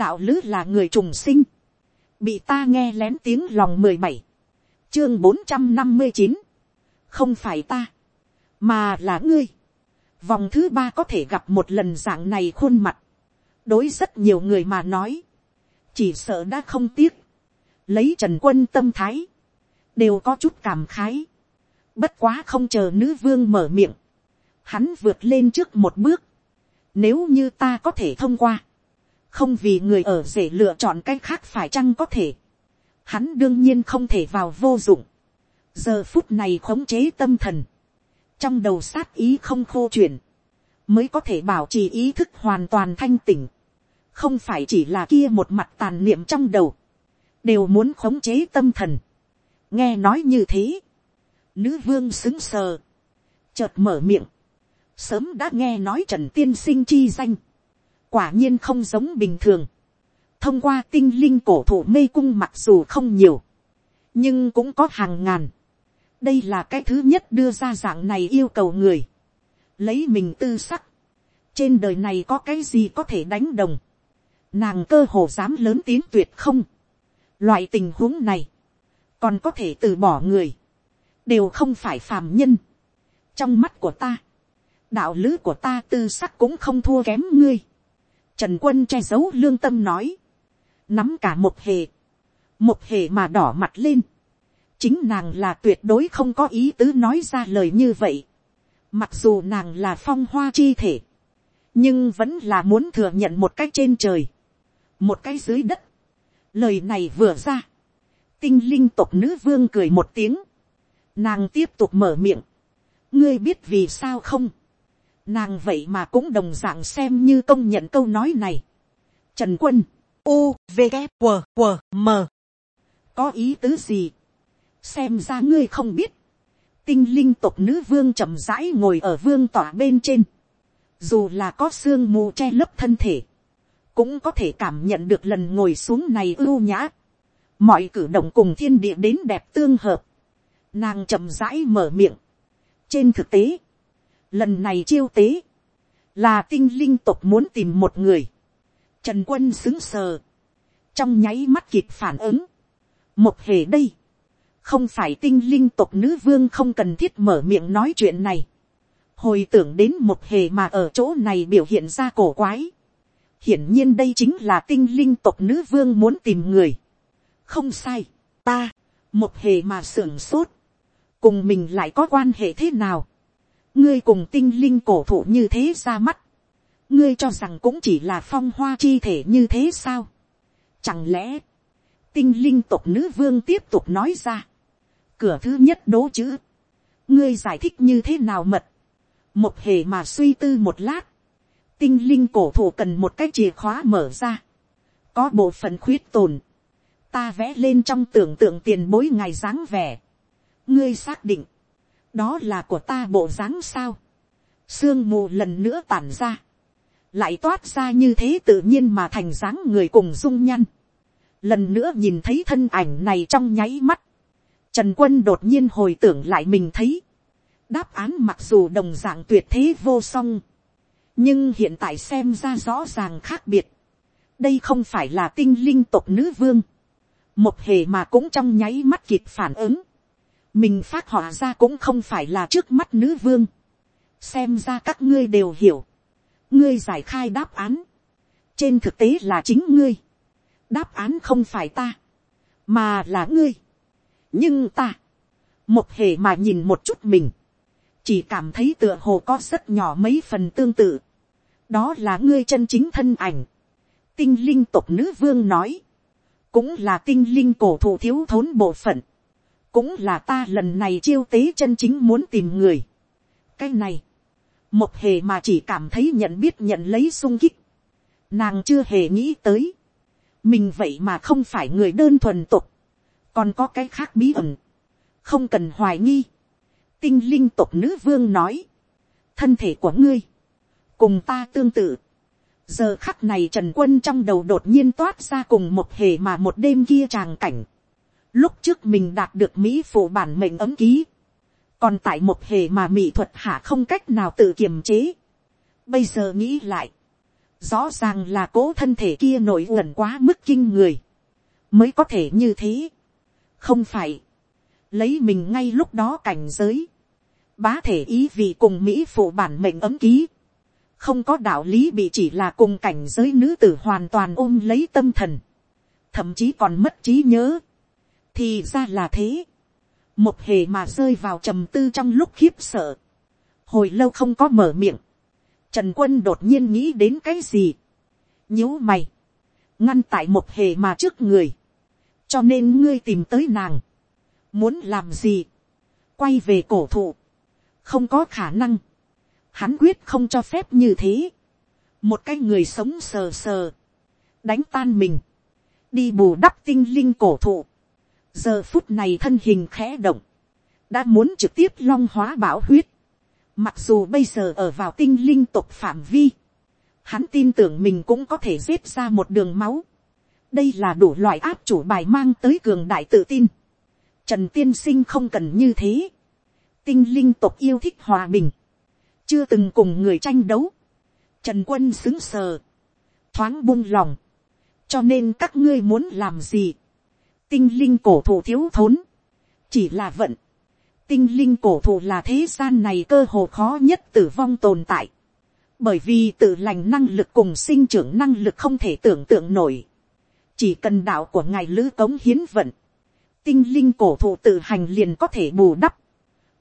đạo lữ là người trùng sinh, bị ta nghe lén tiếng lòng mười bảy, chương bốn trăm năm mươi chín, không phải ta, mà là ngươi. Vòng thứ ba có thể gặp một lần dạng này khuôn mặt, đối rất nhiều người mà nói, chỉ sợ đã không tiếc, lấy trần quân tâm thái, đều có chút cảm khái, bất quá không chờ nữ vương mở miệng, hắn vượt lên trước một bước, nếu như ta có thể thông qua, không vì người ở rể lựa chọn cái khác phải chăng có thể, hắn đương nhiên không thể vào vô dụng, giờ phút này khống chế tâm thần, trong đầu sát ý không khô chuyển, mới có thể bảo trì ý thức hoàn toàn thanh tỉnh, không phải chỉ là kia một mặt tàn niệm trong đầu, đều muốn khống chế tâm thần. nghe nói như thế, nữ vương xứng sờ, chợt mở miệng, sớm đã nghe nói trần tiên sinh chi danh, quả nhiên không giống bình thường, thông qua tinh linh cổ thụ mê cung mặc dù không nhiều, nhưng cũng có hàng ngàn, đây là cái thứ nhất đưa ra dạng này yêu cầu người, lấy mình tư sắc, trên đời này có cái gì có thể đánh đồng, nàng cơ hồ dám lớn tiếng tuyệt không, loại tình huống này, còn có thể từ bỏ người, đều không phải phàm nhân. trong mắt của ta, đạo lữ của ta tư sắc cũng không thua kém ngươi trần quân che giấu lương tâm nói, nắm cả một hề, một hề mà đỏ mặt lên, chính nàng là tuyệt đối không có ý tứ nói ra lời như vậy. Mặc dù nàng là phong hoa chi thể, nhưng vẫn là muốn thừa nhận một cái trên trời, một cái dưới đất. Lời này vừa ra, tinh linh tộc nữ vương cười một tiếng, nàng tiếp tục mở miệng, ngươi biết vì sao không, nàng vậy mà cũng đồng d ạ n g xem như công nhận câu nói này. Trần quân, u, v, g, q, q, m, có ý tứ gì, xem ra ngươi không biết, tinh linh tộc nữ vương chậm rãi ngồi ở vương tỏa bên trên, dù là có sương mù che lấp thân thể, cũng có thể cảm nhận được lần ngồi xuống này ưu nhã, mọi cử động cùng thiên địa đến đẹp tương hợp, nàng chậm rãi mở miệng. trên thực tế, lần này chiêu tế, là tinh linh tộc muốn tìm một người, trần quân xứng sờ, trong nháy mắt kịp phản ứng, một hề đây, không phải tinh linh tộc nữ vương không cần thiết mở miệng nói chuyện này, hồi tưởng đến một hề mà ở chỗ này biểu hiện ra cổ quái, hiển nhiên đây chính là tinh linh tộc nữ vương muốn tìm người, không sai, ta, một hề mà sưởng sốt, cùng mình lại có quan hệ thế nào, ngươi cùng tinh linh cổ thụ như thế ra mắt, ngươi cho rằng cũng chỉ là phong hoa chi thể như thế sao. Chẳng lẽ, tinh linh tộc nữ vương tiếp tục nói ra, cửa thứ nhất đố chữ, ngươi giải thích như thế nào mật, một hề mà suy tư một lát, tinh linh cổ thụ cần một cái chìa khóa mở ra, có bộ phận khuyết tồn, ta vẽ lên trong tưởng tượng tiền bối ngày dáng vẻ, ngươi xác định, đó là của ta bộ dáng sao, sương mù lần nữa tản ra, lại toát ra như thế tự nhiên mà thành dáng người cùng dung nhăn, lần nữa nhìn thấy thân ảnh này trong nháy mắt, trần quân đột nhiên hồi tưởng lại mình thấy, đáp án mặc dù đồng d ạ n g tuyệt thế vô song, nhưng hiện tại xem ra rõ ràng khác biệt, đây không phải là tinh linh tộc nữ vương, một hề mà cũng trong nháy mắt kịp phản ứng, mình phát họa ra cũng không phải là trước mắt nữ vương, xem ra các ngươi đều hiểu, ngươi giải khai đáp án, trên thực tế là chính ngươi, đáp án không phải ta, mà là ngươi, nhưng ta, một hề mà nhìn một chút mình, chỉ cảm thấy tựa hồ có rất nhỏ mấy phần tương tự, đó là ngươi chân chính thân ảnh, tinh linh tộc nữ vương nói, cũng là tinh linh cổ thụ thiếu thốn bộ phận, cũng là ta lần này chiêu tế chân chính muốn tìm người. cái này, một hề mà chỉ cảm thấy nhận biết nhận lấy sung kích, nàng chưa hề nghĩ tới, mình vậy mà không phải người đơn thuần tục, còn có cái khác bí ẩn, không cần hoài nghi. tinh linh tục nữ vương nói, thân thể của ngươi, cùng ta tương tự, giờ khắc này trần quân trong đầu đột nhiên toát ra cùng một hề mà một đêm kia tràng cảnh, Lúc trước mình đạt được Mỹ phụ bản mệnh ấm ký. Còn tại một hề mà mỹ thuật hạ không cách nào tự kiềm chế. Bây giờ nghĩ lại. rõ ràng là cố thân thể kia nổi uẩn quá mức kinh người, mới có thể như thế. không phải, lấy mình ngay lúc đó cảnh giới, bá thể ý vì cùng mỹ phụ bản mệnh ấm ký, không có đạo lý bị chỉ là cùng cảnh giới nữ tử hoàn toàn ôm lấy tâm thần, thậm chí còn mất trí nhớ, thì ra là thế, một hề mà rơi vào trầm tư trong lúc khiếp sợ, hồi lâu không có mở miệng, trần quân đột nhiên nghĩ đến cái gì, nhíu mày, ngăn tại một hề mà trước người, cho nên ngươi tìm tới nàng, muốn làm gì, quay về cổ thụ, không có khả năng, hắn quyết không cho phép như thế, một cái người sống sờ sờ, đánh tan mình, đi bù đắp tinh linh cổ thụ, giờ phút này thân hình khẽ động, đã muốn trực tiếp long hóa bảo huyết, mặc dù bây giờ ở vào tinh linh tục phạm vi, hắn tin tưởng mình cũng có thể giết ra một đường máu, đây là đủ loại áp chủ bài mang tới cường đại tự tin, trần tiên sinh không cần như thế, tinh linh tộc yêu thích hòa bình, chưa từng cùng người tranh đấu, trần quân xứng sờ, thoáng buông lòng, cho nên các ngươi muốn làm gì, tinh linh cổ thụ thiếu thốn, chỉ là vận, tinh linh cổ thụ là thế gian này cơ hồ khó nhất tử vong tồn tại, bởi vì tự lành năng lực cùng sinh trưởng năng lực không thể tưởng tượng nổi, chỉ cần đạo của ngài lữ cống hiến vận, tinh linh cổ thụ tự hành liền có thể bù đắp,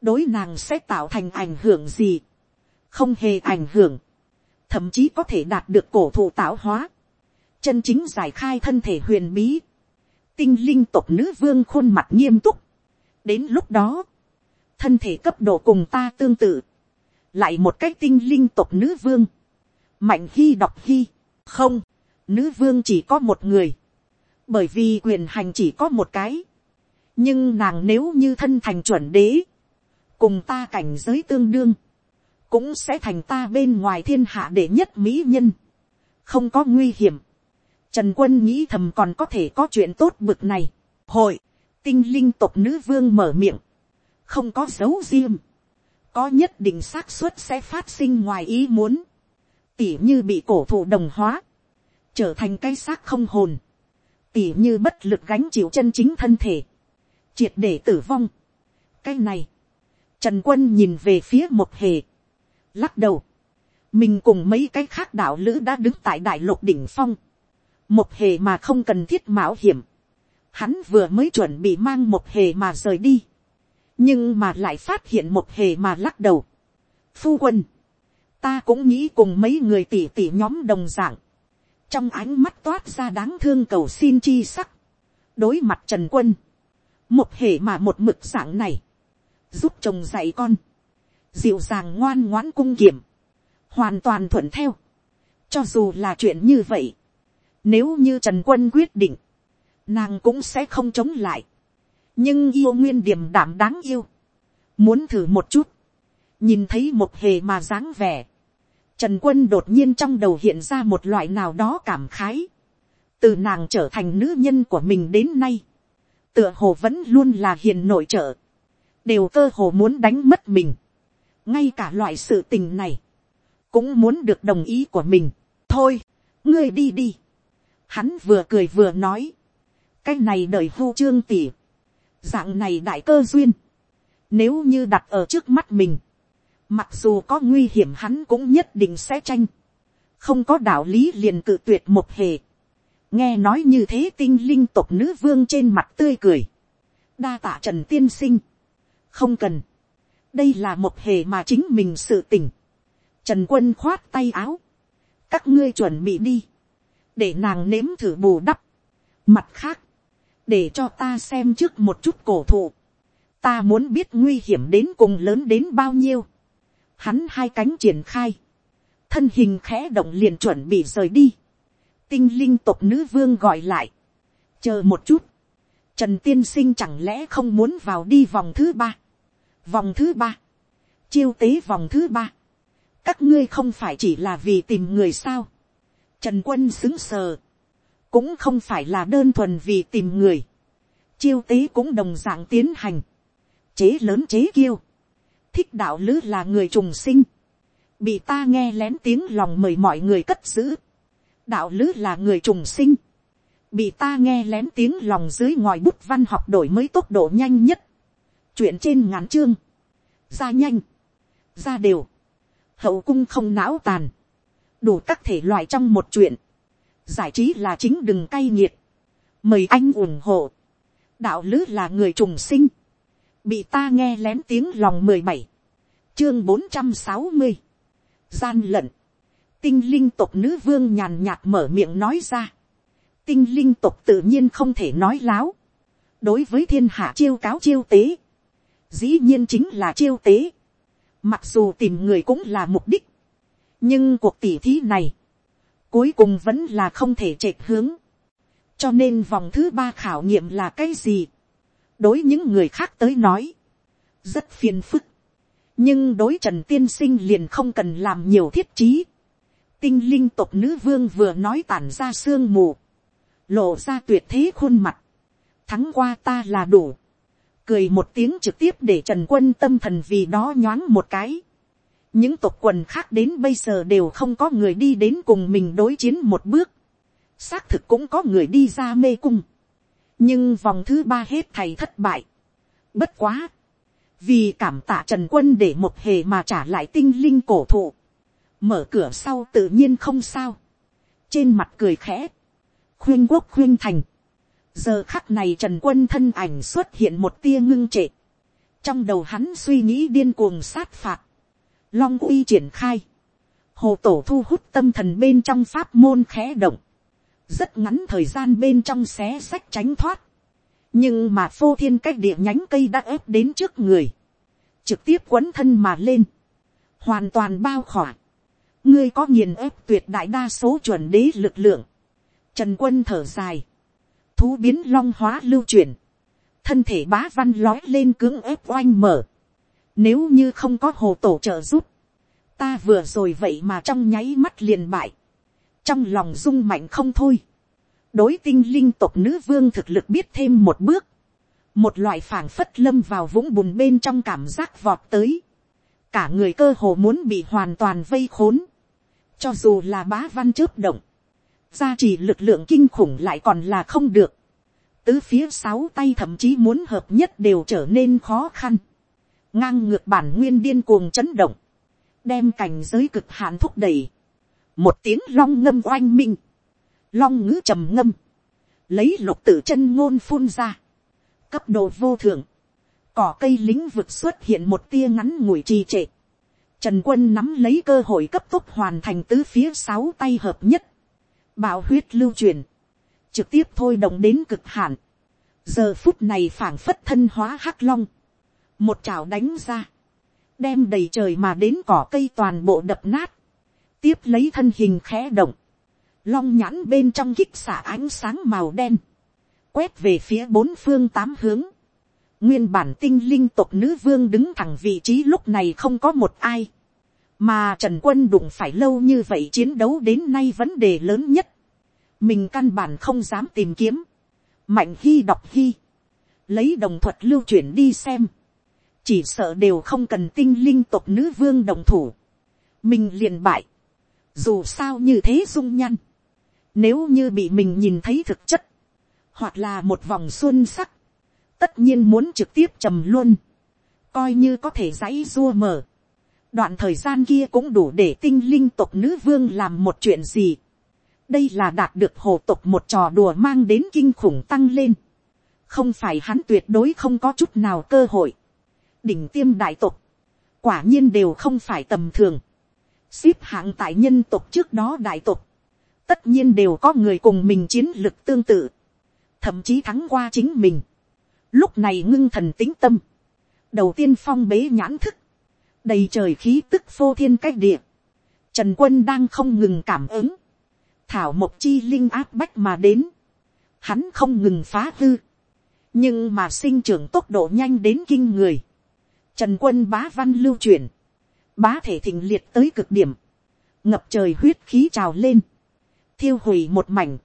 đối nàng sẽ tạo thành ảnh hưởng gì, không hề ảnh hưởng, thậm chí có thể đạt được cổ thụ tạo hóa, chân chính giải khai thân thể huyền bí, tinh linh tộc nữ vương khuôn mặt nghiêm túc, đến lúc đó, thân thể cấp độ cùng ta tương tự, lại một cách tinh linh tộc nữ vương, mạnh khi đọc khi không, nữ vương chỉ có một người, bởi vì quyền hành chỉ có một cái, nhưng nàng nếu như thân thành chuẩn đế, cùng ta cảnh giới tương đương, cũng sẽ thành ta bên ngoài thiên hạ để nhất mỹ nhân, không có nguy hiểm. Trần quân nghĩ thầm còn có thể có chuyện tốt bực này. Hội, tinh linh tộc nữ vương mở miệng, không có dấu riêng, có nhất định xác suất sẽ phát sinh ngoài ý muốn, tỉ như bị cổ thụ đồng hóa, trở thành cái xác không hồn, tỉ như bất lực gánh chịu chân chính thân thể, triệt để tử vong. cái này, trần quân nhìn về phía một hề, lắc đầu, mình cùng mấy cái khác đạo lữ đã đứng tại đại lục đỉnh phong, một hề mà không cần thiết mạo hiểm, hắn vừa mới chuẩn bị mang một hề mà rời đi, nhưng mà lại phát hiện một hề mà lắc đầu. Phu quân, ta cũng nghĩ cùng mấy người tỷ tỷ nhóm đồng dạng, trong ánh mắt toát ra đáng thương cầu xin chi sắc, đối mặt trần quân, một hề mà một mực dạng này, giúp chồng dạy con, dịu dàng ngoan ngoãn cung kiểm, hoàn toàn thuận theo. cho dù là chuyện như vậy, nếu như trần quân quyết định, nàng cũng sẽ không chống lại. nhưng yêu nguyên điểm đảm đáng yêu, muốn thử một chút, nhìn thấy một hề mà dáng vẻ, trần quân đột nhiên trong đầu hiện ra một loại nào đó cảm khái, từ nàng trở thành nữ nhân của mình đến nay, tựa hồ vẫn luôn là hiền nội trợ, đều cơ hồ muốn đánh mất mình ngay cả loại sự tình này, cũng muốn được đồng ý của mình. thôi, ngươi đi đi hắn vừa cười vừa nói, cái này đời hô trương tỉ, dạng này đại cơ duyên, nếu như đặt ở trước mắt mình, mặc dù có nguy hiểm hắn cũng nhất định sẽ tranh, không có đạo lý liền cự tuyệt một hề. nghe nói như thế tinh linh tộc nữ vương trên mặt tươi cười, đa tạ trần tiên sinh, không cần, đây là một hề mà chính mình sự tỉnh. trần quân khoát tay áo, các ngươi chuẩn bị đi, để nàng nếm thử bù đắp. mặt khác, để cho ta xem trước một chút cổ thụ, ta muốn biết nguy hiểm đến cùng lớn đến bao nhiêu. hắn hai cánh triển khai, thân hình khẽ động liền chuẩn bị rời đi. tinh linh tộc nữ vương gọi lại, chờ một chút, trần tiên sinh chẳng lẽ không muốn vào đi vòng thứ ba Vòng thứ ba. Chiêu tế vòng thứ ba. Các ngươi không phải chỉ là vì tìm người sao. Trần quân xứng sờ. Cũng không phải là đơn thuần vì tìm người. Chiêu tế cũng đồng dạng tiến hành. Chế lớn chế kiêu. Thích đạo lứ là người trùng sinh. Bị ta nghe lén tiếng lòng mời mọi người cất giữ. đạo lữ là người trùng sinh, bị ta nghe lén tiếng lòng dưới ngòi bút văn học đổi mới tốc độ nhanh nhất, chuyện trên ngắn chương, ra nhanh, ra đều, hậu cung không não tàn, đủ các thể loại trong một chuyện, giải trí là chính đừng cay nghiệt, mời anh ủng hộ, đạo lữ là người trùng sinh, bị ta nghe lén tiếng lòng mười bảy, chương bốn trăm sáu mươi, gian lận, tinh linh tộc nữ vương nhàn nhạt mở miệng nói ra, tinh linh tộc tự nhiên không thể nói láo, đối với thiên hạ chiêu cáo chiêu tế, dĩ nhiên chính là chiêu tế, mặc dù tìm người cũng là mục đích, nhưng cuộc tỉ thí này, cuối cùng vẫn là không thể chệch hướng, cho nên vòng thứ ba khảo nghiệm là cái gì, đối những người khác tới nói, rất phiền phức, nhưng đối trần tiên sinh liền không cần làm nhiều thiết trí, tinh linh tộc nữ vương vừa nói tản ra sương mù, lộ ra tuyệt thế khuôn mặt, thắng qua ta là đủ, cười một tiếng trực tiếp để trần quân tâm thần vì đó nhoáng một cái những tộc quần khác đến bây giờ đều không có người đi đến cùng mình đối chiến một bước. xác thực cũng có người đi ra mê cung. nhưng vòng thứ ba hết thầy thất bại. bất quá. vì cảm tạ trần quân để một hề mà trả lại tinh linh cổ thụ. mở cửa sau tự nhiên không sao. trên mặt cười khẽ. khuyên quốc khuyên thành giờ khắc này trần quân thân ảnh xuất hiện một tia ngưng trệ. trong đầu hắn suy nghĩ điên cuồng sát phạt long uy triển khai. hồ tổ thu hút tâm thần bên trong pháp môn khẽ động. rất ngắn thời gian bên trong xé sách tránh thoát. nhưng mà phô thiên cách địa nhánh cây đã ép đến trước người. trực tiếp quấn thân mà lên. hoàn toàn bao khỏa. ngươi có nghiền ép tuyệt đại đa số chuẩn đế lực lượng. trần quân thở dài thú biến long hóa lưu chuyển, thân thể bá văn lói lên cứng ép oanh mở. Nếu như không có hồ tổ trợ giúp, ta vừa rồi vậy mà trong nháy mắt liền bại, trong lòng rung mạnh không thôi. đối tinh linh tộc nữ vương thực lực biết thêm một bước, một loại phảng phất lâm vào vũng bùn bên trong cảm giác vọt tới, cả người cơ hồ muốn bị hoàn toàn vây khốn, cho dù là bá văn chớp động, gia trì lực lượng kinh khủng lại còn là không được. Tứ phía sáu tay thậm chí muốn hợp nhất đều trở nên khó khăn. Ngang ngược bản nguyên điên cuồng chấn động. Đem cảnh giới cực hạn thúc đẩy. Một tiếng long ngâm oanh minh. Long ngữ trầm ngâm. Lấy lục tử chân ngôn phun ra. Cấp độ vô thượng. Cỏ cây lính vực xuất hiện một tia ngắn ngủi trì trệ. Trần quân nắm lấy cơ hội cấp tốc hoàn thành tứ phía sáu tay hợp nhất bạo huyết lưu truyền, trực tiếp thôi động đến cực hạn. giờ phút này phảng phất thân hóa hắc long, một chảo đánh ra, đem đầy trời mà đến cỏ cây toàn bộ đập nát, tiếp lấy thân hình khẽ động, long nhãn bên trong kích xả ánh sáng màu đen, quét về phía bốn phương tám hướng, nguyên bản tinh linh tộc nữ vương đứng thẳng vị trí lúc này không có một ai, mà trần quân đụng phải lâu như vậy chiến đấu đến nay vấn đề lớn nhất, mình căn bản không dám tìm kiếm, mạnh hy đọc hy, lấy đồng thuật lưu chuyển đi xem, chỉ sợ đều không cần tinh linh tộc nữ vương đồng thủ, mình liền bại, dù sao như thế dung nhăn, nếu như bị mình nhìn thấy thực chất, hoặc là một vòng xuân sắc, tất nhiên muốn trực tiếp trầm luôn, coi như có thể dãy dua mở, đoạn thời gian kia cũng đủ để tinh linh tộc nữ vương làm một chuyện gì, đây là đạt được hồ tộc một trò đùa mang đến kinh khủng tăng lên. không phải hắn tuyệt đối không có chút nào cơ hội đỉnh tiêm đại tộc. Quả nhiên đều không phải tầm thường. xếp hạng tại nhân tộc trước đó đại tộc. Tất nhiên đều có người cùng mình chiến lực tương tự, thậm chí thắng qua chính mình. lúc này ngưng thần tính tâm, đầu tiên phong bế nhãn thức, đầy trời khí tức phô thiên cách địa, trần quân đang không ngừng cảm ứng, thảo mộc chi linh áp bách mà đến, hắn không ngừng phá hư, nhưng mà sinh trưởng tốc độ nhanh đến kinh người, trần quân bá văn lưu truyền, bá thể thịnh liệt tới cực điểm, ngập trời huyết khí trào lên, thiêu hủy một mảnh,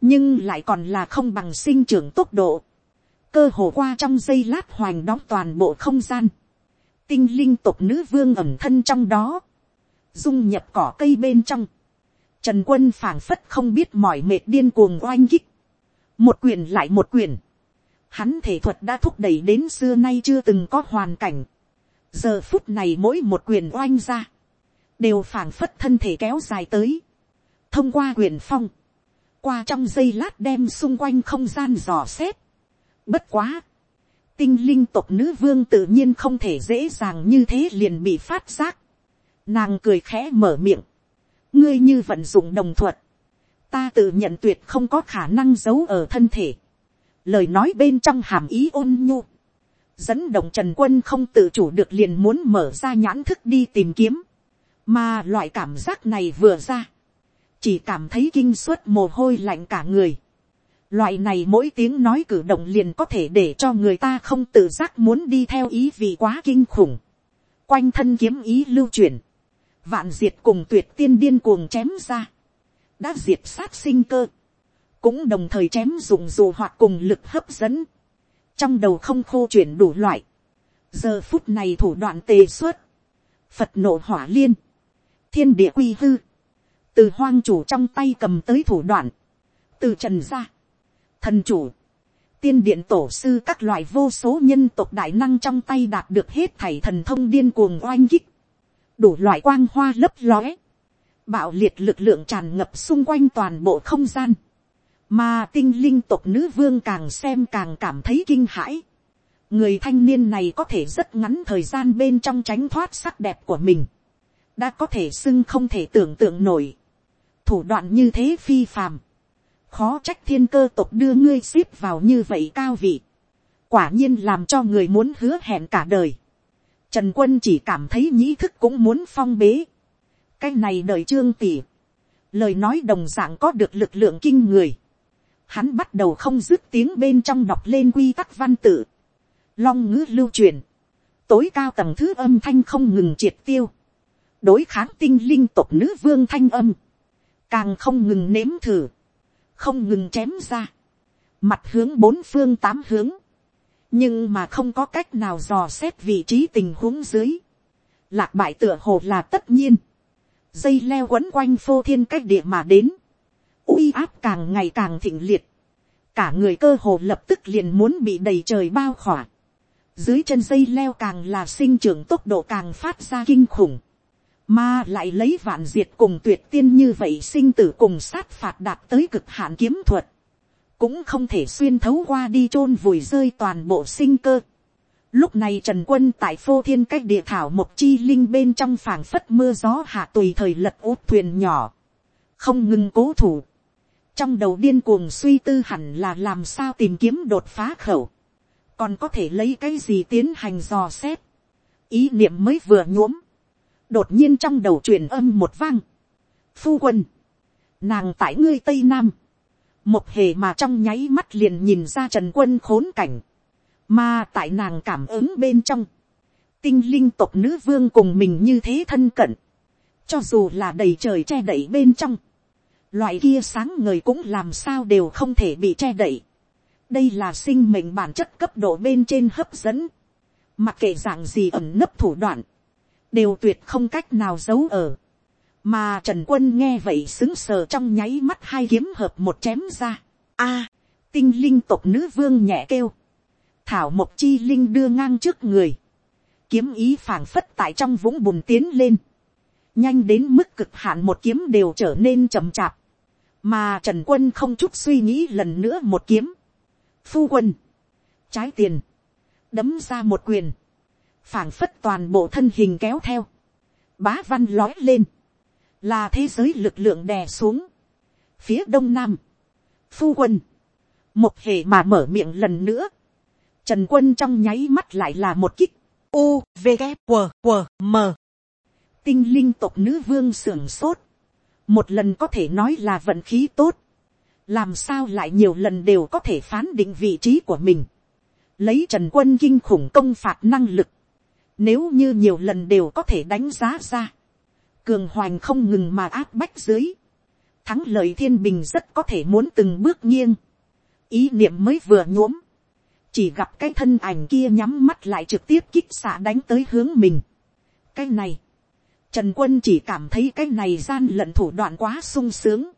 nhưng lại còn là không bằng sinh trưởng tốc độ, cơ hồ qua trong giây lát hoành đóng toàn bộ không gian, tinh linh tộc nữ vương ẩm thân trong đó, dung nhập cỏ cây bên trong, Trần quân phảng phất không biết mỏi mệt điên cuồng oanh kích. Một quyền lại một quyền. Hắn thể thuật đã thúc đẩy đến xưa nay chưa từng có hoàn cảnh. Giờ phút này mỗi một quyền oanh ra. Đều phảng phất thân thể kéo dài tới. Thông qua quyền phong. Qua trong giây lát đem xung quanh không gian dò xét. Bất quá. Tinh linh tộc nữ vương tự nhiên không thể dễ dàng như thế liền bị phát giác. Nàng cười khẽ mở miệng ngươi như vận dụng đồng thuật, ta tự nhận tuyệt không có khả năng giấu ở thân thể, lời nói bên trong hàm ý ôn nhu, dẫn động trần quân không tự chủ được liền muốn mở ra nhãn thức đi tìm kiếm, mà loại cảm giác này vừa ra, chỉ cảm thấy kinh suất mồ hôi lạnh cả người, loại này mỗi tiếng nói cử động liền có thể để cho người ta không tự giác muốn đi theo ý vì quá kinh khủng, quanh thân kiếm ý lưu chuyển, vạn diệt cùng tuyệt tiên điên cuồng chém ra, đã diệt sát sinh cơ, cũng đồng thời chém dụng dù hoặc cùng lực hấp dẫn, trong đầu không khô chuyển đủ loại, giờ phút này thủ đoạn tề xuất, phật nộ hỏa liên, thiên địa quy hư, từ hoang chủ trong tay cầm tới thủ đoạn, từ trần ra, thần chủ, tiên điện tổ sư các loại vô số nhân tộc đại năng trong tay đạt được hết thảy thần thông điên cuồng oanh kích, đủ loại quang hoa lấp lóe, bạo liệt lực lượng tràn ngập xung quanh toàn bộ không gian, mà tinh linh tộc nữ vương càng xem càng cảm thấy kinh hãi. người thanh niên này có thể rất ngắn thời gian bên trong tránh thoát sắc đẹp của mình, đã có thể xưng không thể tưởng tượng nổi, thủ đoạn như thế phi phàm, khó trách thiên cơ tộc đưa ngươi ship vào như vậy cao vị, quả nhiên làm cho người muốn hứa hẹn cả đời. Trần quân chỉ cảm thấy nhĩ thức cũng muốn phong bế. Cái này đợi trương tỷ. Lời nói đồng dạng có được lực lượng kinh người. Hắn bắt đầu không dứt tiếng bên trong đọc lên quy tắc văn tự. Long ngữ lưu truyền. Tối cao tầng thứ âm thanh không ngừng triệt tiêu. Đối kháng tinh linh tộc nữ vương thanh âm. Càng không ngừng nếm thử. Không ngừng chém ra. Mặt hướng bốn phương tám hướng nhưng mà không có cách nào dò xét vị trí tình huống dưới. lạc bại tựa hồ là tất nhiên. dây leo quấn quanh phô thiên cách địa mà đến uy áp càng ngày càng thịnh liệt. cả người cơ hồ lập tức liền muốn bị đầy trời bao khỏa. dưới chân dây leo càng là sinh trưởng tốc độ càng phát ra kinh khủng. mà lại lấy vạn diệt cùng tuyệt tiên như vậy sinh tử cùng sát phạt đạt tới cực hạn kiếm thuật cũng không thể xuyên thấu qua đi chôn vùi rơi toàn bộ sinh cơ. Lúc này Trần Quân tại phô thiên cách địa thảo một chi linh bên trong phảng phất mưa gió hạ tùy thời lật út thuyền nhỏ. Không ngừng cố thủ. Trong đầu điên cuồng suy tư hẳn là làm sao tìm kiếm đột phá khẩu. Còn có thể lấy cái gì tiến hành dò xét. Ý niệm mới vừa nhuốm. Đột nhiên trong đầu truyền âm một vang. Phu quân. Nàng tại ngươi Tây Nam một hề mà trong nháy mắt liền nhìn ra trần quân khốn cảnh, mà tại nàng cảm ứng bên trong, tinh linh tộc nữ vương cùng mình như thế thân cận, cho dù là đầy trời che đậy bên trong, loại kia sáng người cũng làm sao đều không thể bị che đậy. đây là sinh mệnh bản chất cấp độ bên trên hấp dẫn, mặc kệ dạng gì ẩn nấp thủ đoạn, đều tuyệt không cách nào giấu ở mà trần quân nghe vậy xứng sờ trong nháy mắt hai kiếm hợp một chém ra. a, tinh linh tộc nữ vương nhẹ kêu. thảo một chi linh đưa ngang trước người. kiếm ý phảng phất tại trong vũng bùn tiến lên. nhanh đến mức cực hạn một kiếm đều trở nên chậm chạp mà trần quân không chút suy nghĩ lần nữa một kiếm. phu quân, trái tiền, đấm ra một quyền, phảng phất toàn bộ thân hình kéo theo, bá văn lói lên, là thế giới lực lượng đè xuống, phía đông nam, phu quân, một hệ mà mở miệng lần nữa, trần quân trong nháy mắt lại là một kích, u v g q q m. Tinh linh tộc nữ vương sưởng sốt, một lần có thể nói là vận khí tốt, làm sao lại nhiều lần đều có thể phán định vị trí của mình, lấy trần quân kinh khủng công phạt năng lực, nếu như nhiều lần đều có thể đánh giá ra, cường hoành không ngừng mà áp bách dưới, thắng lợi thiên bình rất có thể muốn từng bước nghiêng, ý niệm mới vừa nhuốm, chỉ gặp cái thân ảnh kia nhắm mắt lại trực tiếp kích xạ đánh tới hướng mình. cái này, Trần quân chỉ cảm thấy cái này gian lận thủ đoạn quá sung sướng.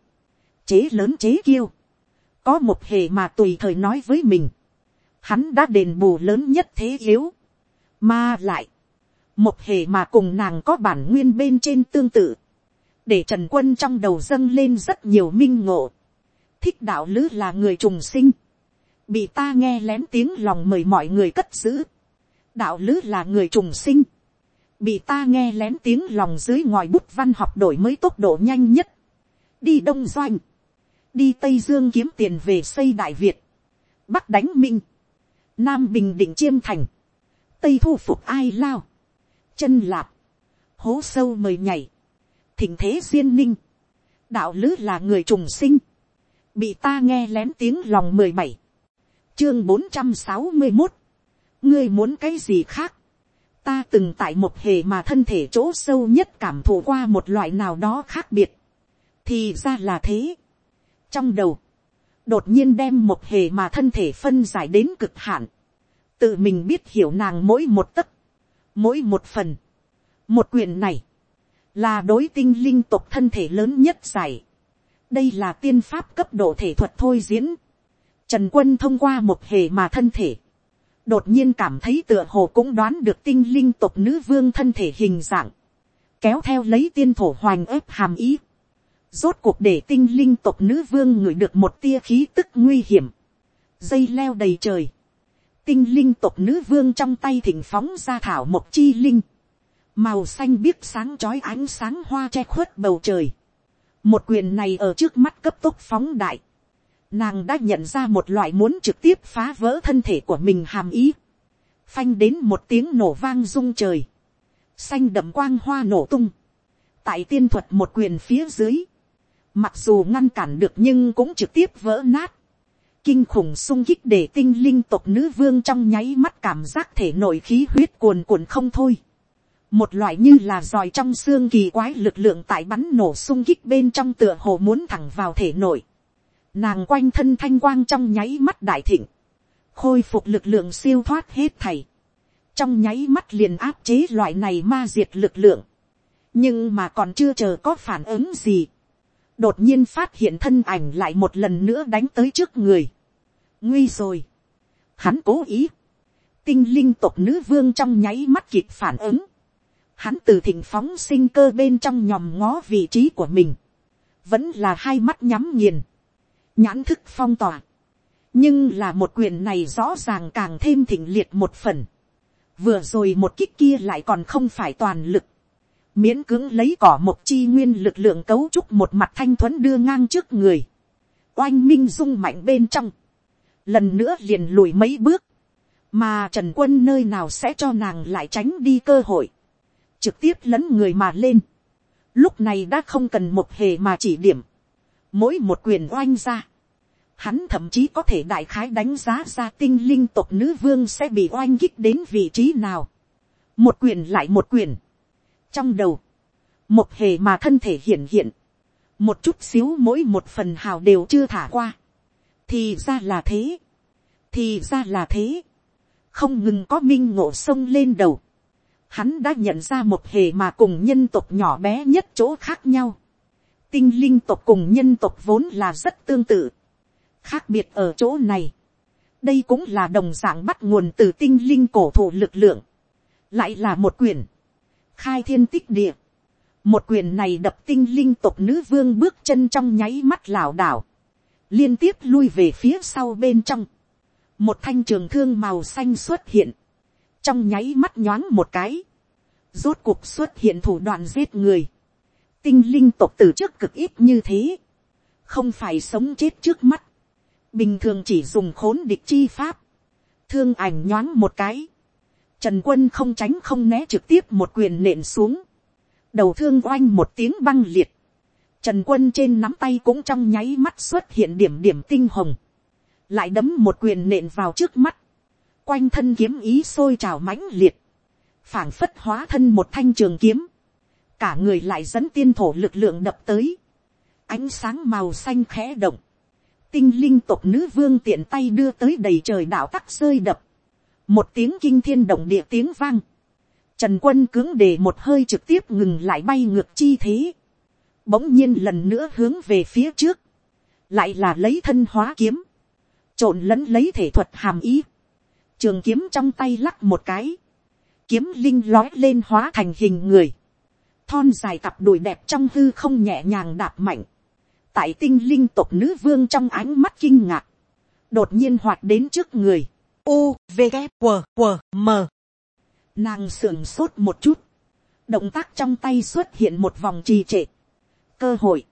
Chế lớn chế kiêu. Có một hề mà tùy thời nói với mình. Hắn đã đền bù lớn nhất thế yếu. Mà lại. Một hề mà cùng nàng có bản nguyên bên trên tương tự. Để Trần Quân trong đầu dâng lên rất nhiều minh ngộ. Thích đạo lứ là người trùng sinh. Bị ta nghe lén tiếng lòng mời mọi người cất giữ. Đạo lứ là người trùng sinh bị ta nghe lén tiếng lòng dưới ngoài bút văn học đổi mới tốc độ nhanh nhất, đi đông doanh, đi tây dương kiếm tiền về xây đại việt, bắc đánh minh, nam bình định chiêm thành, tây thu phục ai lao, chân lạp, hố sâu mời nhảy, thỉnh thế duyên ninh, đạo lứ là người trùng sinh, bị ta nghe lén tiếng lòng mười bảy, chương bốn trăm sáu mươi một, ngươi muốn cái gì khác, ta từng tại một hề mà thân thể chỗ sâu nhất cảm thụ qua một loại nào đó khác biệt, thì ra là thế. trong đầu, đột nhiên đem một hề mà thân thể phân giải đến cực hạn, tự mình biết hiểu nàng mỗi một tấc, mỗi một phần, một quyền này, là đối tinh linh tục thân thể lớn nhất giải. đây là tiên pháp cấp độ thể thuật thôi diễn. trần quân thông qua một hề mà thân thể, đột nhiên cảm thấy tựa hồ cũng đoán được tinh linh tộc nữ vương thân thể hình dạng, kéo theo lấy tiên thổ hoành ép hàm ý, rốt cuộc để tinh linh tộc nữ vương ngửi được một tia khí tức nguy hiểm, dây leo đầy trời, tinh linh tộc nữ vương trong tay thỉnh phóng ra thảo một chi linh, màu xanh biếc sáng trói ánh sáng hoa che khuất bầu trời, một quyền này ở trước mắt cấp tốc phóng đại, nàng đã nhận ra một loại muốn trực tiếp phá vỡ thân thể của mình hàm ý, phanh đến một tiếng nổ vang rung trời, xanh đậm quang hoa nổ tung, tại tiên thuật một quyền phía dưới, mặc dù ngăn cản được nhưng cũng trực tiếp vỡ nát, kinh khủng sung kích để tinh linh tộc nữ vương trong nháy mắt cảm giác thể nội khí huyết cuồn cuộn không thôi. Một loại như là dòi trong xương kỳ quái lực lượng tại bắn nổ sung kích bên trong tựa hồ muốn thẳng vào thể nội. Nàng quanh thân thanh quang trong nháy mắt đại thịnh. Khôi phục lực lượng siêu thoát hết thảy. Trong nháy mắt liền áp chế loại này ma diệt lực lượng. Nhưng mà còn chưa chờ có phản ứng gì. Đột nhiên phát hiện thân ảnh lại một lần nữa đánh tới trước người. Nguy rồi. Hắn cố ý. Tinh linh tộc nữ vương trong nháy mắt kịp phản ứng. Hắn từ thỉnh phóng sinh cơ bên trong nhòm ngó vị trí của mình. Vẫn là hai mắt nhắm nghiền nhãn thức phong tỏa. nhưng là một quyền này rõ ràng càng thêm thịnh liệt một phần. vừa rồi một kích kia lại còn không phải toàn lực. miễn cưỡng lấy cỏ một chi nguyên lực lượng cấu trúc một mặt thanh thuấn đưa ngang trước người. oanh minh rung mạnh bên trong. lần nữa liền lùi mấy bước. mà trần quân nơi nào sẽ cho nàng lại tránh đi cơ hội. trực tiếp lấn người mà lên. lúc này đã không cần một hề mà chỉ điểm mỗi một quyền oanh ra, hắn thậm chí có thể đại khái đánh giá ra tinh linh tộc nữ vương sẽ bị oanh kích đến vị trí nào. một quyền lại một quyền. trong đầu, một hề mà thân thể hiện hiện, một chút xíu mỗi một phần hào đều chưa thả qua. thì ra là thế, thì ra là thế, không ngừng có minh ngộ sông lên đầu. Hắn đã nhận ra một hề mà cùng nhân tộc nhỏ bé nhất chỗ khác nhau tinh linh tộc cùng nhân tộc vốn là rất tương tự. khác biệt ở chỗ này. đây cũng là đồng dạng bắt nguồn từ tinh linh cổ thụ lực lượng. lại là một quyền. khai thiên tích địa. một quyền này đập tinh linh tộc nữ vương bước chân trong nháy mắt lảo đảo. liên tiếp lui về phía sau bên trong. một thanh trường thương màu xanh xuất hiện. trong nháy mắt nhoáng một cái. rốt cuộc xuất hiện thủ đoạn giết người tinh linh tộc từ trước cực ít như thế, không phải sống chết trước mắt, bình thường chỉ dùng khốn địch chi pháp, thương ảnh nhoáng một cái, trần quân không tránh không né trực tiếp một quyền nện xuống, đầu thương oanh một tiếng băng liệt, trần quân trên nắm tay cũng trong nháy mắt xuất hiện điểm điểm tinh hồng, lại đấm một quyền nện vào trước mắt, quanh thân kiếm ý sôi trào mãnh liệt, phảng phất hóa thân một thanh trường kiếm, cả người lại dẫn tiên thổ lực lượng đập tới, ánh sáng màu xanh khẽ động, tinh linh tộc nữ vương tiện tay đưa tới đầy trời đảo tắc rơi đập, một tiếng kinh thiên động địa tiếng vang, Trần quân cứng để một hơi trực tiếp ngừng lại bay ngược chi thế. Bỗng nhiên lần nữa hướng về phía trước. Lại là lấy thân hóa kiếm. Trộn lẫn lấy thể thuật hàm ý. Trường kiếm trong tay lắc một cái. Kiếm linh lói lên hóa thành hình người. Thon dài cặp đùi đẹp trong hư không nhẹ nhàng đạp mạnh. Tại tinh linh tộc nữ vương trong ánh mắt kinh ngạc. Đột nhiên hoạt đến trước người. U, V, g W, W, M Nàng sưởng sốt một chút. Động tác trong tay xuất hiện một vòng trì trệ. Cơ hội.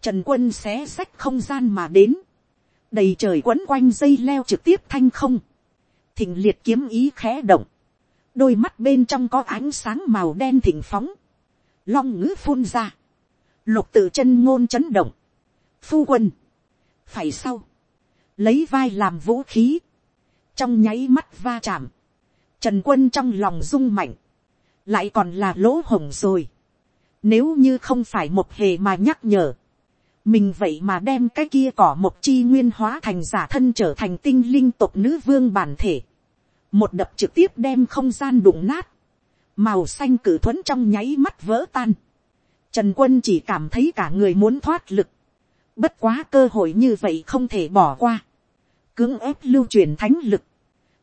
Trần quân xé sách không gian mà đến. Đầy trời quấn quanh dây leo trực tiếp thanh không. Thịnh liệt kiếm ý khẽ động. Đôi mắt bên trong có ánh sáng màu đen thịnh phóng. Long ngữ phun ra. Lục tự chân ngôn chấn động. Phu quân. Phải sau. Lấy vai làm vũ khí. Trong nháy mắt va chạm Trần quân trong lòng rung mạnh. Lại còn là lỗ hồng rồi. Nếu như không phải một hề mà nhắc nhở. Mình vậy mà đem cái kia cỏ một chi nguyên hóa thành giả thân trở thành tinh linh tộc nữ vương bản thể. Một đập trực tiếp đem không gian đụng nát. Màu xanh cử thuẫn trong nháy mắt vỡ tan. Trần quân chỉ cảm thấy cả người muốn thoát lực. Bất quá cơ hội như vậy không thể bỏ qua. Cưỡng ép lưu truyền thánh lực.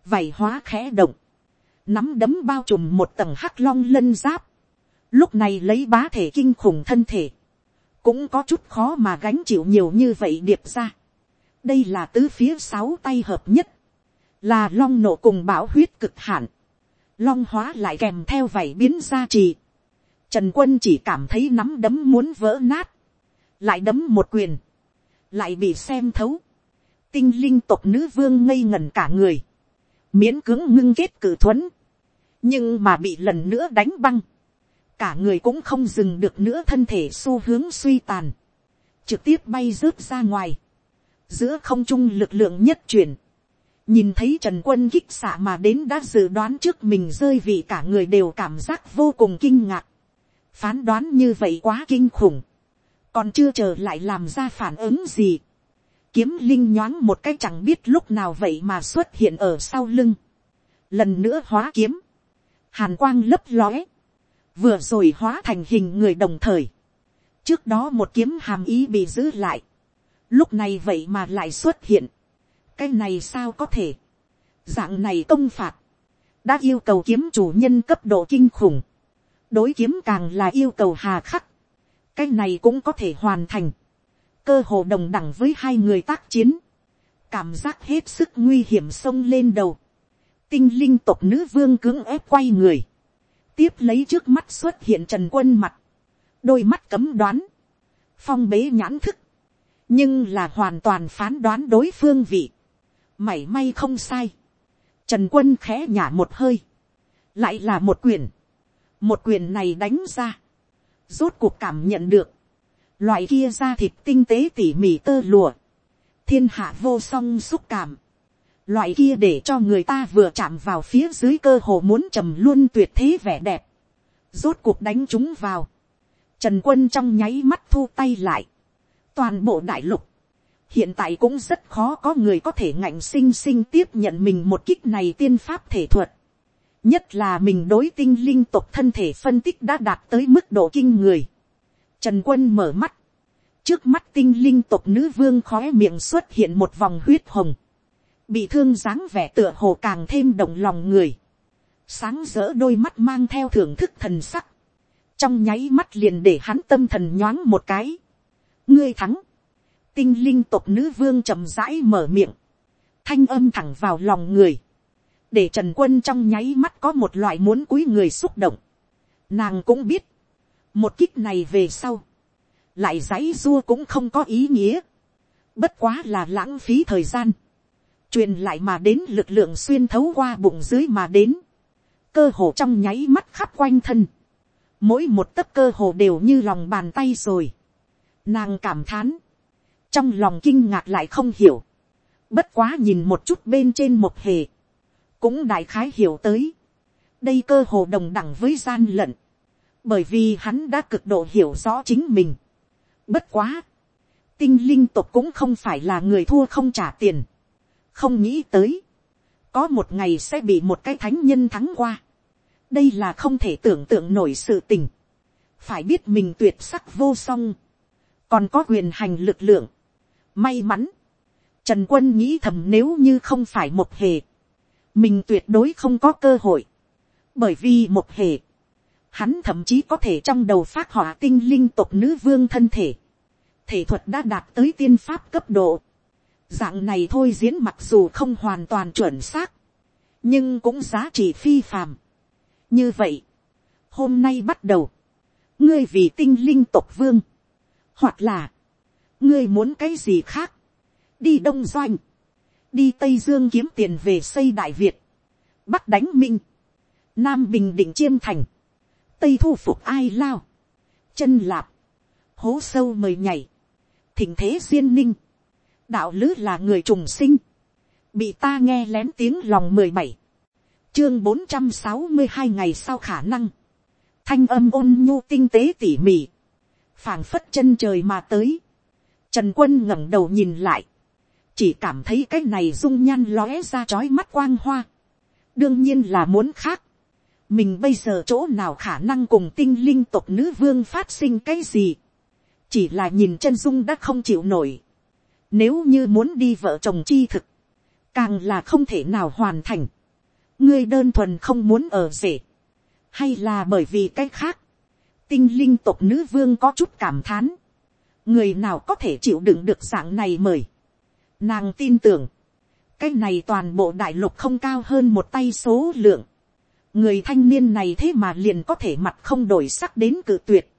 Vảy hóa khẽ động nắm đấm bao trùm một tầng hắc long lân giáp, lúc này lấy bá thể kinh khủng thân thể, cũng có chút khó mà gánh chịu nhiều như vậy điệp ra. đây là tứ phía sáu tay hợp nhất, là long nổ cùng bão huyết cực hạn, long hóa lại kèm theo vảy biến ra trì. Trần quân chỉ cảm thấy nắm đấm muốn vỡ nát, lại đấm một quyền, lại bị xem thấu, tinh linh tộc nữ vương ngây ngẩn cả người, miễn cưỡng ngưng kết cử thuẫn, nhưng mà bị lần nữa đánh băng, cả người cũng không dừng được nữa thân thể xu hướng suy tàn, trực tiếp bay rớt ra ngoài, giữa không trung lực lượng nhất chuyển, nhìn thấy trần quân kích xạ mà đến đã dự đoán trước mình rơi vì cả người đều cảm giác vô cùng kinh ngạc, phán đoán như vậy quá kinh khủng, còn chưa chờ lại làm ra phản ứng gì, kiếm linh nhoáng một cái chẳng biết lúc nào vậy mà xuất hiện ở sau lưng, lần nữa hóa kiếm, hàn quang lấp lóe, vừa rồi hóa thành hình người đồng thời, trước đó một kiếm hàm ý bị giữ lại, lúc này vậy mà lại xuất hiện, cái này sao có thể, dạng này công phạt, đã yêu cầu kiếm chủ nhân cấp độ kinh khủng, đối kiếm càng là yêu cầu hà khắc, cái này cũng có thể hoàn thành, cơ hồ đồng đẳng với hai người tác chiến, cảm giác hết sức nguy hiểm xông lên đầu, tinh linh tộc nữ vương cưỡng ép quay người, tiếp lấy trước mắt xuất hiện trần quân mặt, đôi mắt cấm đoán, phong bế nhãn thức, nhưng là hoàn toàn phán đoán đối phương vị, mảy may không sai, trần quân khẽ nhả một hơi, lại là một quyền, một quyền này đánh ra, rốt cuộc cảm nhận được, loại kia ra thịt tinh tế tỉ mỉ tơ lùa, thiên hạ vô song xúc cảm, Loại kia để cho người ta vừa chạm vào phía dưới cơ hồ muốn trầm luôn tuyệt thế vẻ đẹp. Rốt cuộc đánh chúng vào. Trần quân trong nháy mắt thu tay lại. Toàn bộ đại lục. Hiện tại cũng rất khó có người có thể ngạnh sinh sinh tiếp nhận mình một kích này tiên pháp thể thuật. Nhất là mình đối tinh linh tộc thân thể phân tích đã đạt tới mức độ kinh người. Trần quân mở mắt. Trước mắt tinh linh tộc nữ vương khóe miệng xuất hiện một vòng huyết hồng bị thương dáng vẻ tựa hồ càng thêm động lòng người, sáng rỡ đôi mắt mang theo thưởng thức thần sắc, trong nháy mắt liền để hắn tâm thần nhoáng một cái, ngươi thắng, tinh linh tộc nữ vương chậm rãi mở miệng, thanh âm thẳng vào lòng người, để trần quân trong nháy mắt có một loại muốn cúi người xúc động, nàng cũng biết, một kích này về sau, lại giấy dua cũng không có ý nghĩa, bất quá là lãng phí thời gian, truyền lại mà đến lực lượng xuyên thấu qua bụng dưới mà đến, cơ hồ trong nháy mắt khắp quanh thân, mỗi một tấc cơ hồ đều như lòng bàn tay rồi, nàng cảm thán, trong lòng kinh ngạc lại không hiểu, bất quá nhìn một chút bên trên một hề, cũng đại khái hiểu tới, đây cơ hồ đồng đẳng với gian lận, bởi vì hắn đã cực độ hiểu rõ chính mình. Bất quá, tinh linh tộc cũng không phải là người thua không trả tiền. Không nghĩ tới, có một ngày sẽ bị một cái thánh nhân thắng qua. đây là không thể tưởng tượng nổi sự tình, phải biết mình tuyệt sắc vô song, còn có quyền hành lực lượng, may mắn, trần quân nghĩ thầm nếu như không phải một hề, mình tuyệt đối không có cơ hội, bởi vì một hề, hắn thậm chí có thể trong đầu phát họa tinh linh tộc nữ vương thân thể, thể thuật đã đạt tới tiên pháp cấp độ, dạng này thôi diễn mặc dù không hoàn toàn chuẩn xác, nhưng cũng giá trị phi phàm. như vậy, hôm nay bắt đầu, ngươi vì tinh linh tộc vương, hoặc là, ngươi muốn cái gì khác, đi đông doanh, đi tây dương kiếm tiền về xây đại việt, bắc đánh minh, nam bình định chiêm thành, tây thu phục ai lao, chân lạp, hố sâu mời nhảy, thỉnh thế duyên ninh, đạo lứ là người trùng sinh, bị ta nghe lén tiếng lòng mười bảy, chương bốn trăm sáu mươi hai ngày sau khả năng, thanh âm ôn nhu tinh tế tỉ mỉ, phảng phất chân trời mà tới, trần quân ngẩng đầu nhìn lại, chỉ cảm thấy cái này dung nhan lóe ra chói mắt quang hoa, đương nhiên là muốn khác, mình bây giờ chỗ nào khả năng cùng tinh linh tộc nữ vương phát sinh cái gì, chỉ là nhìn chân dung đã không chịu nổi, nếu như muốn đi vợ chồng chi thực, càng là không thể nào hoàn thành, ngươi đơn thuần không muốn ở rể, hay là bởi vì cái khác, tinh linh tộc nữ vương có chút cảm thán, người nào có thể chịu đựng được dạng này mời, nàng tin tưởng, cái này toàn bộ đại lục không cao hơn một tay số lượng, người thanh niên này thế mà liền có thể mặt không đổi sắc đến cự tuyệt,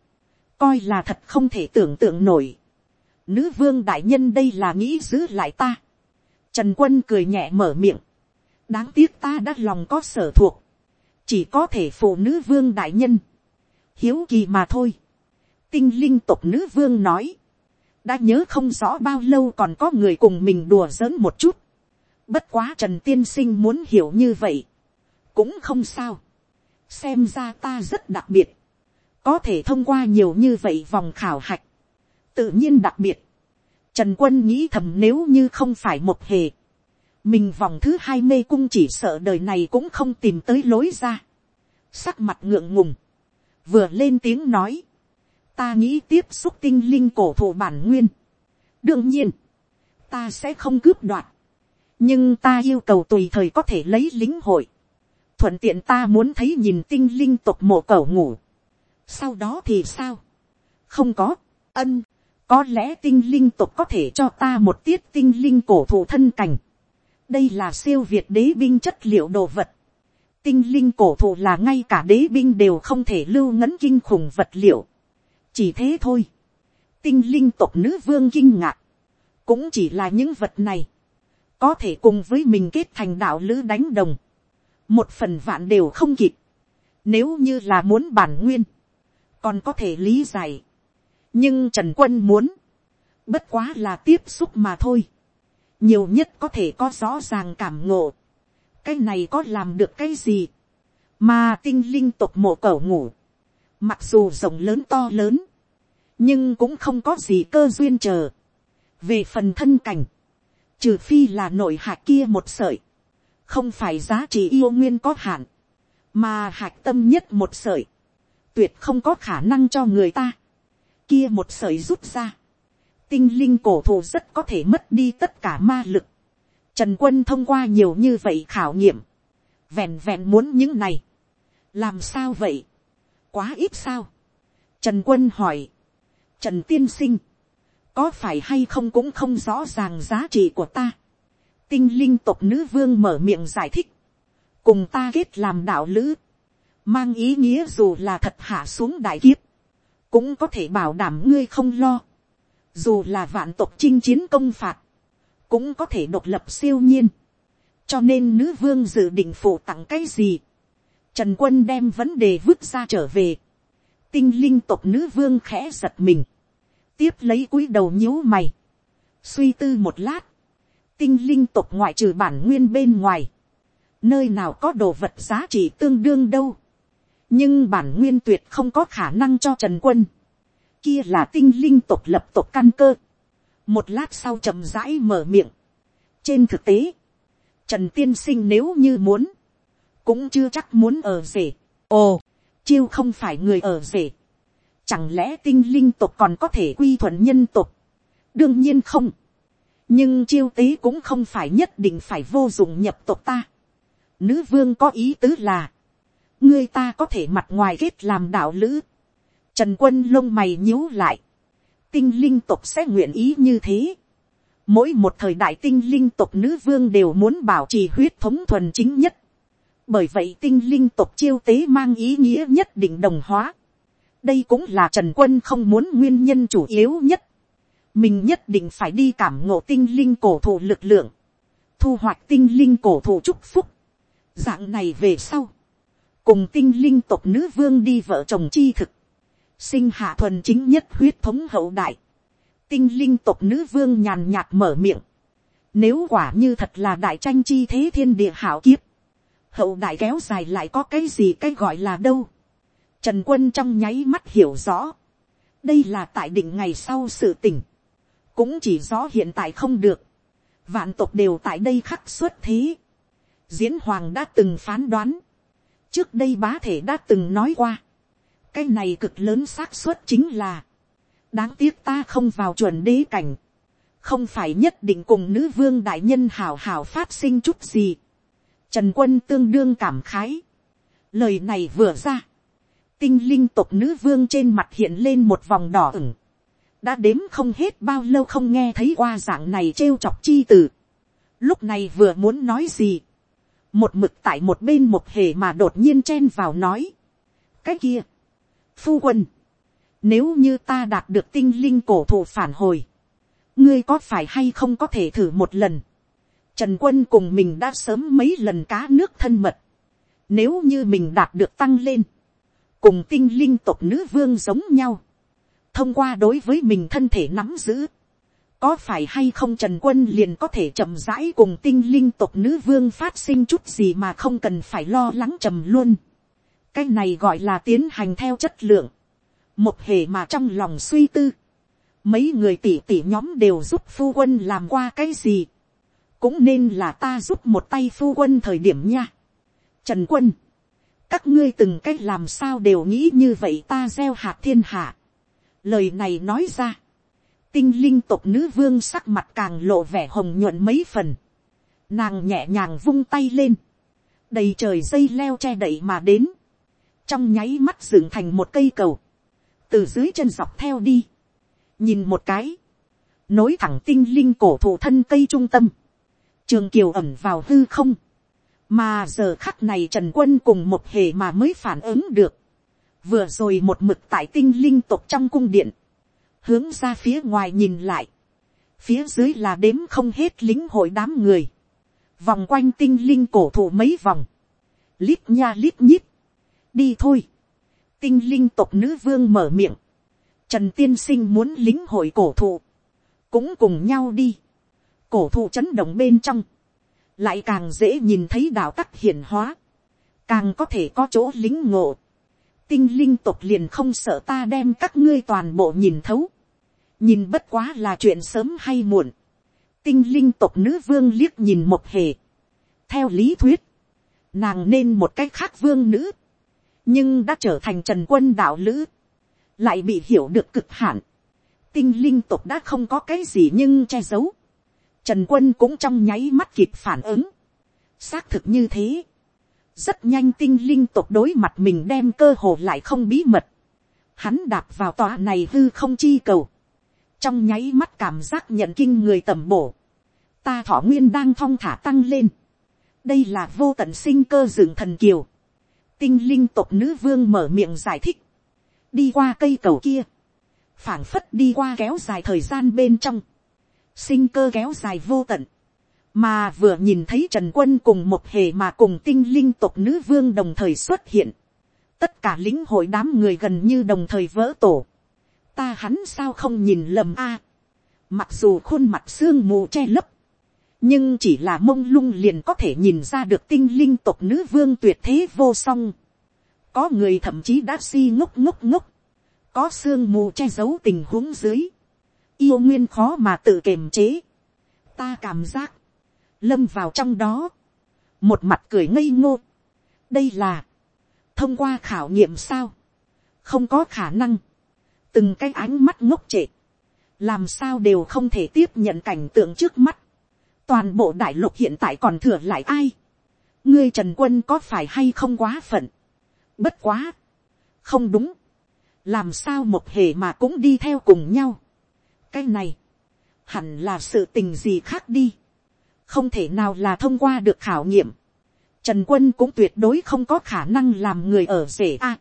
coi là thật không thể tưởng tượng nổi. Nữ vương đại nhân đây là nghĩ giữ lại ta. Trần quân cười nhẹ mở miệng. đáng tiếc ta đã lòng có sở thuộc, chỉ có thể phụ nữ vương đại nhân. hiếu kỳ mà thôi tinh linh tộc nữ vương nói. đã nhớ không rõ bao lâu còn có người cùng mình đùa giỡn một chút. bất quá trần tiên sinh muốn hiểu như vậy cũng không sao. xem ra ta rất đặc biệt. có thể thông qua nhiều như vậy vòng khảo hạch. tự nhiên đặc biệt. trần quân nghĩ thầm nếu như không phải một hề. mình vòng thứ hai mê cung chỉ sợ đời này cũng không tìm tới lối ra. sắc mặt ngượng ngùng. vừa lên tiếng nói ta nghĩ tiếp xúc tinh linh cổ thụ bản nguyên. đương nhiên, ta sẽ không cướp đoạt nhưng ta yêu cầu tùy thời có thể lấy lính hội thuận tiện ta muốn thấy nhìn tinh linh tộc mộ cầu ngủ. sau đó thì sao, không có, ân, có lẽ tinh linh tộc có thể cho ta một tiết tinh linh cổ thụ thân cảnh. đây là siêu việt đế binh chất liệu đồ vật. tinh linh cổ thụ là ngay cả đế binh đều không thể lưu ngấn kinh khủng vật liệu chỉ thế thôi. tinh linh tộc nữ vương kinh ngạc. cũng chỉ là những vật này. có thể cùng với mình kết thành đạo lữ đánh đồng. Một phần vạn đều không kịp, nếu như là muốn bản nguyên, còn có thể lý giải, nhưng trần quân muốn, bất quá là tiếp xúc mà thôi, nhiều nhất có thể có rõ ràng cảm ngộ, cái này có làm được cái gì, mà tinh linh tộc mộ cẩu ngủ, mặc dù rộng lớn to lớn, nhưng cũng không có gì cơ duyên chờ. về phần thân cảnh, trừ phi là nội hạt kia một sợi, không phải giá trị yêu nguyên có hạn, mà hạt tâm nhất một sợi, tuyệt không có khả năng cho người ta, kia một sợi rút ra, tinh linh cổ thụ rất có thể mất đi tất cả ma lực, trần quân thông qua nhiều như vậy khảo nghiệm, vẹn vẹn muốn những này, làm sao vậy, quá ít sao, trần quân hỏi, trần tiên sinh, có phải hay không cũng không rõ ràng giá trị của ta, tinh linh tộc nữ vương mở miệng giải thích, cùng ta kết làm đạo lữ, mang ý nghĩa dù là thật hạ xuống đại kiếp, cũng có thể bảo đảm ngươi không lo, dù là vạn tộc chinh chiến công phạt, cũng có thể độc lập siêu nhiên, cho nên nữ vương dự định phụ tặng cái gì, trần quân đem vấn đề vứt ra trở về, tinh linh tộc nữ vương khẽ giật mình, tiếp lấy cúi đầu nhíu mày, suy tư một lát, tinh linh tộc ngoại trừ bản nguyên bên ngoài, nơi nào có đồ vật giá trị tương đương đâu, nhưng bản nguyên tuyệt không có khả năng cho trần quân, kia là tinh linh tộc lập tộc căn cơ, một lát sau chậm rãi mở miệng, trên thực tế, trần tiên sinh nếu như muốn, cũng chưa chắc muốn ở rể, ồ, chiêu không phải người ở rể, chẳng lẽ tinh linh tộc còn có thể quy thuận nhân tộc, đương nhiên không, nhưng chiêu tế cũng không phải nhất định phải vô dụng nhập tộc ta. Nữ vương có ý tứ là, ngươi ta có thể mặt ngoài kết làm đạo lữ. Trần quân lông mày nhíu lại, tinh linh tộc sẽ nguyện ý như thế. Mỗi một thời đại tinh linh tộc nữ vương đều muốn bảo trì huyết thống thuần chính nhất. Bởi vậy tinh linh tộc chiêu tế mang ý nghĩa nhất định đồng hóa. Đây cũng là Trần Quân không muốn nguyên nhân chủ yếu nhất. Mình nhất định phải đi cảm ngộ tinh linh cổ thụ lực lượng, thu hoạch tinh linh cổ thụ chúc phúc. Dạng này về sau, cùng tinh linh tộc nữ vương đi vợ chồng chi thực, sinh hạ thuần chính nhất huyết thống hậu đại, tinh linh tộc nữ vương nhàn nhạt mở miệng, nếu quả như thật là đại tranh chi thế thiên địa hảo kiếp, hậu đại kéo dài lại có cái gì cái gọi là đâu. Trần quân trong nháy mắt hiểu rõ, đây là tại định ngày sau sự tỉnh. Cũng chỉ rõ hiện tại không được, vạn tộc đều tại đây khắc xuất thế. diễn hoàng đã từng phán đoán, trước đây bá thể đã từng nói qua, cái này cực lớn xác suất chính là, đáng tiếc ta không vào chuẩn đế cảnh, không phải nhất định cùng nữ vương đại nhân hào hào phát sinh chút gì. Trần quân tương đương cảm khái. Lời này vừa ra, tinh linh tộc nữ vương trên mặt hiện lên một vòng đỏ ửng đã đếm không hết bao lâu không nghe thấy qua dạng này trêu chọc chi từ. Lúc này vừa muốn nói gì. Một mực tại một bên một hề mà đột nhiên chen vào nói. Cái kia. Phu quân. Nếu như ta đạt được tinh linh cổ thụ phản hồi. Ngươi có phải hay không có thể thử một lần. Trần quân cùng mình đã sớm mấy lần cá nước thân mật. Nếu như mình đạt được tăng lên. Cùng tinh linh tộc nữ vương giống nhau thông qua đối với mình thân thể nắm giữ, có phải hay không trần quân liền có thể chậm rãi cùng tinh linh tộc nữ vương phát sinh chút gì mà không cần phải lo lắng trầm luôn. cái này gọi là tiến hành theo chất lượng, một hề mà trong lòng suy tư, mấy người tỉ tỉ nhóm đều giúp phu quân làm qua cái gì, cũng nên là ta giúp một tay phu quân thời điểm nha. Trần quân, các ngươi từng cách làm sao đều nghĩ như vậy ta gieo hạt thiên hạ. Lời này nói ra, tinh linh tộc nữ vương sắc mặt càng lộ vẻ hồng nhuận mấy phần, nàng nhẹ nhàng vung tay lên, đầy trời dây leo che đậy mà đến, trong nháy mắt dựng thành một cây cầu, từ dưới chân dọc theo đi, nhìn một cái, nối thẳng tinh linh cổ thụ thân cây trung tâm, trường kiều ẩm vào hư không, mà giờ khắc này trần quân cùng một hề mà mới phản ứng được, vừa rồi một mực tại tinh linh tộc trong cung điện, hướng ra phía ngoài nhìn lại, phía dưới là đếm không hết lính hội đám người, vòng quanh tinh linh cổ thụ mấy vòng, lít nha lít nhít, đi thôi, tinh linh tộc nữ vương mở miệng, trần tiên sinh muốn lính hội cổ thụ, cũng cùng nhau đi, cổ thụ chấn động bên trong, lại càng dễ nhìn thấy đạo tắc hiển hóa, càng có thể có chỗ lính ngộ, tinh linh tộc liền không sợ ta đem các ngươi toàn bộ nhìn thấu. nhìn bất quá là chuyện sớm hay muộn. tinh linh tộc nữ vương liếc nhìn một hề. theo lý thuyết, nàng nên một cách khác vương nữ. nhưng đã trở thành trần quân đạo lữ. lại bị hiểu được cực hạn. tinh linh tộc đã không có cái gì nhưng che giấu trần quân cũng trong nháy mắt kịp phản ứng. xác thực như thế rất nhanh tinh linh tộc đối mặt mình đem cơ hồ lại không bí mật. Hắn đạp vào tòa này hư không chi cầu. Trong nháy mắt cảm giác nhận kinh người tầm bổ. Ta thọ nguyên đang thong thả tăng lên. Đây là vô tận sinh cơ dựng thần kiều. Tinh linh tộc nữ vương mở miệng giải thích. Đi qua cây cầu kia. phảng phất đi qua kéo dài thời gian bên trong. Sinh cơ kéo dài vô tận. Mà vừa nhìn thấy trần quân cùng một hề mà cùng tinh linh tộc nữ vương đồng thời xuất hiện, tất cả lính hội đám người gần như đồng thời vỡ tổ, ta hắn sao không nhìn lầm a, mặc dù khuôn mặt xương mù che lấp, nhưng chỉ là mông lung liền có thể nhìn ra được tinh linh tộc nữ vương tuyệt thế vô song, có người thậm chí đã si ngốc ngốc ngốc, có xương mù che giấu tình huống dưới, yêu nguyên khó mà tự kiềm chế, ta cảm giác, lâm vào trong đó, một mặt cười ngây ngô. đây là, thông qua khảo nghiệm sao, không có khả năng, từng cái ánh mắt ngốc trệ, làm sao đều không thể tiếp nhận cảnh tượng trước mắt, toàn bộ đại lục hiện tại còn thừa lại ai, ngươi trần quân có phải hay không quá phận, bất quá, không đúng, làm sao một hề mà cũng đi theo cùng nhau, cái này, hẳn là sự tình gì khác đi, không thể nào là thông qua được khảo nghiệm, trần quân cũng tuyệt đối không có khả năng làm người ở rể a,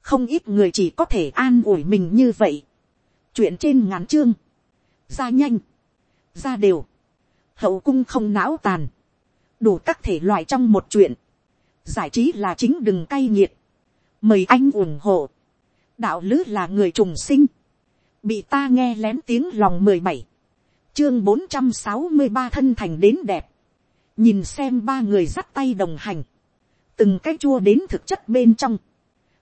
không ít người chỉ có thể an ủi mình như vậy, chuyện trên ngắn chương, ra nhanh, ra đều, hậu cung không não tàn, đủ các thể loại trong một chuyện, giải trí là chính đừng cay nghiệt, mời anh ủng hộ, đạo lứ là người trùng sinh, bị ta nghe lén tiếng lòng mười bảy, chương bốn trăm sáu mươi ba thân thành đến đẹp, nhìn xem ba người dắt tay đồng hành, từng cái chua đến thực chất bên trong,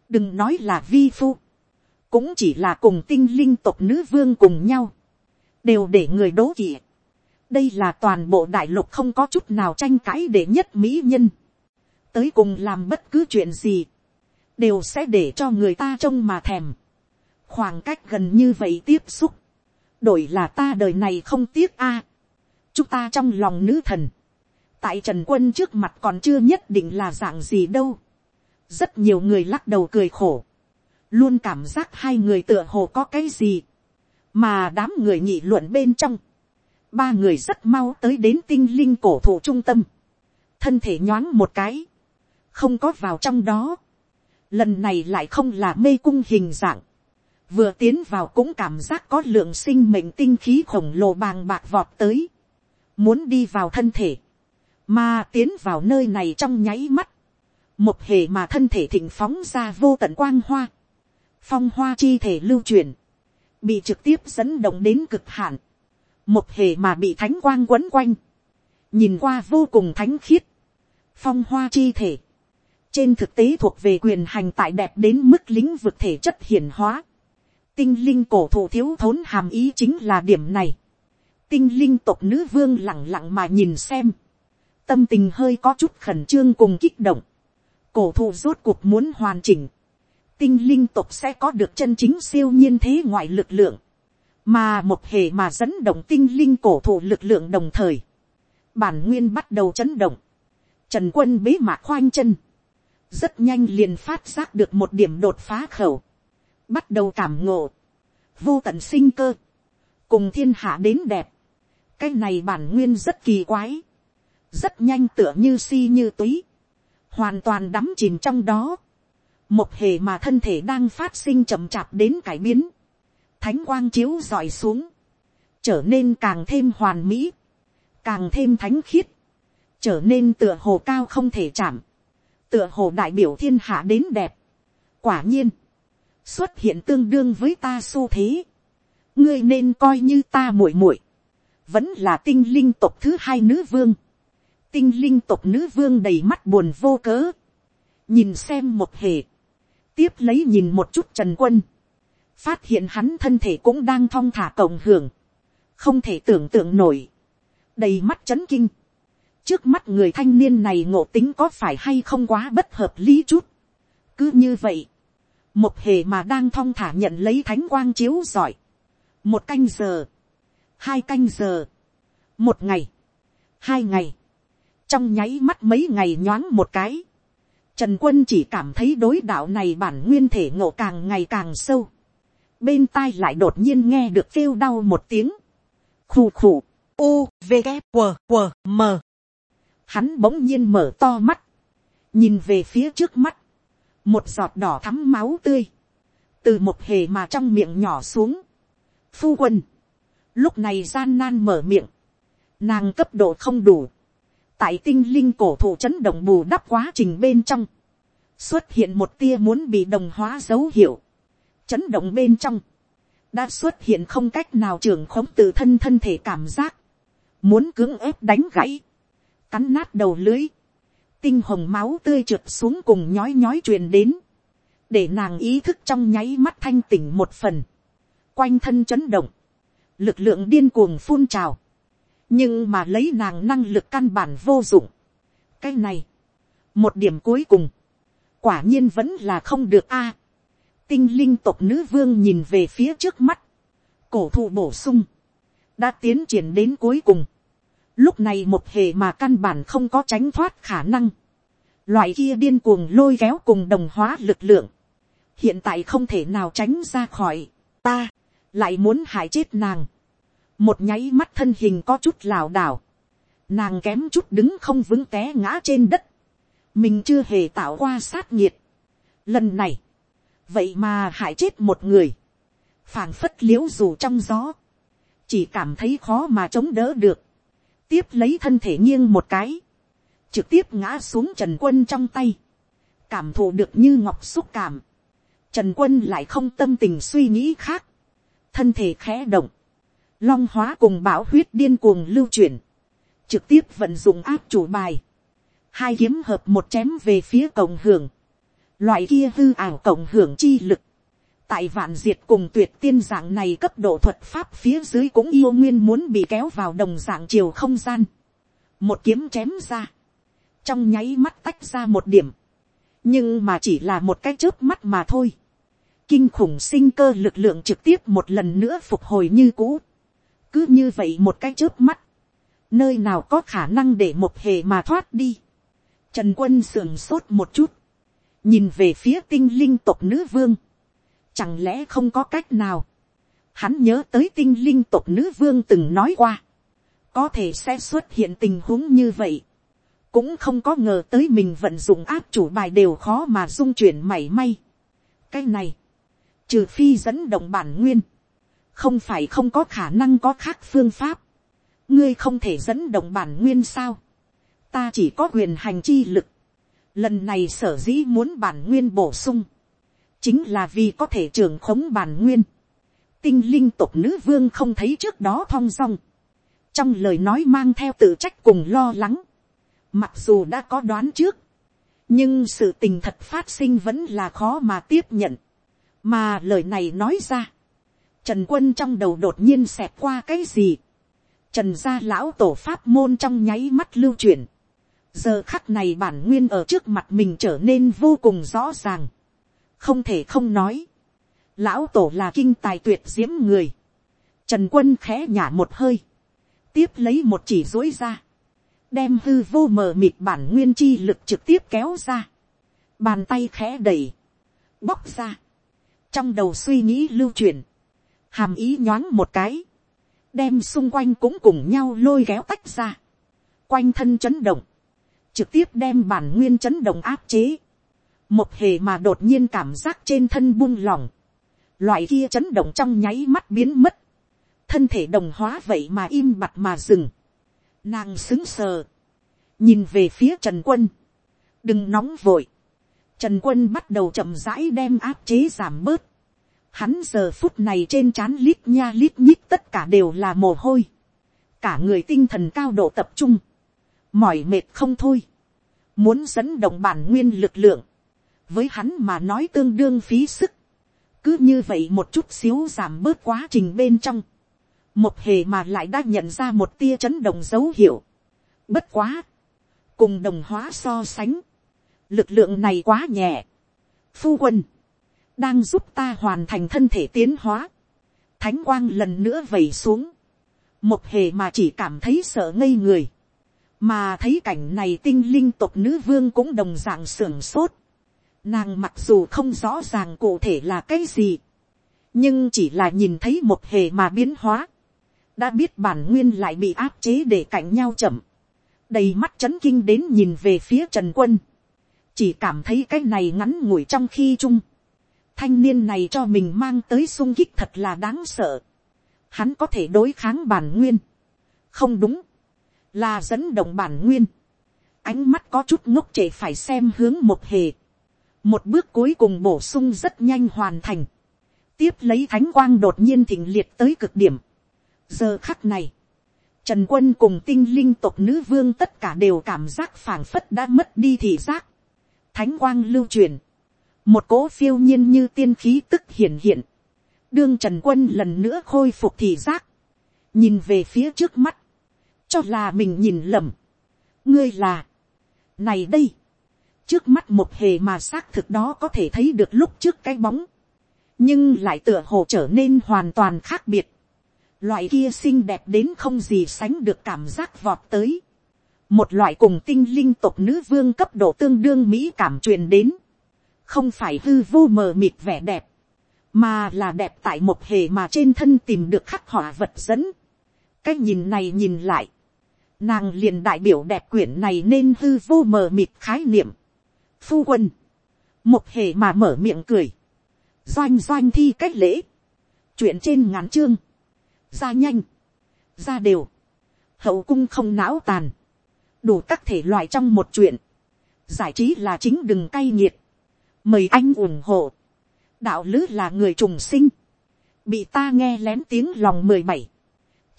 đừng nói là vi phu, cũng chỉ là cùng tinh linh tộc nữ vương cùng nhau, đều để người đố kỵ. đây là toàn bộ đại lục không có chút nào tranh cãi để nhất mỹ nhân, tới cùng làm bất cứ chuyện gì, đều sẽ để cho người ta trông mà thèm, khoảng cách gần như vậy tiếp xúc, đổi là ta đời này không tiếc a, chúng ta trong lòng nữ thần, tại trần quân trước mặt còn chưa nhất định là dạng gì đâu, rất nhiều người lắc đầu cười khổ, luôn cảm giác hai người tựa hồ có cái gì, mà đám người nhị luận bên trong, ba người rất mau tới đến tinh linh cổ thụ trung tâm, thân thể nhoáng một cái, không có vào trong đó, lần này lại không là mê cung hình dạng, vừa tiến vào cũng cảm giác có lượng sinh mệnh tinh khí khổng lồ bàng bạc vọt tới, muốn đi vào thân thể, mà tiến vào nơi này trong nháy mắt, một hề mà thân thể thịnh phóng ra vô tận quang hoa, phong hoa chi thể lưu truyền, bị trực tiếp dẫn động đến cực hạn, một hề mà bị thánh quang quấn quanh, nhìn qua vô cùng thánh khiết, phong hoa chi thể, trên thực tế thuộc về quyền hành tại đẹp đến mức lĩnh vực thể chất hiển hóa, tinh linh cổ thụ thiếu thốn hàm ý chính là điểm này, tinh linh tộc nữ vương lẳng lặng mà nhìn xem, tâm tình hơi có chút khẩn trương cùng kích động, cổ thụ rốt cuộc muốn hoàn chỉnh, tinh linh tộc sẽ có được chân chính siêu nhiên thế ngoại lực lượng, mà một hệ mà dẫn động tinh linh cổ thụ lực lượng đồng thời, bản nguyên bắt đầu chấn động, trần quân bế mạc khoanh chân, rất nhanh liền phát giác được một điểm đột phá khẩu, bắt đầu cảm ngộ, vô tận sinh cơ, cùng thiên hạ đến đẹp, cái này bản nguyên rất kỳ quái, rất nhanh tựa như si như túy, hoàn toàn đắm chìm trong đó, một hề mà thân thể đang phát sinh chậm chạp đến cải biến, thánh quang chiếu dọi xuống, trở nên càng thêm hoàn mỹ, càng thêm thánh khiết, trở nên tựa hồ cao không thể chạm, tựa hồ đại biểu thiên hạ đến đẹp. quả nhiên, xuất hiện tương đương với ta xu thế, ngươi nên coi như ta muội muội, vẫn là tinh linh tộc thứ hai nữ vương, tinh linh tộc nữ vương đầy mắt buồn vô cớ, nhìn xem một hề, tiếp lấy nhìn một chút trần quân, phát hiện hắn thân thể cũng đang thong thả cộng hưởng, không thể tưởng tượng nổi, đầy mắt chấn kinh, trước mắt người thanh niên này ngộ tính có phải hay không quá bất hợp lý chút, cứ như vậy, một hề mà đang thong thả nhận lấy thánh quang chiếu giỏi, một canh giờ, hai canh giờ, một ngày, hai ngày, trong nháy mắt mấy ngày nhoáng một cái, trần quân chỉ cảm thấy đối đạo này bản nguyên thể ngộ càng ngày càng sâu, bên tai lại đột nhiên nghe được kêu đau một tiếng, khù khù, u v g q q m. Hắn bỗng nhiên mở to mắt, nhìn về phía trước mắt, một giọt đỏ thắm máu tươi, từ một hề mà trong miệng nhỏ xuống. Phu quân, lúc này gian nan mở miệng, nàng cấp độ không đủ, tại tinh linh cổ thụ chấn động bù đắp quá trình bên trong, xuất hiện một tia muốn bị đồng hóa dấu hiệu, chấn động bên trong, đã xuất hiện không cách nào trưởng khống tự thân thân thể cảm giác, muốn cưỡng ép đánh gãy, cắn nát đầu lưới, tinh hồng máu tươi trượt xuống cùng nhói nhói truyền đến, để nàng ý thức trong nháy mắt thanh tỉnh một phần, quanh thân chấn động, lực lượng điên cuồng phun trào, nhưng mà lấy nàng năng lực căn bản vô dụng. cái này, một điểm cuối cùng, quả nhiên vẫn là không được a. tinh linh tộc nữ vương nhìn về phía trước mắt, cổ thụ bổ sung, đã tiến triển đến cuối cùng lúc này một hề mà căn bản không có tránh thoát khả năng. loại kia điên cuồng lôi kéo cùng đồng hóa lực lượng. hiện tại không thể nào tránh ra khỏi ta, lại muốn hại chết nàng. một nháy mắt thân hình có chút lảo đảo. nàng kém chút đứng không vững té ngã trên đất. mình chưa hề tạo qua sát nhiệt. lần này, vậy mà hại chết một người. phảng phất liễu dù trong gió. chỉ cảm thấy khó mà chống đỡ được tiếp lấy thân thể nghiêng một cái. trực tiếp ngã xuống trần quân trong tay. cảm thụ được như ngọc xúc cảm Trần quân lại không tâm tình suy nghĩ khác. Thân thể khẽ động. Long hóa cùng bão huyết điên cuồng lưu chuyển. Trực tiếp vận dụng áp chủ bài. Hai kiếm hợp một chém về phía cổng hưởng. Loại kia hư ảo cổng hưởng chi lực. Tại vạn diệt cùng tuyệt tiên dạng này cấp độ thuật pháp phía dưới cũng yêu nguyên muốn bị kéo vào đồng dạng chiều không gian. Một kiếm chém ra. Trong nháy mắt tách ra một điểm nhưng mà chỉ là một cái chớp mắt mà thôi kinh khủng sinh cơ lực lượng trực tiếp một lần nữa phục hồi như cũ. cứ như vậy một cái trước mắt, nơi nào có khả năng để một hề mà thoát đi. Trần quân sườn sốt một chút, nhìn về phía tinh linh tộc nữ vương, chẳng lẽ không có cách nào. Hắn nhớ tới tinh linh tộc nữ vương từng nói qua, có thể sẽ xuất hiện tình huống như vậy. cũng không có ngờ tới mình vận dụng áp chủ bài đều khó mà dung chuyển mảy may. cái này, trừ phi dẫn động bản nguyên, không phải không có khả năng có khác phương pháp, ngươi không thể dẫn động bản nguyên sao, ta chỉ có quyền hành chi lực, lần này sở dĩ muốn bản nguyên bổ sung, chính là vì có thể trường khống bản nguyên, tinh linh tộc nữ vương không thấy trước đó thong dong, trong lời nói mang theo tự trách cùng lo lắng, mặc dù đã có đoán trước, nhưng sự tình thật phát sinh vẫn là khó mà tiếp nhận. Mà lời này nói ra, trần quân trong đầu đột nhiên xẹt qua cái gì, trần gia lão tổ pháp môn trong nháy mắt lưu chuyển, giờ khắc này bản nguyên ở trước mặt mình trở nên vô cùng rõ ràng, không thể không nói, lão tổ là kinh tài tuyệt diễm người, trần quân khẽ nhả một hơi, tiếp lấy một chỉ dối ra, đem hư vô mờ mịt bản nguyên chi lực trực tiếp kéo ra, bàn tay khẽ đẩy, bóc ra, trong đầu suy nghĩ lưu truyền, hàm ý nhoáng một cái, đem xung quanh cũng cùng nhau lôi kéo tách ra, quanh thân chấn động, trực tiếp đem bản nguyên chấn động áp chế, một hề mà đột nhiên cảm giác trên thân buông lỏng, loại kia chấn động trong nháy mắt biến mất, thân thể đồng hóa vậy mà im bặt mà dừng, nàng xứng sờ, nhìn về phía trần quân, đừng nóng vội, Trần quân bắt đầu chậm rãi đem áp chế giảm bớt. Hắn giờ phút này trên trán lít nha lít nhít tất cả đều là mồ hôi. Cả người tinh thần cao độ tập trung. Mỏi mệt không thôi. Muốn dẫn động bản nguyên lực lượng. Với hắn mà nói tương đương phí sức. Cứ như vậy một chút xíu giảm bớt quá trình bên trong. Một hề mà lại đã nhận ra một tia chấn động dấu hiệu. Bất quá. Cùng đồng hóa so sánh lực lượng này quá nhẹ. phu quân, đang giúp ta hoàn thành thân thể tiến hóa. thánh quang lần nữa vẩy xuống. một hề mà chỉ cảm thấy sợ ngây người. mà thấy cảnh này tinh linh tộc nữ vương cũng đồng d ạ n g sưởng sốt nàng mặc dù không rõ ràng cụ thể là cái gì. nhưng chỉ là nhìn thấy một hề mà biến hóa. đã biết bản nguyên lại bị áp chế để cạnh nhau chậm. đầy mắt chấn kinh đến nhìn về phía trần quân chỉ cảm thấy cái này ngắn ngủi trong khi chung, thanh niên này cho mình mang tới sung kích thật là đáng sợ, hắn có thể đối kháng bản nguyên, không đúng, là dẫn động bản nguyên, ánh mắt có chút ngốc trệ phải xem hướng một hề, một bước cuối cùng bổ sung rất nhanh hoàn thành, tiếp lấy thánh quang đột nhiên thịnh liệt tới cực điểm, giờ khắc này, Trần quân cùng tinh linh tộc nữ vương tất cả đều cảm giác phảng phất đã mất đi thị giác. Thánh quang lưu truyền, một cỗ phiêu nhiên như tiên khí tức hiển hiện, đương trần quân lần nữa khôi phục thị giác, nhìn về phía trước mắt, cho là mình nhìn lầm, ngươi là, này đây, trước mắt một hề mà xác thực đó có thể thấy được lúc trước cái bóng, nhưng lại tựa hồ trở nên hoàn toàn khác biệt. Loại kia xinh đẹp đến không gì sánh được cảm giác vọt tới. Một loại cùng tinh linh tộc nữ vương cấp độ tương đương Mỹ cảm truyền đến. Không phải hư vô mờ mịt vẻ đẹp. Mà là đẹp tại một hề mà trên thân tìm được khắc họa vật dẫn. Cái nhìn này nhìn lại. Nàng liền đại biểu đẹp quyển này nên hư vô mờ mịt khái niệm. Phu quân. Một hệ mà mở miệng cười. Doanh doanh thi cách lễ. Chuyện trên ngắn chương. Ra nhanh. Ra đều. Hậu cung không não tàn. Đủ các thể loại trong một chuyện. Giải trí là chính đừng cay nghiệt. Mời anh ủng hộ. Đạo lứ là người trùng sinh. Bị ta nghe lén tiếng lòng mười bảy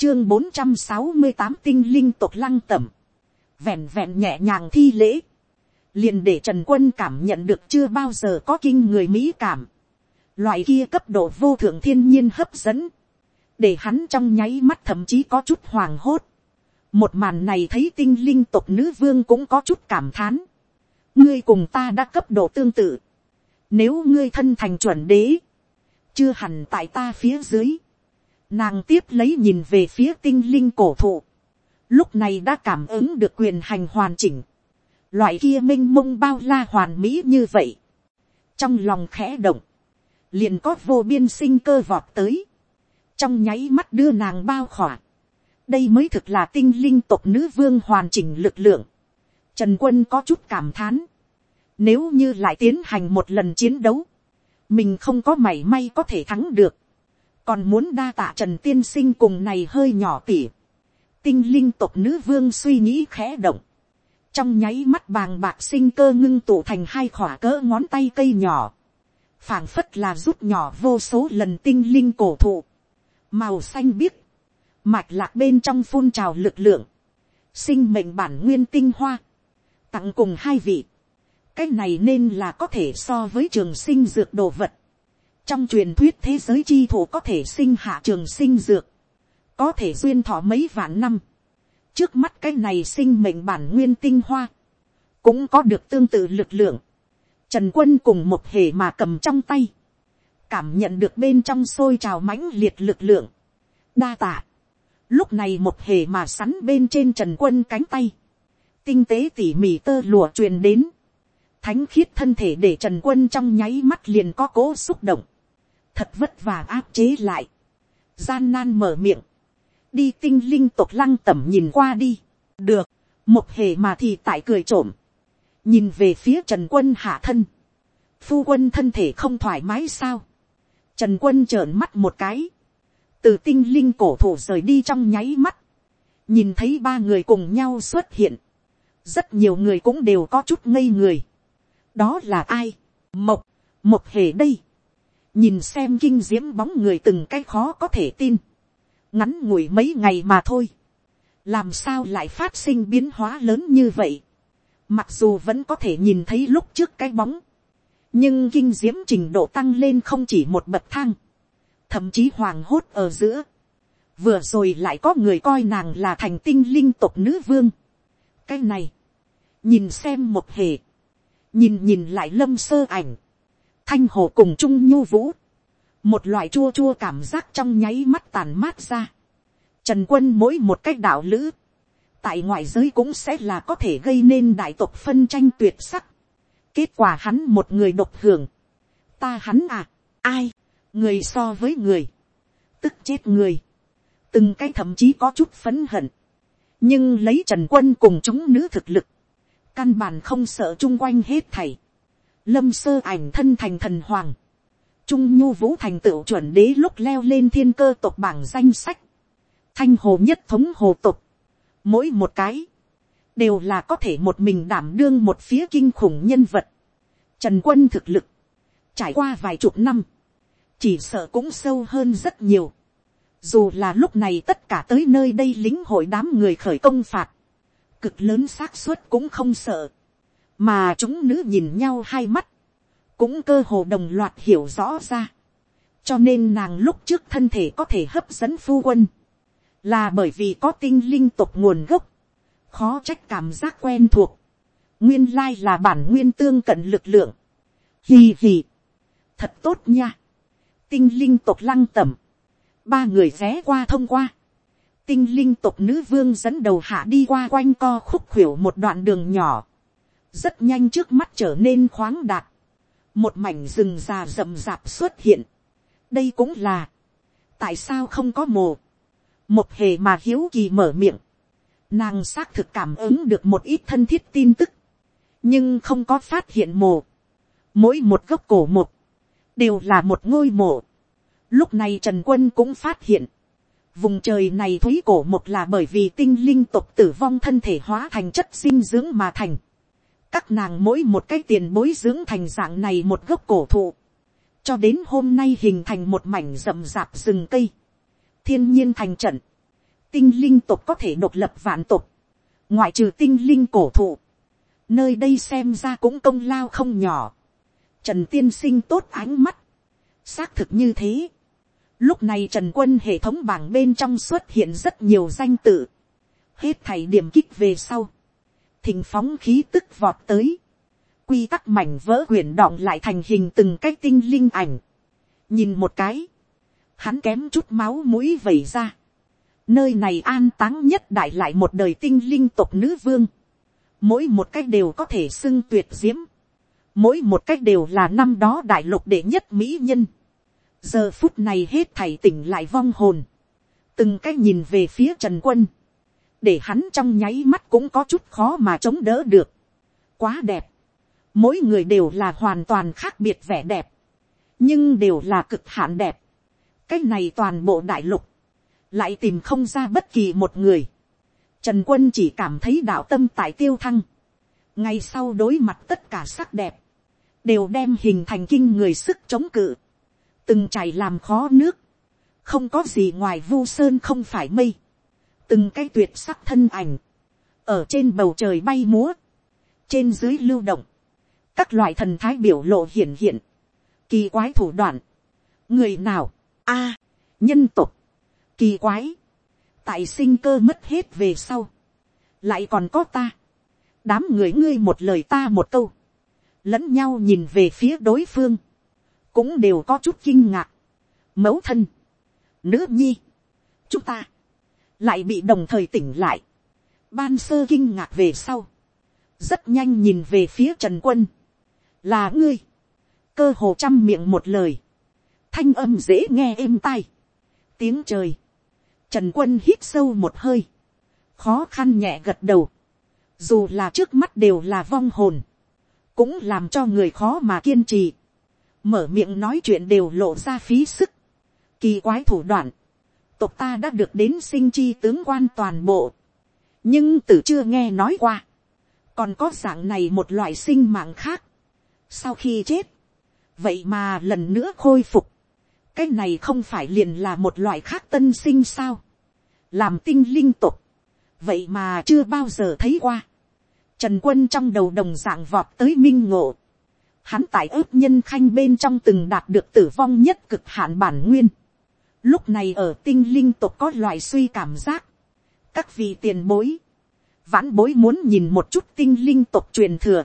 chương bốn trăm sáu mươi tám tinh linh tộc lăng tẩm. Vẹn vẹn nhẹ nhàng thi lễ. Liền để Trần Quân cảm nhận được chưa bao giờ có kinh người Mỹ cảm. Loại kia cấp độ vô thượng thiên nhiên hấp dẫn. Để hắn trong nháy mắt thậm chí có chút hoàng hốt. Một màn này thấy tinh linh tộc nữ vương cũng có chút cảm thán. Ngươi cùng ta đã cấp độ tương tự. Nếu ngươi thân thành chuẩn đế. Chưa hẳn tại ta phía dưới Nàng tiếp lấy nhìn về phía tinh linh cổ thụ. Lúc này đã cảm ứng được quyền hành hoàn chỉnh. Loại kia minh mông bao la hoàn mỹ như vậy. Trong lòng khẽ động. Liền có vô biên sinh cơ vọt tới. Trong nháy mắt đưa nàng bao khỏa. Đây mới thực là tinh linh tộc nữ vương hoàn chỉnh lực lượng. Trần quân có chút cảm thán. Nếu như lại tiến hành một lần chiến đấu. Mình không có mảy may có thể thắng được còn muốn đa tạ trần tiên sinh cùng này hơi nhỏ tỉ. tinh linh tộc nữ vương suy nghĩ khẽ động trong nháy mắt bàng bạc sinh cơ ngưng tụ thành hai khỏa cỡ ngón tay cây nhỏ. phảng phất là rút nhỏ vô số lần tinh linh cổ thụ. màu xanh biếc. mạch lạc bên trong phun trào lực lượng. sinh mệnh bản nguyên tinh hoa. tặng cùng hai vị. cái này nên là có thể so với trường sinh dược đồ vật trong truyền thuyết thế giới chi thủ có thể sinh hạ trường sinh dược, có thể duyên thọ mấy vạn năm, trước mắt cái này sinh mệnh bản nguyên tinh hoa, cũng có được tương tự lực lượng, trần quân cùng một hề mà cầm trong tay, cảm nhận được bên trong sôi trào mãnh liệt lực lượng, đa tạ, lúc này một hề mà sắn bên trên trần quân cánh tay, tinh tế tỉ mỉ tơ lụa truyền đến, thánh khiết thân thể để trần quân trong nháy mắt liền có cố xúc động, thật vất vả áp chế lại, gian nan mở miệng, đi tinh linh tộc lăng tẩm nhìn qua đi, được, một hề mà thì tại cười trộm, nhìn về phía trần quân hạ thân, phu quân thân thể không thoải mái sao, trần quân trợn mắt một cái, từ tinh linh cổ thủ rời đi trong nháy mắt, nhìn thấy ba người cùng nhau xuất hiện, rất nhiều người cũng đều có chút ngây người, đó là ai, mộc, mộc hề đây, nhìn xem kinh diễm bóng người từng cái khó có thể tin, ngắn ngủi mấy ngày mà thôi, làm sao lại phát sinh biến hóa lớn như vậy, mặc dù vẫn có thể nhìn thấy lúc trước cái bóng, nhưng kinh diễm trình độ tăng lên không chỉ một bậc thang, thậm chí hoàng hốt ở giữa, vừa rồi lại có người coi nàng là thành tinh linh tộc nữ vương. cái này, nhìn xem một hề, nhìn nhìn lại lâm sơ ảnh, thanh hồ cùng trung nhu vũ, một loại chua chua cảm giác trong nháy mắt tàn mát ra. Trần quân mỗi một cách đạo lữ, tại ngoại giới cũng sẽ là có thể gây nên đại tộc phân tranh tuyệt sắc. Kết quả hắn một người độc hưởng. Ta hắn à, ai, người so với người, tức chết người. Từng cái thậm chí có chút phấn hận. Nhưng lấy trần quân cùng chúng nữ thực lực, căn bản không sợ chung quanh hết thảy lâm sơ ảnh thân thành thần hoàng, trung nhu vũ thành tựu chuẩn đế lúc leo lên thiên cơ tộc bảng danh sách, thanh hồ nhất thống hồ tộc, mỗi một cái, đều là có thể một mình đảm đương một phía kinh khủng nhân vật, trần quân thực lực, trải qua vài chục năm, chỉ sợ cũng sâu hơn rất nhiều, dù là lúc này tất cả tới nơi đây lính hội đám người khởi công phạt, cực lớn xác suất cũng không sợ, mà chúng nữ nhìn nhau hai mắt, cũng cơ hồ đồng loạt hiểu rõ ra. cho nên nàng lúc trước thân thể có thể hấp dẫn phu quân, là bởi vì có tinh linh tục nguồn gốc, khó trách cảm giác quen thuộc, nguyên lai là bản nguyên tương cận lực lượng, hì hì, thật tốt nha, tinh linh tộc lăng tẩm, ba người ré qua thông qua, tinh linh tộc nữ vương dẫn đầu hạ đi qua quanh co khúc khuỷu một đoạn đường nhỏ, rất nhanh trước mắt trở nên khoáng đạt, một mảnh rừng già rậm rạp xuất hiện, đây cũng là, tại sao không có mồ, một hề mà hiếu kỳ mở miệng, nàng xác thực cảm ứng được một ít thân thiết tin tức, nhưng không có phát hiện mồ, mỗi một gốc cổ một, đều là một ngôi mộ. Lúc này Trần Quân cũng phát hiện, vùng trời này thúy cổ một là bởi vì tinh linh tộc tử vong thân thể hóa thành chất dinh dưỡng mà thành. Các nàng mỗi một cái tiền bối dưỡng thành dạng này một gốc cổ thụ. Cho đến hôm nay hình thành một mảnh rậm rạp rừng cây. Thiên nhiên thành trận. Tinh linh tộc có thể độc lập vạn tộc. Ngoại trừ tinh linh cổ thụ. Nơi đây xem ra cũng công lao không nhỏ. Trần tiên sinh tốt ánh mắt. Xác thực như thế. Lúc này Trần quân hệ thống bảng bên trong xuất hiện rất nhiều danh tự. Hết thảy điểm kích về sau. Thình phóng khí tức vọt tới. Quy tắc mảnh vỡ quyển đọng lại thành hình từng cái tinh linh ảnh. Nhìn một cái. Hắn kém chút máu mũi vẩy ra. Nơi này an táng nhất đại lại một đời tinh linh tộc nữ vương. Mỗi một cách đều có thể xưng tuyệt diễm mỗi một cách đều là năm đó đại lục đệ nhất mỹ nhân. giờ phút này hết thảy tỉnh lại vong hồn, từng cách nhìn về phía trần quân, để hắn trong nháy mắt cũng có chút khó mà chống đỡ được. quá đẹp, mỗi người đều là hoàn toàn khác biệt vẻ đẹp, nhưng đều là cực hạn đẹp. cái này toàn bộ đại lục, lại tìm không ra bất kỳ một người. Trần quân chỉ cảm thấy đạo tâm tại tiêu thăng. ngay sau đối mặt tất cả sắc đẹp, đều đem hình thành kinh người sức chống cự, từng chảy làm khó nước, không có gì ngoài vu sơn không phải mây, từng cái tuyệt sắc thân ảnh, ở trên bầu trời bay múa, trên dưới lưu động, các loại thần thái biểu lộ hiển hiện, kỳ quái thủ đoạn, người nào, a, nhân tục, kỳ quái, tại sinh cơ mất hết về sau, lại còn có ta, đám người ngươi một lời ta một câu, lẫn nhau nhìn về phía đối phương, cũng đều có chút kinh ngạc. Mẫu thân, nữ nhi, chúng ta, lại bị đồng thời tỉnh lại. Ban sơ kinh ngạc về sau, rất nhanh nhìn về phía trần quân, là ngươi, cơ hồ chăm miệng một lời, thanh âm dễ nghe êm tai, tiếng trời, trần quân hít sâu một hơi, khó khăn nhẹ gật đầu, dù là trước mắt đều là vong hồn, cũng làm cho người khó mà kiên trì, mở miệng nói chuyện đều lộ ra phí sức, kỳ quái thủ đoạn, tộc ta đã được đến sinh chi tướng quan toàn bộ, nhưng tử chưa nghe nói qua, còn có dạng này một loại sinh mạng khác, sau khi chết, vậy mà lần nữa khôi phục, cái này không phải liền là một loại khác tân sinh sao, làm tinh linh tục, vậy mà chưa bao giờ thấy qua, Trần quân trong đầu đồng dạng vọt tới minh ngộ. Hắn tại ước nhân khanh bên trong từng đạt được tử vong nhất cực hạn bản nguyên. Lúc này ở tinh linh tộc có loại suy cảm giác. Các vị tiền bối. Vãn bối muốn nhìn một chút tinh linh tộc truyền thừa.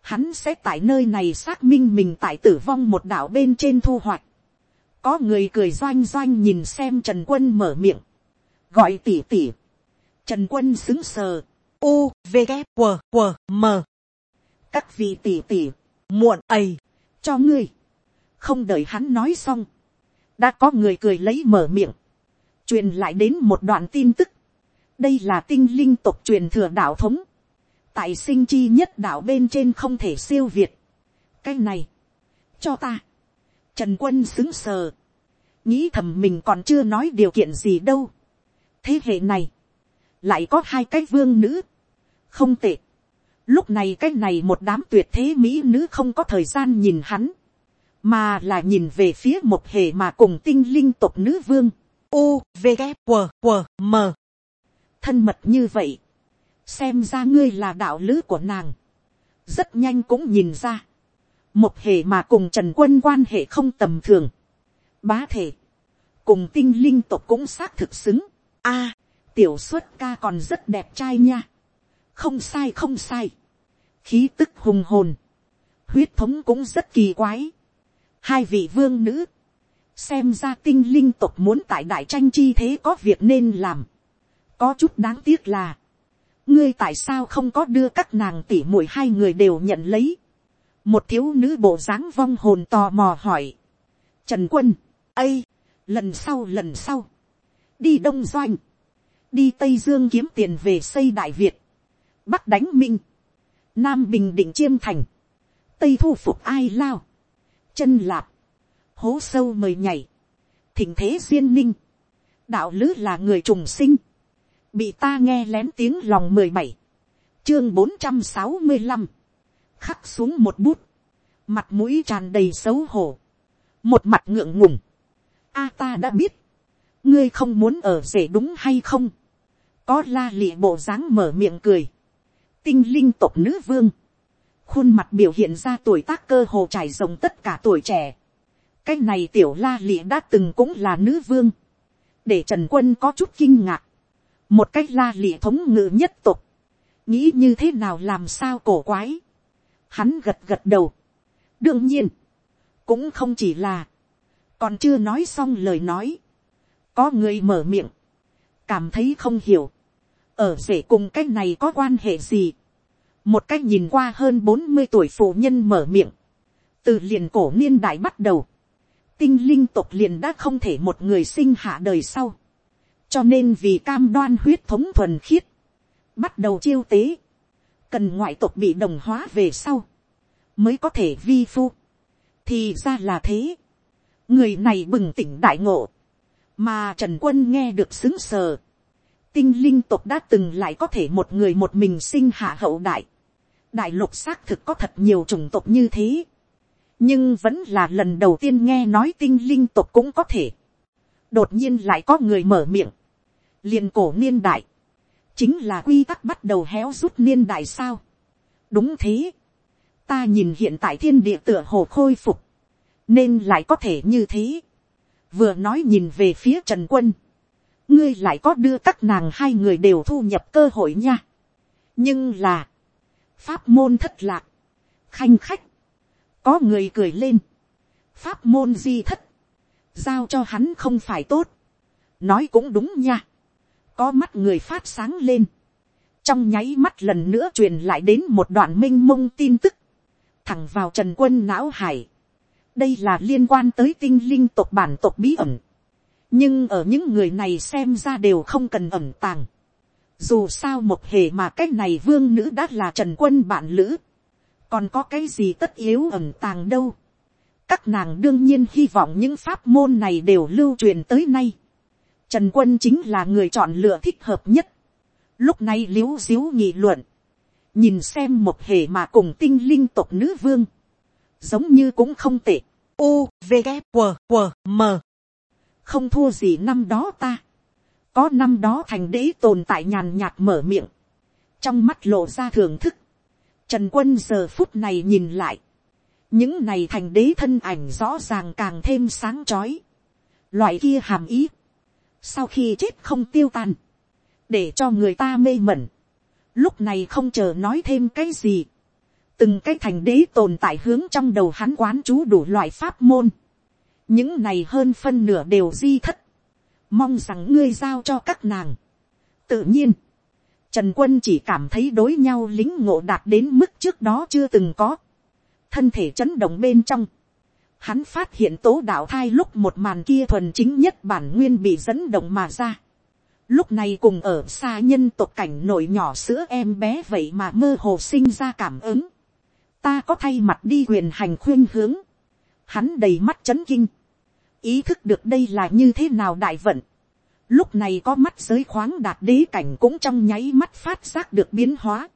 Hắn sẽ tại nơi này xác minh mình tại tử vong một đảo bên trên thu hoạch. Có người cười doanh doanh nhìn xem Trần Quân mở miệng. Gọi tỉ tỉ. Trần Quân xứng sờ u, v, g qu qu m các vị tỉ tỉ, muộn ấy cho ngươi không đợi hắn nói xong đã có người cười lấy mở miệng. Truyền lại đến một đoạn tin tức. Đây là tinh linh tộc truyền thừa đạo thống. Tại sinh chi nhất đạo bên trên không thể siêu việt. Cái này. Cho ta. Trần quân xứng sờ. Nghĩ thầm mình còn chưa nói điều kiện gì đâu. Thế hệ này. Lại có hai cái vương nữ, không tệ. Lúc này cái này một đám tuyệt thế mỹ nữ không có thời gian nhìn hắn, mà là nhìn về phía một hề mà cùng tinh linh tộc nữ vương. U, V, K, q q M. Thân mật như vậy, xem ra ngươi là đạo lữ của nàng. Rất nhanh cũng nhìn ra, một hề mà cùng trần quân quan hệ không tầm thường. Bá thể, cùng tinh linh tộc cũng xác thực xứng. A, tiểu xuất ca còn rất đẹp trai nha. không sai không sai. khí tức hùng hồn, huyết thống cũng rất kỳ quái hai vị vương nữ, xem ra tinh linh tộc muốn tại đại tranh chi thế có việc nên làm. có chút đáng tiếc là, ngươi tại sao không có đưa các nàng tỉ mũi hai người đều nhận lấy. một thiếu nữ bộ dáng vong hồn tò mò hỏi. trần quân, ây, lần sau lần sau, đi đông doanh, đi tây dương kiếm tiền về xây đại việt, bắc đánh minh, nam bình định chiêm thành, tây thu phục ai lao, chân lạp, hố sâu mời nhảy, thỉnh thế duyên ninh, đạo lứ là người trùng sinh, bị ta nghe lén tiếng lòng mười bảy, chương bốn trăm sáu mươi năm, khắc xuống một bút, mặt mũi tràn đầy xấu hổ, một mặt ngượng ngùng, a ta đã biết, ngươi không muốn ở rể đúng hay không, có la lịa bộ dáng mở miệng cười, tinh linh tộc nữ vương, khuôn mặt biểu hiện ra tuổi tác cơ hồ trải rộng tất cả tuổi trẻ, cái này tiểu la lịa đã từng cũng là nữ vương, để trần quân có chút kinh ngạc, một cách la lịa thống ngự nhất tục, nghĩ như thế nào làm sao cổ quái, hắn gật gật đầu, đương nhiên, cũng không chỉ là, còn chưa nói xong lời nói, có người mở miệng, cảm thấy không hiểu, ở rể cùng cái này có quan hệ gì, một cách nhìn qua hơn bốn mươi tuổi phụ nhân mở miệng, từ liền cổ niên đại bắt đầu, tinh linh tộc liền đã không thể một người sinh hạ đời sau, cho nên vì cam đoan huyết thống thuần khiết, bắt đầu chiêu tế, cần ngoại tộc bị đồng hóa về sau, mới có thể vi phu, thì ra là thế, người này bừng tỉnh đại ngộ, mà trần quân nghe được xứng sờ, tinh linh tộc đã từng lại có thể một người một mình sinh hạ hậu đại, đại lục xác thực có thật nhiều chủng tộc như thế, nhưng vẫn là lần đầu tiên nghe nói tinh linh tộc cũng có thể. đột nhiên lại có người mở miệng, liền cổ niên đại, chính là quy tắc bắt đầu héo rút niên đại sao. đúng thế, ta nhìn hiện tại thiên địa tựa hồ khôi phục, nên lại có thể như thế. vừa nói nhìn về phía trần quân, ngươi lại có đưa các nàng hai người đều thu nhập cơ hội nha. nhưng là, pháp môn thất lạc, khanh khách, có người cười lên, pháp môn di thất, giao cho hắn không phải tốt, nói cũng đúng nha, có mắt người phát sáng lên, trong nháy mắt lần nữa truyền lại đến một đoạn m i n h mông tin tức, thẳng vào trần quân não hải, đây là liên quan tới tinh linh tộc bản tộc bí ẩn, nhưng ở những người này xem ra đều không cần ẩn tàng, dù sao một hề mà cái này vương nữ đã là trần quân bạn lữ, còn có cái gì tất yếu ẩm tàng đâu. các nàng đương nhiên hy vọng những pháp môn này đều lưu truyền tới nay. trần quân chính là người chọn lựa thích hợp nhất. lúc này l i ễ u nghị luận, nhìn xem một hề mà cùng tinh linh tộc nữ vương, giống như cũng không tệ. u v g q q m không thua gì năm đó ta có năm đó thành đế tồn tại nhàn nhạt mở miệng, trong mắt lộ ra thưởng thức, Trần quân giờ phút này nhìn lại. Những này thành đế thân ảnh rõ ràng càng thêm sáng chói. Loại kia hàm ý. Sau khi chết không tiêu tan. Để cho người ta mê mẩn. Lúc này không chờ nói thêm cái gì. Từng cái thành đế tồn tại hướng trong đầu hắn quán chú đủ loại pháp môn. Những này hơn phân nửa đều di thất. Mong rằng ngươi giao cho các nàng. Tự nhiên, Trần quân chỉ cảm thấy đối nhau lính ngộ đạt đến mức trước đó chưa từng có. Thân thể chấn động bên trong. Hắn phát hiện tố đạo thai lúc một màn kia thuần chính nhất bản nguyên bị dẫn động mà ra. Lúc này cùng ở xa nhân tộc cảnh nổi nhỏ sữa em bé vậy mà mơ hồ sinh ra cảm ứng. Ta có thay mặt đi quyền hành khuyên hướng. Hắn đầy mắt chấn kinh. Ý thức được đây là như thế nào đại vận Lúc này có mắt giới khoáng đạt đế cảnh cũng trong nháy mắt phát giác được biến hóa.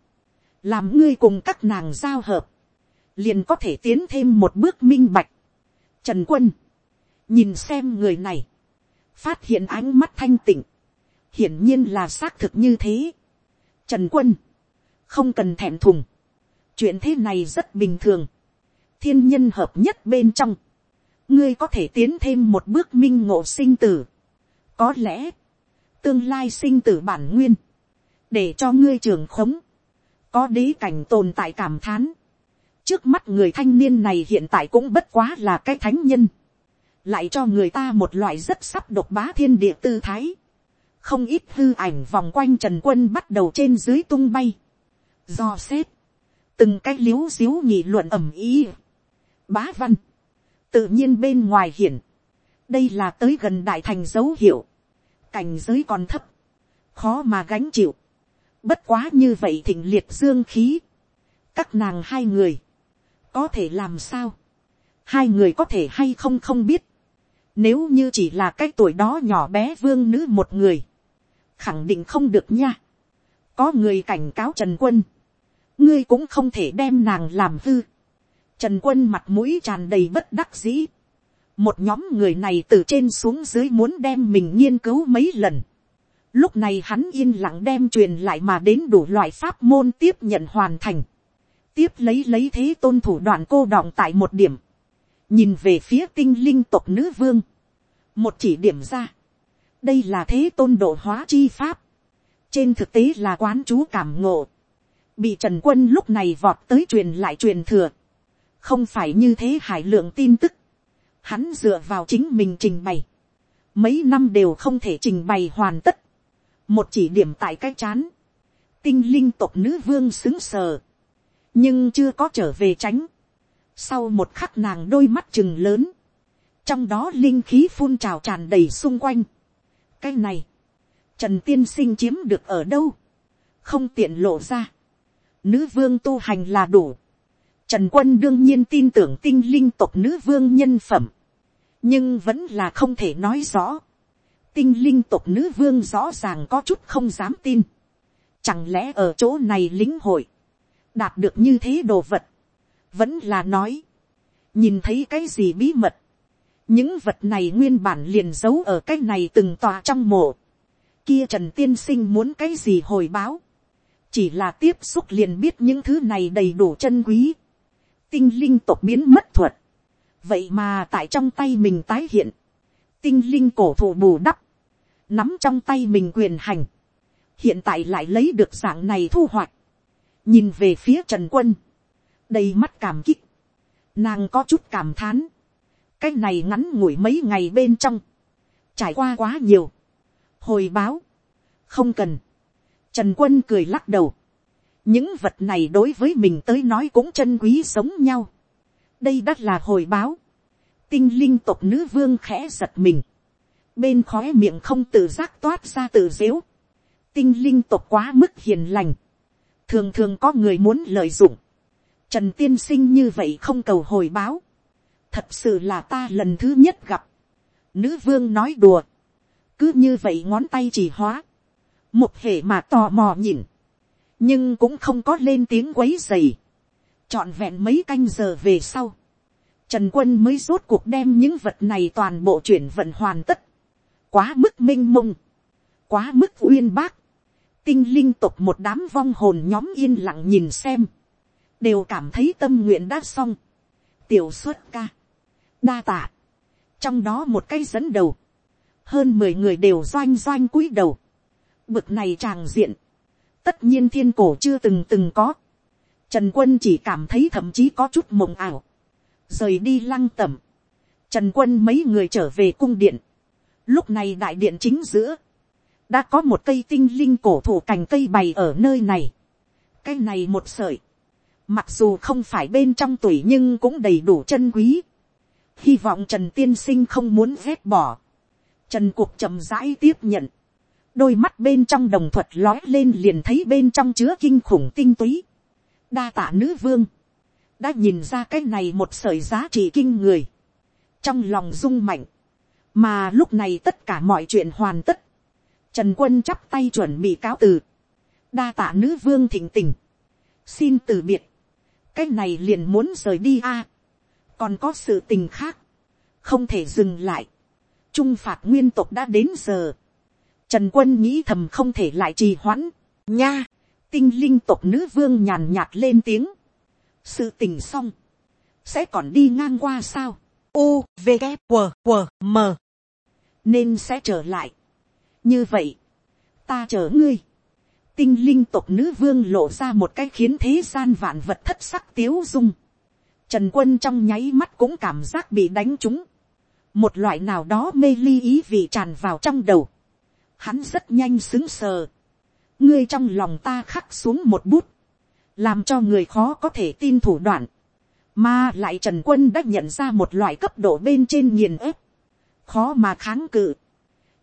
Làm ngươi cùng các nàng giao hợp. Liền có thể tiến thêm một bước minh bạch. Trần quân. Nhìn xem người này. Phát hiện ánh mắt thanh tịnh. Hiển nhiên là xác thực như thế. Trần quân. Không cần thẹn thùng. Chuyện thế này rất bình thường. Thiên nhân hợp nhất bên trong. Ngươi có thể tiến thêm một bước minh ngộ sinh tử. Có lẽ, tương lai sinh tử bản nguyên, để cho ngươi trường khống, có đế cảnh tồn tại cảm thán, trước mắt người thanh niên này hiện tại cũng bất quá là cái thánh nhân, lại cho người ta một loại rất sắp độc bá thiên địa tư thái, không ít hư ảnh vòng quanh trần quân bắt đầu trên dưới tung bay, do xếp từng cái liếu xíu nhị luận ẩm ý, bá văn, tự nhiên bên ngoài hiển, đây là tới gần đại thành dấu hiệu, cảnh giới còn thấp, khó mà gánh chịu, bất quá như vậy thịnh liệt dương khí, các nàng hai người, có thể làm sao, hai người có thể hay không không biết, nếu như chỉ là cái tuổi đó nhỏ bé vương nữ một người, khẳng định không được nha. có người cảnh cáo trần quân, ngươi cũng không thể đem nàng làm hư. Trần quân mặt mũi tràn đầy bất đắc dĩ. Một nhóm người này từ trên xuống dưới muốn đem mình nghiên cứu mấy lần. Lúc này hắn yên lặng đem truyền lại mà đến đủ loại pháp môn tiếp nhận hoàn thành. Tiếp lấy lấy thế tôn thủ đoạn cô đọng tại một điểm. Nhìn về phía tinh linh tộc nữ vương. Một chỉ điểm ra. Đây là thế tôn độ hóa chi pháp. Trên thực tế là quán chú cảm ngộ bị trần quân lúc này vọt tới truyền lại truyền thừa, không phải như thế hải lượng tin tức, hắn dựa vào chính mình trình bày, mấy năm đều không thể trình bày hoàn tất, một chỉ điểm tại cái chán, tinh linh tộc nữ vương xứng sờ, nhưng chưa có trở về tránh, sau một khắc nàng đôi mắt chừng lớn, trong đó linh khí phun trào tràn đầy xung quanh, cái này, trần tiên sinh chiếm được ở đâu, không tiện lộ ra, nữ vương tu hành là đủ. Trần quân đương nhiên tin tưởng tinh linh tộc nữ vương nhân phẩm. Nhưng vẫn là không thể nói rõ. Tinh linh tộc nữ vương rõ ràng có chút không dám tin. Chẳng lẽ ở chỗ này lính hội. Đạt được như thế đồ vật. Vẫn là nói. Nhìn thấy cái gì bí mật. Những vật này nguyên bản liền giấu ở cái này từng tòa trong mộ. Kia Trần Tiên Sinh muốn cái gì hồi báo chỉ là tiếp xúc liền biết những thứ này đầy đủ chân quý, tinh linh tộc biến mất thuật, vậy mà tại trong tay mình tái hiện, tinh linh cổ thụ bù đắp, nắm trong tay mình quyền hành, hiện tại lại lấy được dạng này thu hoạch, nhìn về phía trần quân, đầy mắt cảm kích, nàng có chút cảm thán, cái này ngắn ngủi mấy ngày bên trong, trải qua quá nhiều, hồi báo, không cần, Trần quân cười lắc đầu. Những vật này đối với mình tới nói cũng chân quý giống nhau. Đây đắt là hồi báo. Tinh linh tộc nữ vương khẽ giật mình. Bên khóe miệng không tự giác toát ra tự dếu. Tinh linh tộc quá mức hiền lành. Thường thường có người muốn lợi dụng. Trần tiên sinh như vậy không cầu hồi báo. Thật sự là ta lần thứ nhất gặp. Nữ vương nói đùa. Cứ như vậy ngón tay chỉ hóa một hệ mà tò mò nhìn, nhưng cũng không có lên tiếng quấy dày, trọn vẹn mấy canh giờ về sau, trần quân mới rốt cuộc đem những vật này toàn bộ chuyển vận hoàn tất, quá mức m i n h mông, quá mức uyên bác, tinh linh tục một đám vong hồn nhóm yên lặng nhìn xem, đều cảm thấy tâm nguyện đã xong, tiểu xuất ca, đa tạ, trong đó một cái dẫn đầu, hơn mười người đều doanh doanh cúi đầu, bực này tràng diện, tất nhiên thiên cổ chưa từng từng có. Trần quân chỉ cảm thấy thậm chí có chút mộng ảo, rời đi lăng tẩm. Trần quân mấy người trở về cung điện. Lúc này đại điện chính giữa, đã có một cây tinh linh cổ thụ cành cây bày ở nơi này. Cây này một sợi, mặc dù không phải bên trong tuổi nhưng cũng đầy đủ chân quý. Hy vọng Trần Tiên Sinh không muốn vét bỏ. Trần Cuộc chậm rãi tiếp nhận đôi mắt bên trong đồng thuật lói lên liền thấy bên trong chứa kinh khủng tinh túy. đa tạ nữ vương, đã nhìn ra cái này một sợi giá trị kinh người, trong lòng rung mạnh, mà lúc này tất cả mọi chuyện hoàn tất, trần quân chắp tay chuẩn bị cáo từ, đa tạ nữ vương thỉnh tình, xin từ biệt, cái này liền muốn rời đi a, còn có sự tình khác, không thể dừng lại, trung phạt nguyên tộc đã đến giờ, Trần quân nghĩ thầm không thể lại trì hoãn. Nha, tinh linh tộc nữ vương nhàn nhạt lên tiếng. Sự tình xong. Sẽ còn đi ngang qua sao? U, V, K, W, W, M. Nên sẽ trở lại. Như vậy. Ta chở ngươi. tinh linh tộc nữ vương lộ ra một cái khiến thế gian vạn vật thất sắc tiếu dung. Trần quân trong nháy mắt cũng cảm giác bị đánh trúng. Một loại nào đó mê ly ý vị tràn vào trong đầu. Hắn rất nhanh xứng sờ. Ngươi trong lòng ta khắc xuống một bút. Làm cho người khó có thể tin thủ đoạn. Mà lại Trần Quân đã nhận ra một loại cấp độ bên trên nghiền ép. Khó mà kháng cự.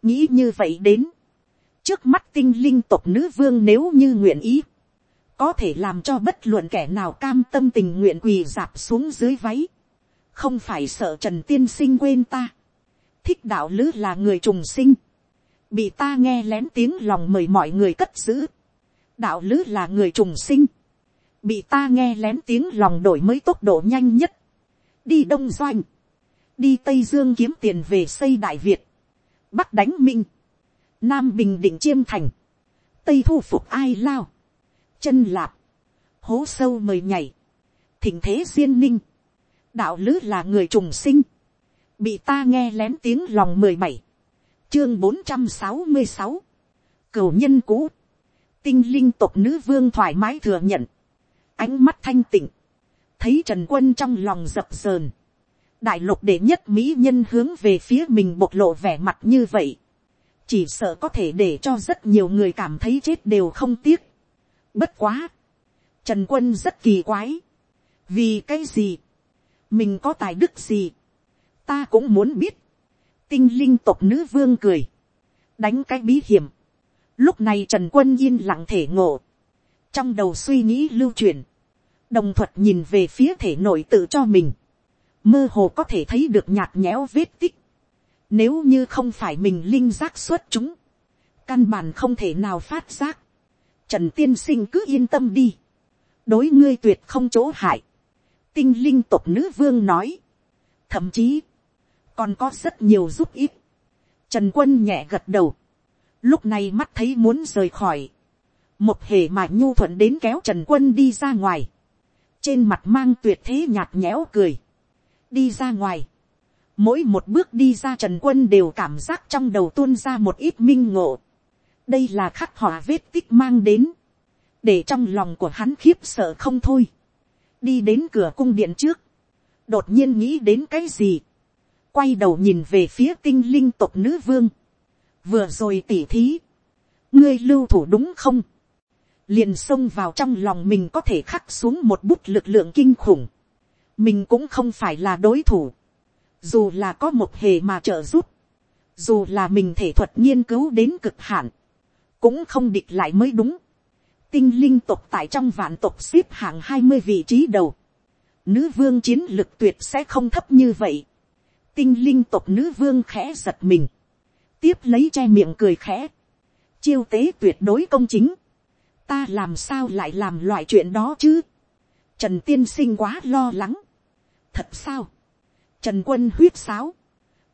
Nghĩ như vậy đến. Trước mắt tinh linh tộc nữ vương nếu như nguyện ý. Có thể làm cho bất luận kẻ nào cam tâm tình nguyện quỳ dạp xuống dưới váy. Không phải sợ Trần Tiên Sinh quên ta. Thích đạo lữ là người trùng sinh. Bị ta nghe lén tiếng lòng mời mọi người cất giữ. Đạo lữ là người trùng sinh. Bị ta nghe lén tiếng lòng đổi mới tốc độ nhanh nhất, đi đông doanh, đi tây dương kiếm tiền về xây đại việt, bắc đánh minh, nam bình định chiêm thành, tây thu phục ai lao, chân lạp, hố sâu mời nhảy, thỉnh thế duyên ninh, đạo lứ là người trùng sinh, bị ta nghe lén tiếng lòng mười bảy, chương bốn trăm sáu mươi sáu, cửu nhân cũ, tinh linh tộc nữ vương thoải mái thừa nhận, ánh mắt thanh tịnh, thấy trần quân trong lòng dập sờn, đại lục đệ nhất mỹ nhân hướng về phía mình bộc lộ vẻ mặt như vậy, chỉ sợ có thể để cho rất nhiều người cảm thấy chết đều không tiếc. Bất quá, trần quân rất kỳ quái, vì cái gì, mình có tài đức gì, ta cũng muốn biết, tinh linh tộc nữ vương cười, đánh cái bí hiểm, lúc này trần quân yên lặng thể ngộ, trong đầu suy nghĩ lưu truyền, đồng thuật nhìn về phía thể nội tự cho mình, mơ hồ có thể thấy được nhạt nhẽo vết tích, nếu như không phải mình linh giác xuất chúng, căn bản không thể nào phát giác, trần tiên sinh cứ yên tâm đi, đối ngươi tuyệt không chỗ hại, tinh linh tộc nữ vương nói, thậm chí, còn có rất nhiều giúp ít, trần quân nhẹ gật đầu, lúc này mắt thấy muốn rời khỏi, một hề mà nhu thuận đến kéo trần quân đi ra ngoài, trên mặt mang tuyệt thế nhạt nhẽo cười, đi ra ngoài, mỗi một bước đi ra trần quân đều cảm giác trong đầu tuôn ra một ít minh ngộ, đây là khắc họa vết tích mang đến, để trong lòng của hắn khiếp sợ không thôi, đi đến cửa cung điện trước, đột nhiên nghĩ đến cái gì, quay đầu nhìn về phía tinh linh tộc nữ vương, vừa rồi tỉ thí, ngươi lưu thủ đúng không, liền xông vào trong lòng mình có thể khắc xuống một bút lực lượng kinh khủng. mình cũng không phải là đối thủ. dù là có một hề mà trợ giúp. dù là mình thể thuật nghiên cứu đến cực hạn. cũng không địch lại mới đúng. tinh linh tộc tại trong vạn tộc xếp hạng hai mươi vị trí đầu. nữ vương chiến lực tuyệt sẽ không thấp như vậy tinh linh tộc nữ vương khẽ giật mình. tiếp lấy che miệng cười khẽ. chiêu tế tuyệt đối công chính ta làm sao lại làm loại chuyện đó chứ. trần tiên sinh quá lo lắng. thật sao. trần quân huyết sáo.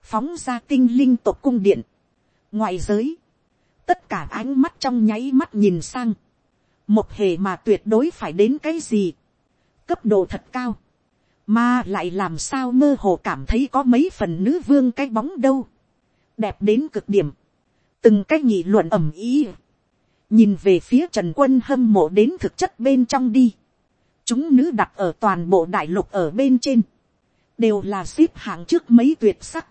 phóng ra tinh linh tộc cung điện. ngoại giới. tất cả ánh mắt trong nháy mắt nhìn sang. một hề mà tuyệt đối phải đến cái gì. cấp độ thật cao mà lại làm sao mơ hồ cảm thấy có mấy phần nữ vương cái bóng đâu. đẹp đến cực điểm. từng cái nghị luận ầm ý nhìn về phía trần quân hâm mộ đến thực chất bên trong đi. chúng nữ đặt ở toàn bộ đại lục ở bên trên, đều là xếp hạng trước mấy tuyệt sắc.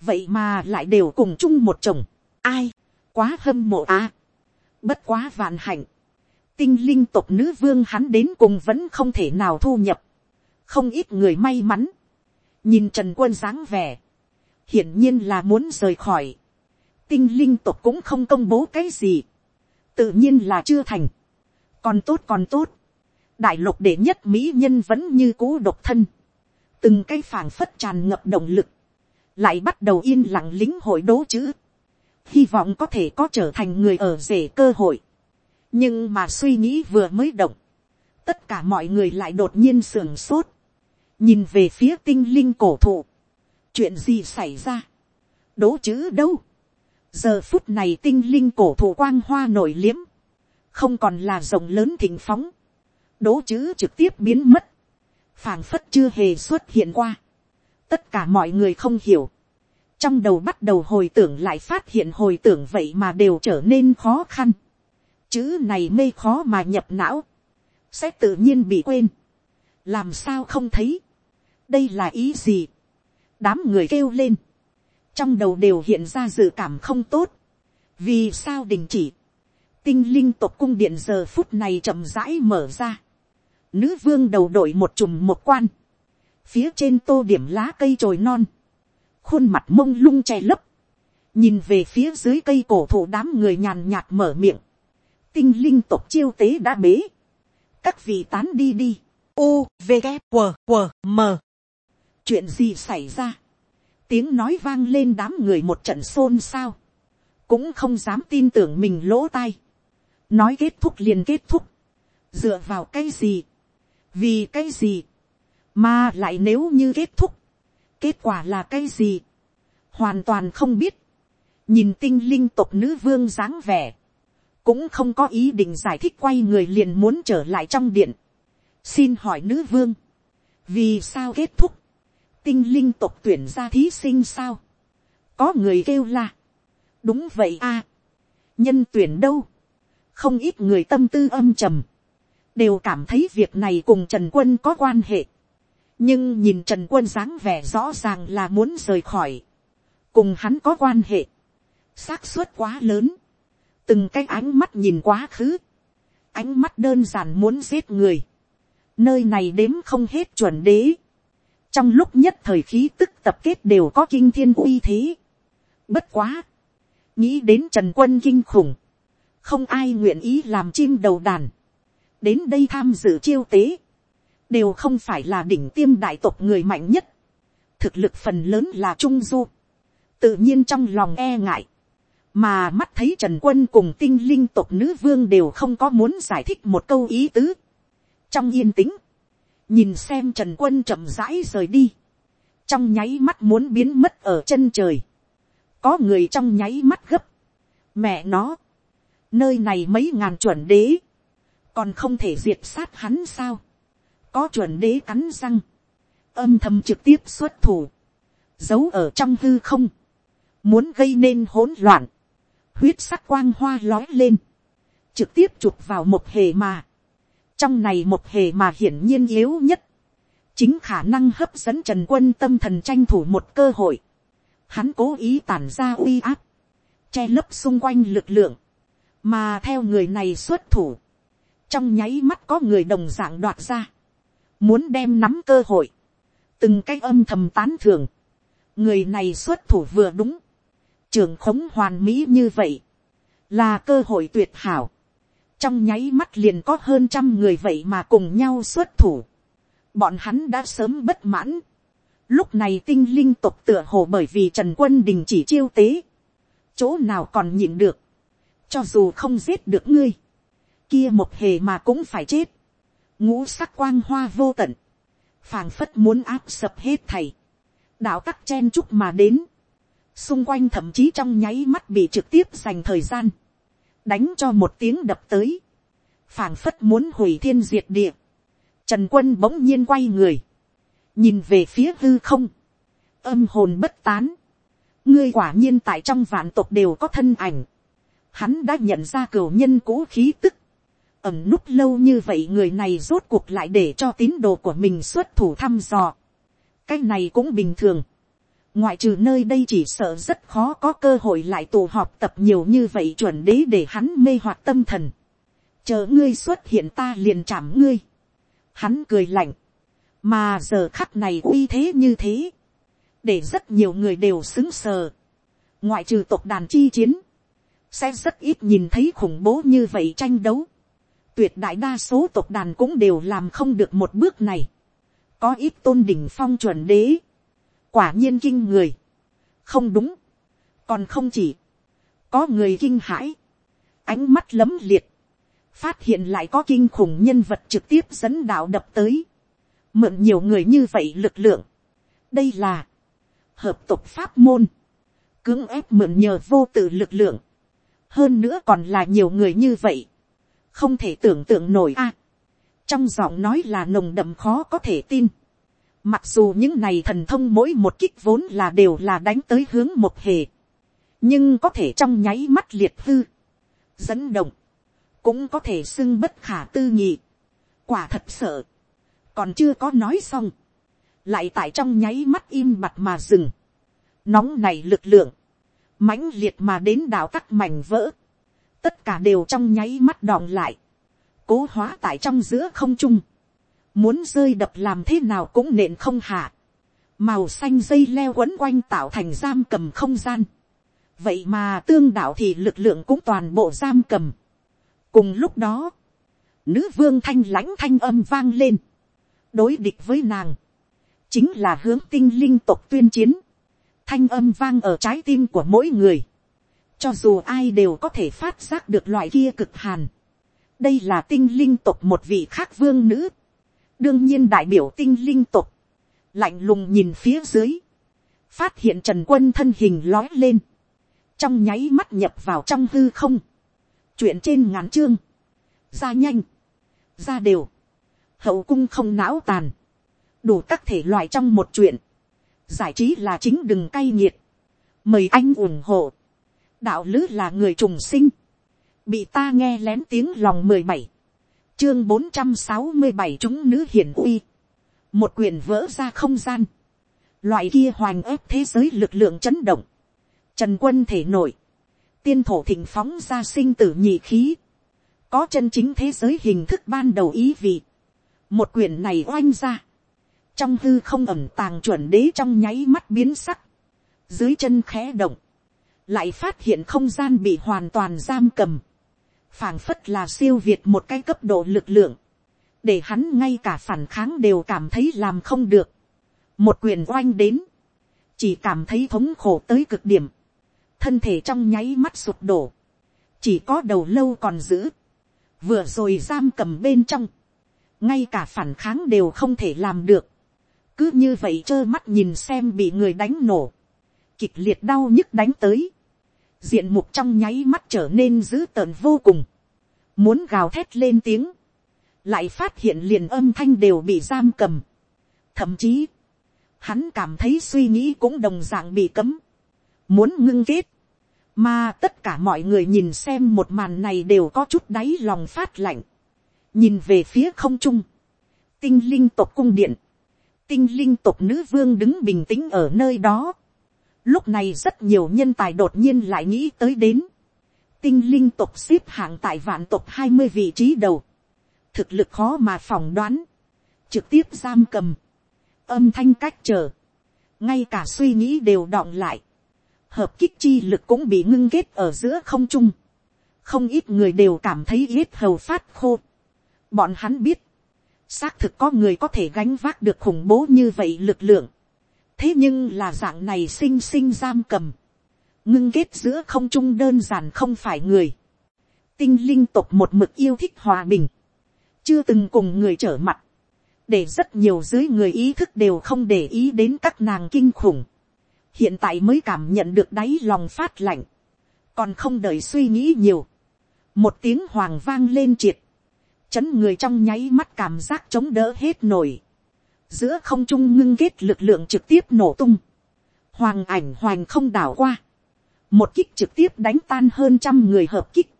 vậy mà lại đều cùng chung một chồng. ai, quá hâm mộ à. bất quá vạn hạnh. tinh linh tộc nữ vương hắn đến cùng vẫn không thể nào thu nhập không ít người may mắn. nhìn trần quân dáng vẻ. hiển nhiên là muốn rời khỏi. tinh linh tộc cũng không công bố cái gì tự nhiên là chưa thành. còn tốt còn tốt, đại lục đệ nhất mỹ nhân vẫn như cũ độc thân, từng cái phảng phất tràn ngập động lực, lại bắt đầu yên lặng lính hội đố chữ, hy vọng có thể có trở thành người ở rể cơ hội, nhưng mà suy nghĩ vừa mới động, tất cả mọi người lại đột nhiên sưởng sốt, nhìn về phía tinh linh cổ thụ, chuyện gì xảy ra, đố chữ đâu, giờ phút này tinh linh cổ thụ quang hoa nổi liếm, không còn là rồng lớn thình phóng, đố chữ trực tiếp biến mất, phảng phất chưa hề xuất hiện qua, tất cả mọi người không hiểu, trong đầu bắt đầu hồi tưởng lại phát hiện hồi tưởng vậy mà đều trở nên khó khăn, chữ này mê khó mà nhập não, sẽ tự nhiên bị quên, làm sao không thấy, đây là ý gì, đám người kêu lên, trong đầu đều hiện ra dự cảm không tốt, vì sao đình chỉ, tinh linh tộc cung điện giờ phút này chậm rãi mở ra, nữ vương đầu đội một chùm một quan, phía trên tô điểm lá cây trồi non, khuôn mặt mông lung che lấp, nhìn về phía dưới cây cổ thụ đám người nhàn nhạt mở miệng, tinh linh tộc chiêu tế đã bế, các vị tán đi đi, u v g q q m chuyện gì xảy ra, tiếng nói vang lên đám người một trận xôn xao, cũng không dám tin tưởng mình lỗ tai, nói kết thúc liền kết thúc, dựa vào cái gì, vì cái gì, mà lại nếu như kết thúc, kết quả là cái gì, hoàn toàn không biết, nhìn tinh linh tộc nữ vương dáng vẻ, cũng không có ý định giải thích quay người liền muốn trở lại trong điện. xin hỏi nữ vương, vì sao kết thúc, tinh linh tộc tuyển ra thí sinh sao, có người kêu là đúng vậy a, nhân tuyển đâu, không ít người tâm tư âm trầm, đều cảm thấy việc này cùng trần quân có quan hệ, nhưng nhìn trần quân dáng vẻ rõ ràng là muốn rời khỏi, cùng hắn có quan hệ, xác suất quá lớn, từng cái ánh mắt nhìn quá khứ, ánh mắt đơn giản muốn giết người, nơi này đếm không hết chuẩn đế, trong lúc nhất thời khí tức tập kết đều có kinh thiên uy thế, bất quá, nghĩ đến trần quân kinh khủng, không ai nguyện ý làm chim đầu đàn, đến đây tham dự chiêu tế, đều không phải là đỉnh tiêm đại tộc người mạnh nhất, thực lực phần lớn là trung du, tự nhiên trong lòng e ngại, mà mắt thấy trần quân cùng tinh linh tộc nữ vương đều không có muốn giải thích một câu ý tứ. trong yên tĩnh, nhìn xem trần quân chậm rãi rời đi, trong nháy mắt muốn biến mất ở chân trời, có người trong nháy mắt gấp, mẹ nó, nơi này mấy ngàn chuẩn đế, còn không thể diệt sát hắn sao, có chuẩn đế cắn răng, âm thầm trực tiếp xuất thủ, giấu ở trong hư không, muốn gây nên hỗn loạn, huyết sắc quang hoa lói lên, trực tiếp chụp vào một hề mà, trong này một hề mà hiển nhiên yếu nhất, chính khả năng hấp dẫn trần quân tâm thần tranh thủ một cơ hội, hắn cố ý tản ra uy áp, che lấp xung quanh lực lượng, mà theo người này xuất thủ, trong nháy mắt có người đồng dạng đoạt ra, muốn đem nắm cơ hội, từng cái âm thầm tán thường, người này xuất thủ vừa đúng, trường khống hoàn mỹ như vậy, là cơ hội tuyệt hảo, trong nháy mắt liền có hơn trăm người vậy mà cùng nhau xuất thủ, bọn hắn đã sớm bất mãn, lúc này tinh linh tộc tựa hồ bởi vì trần quân đình chỉ chiêu tế, chỗ nào còn nhịn được, cho dù không giết được ngươi, kia một hề mà cũng phải chết, ngũ sắc quang hoa vô tận, phảng phất muốn áp sập hết thầy, đạo tắc chen chúc mà đến, xung quanh thậm chí trong nháy mắt bị trực tiếp dành thời gian, đánh cho một tiếng đập tới, phảng phất muốn hủy thiên diệt địa, trần quân bỗng nhiên quay người, nhìn về phía hư không, âm hồn bất tán, ngươi quả nhiên tại trong vạn tộc đều có thân ảnh, hắn đã nhận ra cửu nhân cố khí tức, ẩm núp lâu như vậy người này rốt cuộc lại để cho tín đồ của mình xuất thủ thăm dò. cái này cũng bình thường ngoại trừ nơi đây chỉ sợ rất khó có cơ hội lại tụ họp tập nhiều như vậy chuẩn đế để hắn mê hoặc tâm thần. chờ ngươi xuất hiện ta liền chạm ngươi. hắn cười lạnh. mà giờ khắc này uy thế như thế. để rất nhiều người đều xứng sờ. ngoại trừ tộc đàn chi chiến. sẽ rất ít nhìn thấy khủng bố như vậy tranh đấu tuyệt đại đa số tộc đàn cũng đều làm không được một bước này. có ít tôn đỉnh phong chuẩn đế quả nhiên kinh người. không đúng. còn không chỉ. có người kinh hãi. ánh mắt lấm liệt. phát hiện lại có kinh khủng nhân vật trực tiếp dẫn đạo đập tới. mượn nhiều người như vậy lực lượng. đây là hợp tục pháp môn. cưỡng ép mượn nhờ vô tự lực lượng. hơn nữa còn là nhiều người như vậy không thể tưởng tượng nổi a. trong giọng nói là nồng đậm khó có thể tin mặc dù những này thần thông mỗi một kích vốn là đều là đánh tới hướng một hề. nhưng có thể trong nháy mắt liệt hư, dẫn động, cũng có thể xưng bất khả tư nghị, quả thật sợ, còn chưa có nói xong, lại tại trong nháy mắt im mặt mà dừng, nóng này lực lượng, mãnh liệt mà đến đảo các mảnh vỡ, tất cả đều trong nháy mắt đòn lại, cố hóa tại trong giữa không trung, muốn rơi đập làm thế nào cũng nện không hạ, màu xanh dây leo quấn quanh tạo thành giam cầm không gian, vậy mà tương đạo thì lực lượng cũng toàn bộ giam cầm. cùng lúc đó, nữ vương thanh lãnh thanh âm vang lên, đối địch với nàng, chính là hướng tinh linh tộc tuyên chiến, thanh âm vang ở trái tim của mỗi người, cho dù ai đều có thể phát giác được loại kia cực hàn. đây là tinh linh tộc một vị khác vương nữ, đương nhiên đại biểu tinh linh tộc, lạnh lùng nhìn phía dưới, phát hiện trần quân thân hình lói lên, trong nháy mắt nhập vào trong hư không, chuyện trên ngắn chương, ra nhanh, ra đều, hậu cung không não tàn, đủ các thể loại trong một chuyện, giải trí là chính đừng cay nghiệt, mời anh ủng hộ, đạo lứ là người trùng sinh, bị ta nghe lén tiếng lòng mười bảy, chương bốn trăm sáu mươi bảy chúng nữ hiển uy, một quyền vỡ ra không gian, loại kia hoành ép thế giới lực lượng chấn động, trần quân thể nổi, tiên thổ thịnh phóng ra sinh tử nhị khí, có chân chính thế giới hình thức ban đầu ý vị, một quyền này oanh ra, trong hư không ẩm tàng chuẩn đế trong nháy mắt biến sắc, dưới chân khẽ động, lại phát hiện không gian bị hoàn toàn giam cầm, phảng phất là siêu việt một cái cấp độ lực lượng, để hắn ngay cả phản kháng đều cảm thấy làm không được. một quyền oanh đến, chỉ cảm thấy thống khổ tới cực điểm, thân thể trong nháy mắt sụp đổ, chỉ có đầu lâu còn giữ, vừa rồi giam cầm bên trong, ngay cả phản kháng đều không thể làm được, cứ như vậy trơ mắt nhìn xem bị người đánh nổ, kịch liệt đau nhức đánh tới, diện mục trong nháy mắt trở nên dữ tợn vô cùng, muốn gào thét lên tiếng, lại phát hiện liền âm thanh đều bị giam cầm. Thậm chí, hắn cảm thấy suy nghĩ cũng đồng d ạ n g bị cấm, muốn ngưng kết, mà tất cả mọi người nhìn xem một màn này đều có chút đáy lòng phát lạnh, nhìn về phía không trung, tinh linh tộc cung điện, tinh linh tộc nữ vương đứng bình tĩnh ở nơi đó, Lúc này rất nhiều nhân tài đột nhiên lại nghĩ tới đến. Tinh linh tộc xếp hạng tại vạn tộc hai mươi vị trí đầu. Thực lực khó mà phỏng đoán. Trực tiếp giam cầm. Âm thanh cách trở. Ngay cả suy nghĩ đều đọng lại. Hợp kích chi lực cũng bị ngưng kết ở giữa không trung. Không ít người đều cảm thấy ít hầu phát khô. Bọn hắn biết. Xác thực có người có thể gánh vác được khủng bố như vậy lực lượng thế nhưng là dạng này sinh sinh giam cầm, ngưng kết giữa không trung đơn giản không phải người, tinh linh tộc một mực yêu thích hòa bình, chưa từng cùng người trở mặt, để rất nhiều dưới người ý thức đều không để ý đến các nàng kinh khủng, hiện tại mới cảm nhận được đáy lòng phát lạnh, còn không đợi suy nghĩ nhiều, một tiếng hoàng vang lên triệt, chấn người trong nháy mắt cảm giác chống đỡ hết nổi, giữa không trung ngưng kết lực lượng trực tiếp nổ tung, hoàng ảnh hoành không đảo qua, một kích trực tiếp đánh tan hơn trăm người hợp kích,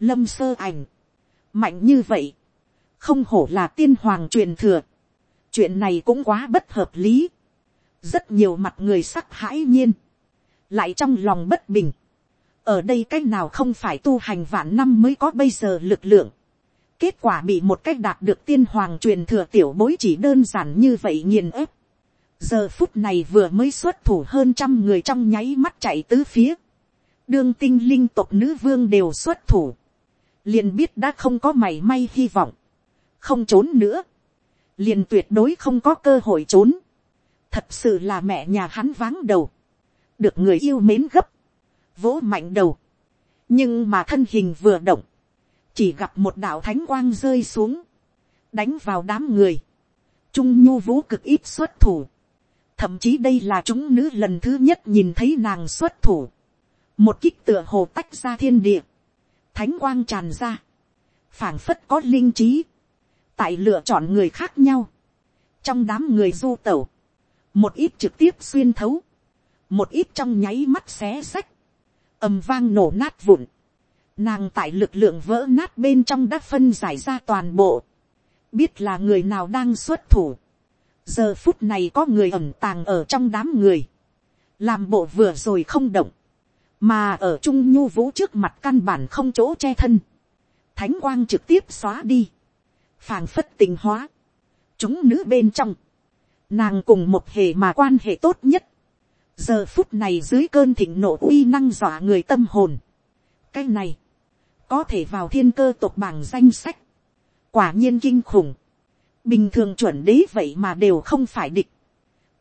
lâm sơ ảnh, mạnh như vậy, không hổ là tiên hoàng truyền thừa, chuyện này cũng quá bất hợp lý, rất nhiều mặt người sắc hãi nhiên, lại trong lòng bất bình, ở đây c á c h nào không phải tu hành vạn năm mới có bây giờ lực lượng, Kết quả bị một cách đạt được tiên hoàng truyền thừa tiểu bối chỉ đơn giản như vậy nghiền ép. Giờ phút này vừa mới xuất thủ hơn trăm người trong nháy mắt chạy tứ phía. Đương tinh linh tộc nữ vương đều xuất thủ. Liền biết đã không có mảy may hy vọng. Không trốn nữa. Liền tuyệt đối không có cơ hội trốn. Thật sự là mẹ nhà hắn váng đầu. Được người yêu mến gấp. Vỗ mạnh đầu. Nhưng mà thân hình vừa động chỉ gặp một đạo thánh quang rơi xuống, đánh vào đám người, trung nhu vũ cực ít xuất thủ, thậm chí đây là chúng nữ lần thứ nhất nhìn thấy nàng xuất thủ, một kích tựa hồ tách ra thiên địa, thánh quang tràn ra, phảng phất có linh trí, tại lựa chọn người khác nhau, trong đám người du tẩu, một ít trực tiếp xuyên thấu, một ít trong nháy mắt xé xách, ầm vang nổ nát vụn, nàng tại lực lượng vỡ nát bên trong đã phân giải ra toàn bộ, biết là người nào đang xuất thủ, giờ phút này có người ẩm tàng ở trong đám người, làm bộ vừa rồi không động, mà ở trung nhu vũ trước mặt căn bản không chỗ che thân, thánh quang trực tiếp xóa đi, phàng phất tình hóa, chúng nữ bên trong, nàng cùng một hề mà quan hệ tốt nhất, giờ phút này dưới cơn thịnh nộ uy năng dọa người tâm hồn, cái này, có thể vào thiên cơ tộc bảng danh sách, quả nhiên kinh khủng, bình thường chuẩn đế vậy mà đều không phải địch,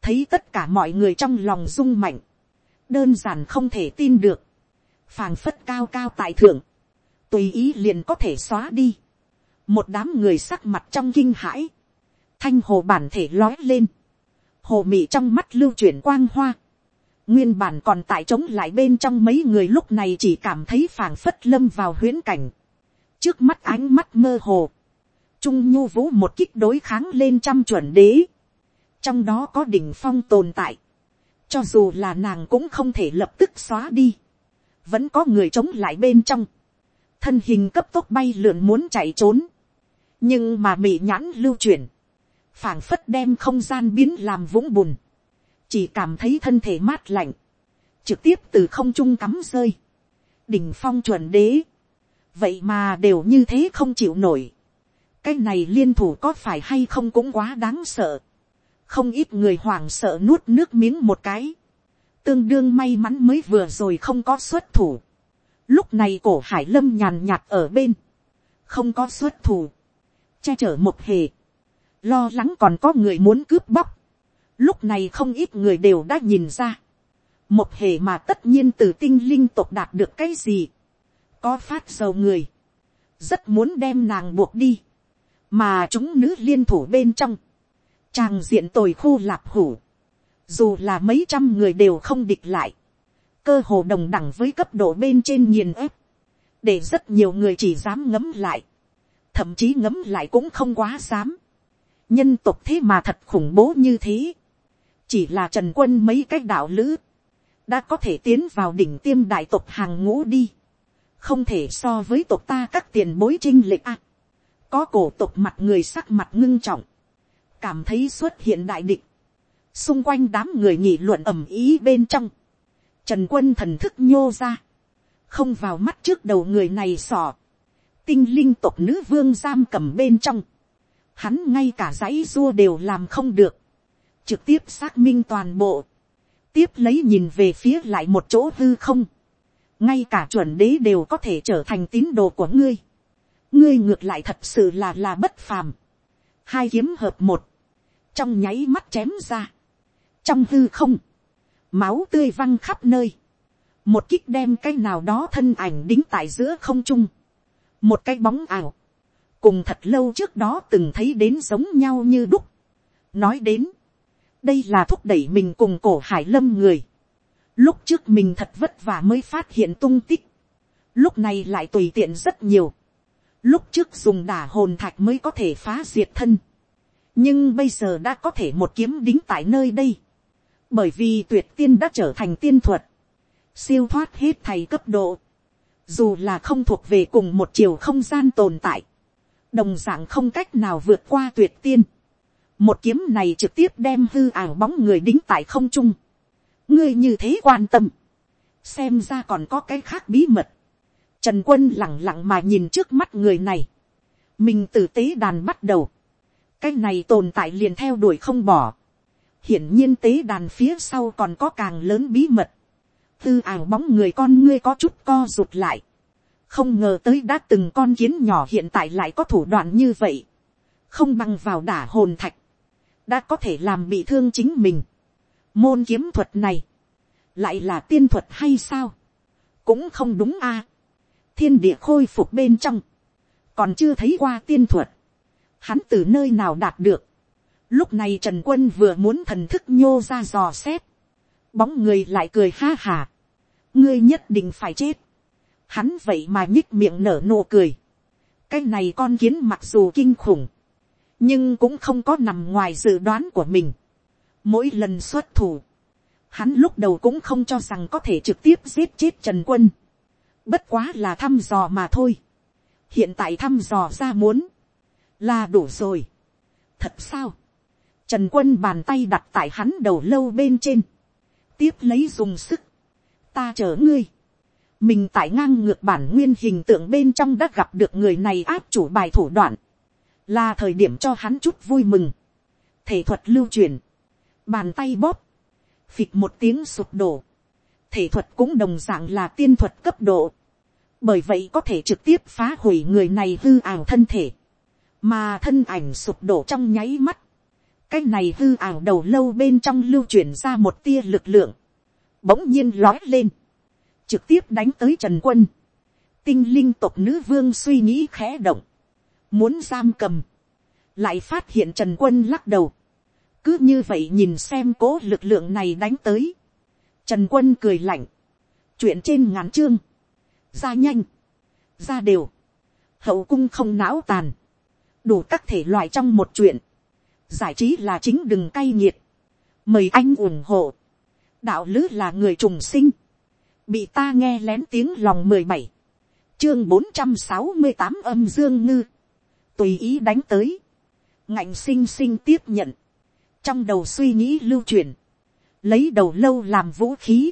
thấy tất cả mọi người trong lòng rung mạnh, đơn giản không thể tin được, phàng phất cao cao tại thượng, tùy ý liền có thể xóa đi, một đám người sắc mặt trong kinh hãi, thanh hồ bản thể lói lên, hồ mị trong mắt lưu chuyển quang hoa, nguyên bản còn tại chống lại bên trong mấy người lúc này chỉ cảm thấy phảng phất lâm vào huyễn cảnh, trước mắt ánh mắt mơ hồ, trung nhu vũ một kích đối kháng lên trăm chuẩn đế, trong đó có đỉnh phong tồn tại, cho dù là nàng cũng không thể lập tức xóa đi, vẫn có người chống lại bên trong, thân hình cấp tốc bay lượn muốn chạy trốn, nhưng mà mị nhãn lưu chuyển, phảng phất đem không gian biến làm vũng bùn, chỉ cảm thấy thân thể mát lạnh, trực tiếp từ không trung cắm rơi, đỉnh phong chuẩn đế, vậy mà đều như thế không chịu nổi, cái này liên thủ có phải hay không cũng quá đáng sợ, không ít người hoảng sợ nuốt nước miếng một cái, tương đương may mắn mới vừa rồi không có xuất thủ, lúc này cổ hải lâm nhàn nhạt ở bên, không có xuất thủ, che chở một hề, lo lắng còn có người muốn cướp bóc, lúc này không ít người đều đã nhìn ra, một hệ mà tất nhiên từ tinh linh tộc đạt được cái gì, có phát dầu người, rất muốn đem nàng buộc đi, mà chúng nữ liên thủ bên trong, chàng diện tồi khu lạp hủ, dù là mấy trăm người đều không địch lại, cơ hồ đồng đẳng với cấp độ bên trên nghiền ép, để rất nhiều người chỉ dám ngấm lại, thậm chí ngấm lại cũng không quá dám, nhân tộc thế mà thật khủng bố như thế, chỉ là trần quân mấy cái đạo lữ, đã có thể tiến vào đỉnh tiêm đại tộc hàng ngũ đi, không thể so với tộc ta các tiền bối trinh lệch ác, có cổ tộc mặt người sắc mặt ngưng trọng, cảm thấy xuất hiện đại địch, xung quanh đám người nhị luận ầm ý bên trong, trần quân thần thức nhô ra, không vào mắt trước đầu người này sò, tinh linh tộc nữ vương giam cầm bên trong, hắn ngay cả dãy dua đều làm không được, trực tiếp xác minh toàn bộ, tiếp lấy nhìn về phía lại một chỗ hư không, ngay cả chuẩn đế đều có thể trở thành tín đồ của ngươi, ngươi ngược lại thật sự là là bất phàm, hai kiếm hợp một, trong nháy mắt chém ra, trong hư không, máu tươi văng khắp nơi, một kích đem cái nào đó thân ảnh đính tại giữa không trung, một cái bóng ảo, cùng thật lâu trước đó từng thấy đến giống nhau như đúc. nói đến, đây là thúc đẩy mình cùng cổ hải lâm người. lúc trước mình thật vất vả mới phát hiện tung tích, lúc này lại tùy tiện rất nhiều. lúc trước dùng đả hồn thạch mới có thể phá diệt thân, nhưng bây giờ đã có thể một kiếm đính tại nơi đây, bởi vì tuyệt tiên đã trở thành tiên thuật, siêu thoát hết thầy cấp độ, dù là không thuộc về cùng một chiều không gian tồn tại, đồng dạng không cách nào vượt qua tuyệt tiên một kiếm này trực tiếp đem hư ảo bóng người đính tại không trung. ngươi như thế quan tâm, xem ra còn có cái khác bí mật. trần quân lẳng lặng mà nhìn trước mắt người này. mình từ tế đàn bắt đầu. cái này tồn tại liền theo đuổi không bỏ. hiển nhiên tế đàn phía sau còn có càng lớn bí mật. tư ảo bóng người con ngươi có chút co rụt lại không ngờ tới đã từng con kiến nhỏ hiện tại lại có thủ đoạn như vậy, không bằng vào đả hồn thạch, đã có thể làm bị thương chính mình. Môn kiếm thuật này, lại là tiên thuật hay sao, cũng không đúng a. thiên địa khôi phục bên trong, còn chưa thấy qua tiên thuật, hắn từ nơi nào đạt được. Lúc này trần quân vừa muốn thần thức nhô ra dò xét, bóng người lại cười ha hà, ngươi nhất định phải chết hắn vậy mà nhích miệng nở nụ cười. cái này con kiến mặc dù kinh khủng, nhưng cũng không có nằm ngoài dự đoán của mình. mỗi lần xuất thủ, hắn lúc đầu cũng không cho rằng có thể trực tiếp giết chết trần quân. Bất quá là thăm dò mà thôi. Hiện tại thăm dò ra muốn. Là đủ rồi. Thật sao? Trần quân bàn tay đặt tại hắn đầu lâu bên trên. Tiếp lấy dùng sức. Ta chở ngươi. Mình tại ngang ngược bản nguyên hình tượng bên trong đã gặp được người này áp chủ bài thủ đoạn. Là thời điểm cho hắn chút vui mừng. Thể thuật lưu truyền. Bàn tay bóp. Phịch một tiếng sụp đổ. Thể thuật cũng đồng dạng là tiên thuật cấp độ. Bởi vậy có thể trực tiếp phá hủy người này hư ảo thân thể. Mà thân ảnh sụp đổ trong nháy mắt cái này hư ảo đầu lâu bên trong lưu chuyển ra một tia lực lượng, bỗng nhiên lói lên, trực tiếp đánh tới trần quân, tinh linh tộc nữ vương suy nghĩ khẽ động, muốn giam cầm, lại phát hiện trần quân lắc đầu, cứ như vậy nhìn xem cố lực lượng này đánh tới, trần quân cười lạnh, chuyện trên ngắn chương, ra nhanh, ra đều, hậu cung không não tàn, đủ các thể loại trong một chuyện, giải trí là chính đừng cay nghiệt, mời anh ủng hộ, đạo lứ là người trùng sinh, bị ta nghe lén tiếng lòng mười bảy, chương bốn trăm sáu mươi tám âm dương ngư, tùy ý đánh tới, ngạnh sinh sinh tiếp nhận, trong đầu suy nghĩ lưu truyền, lấy đầu lâu làm vũ khí,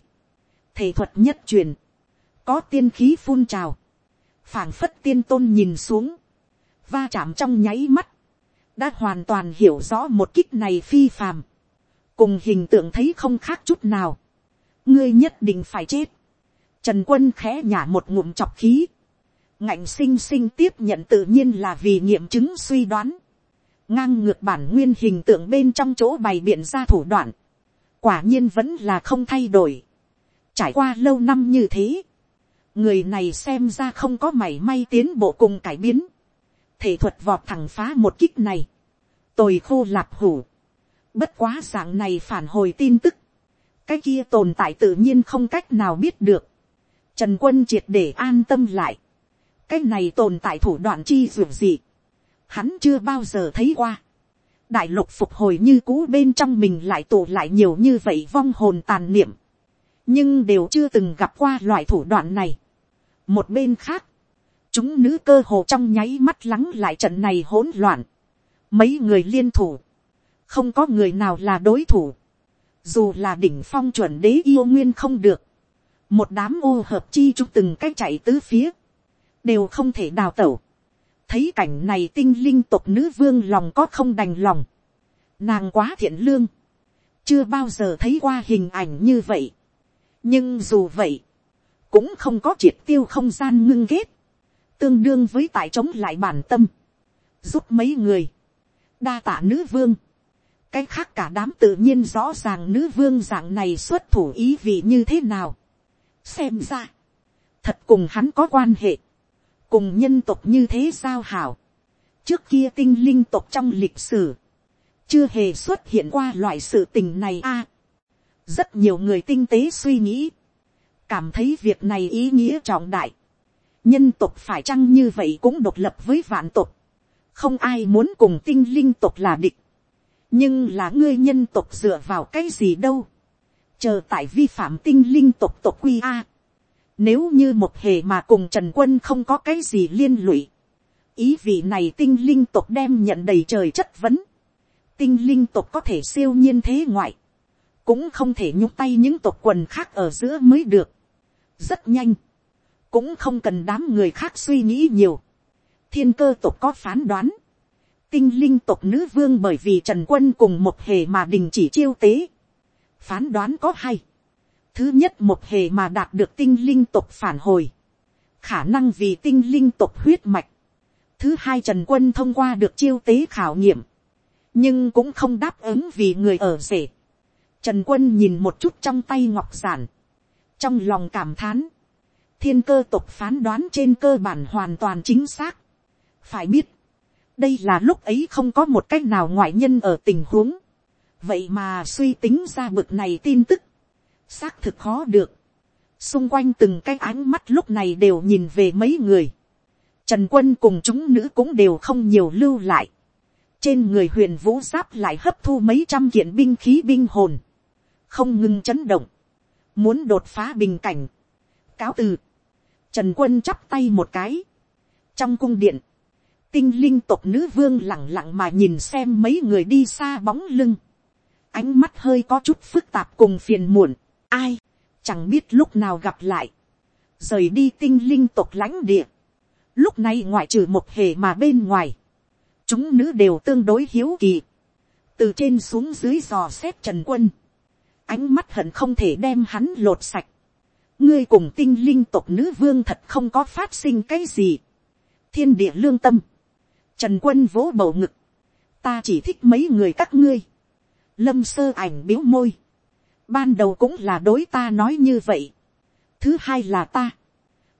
thể thuật nhất truyền, có tiên khí phun trào, phảng phất tiên tôn nhìn xuống, va chạm trong nháy mắt, đã hoàn toàn hiểu rõ một kích này phi phàm, cùng hình tượng thấy không khác chút nào, ngươi nhất định phải chết, trần quân khẽ nhả một ngụm chọc khí, ngạnh sinh sinh tiếp nhận tự nhiên là vì nghiệm chứng suy đoán, ngang ngược bản nguyên hình tượng bên trong chỗ bày biện ra thủ đoạn, quả nhiên vẫn là không thay đổi, trải qua lâu năm như thế, người này xem ra không có mảy may tiến bộ cùng cải biến, thể thuật vọt thẳng phá một kích này, tồi khô lạp hủ, bất quá dạng này phản hồi tin tức, cái kia tồn tại tự nhiên không cách nào biết được, trần quân triệt để an tâm lại, cái này tồn tại thủ đoạn chi dù gì, hắn chưa bao giờ thấy qua, đại lục phục hồi như cũ bên trong mình lại tụ lại nhiều như vậy vong hồn tàn niệm, nhưng đều chưa từng gặp qua loại thủ đoạn này. một bên khác, chúng nữ cơ hồ trong nháy mắt lắng lại trận này hỗn loạn. Mấy người liên thủ. Không có người nào là đối thủ. Dù là đỉnh phong chuẩn đế yêu nguyên không được. Một đám ô hợp chi chúng từng cách chạy tứ phía. Đều không thể đào tẩu. Thấy cảnh này tinh linh tộc nữ vương lòng có không đành lòng. Nàng quá thiện lương. Chưa bao giờ thấy qua hình ảnh như vậy. Nhưng dù vậy. Cũng không có triệt tiêu không gian ngưng ghét tương đương với tại chống lại bản tâm, giúp mấy người, đa tạ nữ vương, cái khác cả đám tự nhiên rõ ràng nữ vương dạng này xuất thủ ý vị như thế nào. xem ra, thật cùng hắn có quan hệ, cùng nhân tộc như thế sao hảo. trước kia tinh linh tộc trong lịch sử, chưa hề xuất hiện qua loại sự tình này a. rất nhiều người tinh tế suy nghĩ, cảm thấy việc này ý nghĩa trọng đại. Nhân tộc phải chăng như vậy cũng độc lập với vạn tộc, không ai muốn cùng tinh linh tộc là địch, nhưng là ngươi nhân tộc dựa vào cái gì đâu, chờ tại vi phạm tinh linh tộc tộc quy a, nếu như một hề mà cùng trần quân không có cái gì liên lụy, ý vị này tinh linh tộc đem nhận đầy trời chất vấn, tinh linh tộc có thể siêu nhiên thế ngoại, cũng không thể nhúc tay những tộc quần khác ở giữa mới được. rất nhanh, cũng không cần đám người khác suy nghĩ nhiều. thiên cơ tộc có phán đoán. tinh linh tộc nữ vương bởi vì trần quân cùng một hề mà đình chỉ chiêu tế. phán đoán có hay thứ nhất một hề mà đạt được tinh linh tộc phản hồi. khả năng vì tinh linh tộc huyết mạch. thứ hai trần quân thông qua được chiêu tế khảo nghiệm. nhưng cũng không đáp ứng vì người ở rể. Trần quân nhìn một chút trong tay ngọc giản. trong lòng cảm thán thiên cơ tộc phán đoán trên cơ bản hoàn toàn chính xác. phải biết, đây là lúc ấy không có một cách nào ngoại nhân ở tình huống. vậy mà suy tính ra bực này tin tức, xác thực khó được. xung quanh từng cái ánh mắt lúc này đều nhìn về mấy người. trần quân cùng chúng nữ cũng đều không nhiều lưu lại. trên người huyền vũ giáp lại hấp thu mấy trăm kiện binh khí binh hồn, không ngừng chấn động, muốn đột phá bình cảnh. cáo từ Trần quân chắp tay một cái. Trong cung điện. Tinh linh tộc nữ vương lặng lặng mà nhìn xem mấy người đi xa bóng lưng. Ánh mắt hơi có chút phức tạp cùng phiền muộn. Ai? Chẳng biết lúc nào gặp lại. Rời đi tinh linh tộc lãnh địa. Lúc này ngoại trừ một hề mà bên ngoài. Chúng nữ đều tương đối hiếu kỳ. Từ trên xuống dưới dò xét trần quân. Ánh mắt hận không thể đem hắn lột sạch ngươi cùng tinh linh tộc nữ vương thật không có phát sinh cái gì. thiên địa lương tâm. trần quân vỗ bầu ngực. ta chỉ thích mấy người các ngươi. lâm sơ ảnh biếu môi ban đầu cũng là đối ta nói như vậy. thứ hai là ta.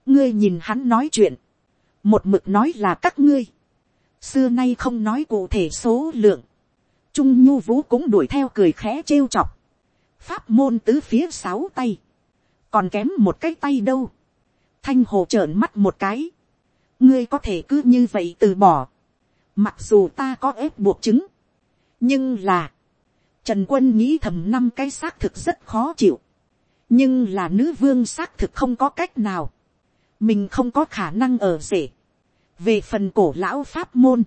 ngươi nhìn hắn nói chuyện. một mực nói là các ngươi. xưa nay không nói cụ thể số lượng. trung nhu vũ cũng đuổi theo cười khẽ trêu chọc. pháp môn tứ phía sáu tay còn kém một cái tay đâu. thanh hồ trợn mắt một cái. ngươi có thể cứ như vậy từ bỏ. mặc dù ta có ép buộc chứng. nhưng là, trần quân nghĩ thầm năm cái xác thực rất khó chịu. nhưng là nữ vương xác thực không có cách nào. mình không có khả năng ở rể. về phần cổ lão pháp môn,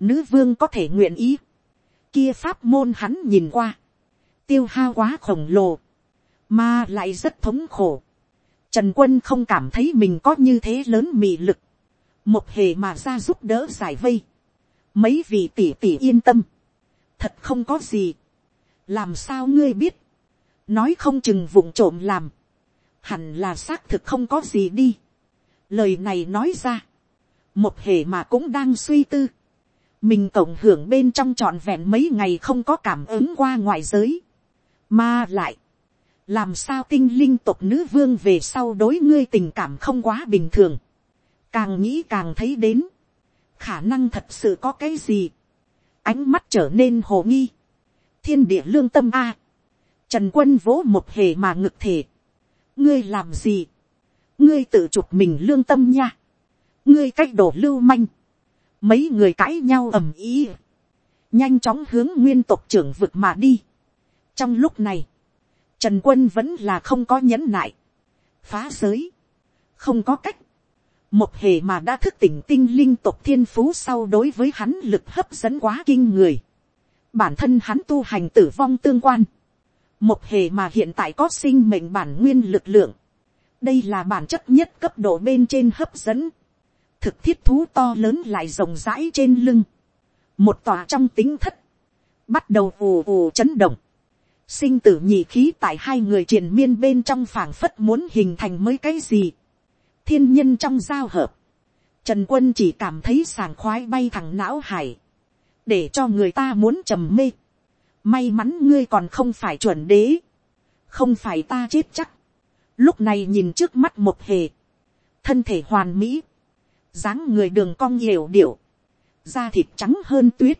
nữ vương có thể nguyện ý. kia pháp môn hắn nhìn qua. tiêu hao quá khổng lồ mà lại rất thống khổ. Trần quân không cảm thấy mình có như thế lớn mị lực, một hề mà ra giúp đỡ giải vây. Mấy vị tỷ tỷ yên tâm, thật không có gì làm sao ngươi biết, nói không chừng vụng trộm làm, hẳn là xác thực không có gì đi. lời này nói ra, một hề mà cũng đang suy tư. mình cộng hưởng bên trong trọn vẹn mấy ngày không có cảm ứng qua ngoại giới, mà lại, làm sao tinh linh tộc nữ vương về sau đối ngươi tình cảm không quá bình thường, càng nghĩ càng thấy đến, khả năng thật sự có cái gì, ánh mắt trở nên hồ nghi, thiên địa lương tâm a, trần quân vỗ một hề mà ngực thể, ngươi làm gì, ngươi tự chụp mình lương tâm nha, ngươi cách đổ lưu manh, mấy người cãi nhau ầm ý, nhanh chóng hướng nguyên tộc trưởng vực mà đi. trong lúc này, Trần quân vẫn là không có nhẫn nại. Phá giới. Không có cách. Một hề mà đã thức tỉnh tinh linh tộc thiên phú sau đối với hắn lực hấp dẫn quá kinh người. Bản thân hắn tu hành tử vong tương quan. Một hề mà hiện tại có sinh mệnh bản nguyên lực lượng. Đây là bản chất nhất cấp độ bên trên hấp dẫn. Thực thiết thú to lớn lại rộng rãi trên lưng. Một tòa trong tính thất. Bắt đầu ù ù chấn động sinh tử nhị khí tại hai người triền miên bên trong phảng phất muốn hình thành mới cái gì. thiên nhân trong giao hợp, trần quân chỉ cảm thấy sàng khoái bay thẳng não hải, để cho người ta muốn trầm mê. may mắn ngươi còn không phải chuẩn đế, không phải ta chết chắc. lúc này nhìn trước mắt một hề, thân thể hoàn mỹ, dáng người đường cong hiểu điệu, da thịt trắng hơn tuyết,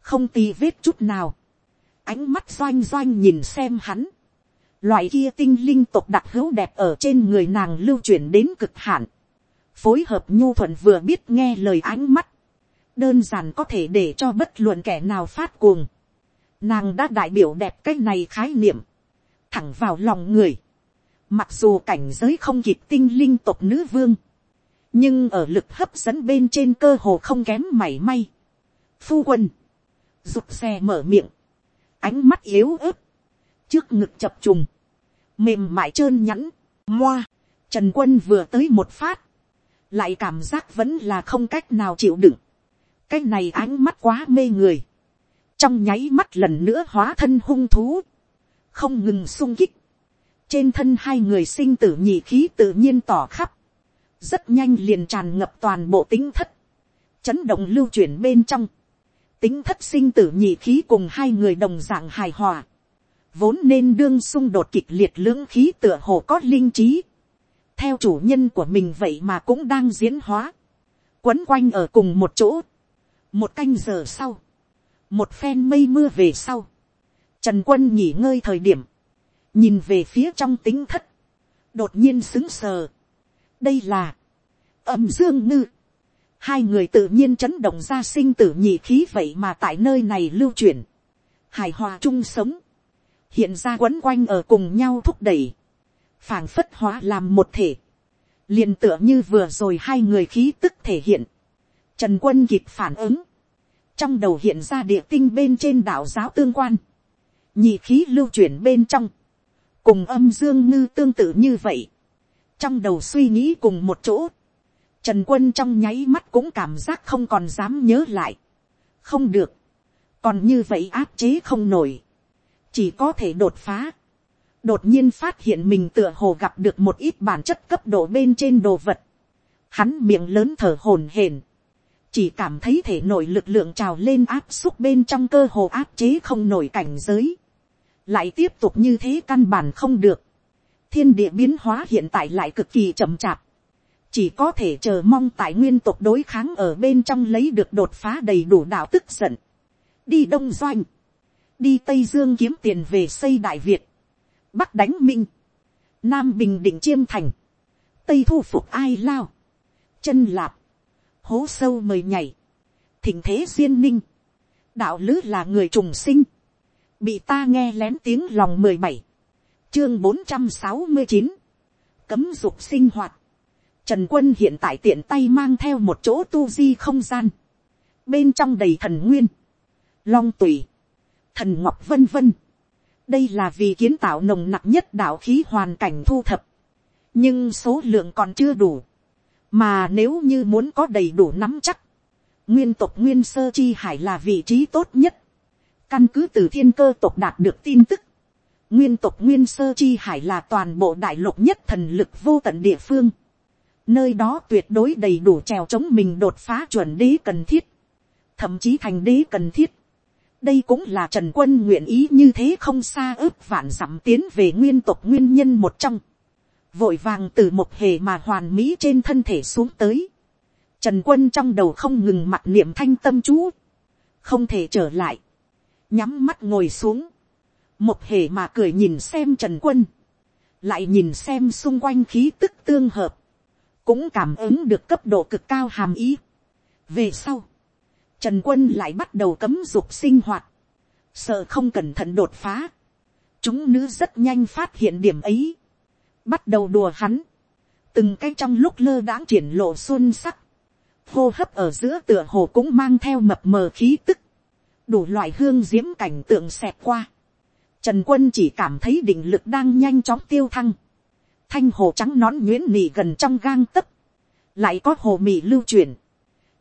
không tì vết chút nào, ánh mắt doanh doanh nhìn xem hắn. Loại kia tinh linh tộc đặc hữu đẹp ở trên người nàng lưu chuyển đến cực hạn. Phối hợp nhu thuận vừa biết nghe lời ánh mắt. Đơn giản có thể để cho bất luận kẻ nào phát cuồng. Nàng đã đại biểu đẹp cái này khái niệm. Thẳng vào lòng người. Mặc dù cảnh giới không kịp tinh linh tộc nữ vương. Nhưng ở lực hấp dẫn bên trên cơ hồ không kém mảy may. Phu quân. Rụt xe mở miệng ánh mắt yếu ớt, trước ngực chập trùng, mềm mại trơn nhẵn, moa, trần quân vừa tới một phát, lại cảm giác vẫn là không cách nào chịu đựng, cái này ánh mắt quá mê người, trong nháy mắt lần nữa hóa thân hung thú, không ngừng sung kích, trên thân hai người sinh tử nhị khí tự nhiên tỏ khắp, rất nhanh liền tràn ngập toàn bộ tính thất, chấn động lưu chuyển bên trong, tính thất sinh tử nhị khí cùng hai người đồng dạng hài hòa, vốn nên đương xung đột kịch liệt lưỡng khí tựa hồ có linh trí, theo chủ nhân của mình vậy mà cũng đang diễn hóa, quấn quanh ở cùng một chỗ, một canh giờ sau, một phen mây mưa về sau, trần quân nghỉ ngơi thời điểm, nhìn về phía trong tính thất, đột nhiên xứng sờ, đây là, âm dương ngư, hai người tự nhiên chấn động ra sinh tử nhị khí vậy mà tại nơi này lưu chuyển, hài hòa chung sống, hiện ra quấn quanh ở cùng nhau thúc đẩy, phảng phất hóa làm một thể, liền tựa như vừa rồi hai người khí tức thể hiện, trần quân kịp phản ứng, trong đầu hiện ra địa tinh bên trên đảo giáo tương quan, nhị khí lưu chuyển bên trong, cùng âm dương ngư tương tự như vậy, trong đầu suy nghĩ cùng một chỗ, trần quân trong nháy mắt cũng cảm giác không còn dám nhớ lại, không được, còn như vậy áp chế không nổi, chỉ có thể đột phá, đột nhiên phát hiện mình tựa hồ gặp được một ít bản chất cấp độ bên trên đồ vật, hắn miệng lớn thở hổn hển, chỉ cảm thấy thể nội lực lượng trào lên áp xúc bên trong cơ hồ áp chế không nổi cảnh giới, lại tiếp tục như thế căn bản không được, thiên địa biến hóa hiện tại lại cực kỳ chậm chạp, chỉ có thể chờ mong tại nguyên tộc đối kháng ở bên trong lấy được đột phá đầy đủ đạo tức giận, đi đông doanh, đi tây dương kiếm tiền về xây đại việt, bắc đánh minh, nam bình định chiêm thành, tây thu phục ai lao, chân lạp, hố sâu mời nhảy, thỉnh thế duyên ninh, đạo lứ là người trùng sinh, bị ta nghe lén tiếng lòng mười bảy, chương bốn trăm sáu mươi chín, cấm dục sinh hoạt, trần quân hiện tại tiện tay mang theo một chỗ tu di không gian, bên trong đầy thần nguyên, long tùy, thần ngọc vân vân, đây là vì kiến tạo nồng nặc nhất đạo khí hoàn cảnh thu thập, nhưng số lượng còn chưa đủ, mà nếu như muốn có đầy đủ nắm chắc, nguyên tộc nguyên sơ chi hải là vị trí tốt nhất, căn cứ từ thiên cơ tộc đạt được tin tức, nguyên tộc nguyên sơ chi hải là toàn bộ đại lục nhất thần lực vô tận địa phương, nơi đó tuyệt đối đầy đủ trèo chống mình đột phá chuẩn đế cần thiết, thậm chí thành đế cần thiết. đây cũng là trần quân nguyện ý như thế không xa ước vạn dặm tiến về nguyên tộc nguyên nhân một trong vội vàng từ một hề mà hoàn mỹ trên thân thể xuống tới. Trần quân trong đầu không ngừng mặt niệm thanh tâm chú. Không thể trở lại. Nhắm mắt ngồi xuống. Một hề mà cười nhìn xem Trần quân. Lại nhìn xem xung quanh khí tức tương hợp. Cũng cảm ứng được cấp độ cực cao hàm ý. Về sau. Trần quân lại bắt đầu cấm dục sinh hoạt. Sợ không cẩn thận đột phá. Chúng nữ rất nhanh phát hiện điểm ấy bắt đầu đùa hắn, từng cái trong lúc lơ đãng triển lộ xuân sắc, hô hấp ở giữa tựa hồ cũng mang theo mập mờ khí tức, đủ loại hương diễm cảnh tượng xẹt qua. Trần quân chỉ cảm thấy định lực đang nhanh chóng tiêu thăng, thanh hồ trắng nón nhuyễn nỉ gần trong gang tấc, lại có hồ mị lưu truyền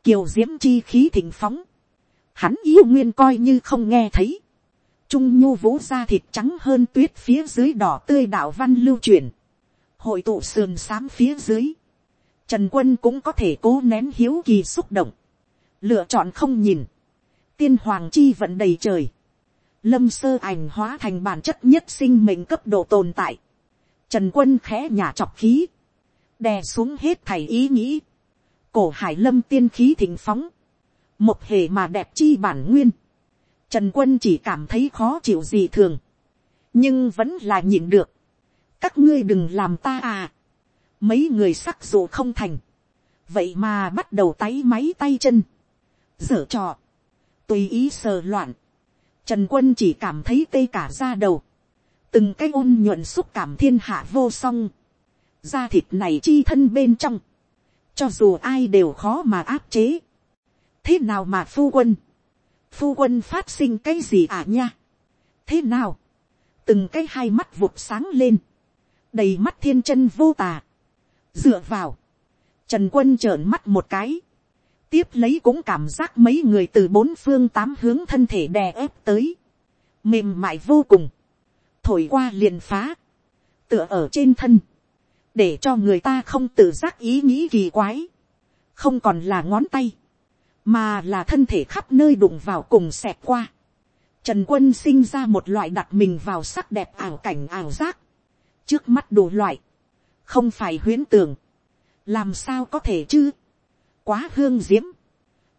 kiều diễm chi khí thình phóng, hắn yêu nguyên coi như không nghe thấy, trung nhu vũ da thịt trắng hơn tuyết phía dưới đỏ tươi đạo văn lưu truyền hội tụ sườn xám phía dưới, trần quân cũng có thể cố nén hiếu kỳ xúc động, lựa chọn không nhìn, tiên hoàng chi vận đầy trời, lâm sơ ảnh hóa thành bản chất nhất sinh mệnh cấp độ tồn tại, trần quân khẽ nhả chọc khí, đè xuống hết thầy ý nghĩ, cổ hải lâm tiên khí thịnh phóng, một hề mà đẹp chi bản nguyên, trần quân chỉ cảm thấy khó chịu gì thường, nhưng vẫn là nhịn được, các ngươi đừng làm ta à. mấy người sắc dù không thành. vậy mà bắt đầu táy máy tay chân. dở trò. tùy ý sờ loạn. trần quân chỉ cảm thấy tê cả ra đầu. từng cái ôn nhuận xúc cảm thiên hạ vô song. da thịt này chi thân bên trong. cho dù ai đều khó mà áp chế. thế nào mà phu quân. phu quân phát sinh cái gì à nha. thế nào. từng cái hai mắt vụt sáng lên đầy mắt thiên chân vô tà, dựa vào, trần quân trợn mắt một cái, tiếp lấy cũng cảm giác mấy người từ bốn phương tám hướng thân thể đè ép tới, mềm mại vô cùng, thổi qua liền phá, tựa ở trên thân, để cho người ta không tự giác ý nghĩ kỳ quái, không còn là ngón tay, mà là thân thể khắp nơi đụng vào cùng xẹt qua. Trần quân sinh ra một loại đặt mình vào sắc đẹp ảo cảnh ảo giác, trước mắt đủ loại, không phải huyễn tưởng, làm sao có thể chứ, quá hương diễm,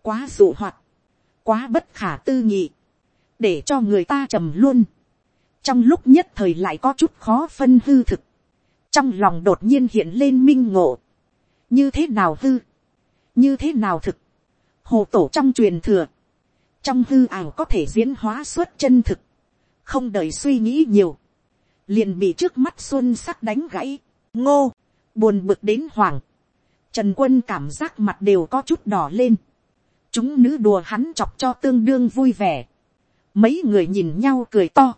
quá dụ hoạt, quá bất khả tư nghị, để cho người ta trầm luôn, trong lúc nhất thời lại có chút khó phân hư thực, trong lòng đột nhiên hiện lên minh ngộ, như thế nào hư, như thế nào thực, hồ tổ trong truyền thừa, trong hư ảo có thể diễn hóa suốt chân thực, không đợi suy nghĩ nhiều, liền bị trước mắt xuân sắc đánh gãy, ngô, buồn bực đến hoàng, trần quân cảm giác mặt đều có chút đỏ lên, chúng nữ đùa hắn chọc cho tương đương vui vẻ, mấy người nhìn nhau cười to,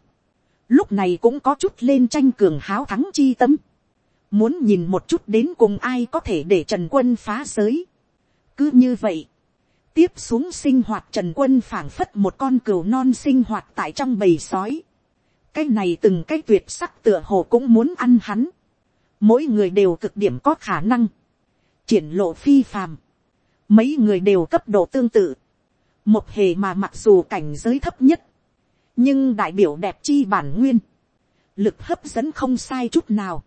lúc này cũng có chút lên tranh cường háo thắng chi tâm, muốn nhìn một chút đến cùng ai có thể để trần quân phá giới. cứ như vậy, tiếp xuống sinh hoạt trần quân phảng phất một con cừu non sinh hoạt tại trong bầy sói cái này từng cái tuyệt sắc tựa hồ cũng muốn ăn hắn. mỗi người đều cực điểm có khả năng. triển lộ phi phàm. mấy người đều cấp độ tương tự. một hề mà mặc dù cảnh giới thấp nhất. nhưng đại biểu đẹp chi bản nguyên. lực hấp dẫn không sai chút nào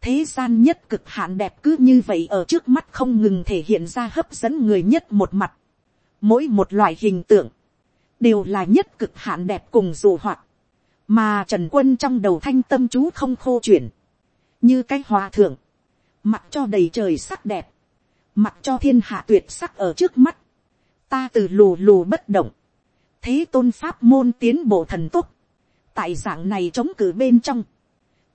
thế gian nhất cực hạn đẹp cứ như vậy ở trước mắt không ngừng thể hiện ra hấp dẫn người nhất một mặt. Mỗi một loại hình tượng, đều là nhất cực hạn đẹp cùng dù hoạt. Mà Trần Quân trong đầu thanh tâm chú không khô chuyển. Như cái hòa thượng, mặc cho đầy trời sắc đẹp, mặc cho thiên hạ tuyệt sắc ở trước mắt. Ta từ lù lù bất động. Thế tôn pháp môn tiến bộ thần tốc. Tại dạng này chống cử bên trong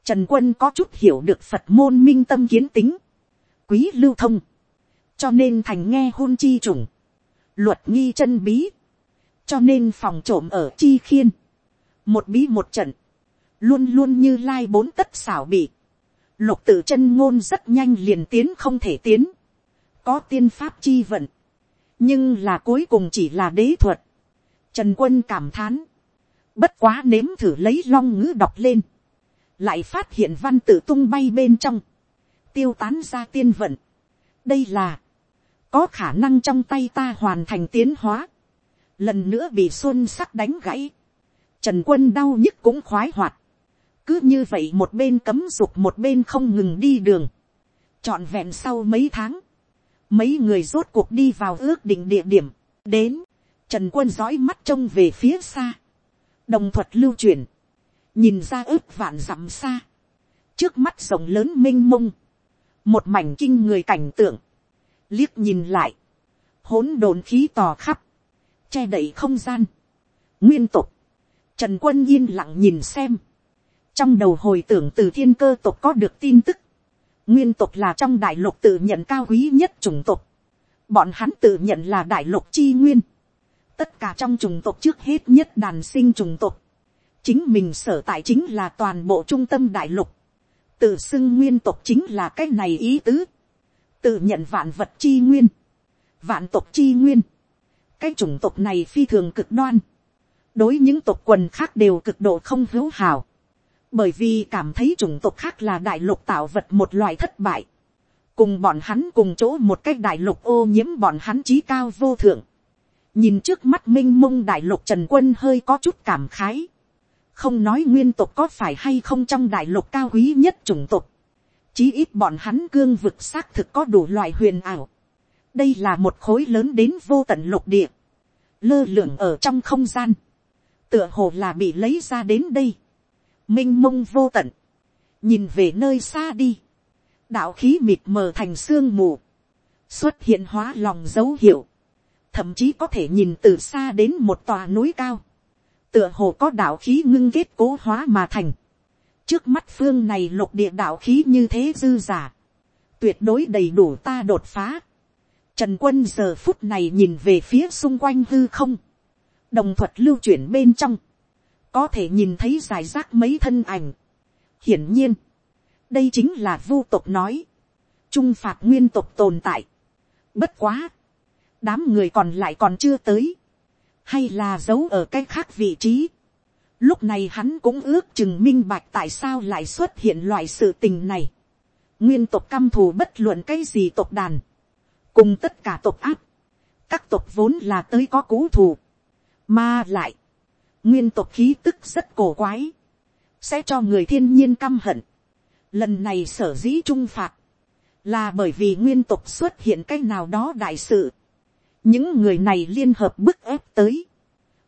Trần quân có chút hiểu được Phật môn minh tâm kiến tính. Quý lưu thông. Cho nên thành nghe hôn chi trùng. Luật nghi chân bí. Cho nên phòng trộm ở chi khiên. Một bí một trận. Luôn luôn như lai bốn tất xảo bị. Lục tự chân ngôn rất nhanh liền tiến không thể tiến. Có tiên pháp chi vận. Nhưng là cuối cùng chỉ là đế thuật. Trần quân cảm thán. Bất quá nếm thử lấy long ngữ đọc lên lại phát hiện văn tự tung bay bên trong, tiêu tán ra tiên vận. đây là, có khả năng trong tay ta hoàn thành tiến hóa, lần nữa bị xuân sắc đánh gãy, trần quân đau nhức cũng khoái hoạt, cứ như vậy một bên cấm dục một bên không ngừng đi đường, trọn vẹn sau mấy tháng, mấy người rốt cuộc đi vào ước định địa điểm, đến, trần quân dõi mắt trông về phía xa, đồng thuật lưu chuyển, nhìn ra ước vạn dặm xa, trước mắt rộng lớn mênh mông, một mảnh kinh người cảnh tượng, liếc nhìn lại, hỗn độn khí tò khắp, che đậy không gian, nguyên tục, trần quân yên lặng nhìn xem, trong đầu hồi tưởng từ thiên cơ tộc có được tin tức, nguyên tộc là trong đại lục tự nhận cao quý nhất chủng tộc. Bọn hắn tự nhận là đại lục chi nguyên, tất cả trong chủng tộc trước hết nhất đàn sinh chủng tộc. Chính mình sở tại chính là toàn bộ trung tâm đại lục, tự xưng nguyên tộc chính là cái này ý tứ, tự nhận vạn vật chi nguyên, vạn tộc chi nguyên, cái chủng tộc này phi thường cực đoan, đối những tộc quần khác đều cực độ không hữu hào, bởi vì cảm thấy chủng tộc khác là đại lục tạo vật một loại thất bại, cùng bọn hắn cùng chỗ một cái đại lục ô nhiễm bọn hắn trí cao vô thượng, nhìn trước mắt m i n h mông đại lục trần quân hơi có chút cảm khái, không nói nguyên tộc có phải hay không trong đại lục cao quý nhất chủng tộc, chí ít bọn hắn cương vực xác thực có đủ loại huyền ảo. đây là một khối lớn đến vô tận lục địa, lơ lửng ở trong không gian, tựa hồ là bị lấy ra đến đây, m i n h mông vô tận, nhìn về nơi xa đi, đạo khí mịt mờ thành sương mù, xuất hiện hóa lòng dấu hiệu, thậm chí có thể nhìn từ xa đến một tòa núi cao, tựa hồ có đạo khí ngưng kết cố hóa mà thành. trước mắt phương này lục địa đạo khí như thế dư giả, tuyệt đối đầy đủ ta đột phá. Trần quân giờ phút này nhìn về phía xung quanh hư không, đồng thuật lưu chuyển bên trong, có thể nhìn thấy dài rác mấy thân ảnh. hiển nhiên, đây chính là vu tộc nói, trung phạt nguyên tộc tồn tại. bất quá, đám người còn lại còn chưa tới hay là giấu ở cái khác vị trí. Lúc này hắn cũng ước chừng minh bạch tại sao lại xuất hiện loại sự tình này. Nguyên tộc căm thù bất luận cái gì tộc đàn. Cùng tất cả tộc áp. Các tộc vốn là tới có cú thù. Mà lại. Nguyên tộc khí tức rất cổ quái. Sẽ cho người thiên nhiên căm hận. Lần này sở dĩ trung phạt. Là bởi vì nguyên tộc xuất hiện cái nào đó đại sự. Những người này liên hợp bức ép tới,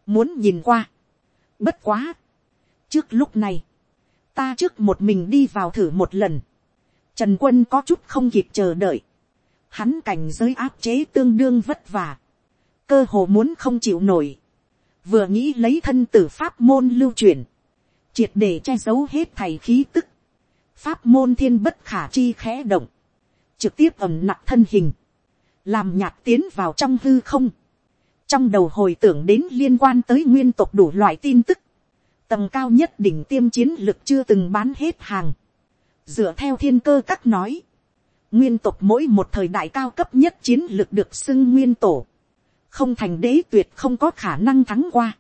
muốn nhìn qua, bất quá, trước lúc này, ta trước một mình đi vào thử một lần, trần quân có chút không kịp chờ đợi, hắn cảnh giới áp chế tương đương vất vả, cơ hồ muốn không chịu nổi, vừa nghĩ lấy thân tử pháp môn lưu truyền, triệt để che giấu hết thầy khí tức, pháp môn thiên bất khả chi khẽ động, trực tiếp ẩm nặng thân hình, làm nhạt tiến vào trong hư không, trong đầu hồi tưởng đến liên quan tới nguyên tộc đủ loại tin tức, tầm cao nhất đỉnh tiêm chiến lực chưa từng bán hết hàng, dựa theo thiên cơ các nói, nguyên tộc mỗi một thời đại cao cấp nhất chiến lực được xưng nguyên tổ, không thành đế tuyệt không có khả năng thắng qua,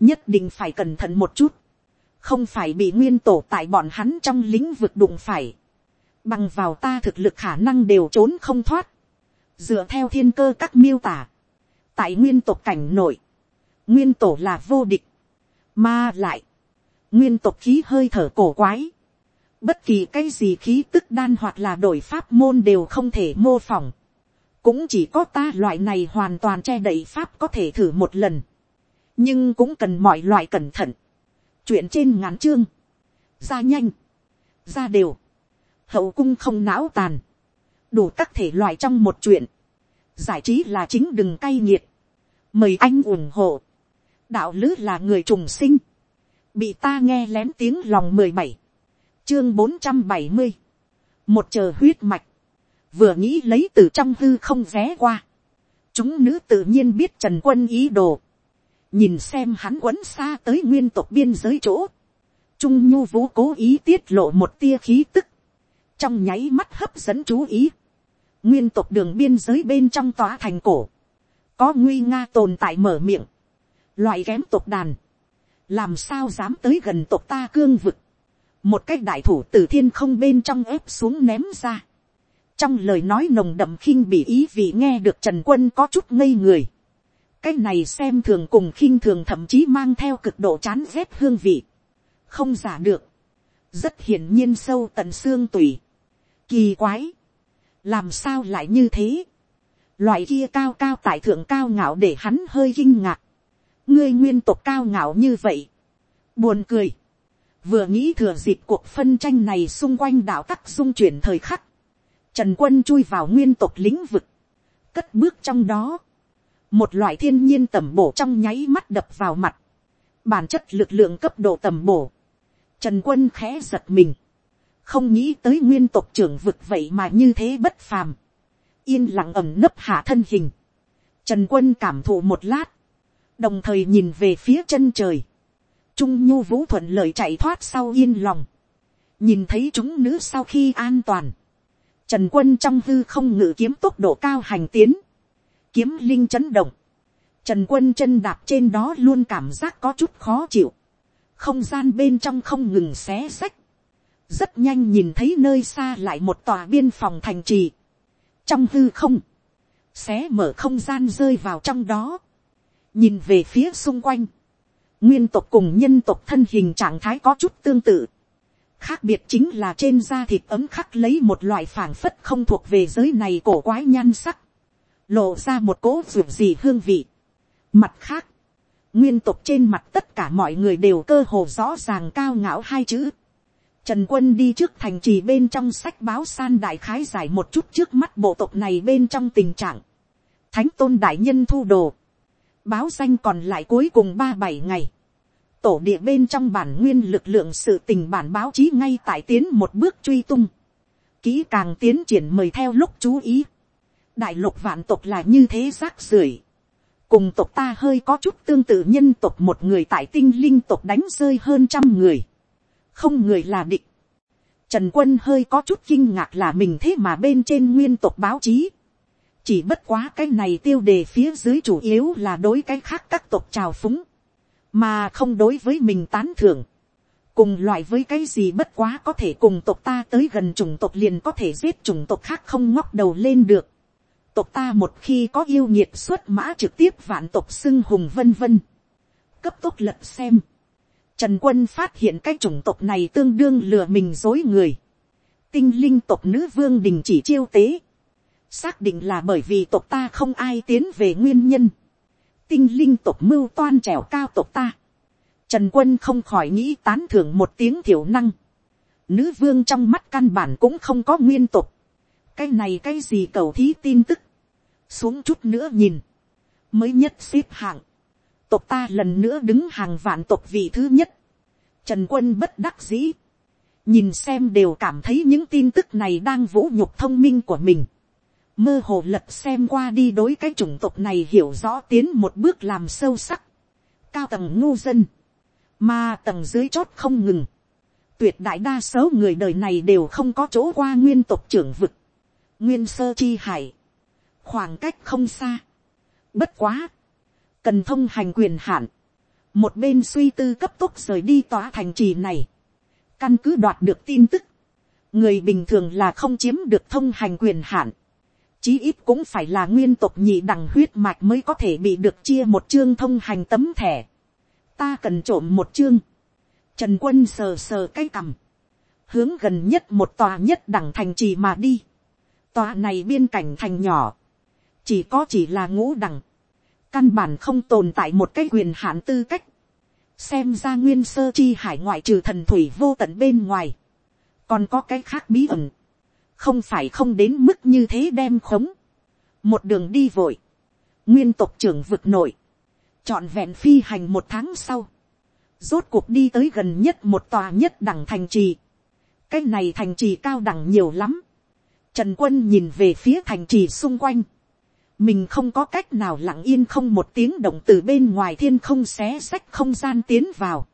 nhất định phải cẩn thận một chút, không phải bị nguyên tổ tại bọn hắn trong lĩnh vực đụng phải, bằng vào ta thực lực khả năng đều trốn không thoát, dựa theo thiên cơ các miêu tả, tại nguyên tộc cảnh nội, nguyên tổ là vô địch, mà lại, nguyên tộc khí hơi thở cổ quái, bất kỳ cái gì khí tức đan hoặc là đổi pháp môn đều không thể mô phỏng, cũng chỉ có ta loại này hoàn toàn che đậy pháp có thể thử một lần, nhưng cũng cần mọi loại cẩn thận, chuyện trên ngắn chương, ra nhanh, ra đều, hậu cung không não tàn, đủ các thể loại trong một chuyện, giải trí là chính đừng cay nghiệt, mời anh ủng hộ, đạo lứ là người trùng sinh, bị ta nghe lén tiếng lòng mười bảy, chương bốn trăm bảy mươi, một chờ huyết mạch, vừa nghĩ lấy từ trong hư không ghé qua, chúng nữ tự nhiên biết trần quân ý đồ, nhìn xem hắn quấn xa tới nguyên tộc biên giới chỗ, trung nhu vũ cố ý tiết lộ một tia khí tức, trong nháy mắt hấp dẫn chú ý, nguyên tộc đường biên giới bên trong tòa thành cổ, có nguy nga tồn tại mở miệng, loại kém tộc đàn, làm sao dám tới gần tộc ta cương vực, một cách đại thủ từ thiên không bên trong ép xuống ném ra, trong lời nói nồng đậm khinh bị ý vì nghe được trần quân có chút ngây người, cái này xem thường cùng khinh thường thậm chí mang theo cực độ chán rét hương vị, không giả được, rất hiển nhiên sâu tận xương tùy, kỳ quái, làm sao lại như thế, loại kia cao cao tại thượng cao ngạo để hắn hơi kinh ngạc, ngươi nguyên tộc cao ngạo như vậy, buồn cười, vừa nghĩ thừa dịp cuộc phân tranh này xung quanh đạo tắc dung chuyển thời khắc, trần quân chui vào nguyên tộc lĩnh vực, cất bước trong đó, một loại thiên nhiên tầm bổ trong nháy mắt đập vào mặt, bản chất lực lượng cấp độ tầm bổ, trần quân khẽ giật mình, không nghĩ tới nguyên tộc trưởng vực vậy mà như thế bất phàm, yên lặng ẩm nấp hạ thân hình, trần quân cảm thụ một lát, đồng thời nhìn về phía chân trời, trung nhu vũ thuận lợi chạy thoát sau yên lòng, nhìn thấy chúng nữ sau khi an toàn, trần quân trong hư không ngự kiếm tốc độ cao hành tiến, kiếm linh chấn động, trần quân chân đạp trên đó luôn cảm giác có chút khó chịu, không gian bên trong không ngừng xé sách. rất nhanh nhìn thấy nơi xa lại một tòa biên phòng thành trì, trong hư không, xé mở không gian rơi vào trong đó, nhìn về phía xung quanh, nguyên tộc cùng nhân tộc thân hình trạng thái có chút tương tự, khác biệt chính là trên da thịt ấm khắc lấy một loại phảng phất không thuộc về giới này cổ quái nhan sắc, lộ ra một cỗ ruột gì hương vị. Mặt khác, nguyên tục trên mặt tất cả mọi người đều cơ hồ rõ ràng cao ngạo hai chữ. Trần quân đi trước thành trì bên trong sách báo san đại khái giải một chút trước mắt bộ tộc này bên trong tình trạng. Thánh tôn đại nhân thu đồ. Báo danh còn lại cuối cùng ba bảy ngày. Tổ địa bên trong bản nguyên lực lượng sự tình bản báo chí ngay tại tiến một bước truy tung. Kỹ càng tiến triển mời theo lúc chú ý. Đại lục vạn tộc là như thế rác rưởi cùng tộc ta hơi có chút tương tự nhân tộc một người tại tinh linh tộc đánh rơi hơn trăm người không người là địch. Trần quân hơi có chút kinh ngạc là mình thế mà bên trên nguyên tộc báo chí. Chỉ bất quá cái này tiêu đề phía dưới chủ yếu là đối cái khác các tộc trào phúng. Mà không đối với mình tán thưởng. Cùng loại với cái gì bất quá có thể cùng tộc ta tới gần chủng tộc liền có thể giết chủng tộc khác không ngóc đầu lên được. Tộc ta một khi có yêu nhiệt xuất mã trực tiếp vạn tộc xưng hùng vân vân. Cấp tốc lật xem Trần quân phát hiện cái chủng tộc này tương đương lừa mình dối người. Tinh linh tộc nữ vương đình chỉ chiêu tế. Xác định là bởi vì tộc ta không ai tiến về nguyên nhân. Tinh linh tộc mưu toan trèo cao tộc ta. Trần quân không khỏi nghĩ tán thưởng một tiếng thiểu năng. Nữ vương trong mắt căn bản cũng không có nguyên tộc. Cái này cái gì cầu thí tin tức. Xuống chút nữa nhìn. Mới nhất xếp hạng tộc ta lần nữa đứng hàng vạn tộc vị thứ nhất. Trần quân bất đắc dĩ. nhìn xem đều cảm thấy những tin tức này đang vũ nhục thông minh của mình mơ hồ lật xem qua đi đối cái chủng tộc này hiểu rõ tiến một bước làm sâu sắc. cao tầng ngu dân, mà tầng dưới chót không ngừng. tuyệt đại đa số người đời này đều không có chỗ qua nguyên tộc trưởng vực. nguyên sơ chi hải. khoảng cách không xa. bất quá. cần thông hành quyền hạn. một bên suy tư cấp tốc rời đi tòa thành trì này căn cứ đoạt được tin tức, người bình thường là không chiếm được thông hành quyền hạn, chí ít cũng phải là nguyên tộc nhị đẳng huyết mạch mới có thể bị được chia một chương thông hành tấm thẻ. ta cần trộm một chương, trần quân sờ sờ cái cằm, hướng gần nhất một tòa nhất đẳng thành trì mà đi, tòa này biên cảnh thành nhỏ, chỉ có chỉ là ngũ đẳng, căn bản không tồn tại một cái quyền hạn tư cách, xem ra nguyên sơ chi hải ngoại trừ thần thủy vô tận bên ngoài, còn có cái khác bí ẩn, không phải không đến mức như thế đem khống, một đường đi vội, nguyên tộc trưởng vực nội, trọn vẹn phi hành một tháng sau, rốt cuộc đi tới gần nhất một tòa nhất đẳng thành trì, cái này thành trì cao đẳng nhiều lắm, trần quân nhìn về phía thành trì xung quanh, mình không có cách nào lặng yên không một tiếng động từ bên ngoài thiên không xé sách không gian tiến vào,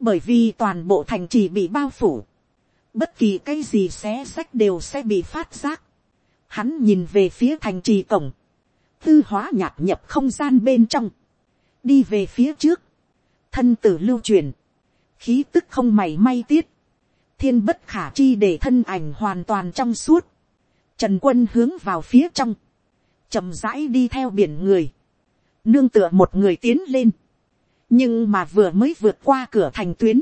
bởi vì toàn bộ thành trì bị bao phủ, bất kỳ cái gì xé sách đều sẽ bị phát giác, hắn nhìn về phía thành trì cổng, tư hóa nhạt nhập không gian bên trong, đi về phía trước, thân tử lưu truyền, khí tức không mảy may tiết, thiên bất khả chi để thân ảnh hoàn toàn trong suốt, trần quân hướng vào phía trong, chậm rãi đi theo biển người, nương tựa một người tiến lên, nhưng mà vừa mới vượt qua cửa thành tuyến,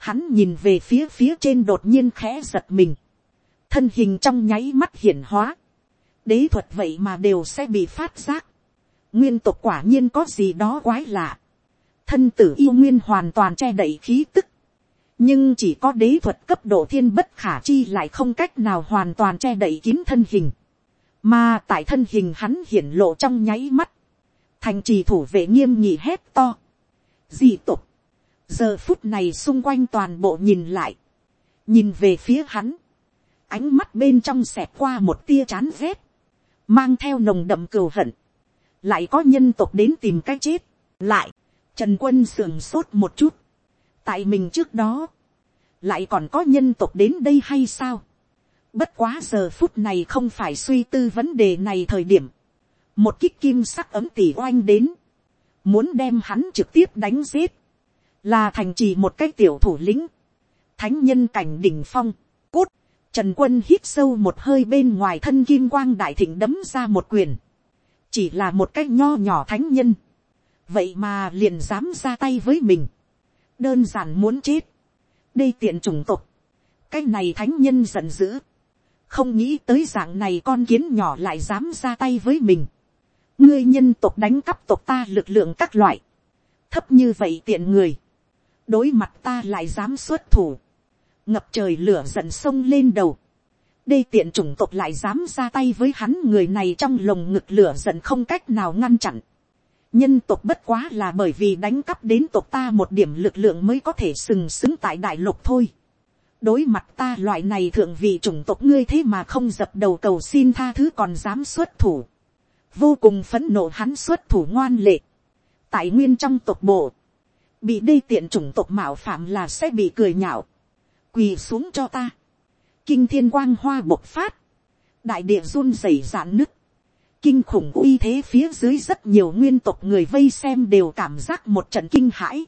hắn nhìn về phía phía trên đột nhiên khẽ giật mình, thân hình trong nháy mắt hiển hóa, đế thuật vậy mà đều sẽ bị phát giác, nguyên tộc quả nhiên có gì đó quái lạ, thân tử yêu nguyên hoàn toàn che đậy khí tức, nhưng chỉ có đế thuật cấp độ thiên bất khả chi lại không cách nào hoàn toàn che đậy kín thân hình. Mà tại thân hình hắn hiển lộ trong nháy mắt. Thành trì thủ vệ nghiêm nhị hét to. Dị tục. Giờ phút này xung quanh toàn bộ nhìn lại. Nhìn về phía hắn. Ánh mắt bên trong xẹt qua một tia chán rét. Mang theo nồng đậm cừu hận. Lại có nhân tộc đến tìm cái chết. Lại. Trần quân sườn sốt một chút. Tại mình trước đó. Lại còn có nhân tộc đến đây hay sao? Bất quá giờ phút này không phải suy tư vấn đề này thời điểm. Một kích kim sắc ấm tỉ oanh đến. Muốn đem hắn trực tiếp đánh giết. Là thành trì một cái tiểu thủ lĩnh. Thánh nhân cảnh đỉnh phong. Cút. Trần quân hít sâu một hơi bên ngoài thân kim quang đại thịnh đấm ra một quyền. Chỉ là một cái nho nhỏ thánh nhân. Vậy mà liền dám ra tay với mình. Đơn giản muốn chết. Đây tiện chủng tục. Cái này thánh nhân giận dữ không nghĩ tới dạng này con kiến nhỏ lại dám ra tay với mình. ngươi nhân tộc đánh cắp tộc ta lực lượng các loại, thấp như vậy tiện người, đối mặt ta lại dám xuất thủ, ngập trời lửa giận sông lên đầu, đây tiện chủng tộc lại dám ra tay với hắn người này trong lồng ngực lửa giận không cách nào ngăn chặn. nhân tộc bất quá là bởi vì đánh cắp đến tộc ta một điểm lực lượng mới có thể sừng sững tại đại lục thôi đối mặt ta loại này thượng vị chủng tộc ngươi thế mà không dập đầu cầu xin tha thứ còn dám xuất thủ. vô cùng phấn nộ hắn xuất thủ ngoan lệ. tại nguyên trong tộc bộ, bị đê tiện chủng tộc mạo phạm là sẽ bị cười nhạo. quỳ xuống cho ta. kinh thiên quang hoa bộc phát. đại địa run rẩy giãn nứt. kinh khủng uy thế phía dưới rất nhiều nguyên tộc người vây xem đều cảm giác một trận kinh hãi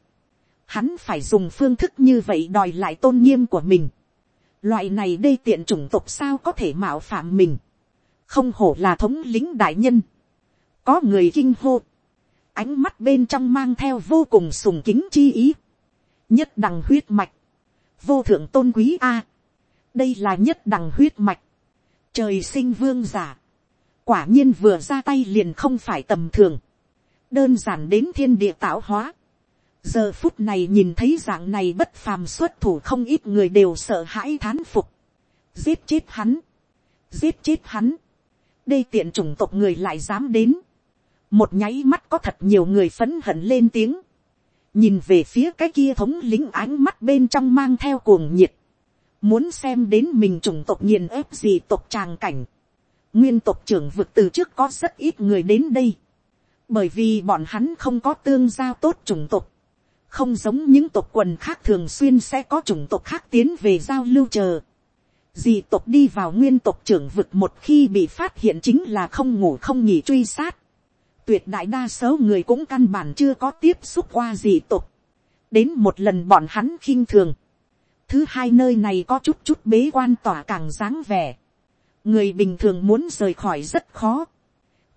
hắn phải dùng phương thức như vậy đòi lại tôn nghiêm của mình. Loại này đê tiện chủng tộc sao có thể mạo phạm mình. Không hổ là thống lính đại nhân. Có người kinh hô. Ánh mắt bên trong mang theo vô cùng sùng kính chi ý. Nhất đằng huyết mạch. Vô thượng tôn quý A. Đây là nhất đằng huyết mạch. Trời sinh vương giả. Quả nhiên vừa ra tay liền không phải tầm thường. Đơn giản đến thiên địa tạo hóa giờ phút này nhìn thấy dạng này bất phàm xuất thủ không ít người đều sợ hãi thán phục, giết chết hắn, giết chết hắn, đây tiện chủng tộc người lại dám đến, một nháy mắt có thật nhiều người phấn hận lên tiếng, nhìn về phía cái kia thống lính ánh mắt bên trong mang theo cuồng nhiệt, muốn xem đến mình chủng tộc nghiền ép gì tộc tràng cảnh, nguyên tộc trưởng vực từ trước có rất ít người đến đây, bởi vì bọn hắn không có tương giao tốt chủng tộc, không giống những tộc quần khác thường xuyên sẽ có chủng tộc khác tiến về giao lưu chờ. Dì tộc đi vào nguyên tộc trưởng vực một khi bị phát hiện chính là không ngủ không nghỉ truy sát. Tuyệt đại đa số người cũng căn bản chưa có tiếp xúc qua gì tục Đến một lần bọn hắn khinh thường. Thứ hai nơi này có chút chút bế quan tỏa càng dáng vẻ. Người bình thường muốn rời khỏi rất khó.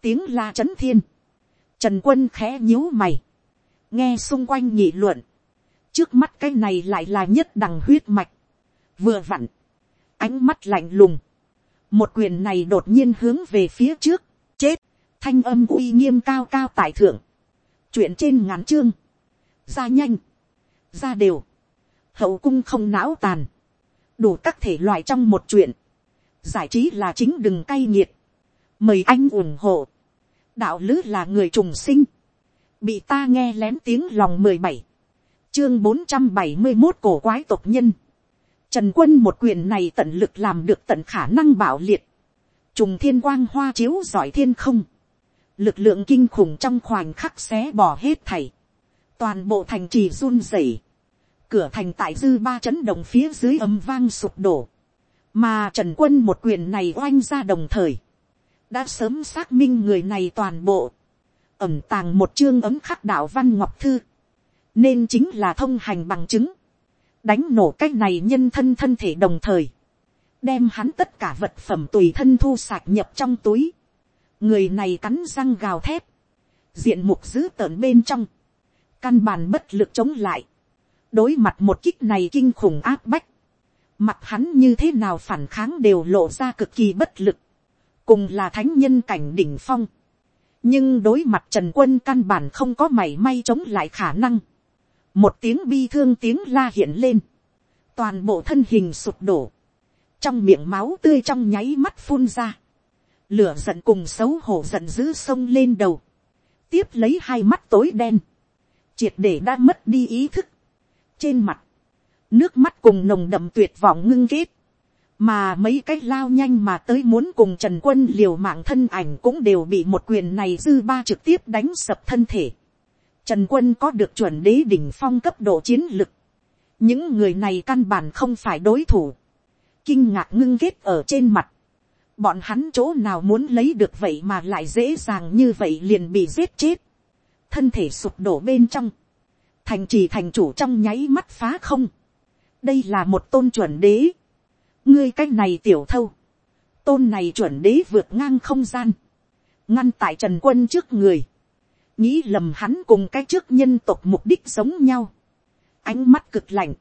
Tiếng la chấn thiên. Trần quân khẽ nhíu mày nghe xung quanh nhị luận, trước mắt cái này lại là nhất đằng huyết mạch, vừa vặn, ánh mắt lạnh lùng, một quyền này đột nhiên hướng về phía trước, chết, thanh âm uy nghiêm cao cao tại thượng, chuyện trên ngắn chương, ra nhanh, ra đều, hậu cung không não tàn, đủ các thể loại trong một chuyện, giải trí là chính đừng cay nghiệt, mời anh ủng hộ, đạo lứ là người trùng sinh, bị ta nghe lén tiếng lòng mười bảy, chương bốn trăm bảy mươi một cổ quái tộc nhân, trần quân một quyền này tận lực làm được tận khả năng bảo liệt, trùng thiên quang hoa chiếu giỏi thiên không, lực lượng kinh khủng trong khoảnh khắc xé bỏ hết thảy, toàn bộ thành trì run rẩy, cửa thành tại dư ba chấn động phía dưới âm vang sụp đổ, mà trần quân một quyền này oanh ra đồng thời, đã sớm xác minh người này toàn bộ, ẩm tàng một chương ấm khắc đạo văn ngọc thư, nên chính là thông hành bằng chứng, đánh nổ cái này nhân thân thân thể đồng thời, đem hắn tất cả vật phẩm tùy thân thu sạc nhập trong túi, người này cắn răng gào thép, diện mục dữ tợn bên trong, căn bản bất lực chống lại, đối mặt một kích này kinh khủng áp bách, mặt hắn như thế nào phản kháng đều lộ ra cực kỳ bất lực, cùng là thánh nhân cảnh đỉnh phong, nhưng đối mặt trần quân căn bản không có mảy may chống lại khả năng. một tiếng bi thương tiếng la hiện lên. toàn bộ thân hình sụp đổ. trong miệng máu tươi trong nháy mắt phun ra lửa giận cùng xấu hổ giận dữ sông lên đầu. tiếp lấy hai mắt tối đen. triệt để đã mất đi ý thức. trên mặt, nước mắt cùng nồng đậm tuyệt vọng ngưng kết mà mấy cái lao nhanh mà tới muốn cùng trần quân liều mạng thân ảnh cũng đều bị một quyền này dư ba trực tiếp đánh sập thân thể. Trần quân có được chuẩn đế đỉnh phong cấp độ chiến lực. những người này căn bản không phải đối thủ. kinh ngạc ngưng ghét ở trên mặt bọn hắn chỗ nào muốn lấy được vậy mà lại dễ dàng như vậy liền bị giết chết. thân thể sụp đổ bên trong. thành trì thành chủ trong nháy mắt phá không. đây là một tôn chuẩn đế. Ngươi cách này tiểu thâu, tôn này chuẩn đế vượt ngang không gian, ngăn tại trần quân trước người, nghĩ lầm hắn cùng cái trước nhân tộc mục đích giống nhau, ánh mắt cực lạnh,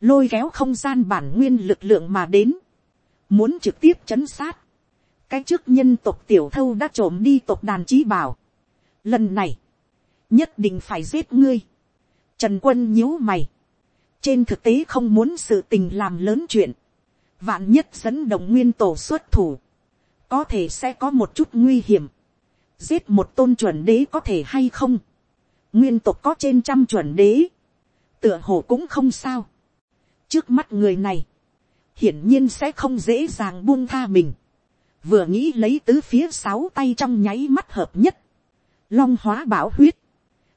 lôi kéo không gian bản nguyên lực lượng mà đến, muốn trực tiếp chấn sát, cái trước nhân tộc tiểu thâu đã trộm đi tộc đàn trí bảo, lần này, nhất định phải giết ngươi, trần quân nhíu mày, trên thực tế không muốn sự tình làm lớn chuyện, vạn nhất dẫn động nguyên tổ xuất thủ, có thể sẽ có một chút nguy hiểm, giết một tôn chuẩn đế có thể hay không, nguyên tộc có trên trăm chuẩn đế, tựa hồ cũng không sao, trước mắt người này, hiển nhiên sẽ không dễ dàng buông tha mình, vừa nghĩ lấy tứ phía sáu tay trong nháy mắt hợp nhất, long hóa bảo huyết,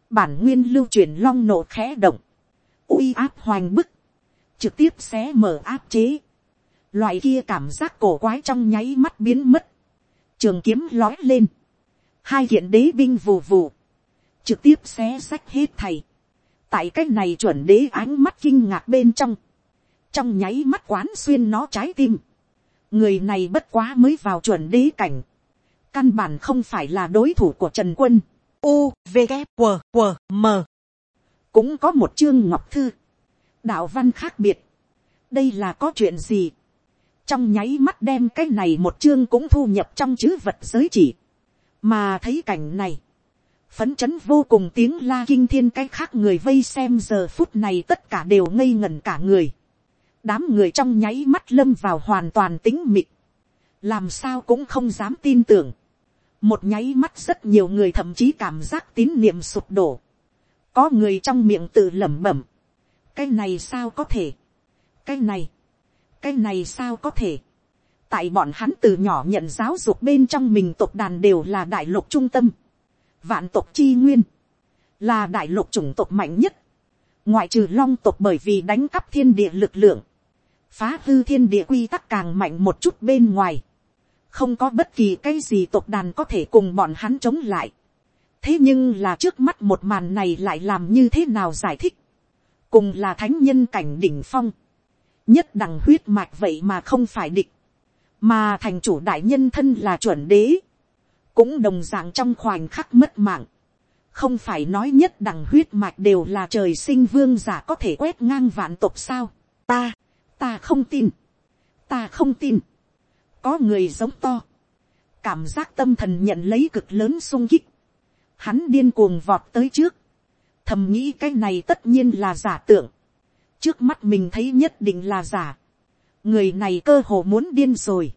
bản nguyên lưu truyền long nổ khẽ động, uy áp hoành bức, trực tiếp xé mở áp chế, Loại kia cảm giác cổ quái trong nháy mắt biến mất. Trường kiếm lói lên. Hai hiện đế binh vù vù. Trực tiếp xé sách hết thầy. Tại cách này chuẩn đế ánh mắt kinh ngạc bên trong. Trong nháy mắt quán xuyên nó trái tim. Người này bất quá mới vào chuẩn đế cảnh. Căn bản không phải là đối thủ của Trần Quân. U, V, K, q q M. Cũng có một chương ngọc thư. Đạo văn khác biệt. Đây là có chuyện gì? trong nháy mắt đem cái này một chương cũng thu nhập trong chữ vật giới chỉ, mà thấy cảnh này, phấn chấn vô cùng tiếng la kinh thiên cái khác người vây xem giờ phút này tất cả đều ngây ngẩn cả người, đám người trong nháy mắt lâm vào hoàn toàn tính mịt, làm sao cũng không dám tin tưởng, một nháy mắt rất nhiều người thậm chí cảm giác tín niệm sụp đổ, có người trong miệng tự lẩm bẩm, cái này sao có thể, cái này, cái này sao có thể, tại bọn hắn từ nhỏ nhận giáo dục bên trong mình tộc đàn đều là đại lục trung tâm, vạn tộc chi nguyên, là đại lục chủng tộc mạnh nhất, ngoại trừ long tộc bởi vì đánh cắp thiên địa lực lượng, phá hư thiên địa quy tắc càng mạnh một chút bên ngoài, không có bất kỳ cái gì tộc đàn có thể cùng bọn hắn chống lại. thế nhưng là trước mắt một màn này lại làm như thế nào giải thích, cùng là thánh nhân cảnh đỉnh phong, nhất đẳng huyết mạch vậy mà không phải địch, mà thành chủ đại nhân thân là chuẩn đế, cũng đồng d ạ n g trong khoảnh khắc mất mạng, không phải nói nhất đẳng huyết mạch đều là trời sinh vương giả có thể quét ngang vạn tộc sao, ta, ta không tin, ta không tin, có người giống to, cảm giác tâm thần nhận lấy cực lớn sung kích, hắn điên cuồng vọt tới trước, thầm nghĩ cái này tất nhiên là giả tưởng, trước mắt mình thấy nhất định là giả, người này cơ hồ muốn điên rồi.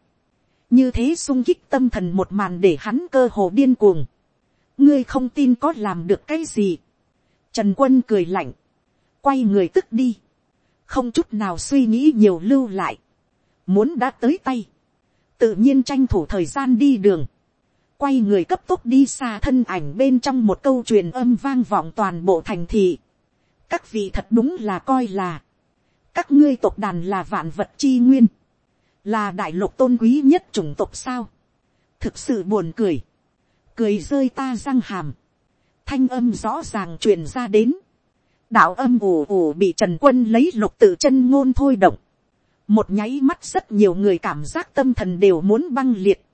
như thế sung kích tâm thần một màn để hắn cơ hồ điên cuồng. ngươi không tin có làm được cái gì. trần quân cười lạnh, quay người tức đi, không chút nào suy nghĩ nhiều lưu lại, muốn đã tới tay, tự nhiên tranh thủ thời gian đi đường, quay người cấp tốc đi xa thân ảnh bên trong một câu truyền âm vang vọng toàn bộ thành thị. các vị thật đúng là coi là, các ngươi tộc đàn là vạn vật chi nguyên, là đại lục tôn quý nhất chủng tộc sao, thực sự buồn cười, cười rơi ta răng hàm, thanh âm rõ ràng truyền ra đến, đạo âm ù ù bị trần quân lấy lục tự chân ngôn thôi động, một nháy mắt rất nhiều người cảm giác tâm thần đều muốn băng liệt,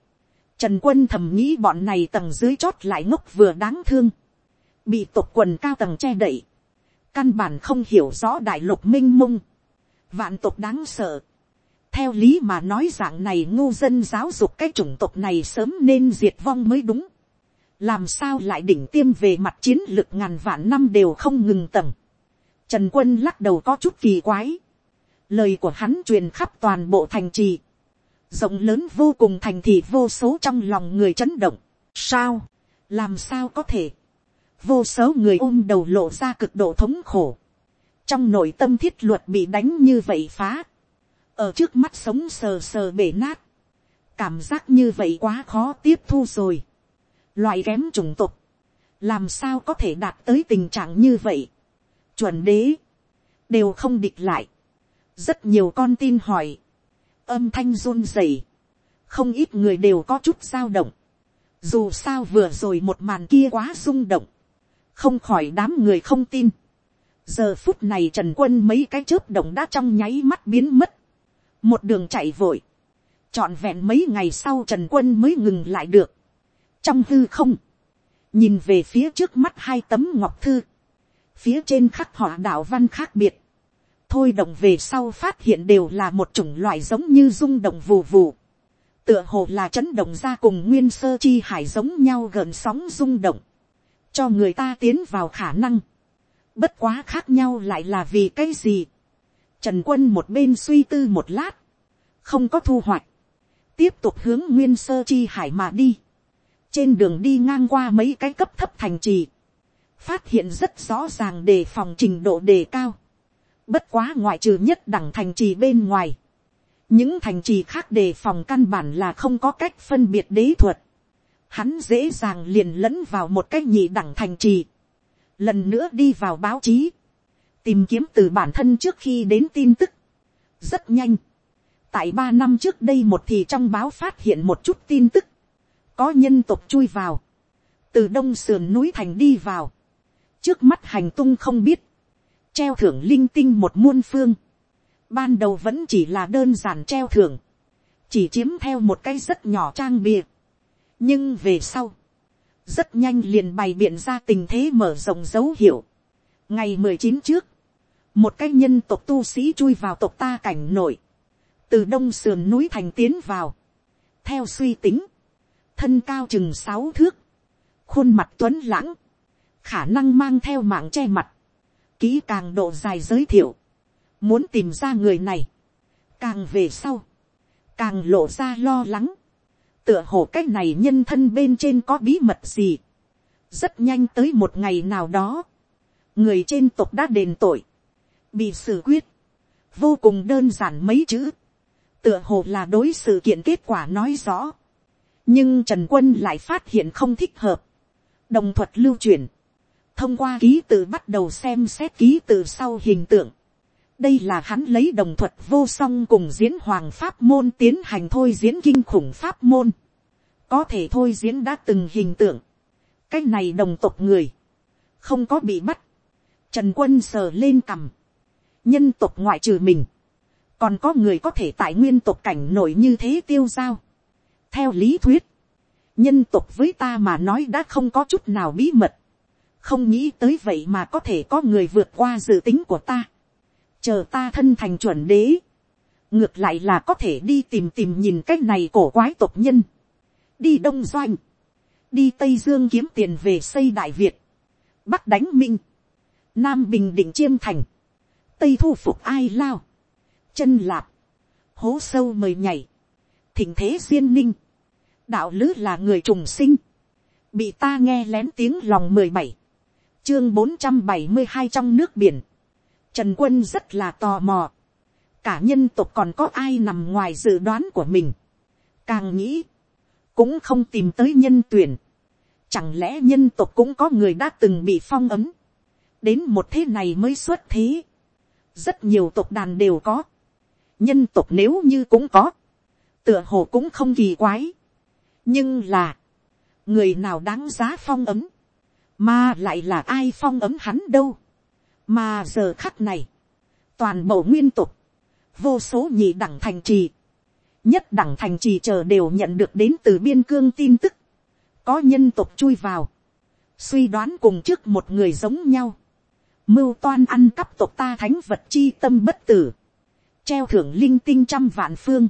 trần quân thầm nghĩ bọn này tầng dưới chót lại ngốc vừa đáng thương, bị tộc quần cao tầng che đậy, căn bản không hiểu rõ đại lục m i n h mông, vạn tộc đáng sợ. theo lý mà nói dạng này ngu dân giáo dục cái chủng tộc này sớm nên diệt vong mới đúng. làm sao lại đỉnh tiêm về mặt chiến lược ngàn vạn năm đều không ngừng tầng trần quân lắc đầu có chút kỳ quái. lời của hắn truyền khắp toàn bộ thành trì. rộng lớn vô cùng thành thị vô số trong lòng người chấn động. sao, làm sao có thể. vô số người ôm đầu lộ ra cực độ thống khổ trong nội tâm thiết luật bị đánh như vậy phá, ở trước mắt sống sờ sờ bể nát, cảm giác như vậy quá khó tiếp thu rồi, loại kém chủng tục, làm sao có thể đạt tới tình trạng như vậy, chuẩn đế, đều không địch lại, rất nhiều con tin hỏi, âm thanh run rẩy, không ít người đều có chút dao động, dù sao vừa rồi một màn kia quá rung động, không khỏi đám người không tin, giờ phút này trần quân mấy cái chớp động đã trong nháy mắt biến mất, một đường chạy vội, trọn vẹn mấy ngày sau trần quân mới ngừng lại được, trong hư không, nhìn về phía trước mắt hai tấm ngọc thư, phía trên khắc họa đạo văn khác biệt, thôi động về sau phát hiện đều là một chủng loại giống như rung động vù vù, tựa hồ là chấn động ra cùng nguyên sơ chi hải giống nhau gần sóng rung động, cho người ta tiến vào khả năng, Bất quá khác nhau lại là vì cái gì. Trần quân một bên suy tư một lát. Không có thu hoạch. Tiếp tục hướng nguyên sơ chi hải mà đi. Trên đường đi ngang qua mấy cái cấp thấp thành trì. Phát hiện rất rõ ràng đề phòng trình độ đề cao. Bất quá ngoại trừ nhất đẳng thành trì bên ngoài. Những thành trì khác đề phòng căn bản là không có cách phân biệt đế thuật. Hắn dễ dàng liền lẫn vào một cái nhị đẳng thành trì lần nữa đi vào báo chí, tìm kiếm từ bản thân trước khi đến tin tức, rất nhanh. tại ba năm trước đây một thì trong báo phát hiện một chút tin tức, có nhân tộc chui vào, từ đông sườn núi thành đi vào, trước mắt hành tung không biết, treo thưởng linh tinh một muôn phương, ban đầu vẫn chỉ là đơn giản treo thưởng, chỉ chiếm theo một cái rất nhỏ trang bìa, nhưng về sau, rất nhanh liền bày biện ra tình thế mở rộng dấu hiệu. ngày mười chín trước, một cái nhân tộc tu sĩ chui vào tộc ta cảnh nội, từ đông sườn núi thành tiến vào, theo suy tính, thân cao chừng sáu thước, khuôn mặt tuấn lãng, khả năng mang theo mạng che mặt, kỹ càng độ dài giới thiệu, muốn tìm ra người này, càng về sau, càng lộ ra lo lắng, tựa hồ cái này nhân thân bên trên có bí mật gì. rất nhanh tới một ngày nào đó, người trên tộc đã đền tội, bị xử quyết, vô cùng đơn giản mấy chữ, tựa hồ là đối sự kiện kết quả nói rõ, nhưng trần quân lại phát hiện không thích hợp, đồng thuật lưu truyền, thông qua ký tự bắt đầu xem xét ký tự sau hình tượng, đây là hắn lấy đồng thuật vô song cùng diễn hoàng pháp môn tiến hành thôi diễn kinh khủng pháp môn, có thể thôi diễn đã từng hình tượng, cái này đồng tộc người, không có bị bắt, trần quân sờ lên cằm, nhân tộc ngoại trừ mình, còn có người có thể tại nguyên tộc cảnh nổi như thế tiêu giao. theo lý thuyết, nhân tộc với ta mà nói đã không có chút nào bí mật, không nghĩ tới vậy mà có thể có người vượt qua dự tính của ta, chờ ta thân thành chuẩn đế, ngược lại là có thể đi tìm tìm nhìn cái này cổ quái tộc nhân, đi đông doanh, đi tây dương kiếm tiền về xây đại việt, bắc đánh minh, nam bình định chiêm thành, tây thu phục ai lao, chân lạp, hố sâu mời nhảy, thỉnh thế duyên ninh, đạo lứ là người trùng sinh, bị ta nghe lén tiếng lòng mười bảy, chương bốn trăm bảy mươi hai trong nước biển, trần quân rất là tò mò, cả nhân tộc còn có ai nằm ngoài dự đoán của mình, càng nghĩ, cũng không tìm tới nhân tuyển, chẳng lẽ nhân tộc cũng có người đã từng bị phong ấm, đến một thế này mới xuất thế, rất nhiều tộc đàn đều có, nhân tộc nếu như cũng có, tựa hồ cũng không kỳ quái, nhưng là, người nào đáng giá phong ấm, mà lại là ai phong ấm hắn đâu, mà giờ khắc này, toàn bộ nguyên tục, vô số nhị đẳng thành trì, nhất đẳng thành trì chờ đều nhận được đến từ biên cương tin tức, có nhân tục chui vào, suy đoán cùng trước một người giống nhau, mưu toan ăn cắp tộc ta thánh vật chi tâm bất tử, treo thưởng linh tinh trăm vạn phương,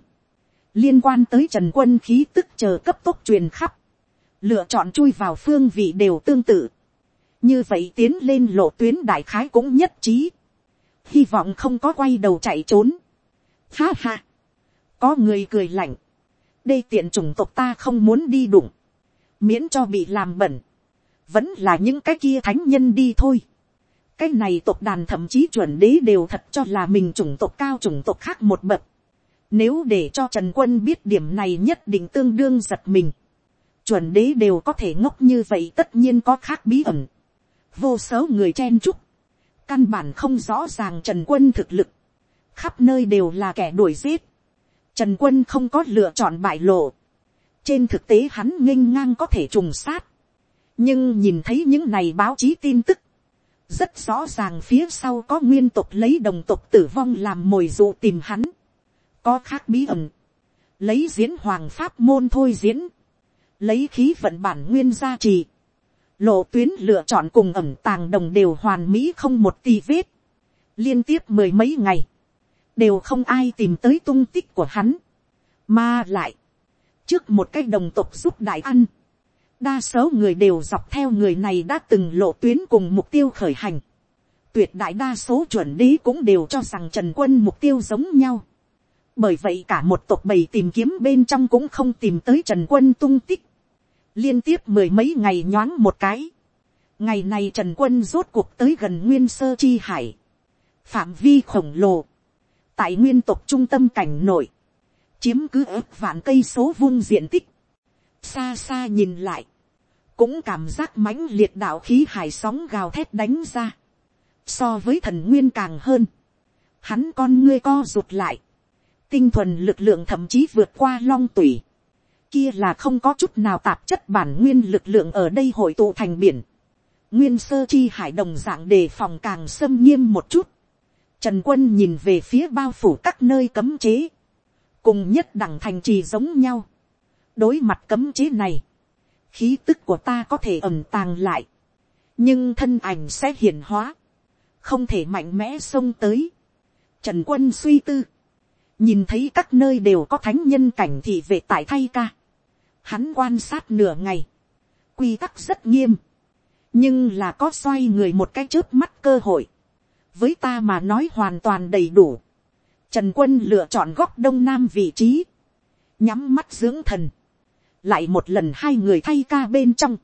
liên quan tới trần quân khí tức chờ cấp tốc truyền khắp, lựa chọn chui vào phương vị đều tương tự, như vậy tiến lên lộ tuyến đại khái cũng nhất trí, hy vọng không có quay đầu chạy trốn. Ha ha, có người cười lạnh, đây tiện chủng tộc ta không muốn đi đụng, miễn cho bị làm bẩn, vẫn là những cái kia thánh nhân đi thôi cái này tộc đàn thậm chí chuẩn đế đều thật cho là mình chủng tộc cao chủng tộc khác một bậc. Nếu để cho Trần Quân biết điểm này nhất định tương đương giật mình. Chuẩn đế đều có thể ngốc như vậy tất nhiên có khác bí ẩn. Vô số người chen chúc. Căn bản không rõ ràng Trần Quân thực lực. Khắp nơi đều là kẻ đuổi giết. Trần Quân không có lựa chọn bại lộ. Trên thực tế hắn nghênh ngang có thể trùng sát. Nhưng nhìn thấy những này báo chí tin tức, rất rõ ràng phía sau có nguyên tục lấy đồng tục tử vong làm mồi dụ tìm hắn. có khác bí ẩn. lấy diễn hoàng pháp môn thôi diễn. lấy khí vận bản nguyên gia trì lộ tuyến lựa chọn cùng ẩm tàng đồng đều hoàn mỹ không một tì vết. liên tiếp mười mấy ngày. đều không ai tìm tới tung tích của hắn. mà lại. trước một cái đồng tộc giúp đại ăn, đa số người đều dọc theo người này đã từng lộ tuyến cùng mục tiêu khởi hành. Tuyệt đại đa số chuẩn đế cũng đều cho rằng Trần Quân mục tiêu giống nhau. Bởi vậy cả một tộc bầy tìm kiếm bên trong cũng không tìm tới Trần Quân tung tích. Liên tiếp mười mấy ngày nhoáng một cái. Ngày này Trần Quân rốt cuộc tới gần Nguyên Sơ Chi Hải. Phạm vi khổng lồ. Tại nguyên tộc trung tâm cảnh nội. Chiếm cứ ước vạn cây số vuông diện tích. Xa xa nhìn lại cũng cảm giác mãnh liệt đạo khí hải sóng gào thét đánh ra, so với thần nguyên càng hơn, hắn con ngươi co rụt lại, tinh thuần lực lượng thậm chí vượt qua long tủy, kia là không có chút nào tạp chất bản nguyên lực lượng ở đây hội tụ thành biển, nguyên sơ chi hải đồng dạng đề phòng càng xâm nghiêm một chút, trần quân nhìn về phía bao phủ các nơi cấm chế, cùng nhất đẳng thành trì giống nhau, đối mặt cấm chế này, khí tức của ta có thể ẩm tàng lại, nhưng thân ảnh sẽ hiển hóa, không thể mạnh mẽ xông tới. Trần quân suy tư, nhìn thấy các nơi đều có thánh nhân cảnh thị vệ tại thay ca. Hắn quan sát nửa ngày, quy tắc rất nghiêm, nhưng là có xoay người một cái trước mắt cơ hội. với ta mà nói hoàn toàn đầy đủ. Trần quân lựa chọn góc đông nam vị trí, nhắm mắt dưỡng thần lại một lần hai người thay ca bên trong,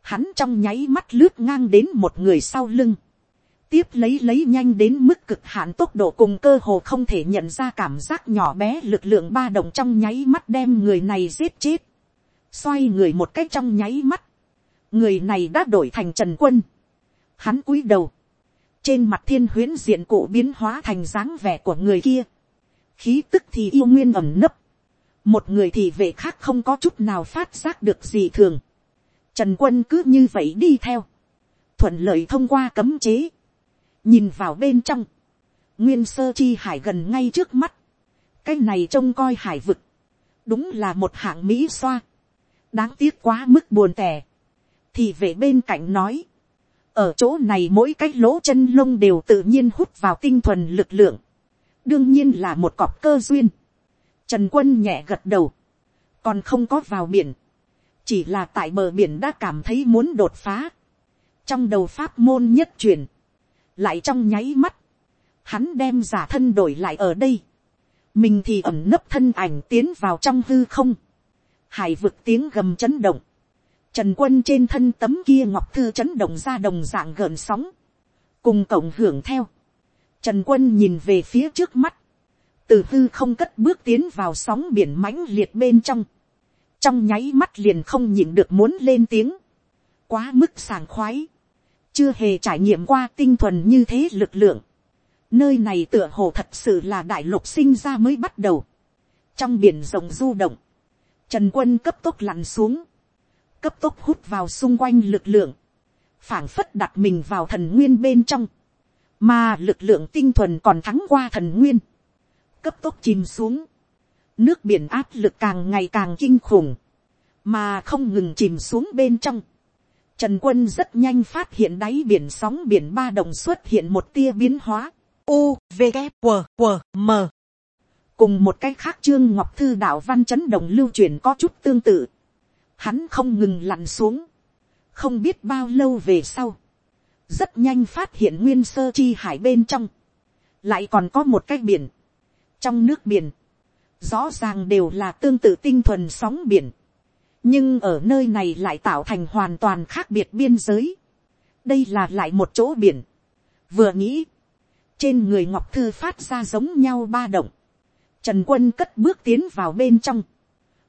hắn trong nháy mắt lướt ngang đến một người sau lưng, tiếp lấy lấy nhanh đến mức cực hạn tốc độ cùng cơ hồ không thể nhận ra cảm giác nhỏ bé lực lượng ba đồng trong nháy mắt đem người này giết chết. Xoay người một cách trong nháy mắt. Người này đã đổi thành Trần Quân. Hắn cúi đầu. Trên mặt thiên huyến diện cụ biến hóa thành dáng vẻ của người kia. Khí tức thì yêu nguyên ẩm nấp. Một người thì vệ khác không có chút nào phát giác được gì thường. Trần Quân cứ như vậy đi theo. Thuận lợi thông qua cấm chế nhìn vào bên trong, nguyên sơ chi hải gần ngay trước mắt, cái này trông coi hải vực, đúng là một hạng mỹ xoa, đáng tiếc quá mức buồn tẻ, thì về bên cạnh nói, ở chỗ này mỗi cái lỗ chân lông đều tự nhiên hút vào tinh thuần lực lượng, đương nhiên là một cọp cơ duyên, trần quân nhẹ gật đầu, còn không có vào biển, chỉ là tại bờ biển đã cảm thấy muốn đột phá, trong đầu pháp môn nhất truyền, lại trong nháy mắt, hắn đem giả thân đổi lại ở đây, mình thì ẩm nấp thân ảnh tiến vào trong hư không, hải vực tiếng gầm chấn động, trần quân trên thân tấm kia ngọc thư chấn động ra đồng dạng gợn sóng, cùng cộng hưởng theo, trần quân nhìn về phía trước mắt, từ hư không cất bước tiến vào sóng biển mãnh liệt bên trong, trong nháy mắt liền không nhịn được muốn lên tiếng, quá mức sàng khoái, chưa hề trải nghiệm qua tinh thuần như thế lực lượng. Nơi này tựa hồ thật sự là đại lục sinh ra mới bắt đầu. Trong biển rộng du động, Trần Quân cấp tốc lặn xuống, cấp tốc hút vào xung quanh lực lượng, phảng phất đặt mình vào thần nguyên bên trong, mà lực lượng tinh thuần còn thắng qua thần nguyên, cấp tốc chìm xuống, nước biển áp lực càng ngày càng kinh khủng, mà không ngừng chìm xuống bên trong, Trần quân rất nhanh phát hiện đáy biển sóng biển ba đồng xuất hiện một tia biến hóa. U, V, K, W, W, M. Cùng một cách khác Trương Ngọc Thư đạo văn chấn động lưu truyền có chút tương tự. Hắn không ngừng lặn xuống. Không biết bao lâu về sau. Rất nhanh phát hiện nguyên sơ chi hải bên trong. Lại còn có một cái biển. Trong nước biển. Rõ ràng đều là tương tự tinh thuần sóng biển nhưng ở nơi này lại tạo thành hoàn toàn khác biệt biên giới. đây là lại một chỗ biển. vừa nghĩ, trên người ngọc thư phát ra giống nhau ba động trần quân cất bước tiến vào bên trong.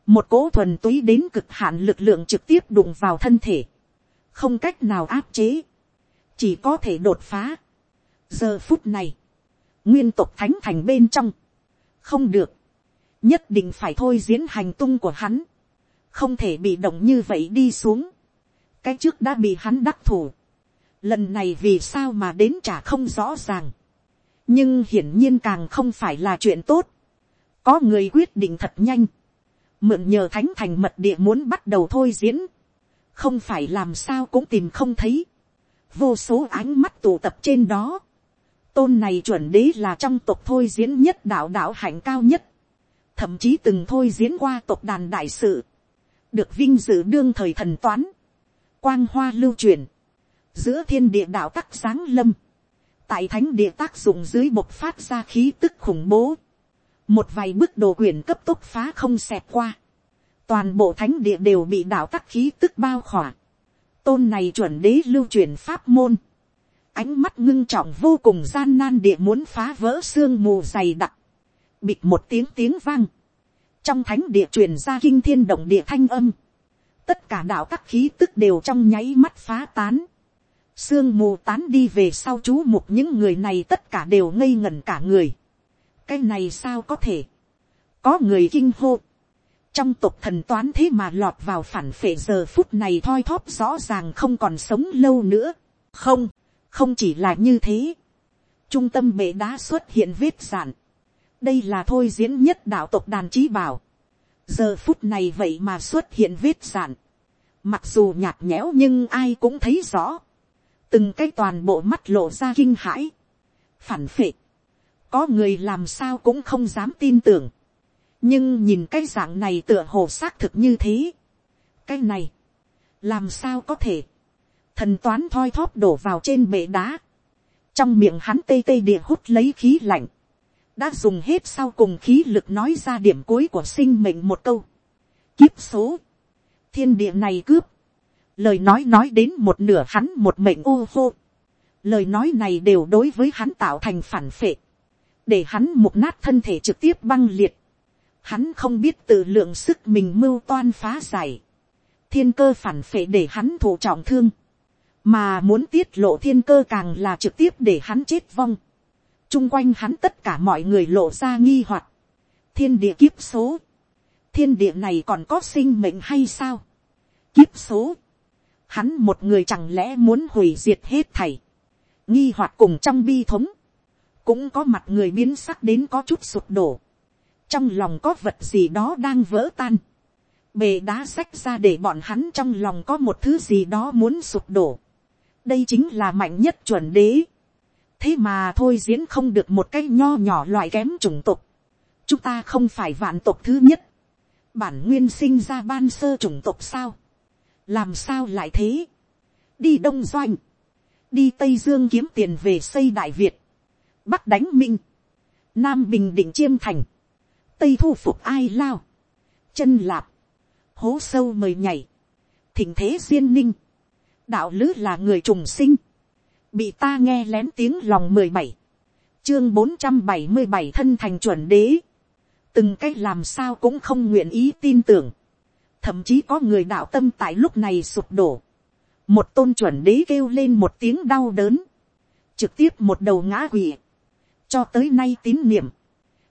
một cỗ thuần túy đến cực hạn lực lượng trực tiếp đụng vào thân thể. không cách nào áp chế. chỉ có thể đột phá. giờ phút này, nguyên tộc thánh thành bên trong. không được. nhất định phải thôi diễn hành tung của hắn không thể bị động như vậy đi xuống. cái trước đã bị hắn đắc thủ. lần này vì sao mà đến trả không rõ ràng. nhưng hiển nhiên càng không phải là chuyện tốt có người quyết định thật nhanh. mượn nhờ thánh thành mật địa muốn bắt đầu thôi diễn. không phải làm sao cũng tìm không thấy. vô số ánh mắt tụ tập trên đó. tôn này chuẩn đế là trong tộc thôi diễn nhất đạo đạo hạnh cao nhất thậm chí từng thôi diễn qua tộc đàn đại sự được vinh dự đương thời thần toán, quang hoa lưu truyền, giữa thiên địa đạo tắc sáng lâm, tại thánh địa tác dụng dưới bộc phát ra khí tức khủng bố, một vài bức đồ quyền cấp tốc phá không xẹt qua, toàn bộ thánh địa đều bị đạo tắc khí tức bao khỏa, tôn này chuẩn đế lưu truyền pháp môn, ánh mắt ngưng trọng vô cùng gian nan địa muốn phá vỡ xương mù dày đặc, bịt một tiếng tiếng vang, trong thánh địa truyền ra kinh thiên động địa thanh âm, tất cả đạo các khí tức đều trong nháy mắt phá tán, sương mù tán đi về sau chú mục những người này tất cả đều ngây ngẩn cả người cái này sao có thể, có người kinh hô, trong tộc thần toán thế mà lọt vào phản phệ giờ phút này thoi thóp rõ ràng không còn sống lâu nữa. không, không chỉ là như thế. trung tâm bệ đá xuất hiện vết giản đây là thôi diễn nhất đạo tộc đàn trí bảo. giờ phút này vậy mà xuất hiện vết giản. mặc dù nhạt nhẽo nhưng ai cũng thấy rõ. từng cái toàn bộ mắt lộ ra kinh hãi. phản phệ có người làm sao cũng không dám tin tưởng. nhưng nhìn cái dạng này tựa hồ xác thực như thế. cái này, làm sao có thể. thần toán thoi thóp đổ vào trên bệ đá. trong miệng hắn tê tê địa hút lấy khí lạnh đã dùng hết sau cùng khí lực nói ra điểm cuối của sinh mệnh một câu. Kiếp số, thiên địa này cướp, lời nói nói đến một nửa hắn một mệnh ô hô. lời nói này đều đối với hắn tạo thành phản phệ, để hắn một nát thân thể trực tiếp băng liệt, hắn không biết tự lượng sức mình mưu toan phá giải, thiên cơ phản phệ để hắn thụ trọng thương, mà muốn tiết lộ thiên cơ càng là trực tiếp để hắn chết vong, chung quanh hắn tất cả mọi người lộ ra nghi hoặc, thiên địa kiếp số, thiên địa này còn có sinh mệnh hay sao, kiếp số, hắn một người chẳng lẽ muốn hủy diệt hết thảy, nghi hoặc cùng trong bi thống, cũng có mặt người biến sắc đến có chút sụp đổ, trong lòng có vật gì đó đang vỡ tan, bề đá sách ra để bọn hắn trong lòng có một thứ gì đó muốn sụp đổ, đây chính là mạnh nhất chuẩn đế, thế mà thôi diễn không được một cái nho nhỏ loại kém chủng tộc, chúng ta không phải vạn tộc thứ nhất, bản nguyên sinh ra ban sơ chủng tộc sao, làm sao lại thế, đi đông doanh, đi tây dương kiếm tiền về xây đại việt, bắc đánh minh, nam bình định chiêm thành, tây thu phục ai lao, chân lạp, hố sâu mời nhảy, thỉnh thế duyên ninh, đạo lứ là người trùng sinh, bị ta nghe lén tiếng lòng mười bảy, chương bốn trăm bảy mươi bảy thân thành chuẩn đế, từng cái làm sao cũng không nguyện ý tin tưởng, thậm chí có người đạo tâm tại lúc này sụp đổ, một tôn chuẩn đế kêu lên một tiếng đau đớn, trực tiếp một đầu ngã quỵ, cho tới nay tín niệm,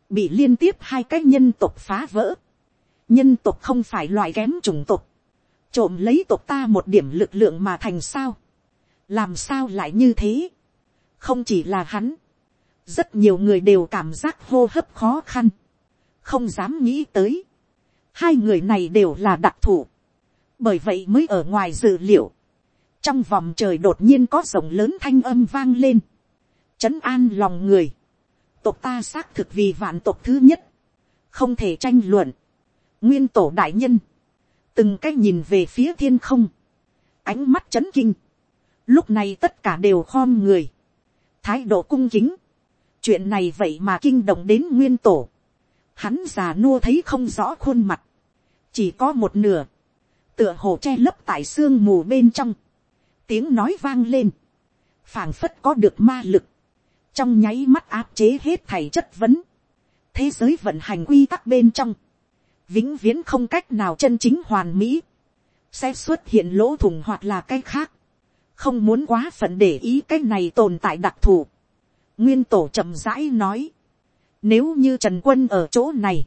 bị liên tiếp hai cái nhân tộc phá vỡ, nhân tộc không phải loại kém chủng tộc, trộm lấy tộc ta một điểm lực lượng mà thành sao, làm sao lại như thế, không chỉ là hắn, rất nhiều người đều cảm giác hô hấp khó khăn, không dám nghĩ tới, hai người này đều là đặc thù, bởi vậy mới ở ngoài dự liệu, trong vòng trời đột nhiên có rồng lớn thanh âm vang lên, trấn an lòng người, tộc ta xác thực vì vạn tộc thứ nhất, không thể tranh luận, nguyên tổ đại nhân, từng cái nhìn về phía thiên không, ánh mắt c h ấ n kinh, lúc này tất cả đều khom người, thái độ cung kính, chuyện này vậy mà kinh động đến nguyên tổ, hắn già nua thấy không rõ khuôn mặt, chỉ có một nửa, tựa hồ che lấp tại sương mù bên trong, tiếng nói vang lên, phảng phất có được ma lực, trong nháy mắt áp chế hết thảy chất vấn, thế giới vận hành quy tắc bên trong, vĩnh viễn không cách nào chân chính hoàn mỹ, sẽ xuất hiện lỗ thủng hoặc là cái khác, không muốn quá phận để ý cái này tồn tại đặc thù. nguyên tổ chậm rãi nói, nếu như trần quân ở chỗ này,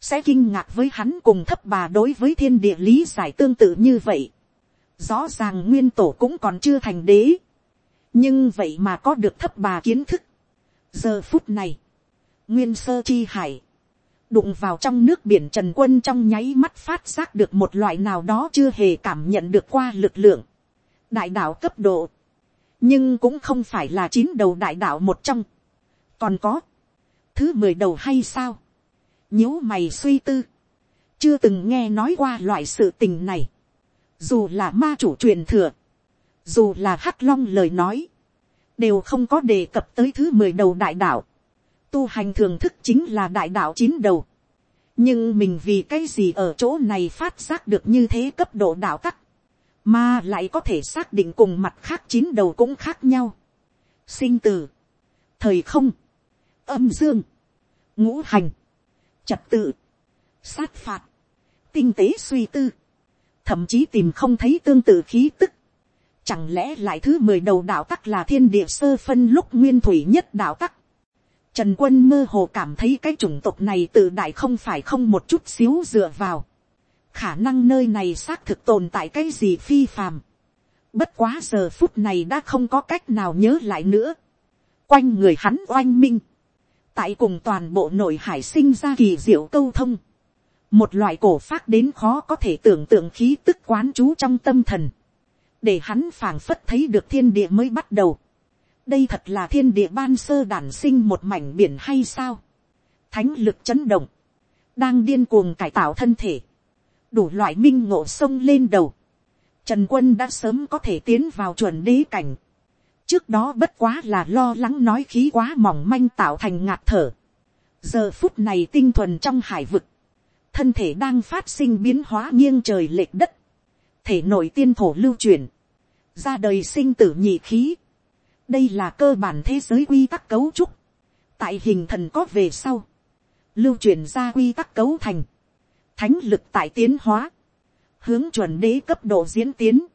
sẽ kinh ngạc với hắn cùng thấp bà đối với thiên địa lý giải tương tự như vậy. rõ ràng nguyên tổ cũng còn chưa thành đế, nhưng vậy mà có được thấp bà kiến thức. giờ phút này, nguyên sơ chi hải, đụng vào trong nước biển trần quân trong nháy mắt phát giác được một loại nào đó chưa hề cảm nhận được qua lực lượng. đại đạo cấp độ, nhưng cũng không phải là chín đầu đại đạo một trong. còn có, thứ mười đầu hay sao, nhíu mày suy tư, chưa từng nghe nói qua loại sự tình này, dù là ma chủ truyền thừa, dù là hắc long lời nói, đều không có đề cập tới thứ mười đầu đại đạo tu hành thường thức chính là đại đạo chín đầu. nhưng mình vì cái gì ở chỗ này phát giác được như thế cấp độ đạo tắc, mà lại có thể xác định cùng mặt khác chín đầu cũng khác nhau. sinh từ, thời không, âm dương, ngũ hành, trật tự, sát phạt, tinh tế suy tư, thậm chí tìm không thấy tương tự khí tức. Chẳng lẽ lại thứ mười đầu đạo tắc là thiên địa sơ phân lúc nguyên thủy nhất đạo tắc. Trần quân mơ hồ cảm thấy cái chủng tộc này tự đại không phải không một chút xíu dựa vào. Khả năng nơi này xác thực tồn tại cái gì phi phàm. Bất quá giờ phút này đã không có cách nào nhớ lại nữa. Quanh người hắn oanh minh. Tại cùng toàn bộ nội hải sinh ra kỳ diệu câu thông. Một loại cổ phát đến khó có thể tưởng tượng khí tức quán trú trong tâm thần. Để hắn phảng phất thấy được thiên địa mới bắt đầu đây thật là thiên địa ban sơ đản sinh một mảnh biển hay sao. thánh lực chấn động, đang điên cuồng cải tạo thân thể, đủ loại minh ngộ sông lên đầu. Trần quân đã sớm có thể tiến vào chuẩn đế cảnh. trước đó bất quá là lo lắng nói khí quá mỏng manh tạo thành ngạt thở. giờ phút này tinh thuần trong hải vực, thân thể đang phát sinh biến hóa nghiêng trời lệch đất, thể nội tiên thổ lưu truyền, ra đời sinh tử nhị khí. Đây là cơ bản thế giới quy tắc cấu trúc, tại hình thần có về sau, lưu truyền ra quy tắc cấu thành, thánh lực tại tiến hóa, hướng chuẩn đế cấp độ diễn tiến,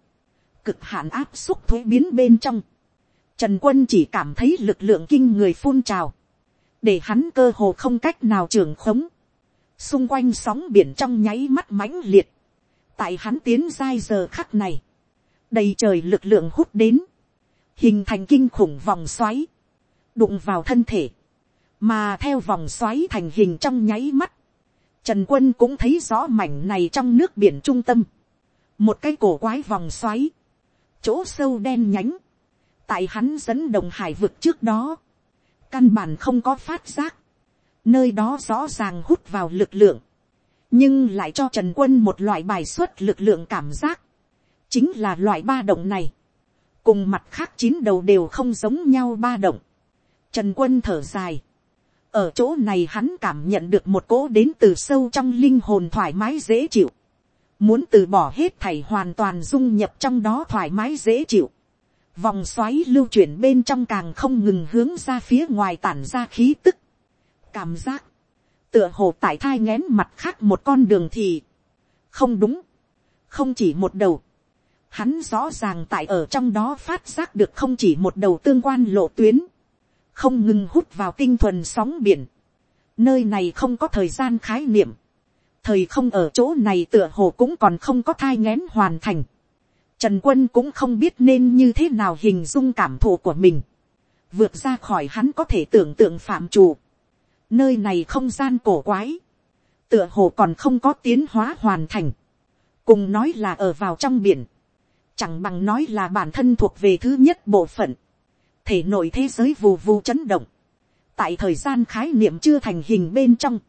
cực hạn áp xúc thuế biến bên trong, trần quân chỉ cảm thấy lực lượng kinh người phun trào, để hắn cơ hồ không cách nào trường khống, xung quanh sóng biển trong nháy mắt mãnh liệt, tại hắn tiến giai giờ khắc này, đầy trời lực lượng hút đến, hình thành kinh khủng vòng xoáy, đụng vào thân thể, mà theo vòng xoáy thành hình trong nháy mắt, trần quân cũng thấy rõ mảnh này trong nước biển trung tâm, một cái cổ quái vòng xoáy, chỗ sâu đen nhánh, tại hắn dẫn đồng hải vực trước đó, căn bản không có phát giác, nơi đó rõ ràng hút vào lực lượng, nhưng lại cho trần quân một loại bài xuất lực lượng cảm giác, chính là loại ba động này, cùng mặt khác chín đầu đều không giống nhau ba động. Trần quân thở dài, ở chỗ này hắn cảm nhận được một cỗ đến từ sâu trong linh hồn thoải mái dễ chịu, muốn từ bỏ hết thảy hoàn toàn dung nhập trong đó thoải mái dễ chịu. Vòng xoáy lưu chuyển bên trong càng không ngừng hướng ra phía ngoài tản ra khí tức. Cảm giác, tựa hồ tại thai ngén mặt khác một con đường thì, không đúng, không chỉ một đầu, hắn rõ ràng tại ở trong đó phát giác được không chỉ một đầu tương quan lộ tuyến, không ngừng hút vào tinh thuần sóng biển, nơi này không có thời gian khái niệm, thời không ở chỗ này tựa hồ cũng còn không có thai ngén hoàn thành, trần quân cũng không biết nên như thế nào hình dung cảm thụ của mình, vượt ra khỏi hắn có thể tưởng tượng phạm trù, nơi này không gian cổ quái, tựa hồ còn không có tiến hóa hoàn thành, cùng nói là ở vào trong biển, chẳng bằng nói là bản thân thuộc về thứ nhất bộ phận, thể nội thế giới vù vù chấn động, tại thời gian khái niệm chưa thành hình bên trong,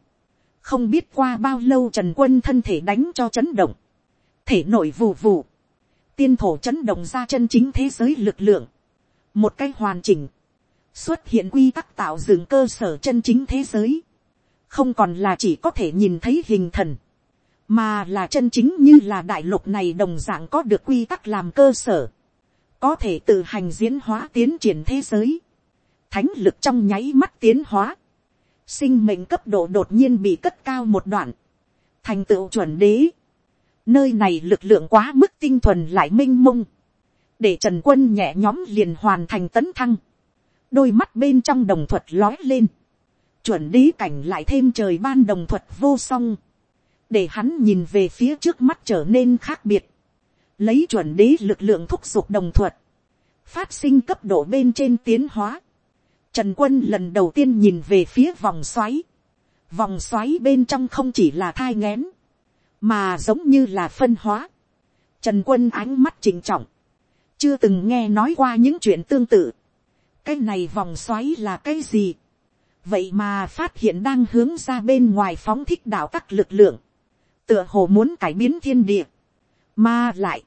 không biết qua bao lâu trần quân thân thể đánh cho chấn động, thể nội vù vù, tiên thổ chấn động ra chân chính thế giới lực lượng, một cái hoàn chỉnh, xuất hiện quy tắc tạo dựng cơ sở chân chính thế giới, không còn là chỉ có thể nhìn thấy hình thần, mà là chân chính như là đại lục này đồng dạng có được quy tắc làm cơ sở, có thể tự hành diễn hóa tiến triển thế giới, thánh lực trong nháy mắt tiến hóa, sinh mệnh cấp độ đột nhiên bị cất cao một đoạn, thành tựu chuẩn đế, nơi này lực lượng quá mức tinh thuần lại m i n h mông, để trần quân nhẹ nhóm liền hoàn thành tấn thăng, đôi mắt bên trong đồng thuật lói lên, chuẩn đế cảnh lại thêm trời ban đồng thuật vô song, để hắn nhìn về phía trước mắt trở nên khác biệt, lấy chuẩn đế lực lượng thúc giục đồng thuật, phát sinh cấp độ bên trên tiến hóa. Trần quân lần đầu tiên nhìn về phía vòng xoáy, vòng xoáy bên trong không chỉ là thai ngén, mà giống như là phân hóa. Trần quân ánh mắt trịnh trọng, chưa từng nghe nói qua những chuyện tương tự cái này vòng xoáy là cái gì. vậy mà phát hiện đang hướng ra bên ngoài phóng thích đạo tắc lực lượng. Tựa hồ muốn cải biến thiên địa, mà lại,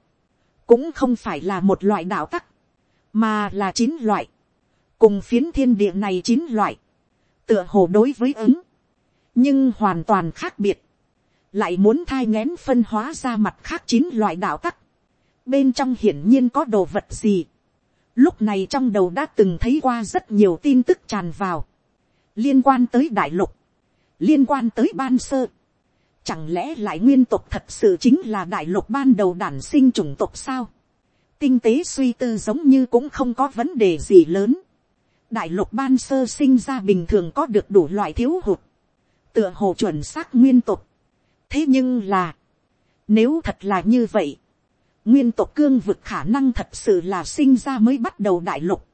cũng không phải là một loại đạo tắc, mà là chín loại, cùng phiến thiên địa này chín loại, tựa hồ đối với ứng, nhưng hoàn toàn khác biệt, lại muốn thai ngén phân hóa ra mặt khác chín loại đạo tắc, bên trong hiển nhiên có đồ vật gì, lúc này trong đầu đã từng thấy qua rất nhiều tin tức tràn vào, liên quan tới đại lục, liên quan tới ban sơ, Chẳng lẽ lại nguyên tộc thật sự chính là đại lục ban đầu đản sinh chủng tộc sao? Tinh tế suy tư giống như cũng không có vấn đề gì lớn. Đại lục ban sơ sinh ra bình thường có được đủ loại thiếu hụt. Tựa hồ chuẩn xác nguyên tộc. Thế nhưng là. Nếu thật là như vậy. Nguyên tộc cương vực khả năng thật sự là sinh ra mới bắt đầu đại lục.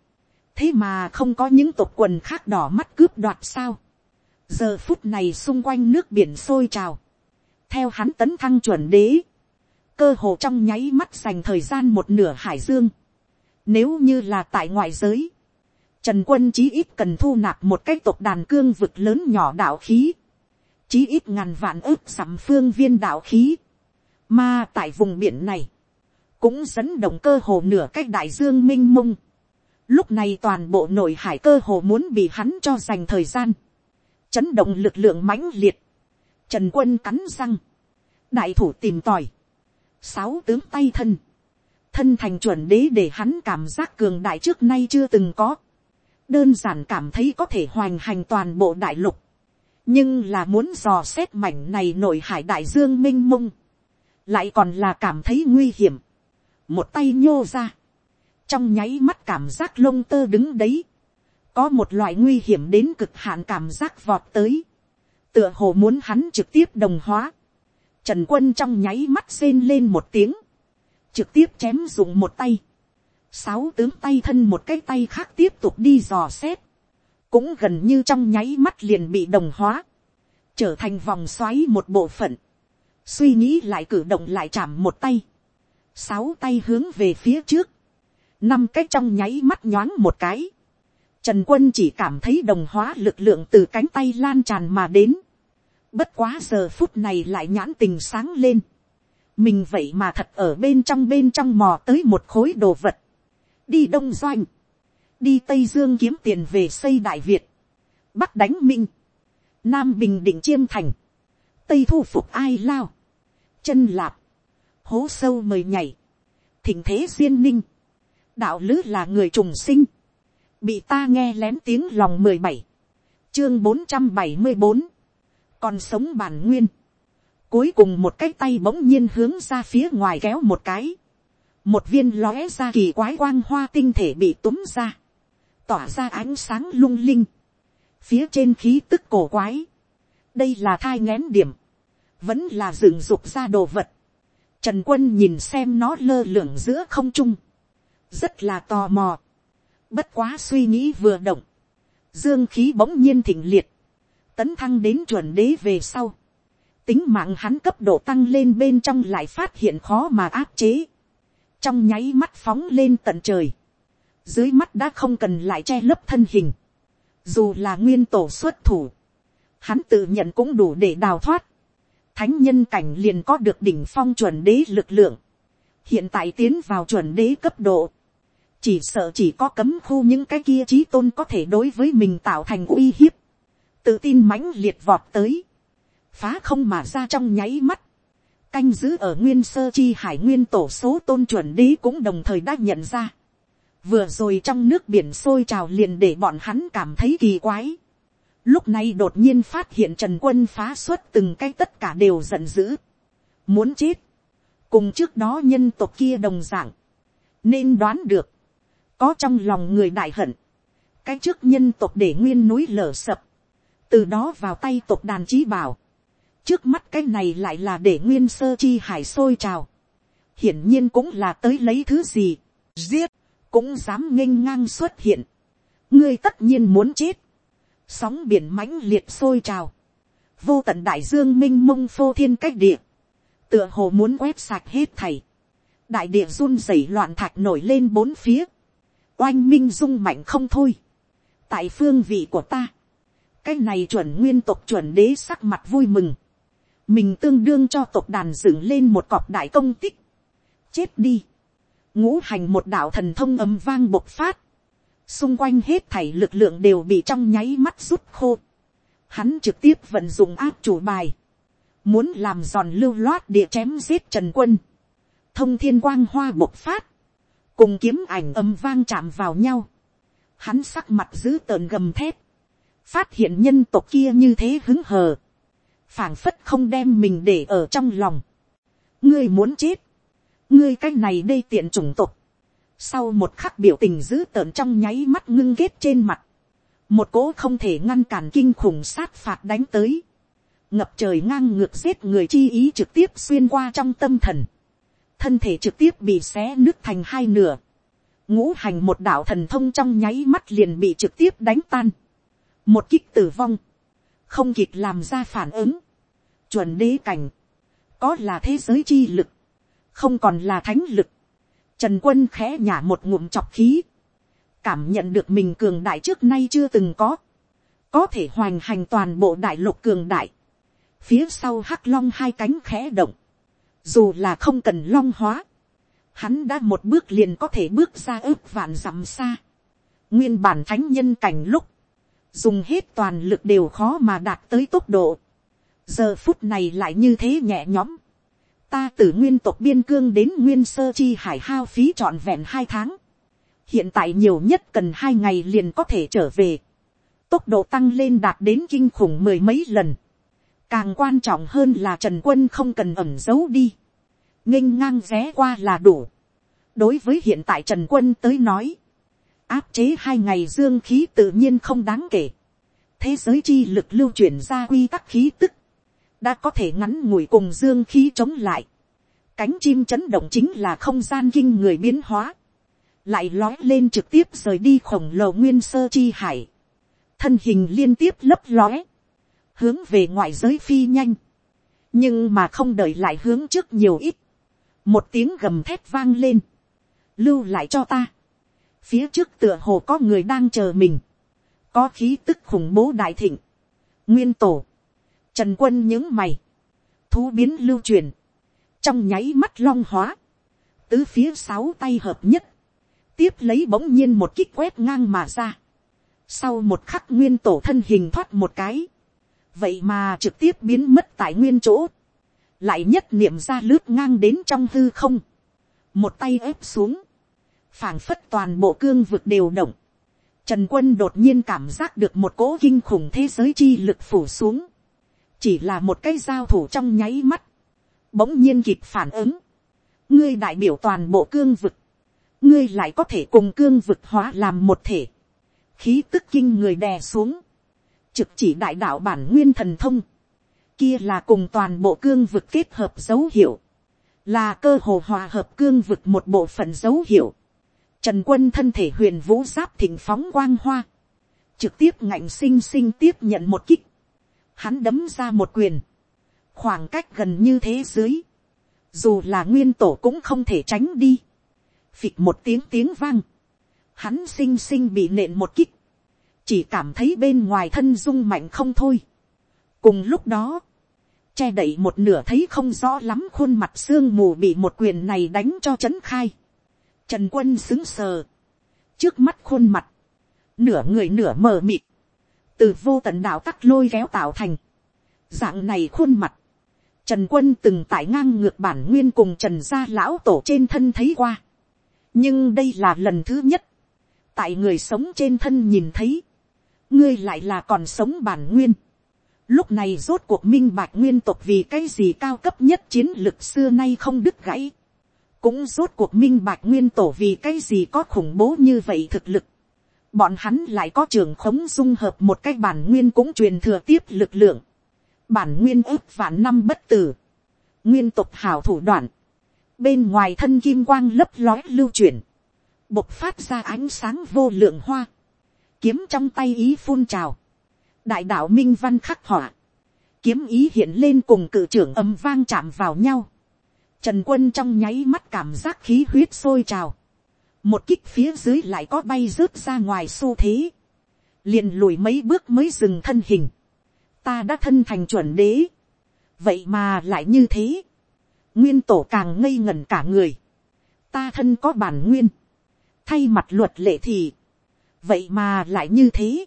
Thế mà không có những tộc quần khác đỏ mắt cướp đoạt sao. Giờ phút này xung quanh nước biển sôi trào theo hắn tấn thăng chuẩn đế, cơ hồ trong nháy mắt dành thời gian một nửa hải dương. Nếu như là tại ngoại giới, Trần quân chí ít cần thu nạp một cái tộc đàn cương vực lớn nhỏ đạo khí. Chí ít ngàn vạn ước sắm phương viên đạo khí. Mà tại vùng biển này, cũng dẫn động cơ hồ nửa cách đại dương minh mông. Lúc này toàn bộ nội hải cơ hồ muốn bị hắn cho dành thời gian. Chấn động lực lượng mãnh liệt. Trần quân cắn răng. Đại thủ tìm tòi. Sáu tướng tay thân. thân thành chuẩn đế để hắn cảm giác cường đại trước nay chưa từng có, đơn giản cảm thấy có thể hoành hành toàn bộ đại lục, nhưng là muốn dò xét mảnh này nội hải đại dương minh mông, lại còn là cảm thấy nguy hiểm, một tay nhô ra, trong nháy mắt cảm giác lông tơ đứng đấy, có một loại nguy hiểm đến cực hạn cảm giác vọt tới, tựa hồ muốn hắn trực tiếp đồng hóa, trần quân trong nháy mắt rên lên một tiếng, trực tiếp chém dùng một tay, sáu tướng tay thân một cái tay khác tiếp tục đi dò xét, cũng gần như trong nháy mắt liền bị đồng hóa, trở thành vòng xoáy một bộ phận, suy nghĩ lại cử động lại chạm một tay, sáu tay hướng về phía trước, năm cái trong nháy mắt nhoáng một cái, trần quân chỉ cảm thấy đồng hóa lực lượng từ cánh tay lan tràn mà đến, bất quá giờ phút này lại nhãn tình sáng lên, mình vậy mà thật ở bên trong bên trong mò tới một khối đồ vật, đi đông doanh, đi tây dương kiếm tiền về xây đại việt, bắc đánh minh, nam bình định chiêm thành, tây thu phục ai lao, chân lạp, hố sâu mời nhảy, thỉnh thế duyên ninh, đạo lứ là người trùng sinh, bị ta nghe lén tiếng lòng mười bảy, chương bốn trăm bảy mươi bốn, còn sống bản nguyên, cuối cùng một cái tay bỗng nhiên hướng ra phía ngoài kéo một cái, một viên lóe ra kỳ quái quang hoa tinh thể bị túm ra, tỏa ra ánh sáng lung linh, phía trên khí tức cổ quái, đây là thai ngén điểm, vẫn là dựng dục ra đồ vật, trần quân nhìn xem nó lơ lửng giữa không trung, rất là tò mò, bất quá suy nghĩ vừa động, dương khí bỗng nhiên thịnh liệt, tấn thăng đến chuẩn đế về sau, tính mạng hắn cấp độ tăng lên bên trong lại phát hiện khó mà áp chế, trong nháy mắt phóng lên tận trời, dưới mắt đã không cần lại che lấp thân hình, dù là nguyên tổ xuất thủ, hắn tự nhận cũng đủ để đào thoát, thánh nhân cảnh liền có được đỉnh phong chuẩn đế lực lượng, hiện tại tiến vào chuẩn đế cấp độ, chỉ sợ chỉ có cấm khu những cái kia trí tôn có thể đối với mình tạo thành uy hiếp, tự tin mãnh liệt vọt tới, phá không mà ra trong nháy mắt, canh giữ ở nguyên sơ chi hải nguyên tổ số tôn chuẩn đế cũng đồng thời đã nhận ra, vừa rồi trong nước biển sôi trào liền để bọn hắn cảm thấy kỳ quái lúc này đột nhiên phát hiện trần quân phá xuất từng cái tất cả đều giận dữ. muốn chết. cùng trước đó nhân tộc kia đồng dạng. nên đoán được. có trong lòng người đại hận. cái trước nhân tộc để nguyên núi lở sập. từ đó vào tay tộc đàn trí bảo. trước mắt cái này lại là để nguyên sơ chi hải sôi trào. hiển nhiên cũng là tới lấy thứ gì. giết cũng dám nghênh ngang xuất hiện, ngươi tất nhiên muốn chết, sóng biển mãnh liệt sôi trào, vô tận đại dương m i n h mông phô thiên cách địa, tựa hồ muốn quét sạch hết thầy, đại địa run rẩy loạn thạch nổi lên bốn phía, oanh minh rung mạnh không thôi, tại phương vị của ta, cái này chuẩn nguyên tộc chuẩn đế sắc mặt vui mừng, mình tương đương cho tộc đàn dựng lên một cọp đại công tích, chết đi, ngũ hành một đạo thần thông ầm vang bộc phát, xung quanh hết thảy lực lượng đều bị trong nháy mắt rút khô. Hắn trực tiếp vận dụng áp chủ bài, muốn làm giòn lưu loát địa chém giết trần quân, thông thiên quang hoa bộc phát, cùng kiếm ảnh âm vang chạm vào nhau, hắn sắc mặt giữ tợn gầm thép, phát hiện nhân tộc kia như thế hứng hờ, phảng phất không đem mình để ở trong lòng, ngươi muốn chết, ngươi cái này đây tiện chủng tộc. Sau một khắc biểu tình dữ tợn trong nháy mắt ngưng ghét trên mặt. Một cố không thể ngăn cản kinh khủng sát phạt đánh tới. Ngập trời ngang ngược giết người chi ý trực tiếp xuyên qua trong tâm thần. Thân thể trực tiếp bị xé nứt thành hai nửa. Ngũ hành một đạo thần thông trong nháy mắt liền bị trực tiếp đánh tan. Một kích tử vong. Không kịp làm ra phản ứng. Chuẩn đế cảnh. Có là thế giới chi lực không còn là thánh lực. Trần quân khẽ nhả một ngụm chọc khí, cảm nhận được mình cường đại trước nay chưa từng có, có thể hoành hành toàn bộ đại lục cường đại. Phía sau hắc long hai cánh khẽ động, dù là không cần long hóa, hắn đã một bước liền có thể bước ra ước vạn dặm xa. Nguyên bản thánh nhân cảnh lúc, dùng hết toàn lực đều khó mà đạt tới tốc độ. giờ phút này lại như thế nhẹ nhõm, ta từ nguyên tộc biên cương đến nguyên sơ chi hải hao phí trọn vẹn hai tháng, hiện tại nhiều nhất cần hai ngày liền có thể trở về, tốc độ tăng lên đạt đến kinh khủng mười mấy lần, càng quan trọng hơn là trần quân không cần ẩm giấu đi, nghênh ngang ré qua là đủ, đối với hiện tại trần quân tới nói, áp chế hai ngày dương khí tự nhiên không đáng kể, thế giới chi lực lưu chuyển ra quy tắc khí tức, đã có thể ngắn ngủi cùng dương khí chống lại. Cánh chim chấn động chính là không gian kinh người biến hóa. Lại lói lên trực tiếp rời đi khổng lồ nguyên sơ chi hải. Thân hình liên tiếp lấp lói Hướng về ngoại giới phi nhanh. Nhưng mà không đợi lại hướng trước nhiều ít. Một tiếng gầm thét vang lên. Lưu lại cho ta. Phía trước tựa hồ có người đang chờ mình. Có khí tức khủng bố đại thịnh. Nguyên tổ Trần quân những mày. Thú biến lưu truyền. Trong nháy mắt long hóa. Tứ phía sáu tay hợp nhất. Tiếp lấy bỗng nhiên một kích quét ngang mà ra. Sau một khắc nguyên tổ thân hình thoát một cái. Vậy mà trực tiếp biến mất tại nguyên chỗ. Lại nhất niệm ra lướt ngang đến trong hư không. Một tay ép xuống. phảng phất toàn bộ cương vực đều động. Trần quân đột nhiên cảm giác được một cỗ kinh khủng thế giới chi lực phủ xuống chỉ là một cái giao thủ trong nháy mắt, bỗng nhiên kịp phản ứng, ngươi đại biểu toàn bộ cương vực, ngươi lại có thể cùng cương vực hóa làm một thể, khí tức kinh người đè xuống, trực chỉ đại đạo bản nguyên thần thông, kia là cùng toàn bộ cương vực kết hợp dấu hiệu, là cơ hồ hòa hợp cương vực một bộ phận dấu hiệu, trần quân thân thể huyền vũ giáp thịnh phóng quang hoa, trực tiếp ngạnh sinh sinh tiếp nhận một kích, hắn đấm ra một quyền, khoảng cách gần như thế dưới, dù là nguyên tổ cũng không thể tránh đi, phịch một tiếng tiếng vang, hắn xinh xinh bị nện một kích, chỉ cảm thấy bên ngoài thân rung mạnh không thôi. cùng lúc đó, che đậy một nửa thấy không rõ lắm khuôn mặt sương mù bị một quyền này đánh cho c h ấ n khai. trần quân xứng sờ, trước mắt khuôn mặt, nửa người nửa mờ mịt, từ vô tận đạo tắc lôi kéo tạo thành, dạng này khuôn mặt, trần quân từng tại ngang ngược bản nguyên cùng trần gia lão tổ trên thân thấy qua, nhưng đây là lần thứ nhất, tại người sống trên thân nhìn thấy, ngươi lại là còn sống bản nguyên, lúc này rốt cuộc minh bạch nguyên tộc vì cái gì cao cấp nhất chiến lược xưa nay không đứt gãy, cũng rốt cuộc minh bạch nguyên tổ vì cái gì có khủng bố như vậy thực lực, bọn hắn lại có trường khống dung hợp một cái bản nguyên cũng truyền thừa tiếp lực lượng. Bản nguyên ước vạn năm bất tử. Nguyên tục hảo thủ đoạn. Bên ngoài thân kim quang lấp lói lưu chuyển. Bộc phát ra ánh sáng vô lượng hoa. Kiếm trong tay ý phun trào. Đại đạo minh văn khắc họa. Kiếm ý hiện lên cùng cự trưởng âm vang chạm vào nhau. Trần quân trong nháy mắt cảm giác khí huyết sôi trào một kích phía dưới lại có bay rớt ra ngoài xu thế, liền lùi mấy bước mới dừng thân hình, ta đã thân thành chuẩn đế, vậy mà lại như thế, nguyên tổ càng ngây ngẩn cả người, ta thân có bản nguyên, thay mặt luật lệ thì, vậy mà lại như thế,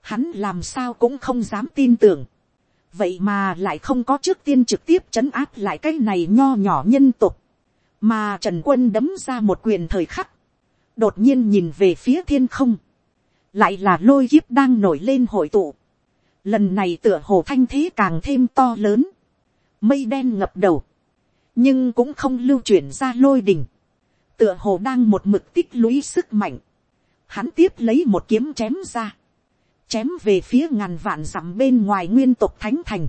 hắn làm sao cũng không dám tin tưởng, vậy mà lại không có trước tiên trực tiếp chấn áp lại cái này nho nhỏ nhân tục, mà trần quân đấm ra một quyền thời khắc, đột nhiên nhìn về phía thiên không, lại là lôi kiếp đang nổi lên hội tụ. Lần này tựa hồ thanh thế càng thêm to lớn, mây đen ngập đầu, nhưng cũng không lưu chuyển ra lôi đỉnh, tựa hồ đang một mực tích lũy sức mạnh. Hắn tiếp lấy một kiếm chém ra, chém về phía ngàn vạn dặm bên ngoài nguyên tộc thánh thành.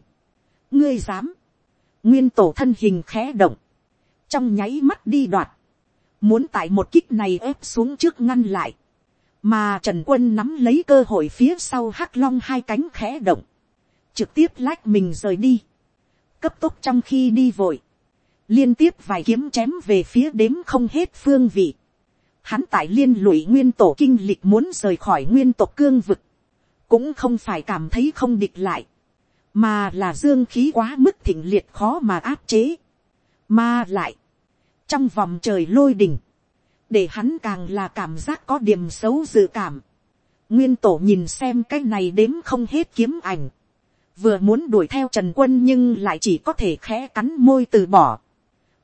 ngươi dám, nguyên tổ thân hình khẽ động, trong nháy mắt đi đoạt, muốn tại một kích này ép xuống trước ngăn lại, mà trần quân nắm lấy cơ hội phía sau hắc long hai cánh khẽ động, trực tiếp lách mình rời đi, cấp tốc trong khi đi vội, liên tiếp vài kiếm chém về phía đếm không hết phương vị, hắn tại liên lụy nguyên tổ kinh lịch muốn rời khỏi nguyên tộc cương vực, cũng không phải cảm thấy không địch lại, mà là dương khí quá mức thịnh liệt khó mà áp chế, mà lại, trong vòng trời lôi đỉnh, để hắn càng là cảm giác có điểm xấu dự cảm. nguyên tổ nhìn xem cái này đếm không hết kiếm ảnh, vừa muốn đuổi theo trần quân nhưng lại chỉ có thể khẽ cắn môi từ bỏ.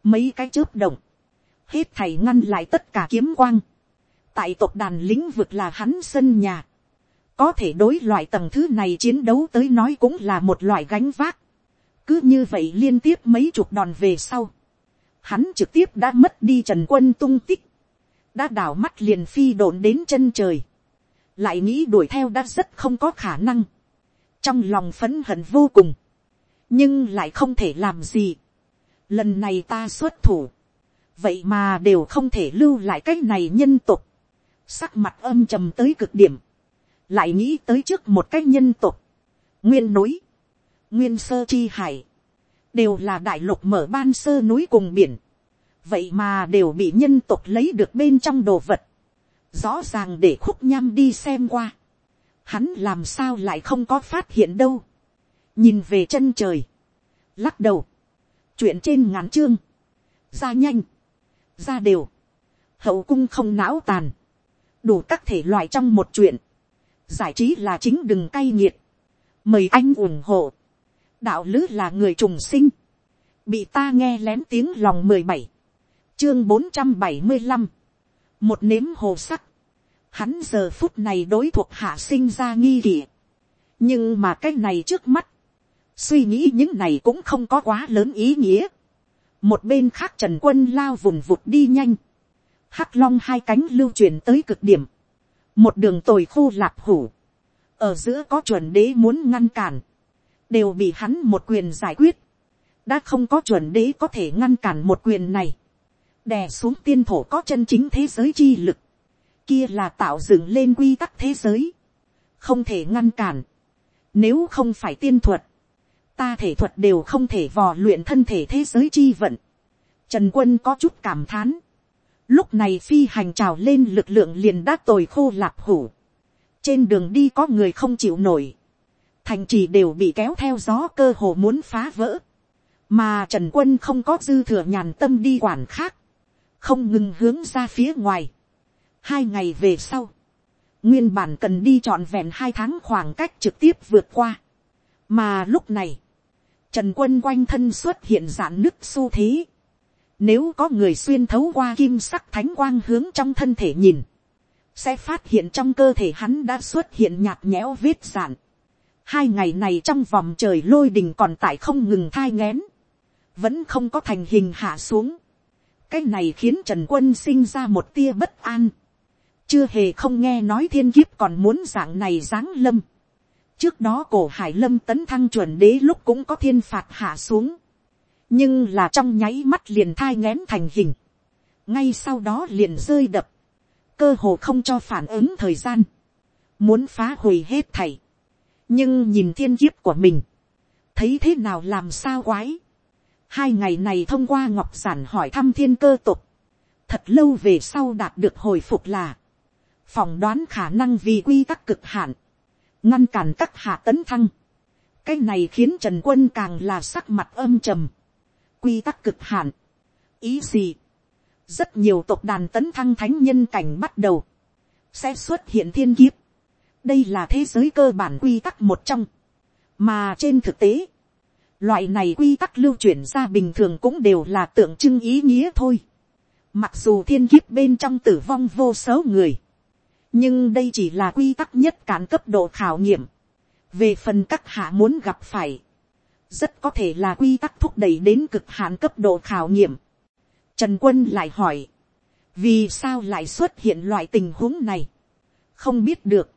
mấy cái chớp động, hết thầy ngăn lại tất cả kiếm quang, tại tộc đàn lĩnh vực là hắn sân nhà, có thể đối loại tầng thứ này chiến đấu tới nói cũng là một loại gánh vác, cứ như vậy liên tiếp mấy chục đòn về sau, hắn trực tiếp đã mất đi trần quân tung tích, đã đảo mắt liền phi đồn đến chân trời, lại nghĩ đuổi theo đã rất không có khả năng, trong lòng phấn hận vô cùng, nhưng lại không thể làm gì. Lần này ta xuất thủ, vậy mà đều không thể lưu lại cái này nhân tục, sắc mặt âm trầm tới cực điểm, lại nghĩ tới trước một cái nhân tục, nguyên núi, nguyên sơ chi hải, đều là đại lục mở ban sơ núi cùng biển, vậy mà đều bị nhân tộc lấy được bên trong đồ vật, rõ ràng để khúc nham đi xem qua, hắn làm sao lại không có phát hiện đâu, nhìn về chân trời, lắc đầu, chuyện trên ngắn chương, ra nhanh, ra đều, hậu cung không não tàn, đủ các thể loại trong một chuyện, giải trí là chính đừng cay nghiệt, mời anh ủng hộ, đạo lứ là người trùng sinh, bị ta nghe lén tiếng lòng mười bảy, chương bốn trăm bảy mươi năm, một nếm hồ sắc, hắn giờ phút này đối thuộc hạ sinh ra nghi kỵ, nhưng mà cái này trước mắt, suy nghĩ những này cũng không có quá lớn ý nghĩa, một bên khác trần quân lao vùng vụt đi nhanh, hắc long hai cánh lưu truyền tới cực điểm, một đường tồi khô lạp hủ, ở giữa có chuẩn đế muốn ngăn cản, đều bị hắn một quyền giải quyết, đã không có chuẩn đế có thể ngăn cản một quyền này, đè xuống tiên thổ có chân chính thế giới chi lực, kia là tạo dựng lên quy tắc thế giới, không thể ngăn cản, nếu không phải tiên thuật, ta thể thuật đều không thể vò luyện thân thể thế giới chi vận. Trần quân có chút cảm thán. Lúc này phi hành trào lên lực lượng liền đã tồi khô lạp hủ. Trên đường đi có người không chịu nổi. Thành trì đều bị kéo theo gió cơ hồ muốn phá vỡ. Mà Trần quân không có dư thừa nhàn tâm đi quản khác. Không ngừng hướng ra phía ngoài. Hai ngày về sau. Nguyên bản cần đi trọn vẹn hai tháng khoảng cách trực tiếp vượt qua. Mà lúc này, Trần quân quanh thân xuất hiện dạng nứt xu thế. Nếu có người xuyên thấu qua kim sắc thánh quang hướng trong thân thể nhìn. Sẽ phát hiện trong cơ thể hắn đã xuất hiện nhạt nhẽo vết dạn. Hai ngày này trong vòng trời lôi đình còn tại không ngừng thai ngén. Vẫn không có thành hình hạ xuống. Cái này khiến Trần Quân sinh ra một tia bất an. Chưa hề không nghe nói thiên kiếp còn muốn dạng này giáng lâm trước đó cổ hải lâm tấn thăng chuẩn đế lúc cũng có thiên phạt hạ xuống, nhưng là trong nháy mắt liền thai ngén thành hình, ngay sau đó liền rơi đập, cơ hồ không cho phản ứng thời gian, muốn phá hủy hết thảy, nhưng nhìn thiên kiếp của mình, thấy thế nào làm sao quái, hai ngày này thông qua ngọc giản hỏi thăm thiên cơ tục, thật lâu về sau đạt được hồi phục là, phỏng đoán khả năng vì quy tắc cực hạn, ngăn cản các hạ tấn thăng. cái này khiến trần quân càng là sắc mặt âm trầm. quy tắc cực hạn. ý gì. rất nhiều tộc đàn tấn thăng thánh nhân cảnh bắt đầu. sẽ xuất hiện thiên kiếp đây là thế giới cơ bản quy tắc một trong. mà trên thực tế, loại này quy tắc lưu chuyển ra bình thường cũng đều là tượng trưng ý nghĩa thôi. Mặc dù thiên kiếp bên trong tử vong vô số người, nhưng đây chỉ là quy tắc nhất cản cấp độ khảo nghiệm. về phần các hạ muốn gặp phải, rất có thể là quy tắc thúc đẩy đến cực hạn cấp độ khảo nghiệm. Trần quân lại hỏi, vì sao lại xuất hiện loại tình huống này, không biết được,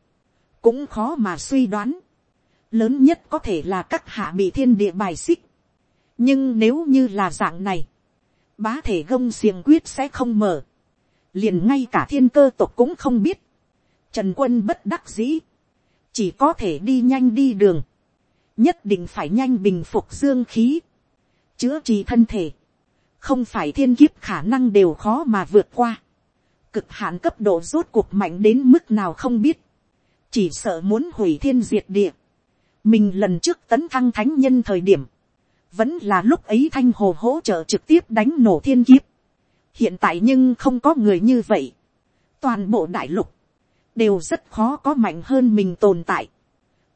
cũng khó mà suy đoán. lớn nhất có thể là các hạ bị thiên địa bài xích. nhưng nếu như là dạng này, bá thể gông xiềng quyết sẽ không mở. liền ngay cả thiên cơ tộc cũng không biết. Trần quân bất đắc dĩ. Chỉ có thể đi nhanh đi đường. Nhất định phải nhanh bình phục dương khí. Chữa trị thân thể. Không phải thiên kiếp khả năng đều khó mà vượt qua. Cực hạn cấp độ rốt cuộc mạnh đến mức nào không biết. Chỉ sợ muốn hủy thiên diệt địa. Mình lần trước tấn thăng thánh nhân thời điểm. Vẫn là lúc ấy thanh hồ hỗ trợ trực tiếp đánh nổ thiên kiếp. Hiện tại nhưng không có người như vậy. Toàn bộ đại lục đều rất khó có mạnh hơn mình tồn tại,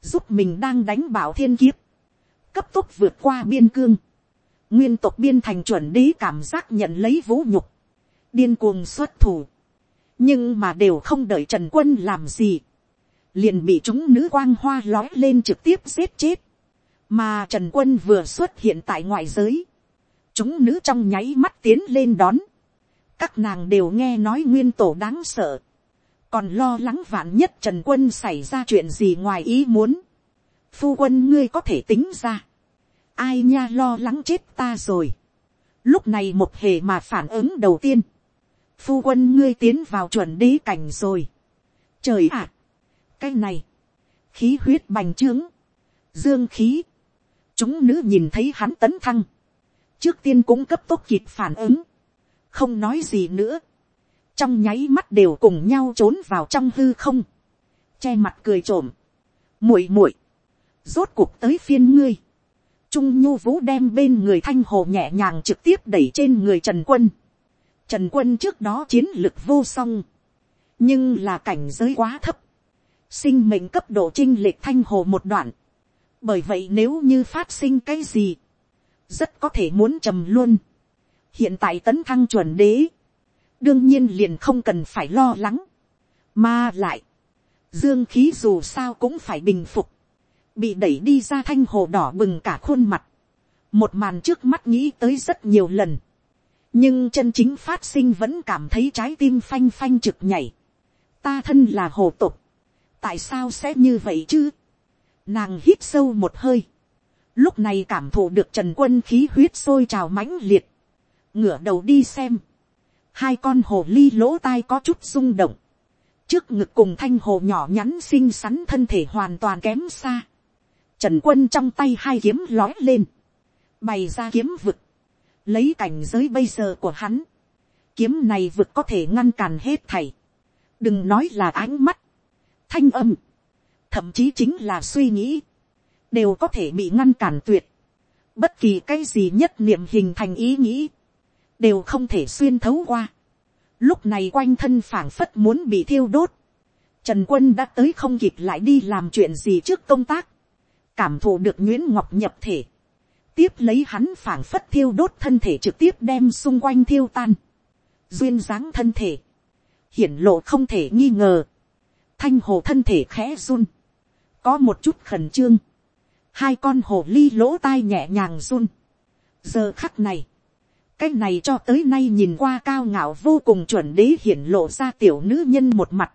giúp mình đang đánh bảo thiên kiếp, cấp tốc vượt qua biên cương, nguyên tộc biên thành chuẩn đế cảm giác nhận lấy vũ nhục, điên cuồng xuất thủ, nhưng mà đều không đợi trần quân làm gì, liền bị chúng nữ quang hoa lói lên trực tiếp giết chết, mà trần quân vừa xuất hiện tại ngoại giới, chúng nữ trong nháy mắt tiến lên đón, các nàng đều nghe nói nguyên tổ đáng sợ, còn lo lắng vạn nhất trần quân xảy ra chuyện gì ngoài ý muốn, phu quân ngươi có thể tính ra, ai nha lo lắng chết ta rồi, lúc này một hề mà phản ứng đầu tiên, phu quân ngươi tiến vào chuẩn đế cảnh rồi, trời ạ, cái này, khí huyết bành trướng, dương khí, chúng nữ nhìn thấy hắn tấn thăng, trước tiên cũng cấp tốc kịp phản ứng, không nói gì nữa, trong nháy mắt đều cùng nhau trốn vào trong hư không, che mặt cười trộm, muội muội, rốt cuộc tới phiên ngươi, trung nhu vũ đem bên người thanh hồ nhẹ nhàng trực tiếp đẩy trên người trần quân, trần quân trước đó chiến lực vô song, nhưng là cảnh giới quá thấp, sinh mệnh cấp độ trinh lệch thanh hồ một đoạn, bởi vậy nếu như phát sinh cái gì, rất có thể muốn trầm luôn. hiện tại tấn thăng chuẩn đế, đương nhiên liền không cần phải lo lắng, mà lại, dương khí dù sao cũng phải bình phục, bị đẩy đi ra thanh hồ đỏ bừng cả khuôn mặt, một màn trước mắt nghĩ tới rất nhiều lần, nhưng chân chính phát sinh vẫn cảm thấy trái tim phanh phanh trực nhảy, ta thân là hồ tục, tại sao sẽ như vậy chứ, nàng hít sâu một hơi, lúc này cảm thụ được trần quân khí huyết sôi trào mãnh liệt, ngửa đầu đi xem, hai con hồ ly lỗ tai có chút rung động, trước ngực cùng thanh hồ nhỏ nhắn xinh xắn thân thể hoàn toàn kém xa, trần quân trong tay hai kiếm lói lên, bày ra kiếm vực, lấy cảnh giới bây giờ của hắn, kiếm này vực có thể ngăn cản hết thảy, đừng nói là ánh mắt, thanh âm, thậm chí chính là suy nghĩ, đều có thể bị ngăn cản tuyệt. Bất kỳ cái gì nhất niệm hình thành ý nghĩ, đều không thể xuyên thấu qua. Lúc này quanh thân phảng phất muốn bị thiêu đốt. Trần quân đã tới không kịp lại đi làm chuyện gì trước công tác. Cảm thụ được Nguyễn Ngọc nhập thể. Tiếp lấy hắn phảng phất thiêu đốt thân thể trực tiếp đem xung quanh thiêu tan. Duyên dáng thân thể. Hiển lộ không thể nghi ngờ. Thanh hồ thân thể khẽ run. Có một chút khẩn trương. Hai con hồ ly lỗ tai nhẹ nhàng run. giờ khắc này, cái này cho tới nay nhìn qua cao ngạo vô cùng chuẩn đế hiển lộ ra tiểu nữ nhân một mặt,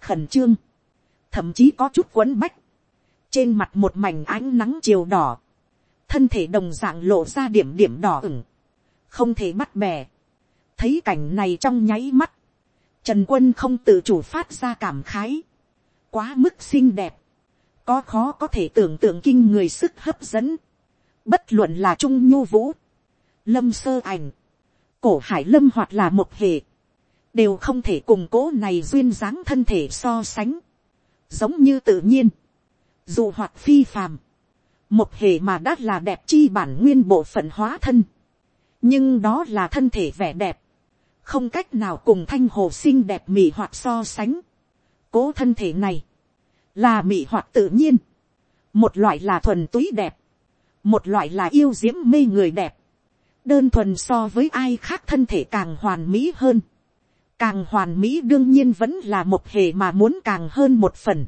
khẩn trương, thậm chí có chút quấn bách, trên mặt một mảnh ánh nắng chiều đỏ, thân thể đồng dạng lộ ra điểm điểm đỏ ửng, không thể bắt bè, thấy cảnh này trong nháy mắt, trần quân không tự chủ phát ra cảm khái, quá mức xinh đẹp, có khó có thể tưởng tượng kinh người sức hấp dẫn, bất luận là trung nhu vũ, lâm sơ ảnh, cổ hải lâm hoặc là một hệ, đều không thể cùng cố này duyên dáng thân thể so sánh, giống như tự nhiên, dù hoạt phi phàm, một hệ mà đã là đẹp chi bản nguyên bộ phận hóa thân, nhưng đó là thân thể vẻ đẹp, không cách nào cùng thanh hồ xinh đẹp mị hoạt so sánh, cố thân thể này, là mị hoạt tự nhiên, một loại là thuần túy đẹp, một loại là yêu diễm mê người đẹp, đơn thuần so với ai khác thân thể càng hoàn mỹ hơn, càng hoàn mỹ đương nhiên vẫn là một hề mà muốn càng hơn một phần,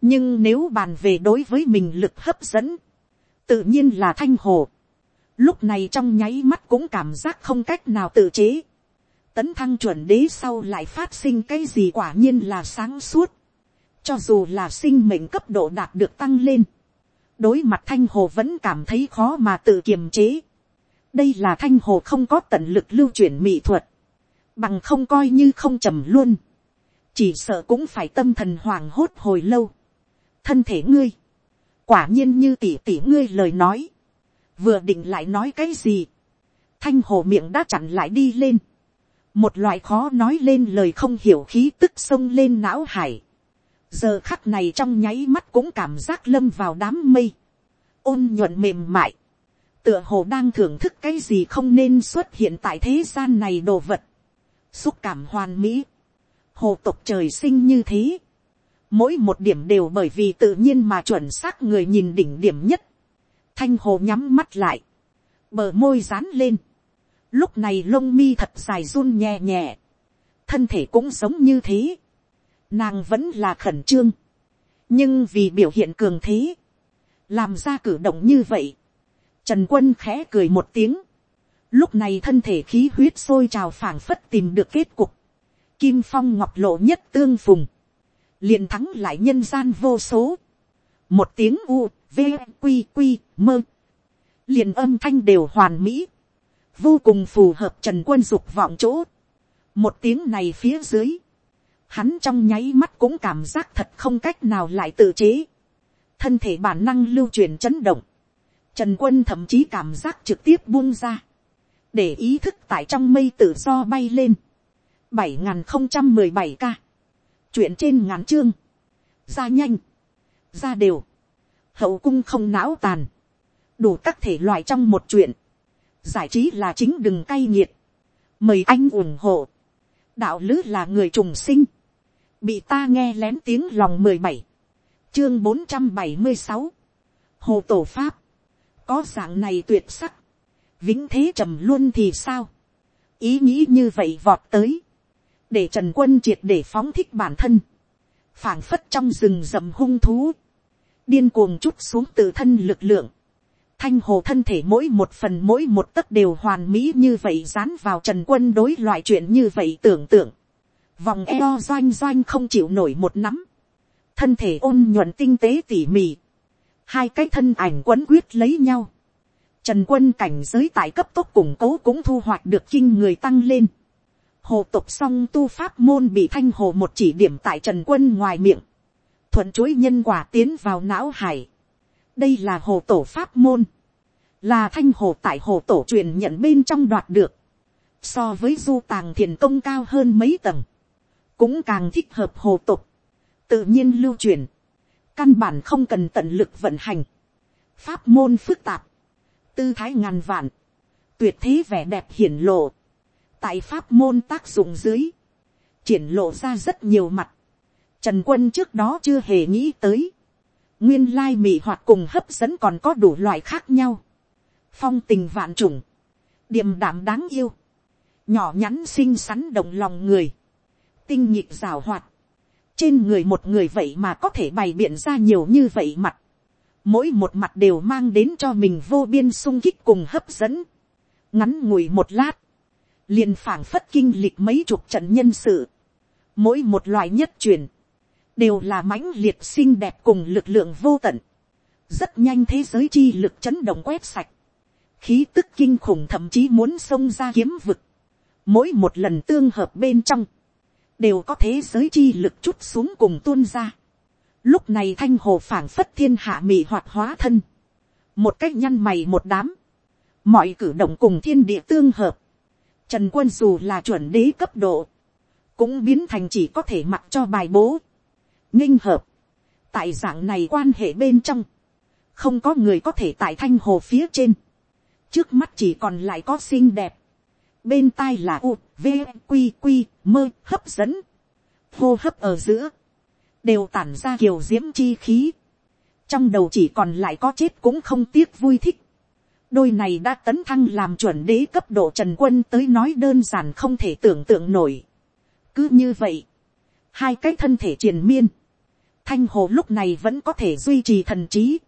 nhưng nếu bàn về đối với mình lực hấp dẫn, tự nhiên là thanh hồ, lúc này trong nháy mắt cũng cảm giác không cách nào tự chế, tấn thăng chuẩn đế sau lại phát sinh cái gì quả nhiên là sáng suốt, cho dù là sinh mệnh cấp độ đạt được tăng lên. Đối mặt thanh hồ vẫn cảm thấy khó mà tự kiềm chế. Đây là thanh hồ không có tận lực lưu chuyển mỹ thuật. Bằng không coi như không trầm luôn. Chỉ sợ cũng phải tâm thần hoàng hốt hồi lâu. Thân thể ngươi. Quả nhiên như tỷ tỷ ngươi lời nói. Vừa định lại nói cái gì. Thanh hồ miệng đã chặn lại đi lên. Một loại khó nói lên lời không hiểu khí tức sông lên não hải. Giờ khắc này trong nháy mắt cũng cảm giác lâm vào đám mây, ôn nhuận mềm mại, tựa hồ đang thưởng thức cái gì không nên xuất hiện tại thế gian này đồ vật, xúc cảm hoàn mỹ, hồ tộc trời sinh như thế, mỗi một điểm đều bởi vì tự nhiên mà chuẩn xác người nhìn đỉnh điểm nhất, thanh hồ nhắm mắt lại, bờ môi dán lên, lúc này lông mi thật dài run nhẹ nhẹ, thân thể cũng giống như thế, nàng vẫn là khẩn trương, nhưng vì biểu hiện cường thế, làm ra cử động như vậy, trần quân khẽ cười một tiếng, lúc này thân thể khí huyết sôi trào phảng phất tìm được kết cục, kim phong ngọc lộ nhất tương phùng, liền thắng lại nhân gian vô số, một tiếng u, v, quy quy mơ, liền âm thanh đều hoàn mỹ, vô cùng phù hợp trần quân dục vọng chỗ, một tiếng này phía dưới, hắn trong nháy mắt cũng cảm giác thật không cách nào lại tự chế, thân thể bản năng lưu truyền chấn động, trần quân thậm chí cảm giác trực tiếp buông ra, để ý thức tại trong mây tự do bay lên, bảy n không trăm mười bảy ca, chuyện trên ngắn chương, ra nhanh, ra đều, hậu cung không não tàn, đủ các thể loại trong một chuyện, giải trí là chính đừng cay nghiệt, mời anh ủng hộ, đạo lứ là người trùng sinh, bị ta nghe lén tiếng lòng mười bảy, chương bốn trăm bảy mươi sáu, hồ tổ pháp, có dạng này tuyệt sắc, vĩnh thế trầm luôn thì sao, ý nghĩ như vậy vọt tới, để trần quân triệt để phóng thích bản thân, phảng phất trong rừng rậm hung thú, điên cuồng chút xuống từ thân lực lượng, thanh hồ thân thể mỗi một phần mỗi một tấc đều hoàn mỹ như vậy dán vào trần quân đối loại chuyện như vậy tưởng tượng, vòng eo doanh doanh không chịu nổi một nắm, thân thể ôn nhuận tinh tế tỉ mỉ, hai cái thân ảnh quấn quyết lấy nhau, trần quân cảnh giới tại cấp tốc củng cố cũng thu hoạch được kinh người tăng lên, hồ tục song tu pháp môn bị thanh hồ một chỉ điểm tại trần quân ngoài miệng, thuận chuỗi nhân quả tiến vào não hải đây là hồ tổ pháp môn, là thanh hồ tại hồ tổ truyền nhận bên trong đoạt được, so với du tàng thiền công cao hơn mấy tầng, cũng càng thích hợp hồ tục, tự nhiên lưu truyền, căn bản không cần tận lực vận hành, pháp môn phức tạp, tư thái ngàn vạn, tuyệt thế vẻ đẹp hiển lộ, tại pháp môn tác dụng dưới, triển lộ ra rất nhiều mặt, trần quân trước đó chưa hề nghĩ tới, nguyên lai mị hoạt cùng hấp dẫn còn có đủ loại khác nhau, phong tình vạn trùng, điềm đạm đáng yêu, nhỏ nhắn xinh xắn động lòng người, tinh nhịp rào hoạt, trên người một người vậy mà có thể bày biện ra nhiều như vậy mặt, mỗi một mặt đều mang đến cho mình vô biên sung kích cùng hấp dẫn, ngắn ngủi một lát, liền phảng phất kinh lịch mấy chục trận nhân sự, mỗi một loại nhất truyền, đều là mãnh liệt xinh đẹp cùng lực lượng vô tận, rất nhanh thế giới chi lực chấn động quét sạch, khí tức kinh khủng thậm chí muốn xông ra kiếm vực, mỗi một lần tương hợp bên trong, đều có thế giới chi lực chút xuống cùng tuôn ra. Lúc này thanh hồ phảng phất thiên hạ mị hoạt hóa thân, một cách nhăn mày một đám, mọi cử động cùng thiên địa tương hợp, Trần quân dù là chuẩn đế cấp độ, cũng biến thành chỉ có thể mặc cho bài bố. Nghinh hợp, tại dạng này quan hệ bên trong, không có người có thể tại thanh hồ phía trên. Trước mắt chỉ còn lại có xinh đẹp. Bên tai là u, v, quy quy mơ, hấp dẫn. Hô hấp ở giữa, đều tản ra kiều diễm chi khí. Trong đầu chỉ còn lại có chết cũng không tiếc vui thích đôi này đã tấn thăng làm chuẩn đế cấp độ trần quân tới nói đơn giản không thể tưởng tượng nổi. cứ như vậy, hai cái thân thể triền miên, thanh hồ lúc này vẫn có thể duy trì thần trí.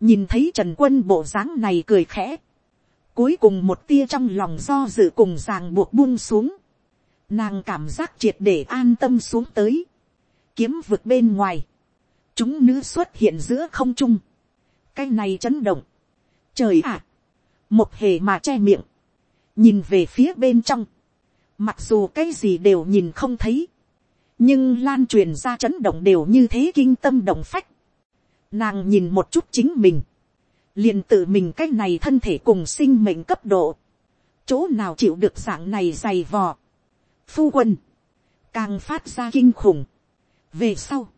nhìn thấy trần quân bộ dáng này cười khẽ, cuối cùng một tia trong lòng do dự cùng ràng buộc buông xuống, nàng cảm giác triệt để an tâm xuống tới, kiếm vực bên ngoài, chúng nữ xuất hiện giữa không trung, cái này chấn động, trời ạ, một hề mà che miệng, nhìn về phía bên trong, mặc dù cái gì đều nhìn không thấy, nhưng lan truyền ra chấn động đều như thế kinh tâm động phách. Nàng nhìn một chút chính mình, liền tự mình cái này thân thể cùng sinh mệnh cấp độ, chỗ nào chịu được dạng này dày vò. Phu quân, càng phát ra kinh khủng. về sau,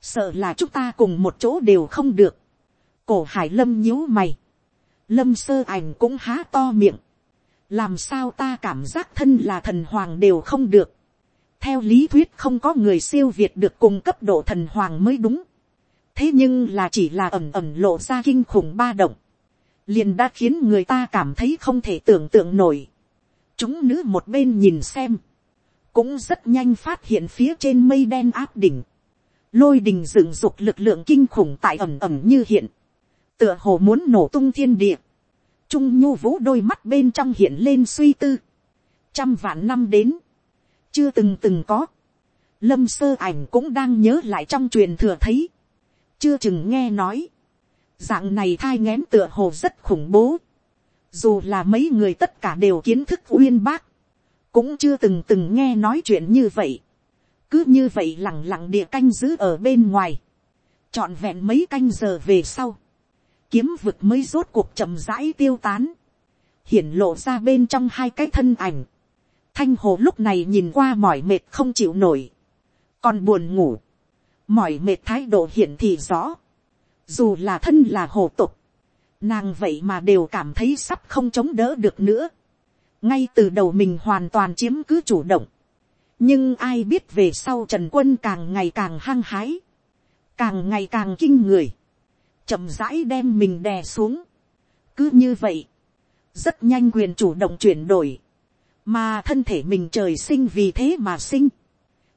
sợ là chúng ta cùng một chỗ đều không được. cổ hải lâm nhíu mày, lâm sơ ảnh cũng há to miệng, làm sao ta cảm giác thân là thần hoàng đều không được, theo lý thuyết không có người siêu việt được cùng cấp độ thần hoàng mới đúng, thế nhưng là chỉ là ẩm ẩm lộ ra kinh khủng ba động, liền đã khiến người ta cảm thấy không thể tưởng tượng nổi. chúng nữ một bên nhìn xem, cũng rất nhanh phát hiện phía trên mây đen áp đỉnh, lôi đình dựng dục lực lượng kinh khủng tại ẩm ẩm như hiện, tựa hồ muốn nổ tung thiên địa, trung nhu vũ đôi mắt bên trong hiện lên suy tư, trăm vạn năm đến, chưa từng từng có, lâm sơ ảnh cũng đang nhớ lại trong truyền thừa thấy, chưa chừng nghe nói, dạng này thai ngén tựa hồ rất khủng bố, dù là mấy người tất cả đều kiến thức uyên bác, cũng chưa từng từng nghe nói chuyện như vậy, cứ như vậy lẳng lặng địa canh giữ ở bên ngoài, trọn vẹn mấy canh giờ về sau, kiếm vực mới rốt cuộc chậm rãi tiêu tán, hiển lộ ra bên trong hai cái thân ảnh, thanh hồ lúc này nhìn qua mỏi mệt không chịu nổi, còn buồn ngủ, mỏi mệt thái độ hiện thì rõ, dù là thân là hồ tục, nàng vậy mà đều cảm thấy sắp không chống đỡ được nữa, ngay từ đầu mình hoàn toàn chiếm cứ chủ động, nhưng ai biết về sau trần quân càng ngày càng hăng hái, càng ngày càng kinh người, chậm rãi đem mình đè xuống. cứ như vậy, rất nhanh quyền chủ động chuyển đổi, mà thân thể mình trời sinh vì thế mà sinh,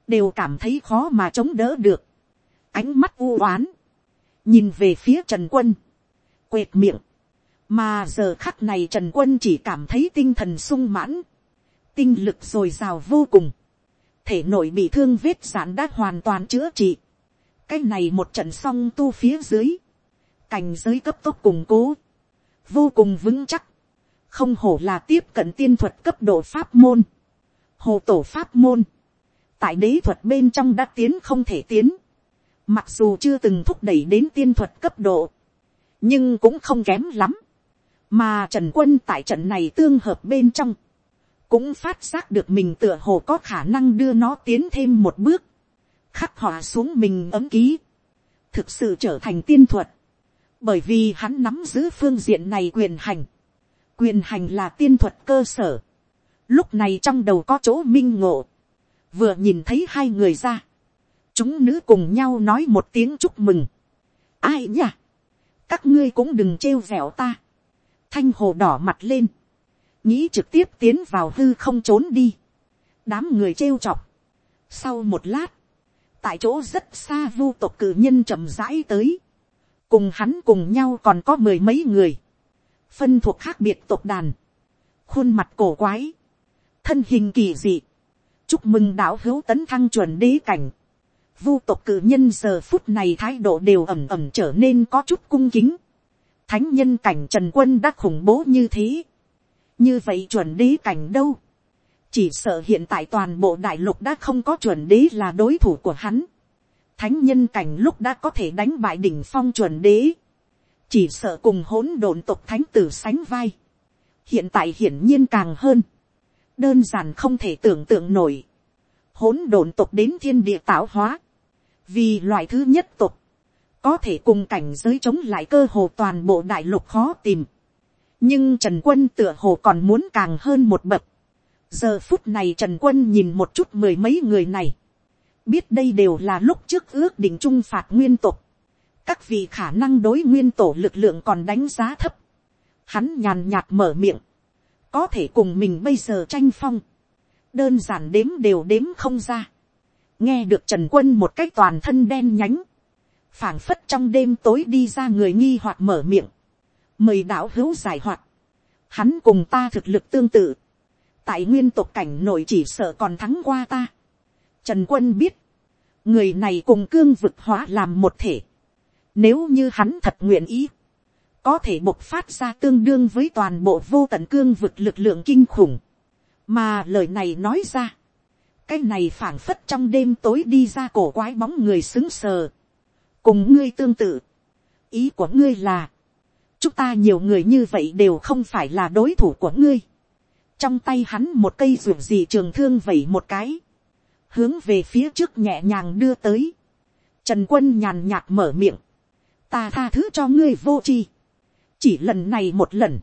đều cảm thấy khó mà chống đỡ được, ánh mắt u oán, nhìn về phía trần quân, quệt miệng, mà giờ khắc này trần quân chỉ cảm thấy tinh thần sung mãn, tinh lực r ồ i r à o vô cùng, thể nội bị thương vết giãn đã hoàn toàn chữa trị, cái này một trận xong tu phía dưới, cảnh giới cấp tốc củng cố, vô cùng vững chắc, không hổ là tiếp cận tiên thuật cấp độ pháp môn, hồ tổ pháp môn, tại đế thuật bên trong đã tiến không thể tiến, mặc dù chưa từng thúc đẩy đến tiên thuật cấp độ, nhưng cũng không kém lắm, mà trần quân tại trận này tương hợp bên trong, cũng phát giác được mình tựa hồ có khả năng đưa nó tiến thêm một bước, khắc họa xuống mình ấm ký, thực sự trở thành tiên thuật, bởi vì hắn nắm giữ phương diện này quyền hành, quyền hành là tiên thuật cơ sở, lúc này trong đầu có chỗ minh ngộ, vừa nhìn thấy hai người ra, chúng nữ cùng nhau nói một tiếng chúc mừng, ai nhỉ, các ngươi cũng đừng trêu vẹo ta, thanh hồ đỏ mặt lên, nghĩ trực tiếp tiến vào hư không trốn đi, đám người trêu chọc, sau một lát, tại chỗ rất xa vu tộc cử nhân chậm rãi tới, cùng hắn cùng nhau còn có mười mấy người, phân thuộc khác biệt tộc đàn, khuôn mặt cổ quái, thân hình kỳ dị, chúc mừng đạo hữu tấn thăng chuẩn đế cảnh, vu tộc cử nhân giờ phút này thái độ đều ẩm ẩm trở nên có chút cung kính, thánh nhân cảnh trần quân đã khủng bố như thế, như vậy chuẩn đế cảnh đâu, chỉ sợ hiện tại toàn bộ đại lục đã không có chuẩn đế là đối thủ của hắn, thánh nhân cảnh lúc đã có thể đánh bại đỉnh phong chuẩn đế, chỉ sợ cùng hỗn độn tộc thánh tử sánh vai, hiện tại hiển nhiên càng hơn, đơn giản không thể tưởng tượng nổi, hỗn độn tộc đến thiên địa tạo hóa, vì loại thứ nhất tộc, có thể cùng cảnh giới chống lại cơ hồ toàn bộ đại lục khó tìm, nhưng trần quân tựa hồ còn muốn càng hơn một bậc, giờ phút này trần quân nhìn một chút mười mấy người này, biết đây đều là lúc trước ước định trung phạt nguyên tục. Các vị khả năng đối nguyên tổ lực lượng còn đánh giá thấp. Hắn nhàn nhạt mở miệng. Có thể cùng mình bây giờ tranh phong. Đơn giản đếm đều đếm không ra. Nghe được Trần Quân một cách toàn thân đen nhánh. phảng phất trong đêm tối đi ra người nghi hoặc mở miệng. Mời đạo hữu giải hoạt. Hắn cùng ta thực lực tương tự. Tại nguyên tộc cảnh nổi chỉ sợ còn thắng qua ta Trần quân biết, người này cùng cương vực hóa làm một thể. Nếu như hắn thật nguyện ý, có thể bộc phát ra tương đương với toàn bộ vô tận cương vực lực lượng kinh khủng. Mà lời này nói ra, cái này phảng phất trong đêm tối đi ra cổ quái bóng người xứng sờ. Cùng ngươi tương tự. Ý của ngươi là, chúng ta nhiều người như vậy đều không phải là đối thủ của ngươi. Trong tay hắn một cây ruột gì trường thương vẩy một cái hướng về phía trước nhẹ nhàng đưa tới. Trần quân nhàn nhạt mở miệng. Ta tha thứ cho ngươi vô chi. Chỉ lần này một lần.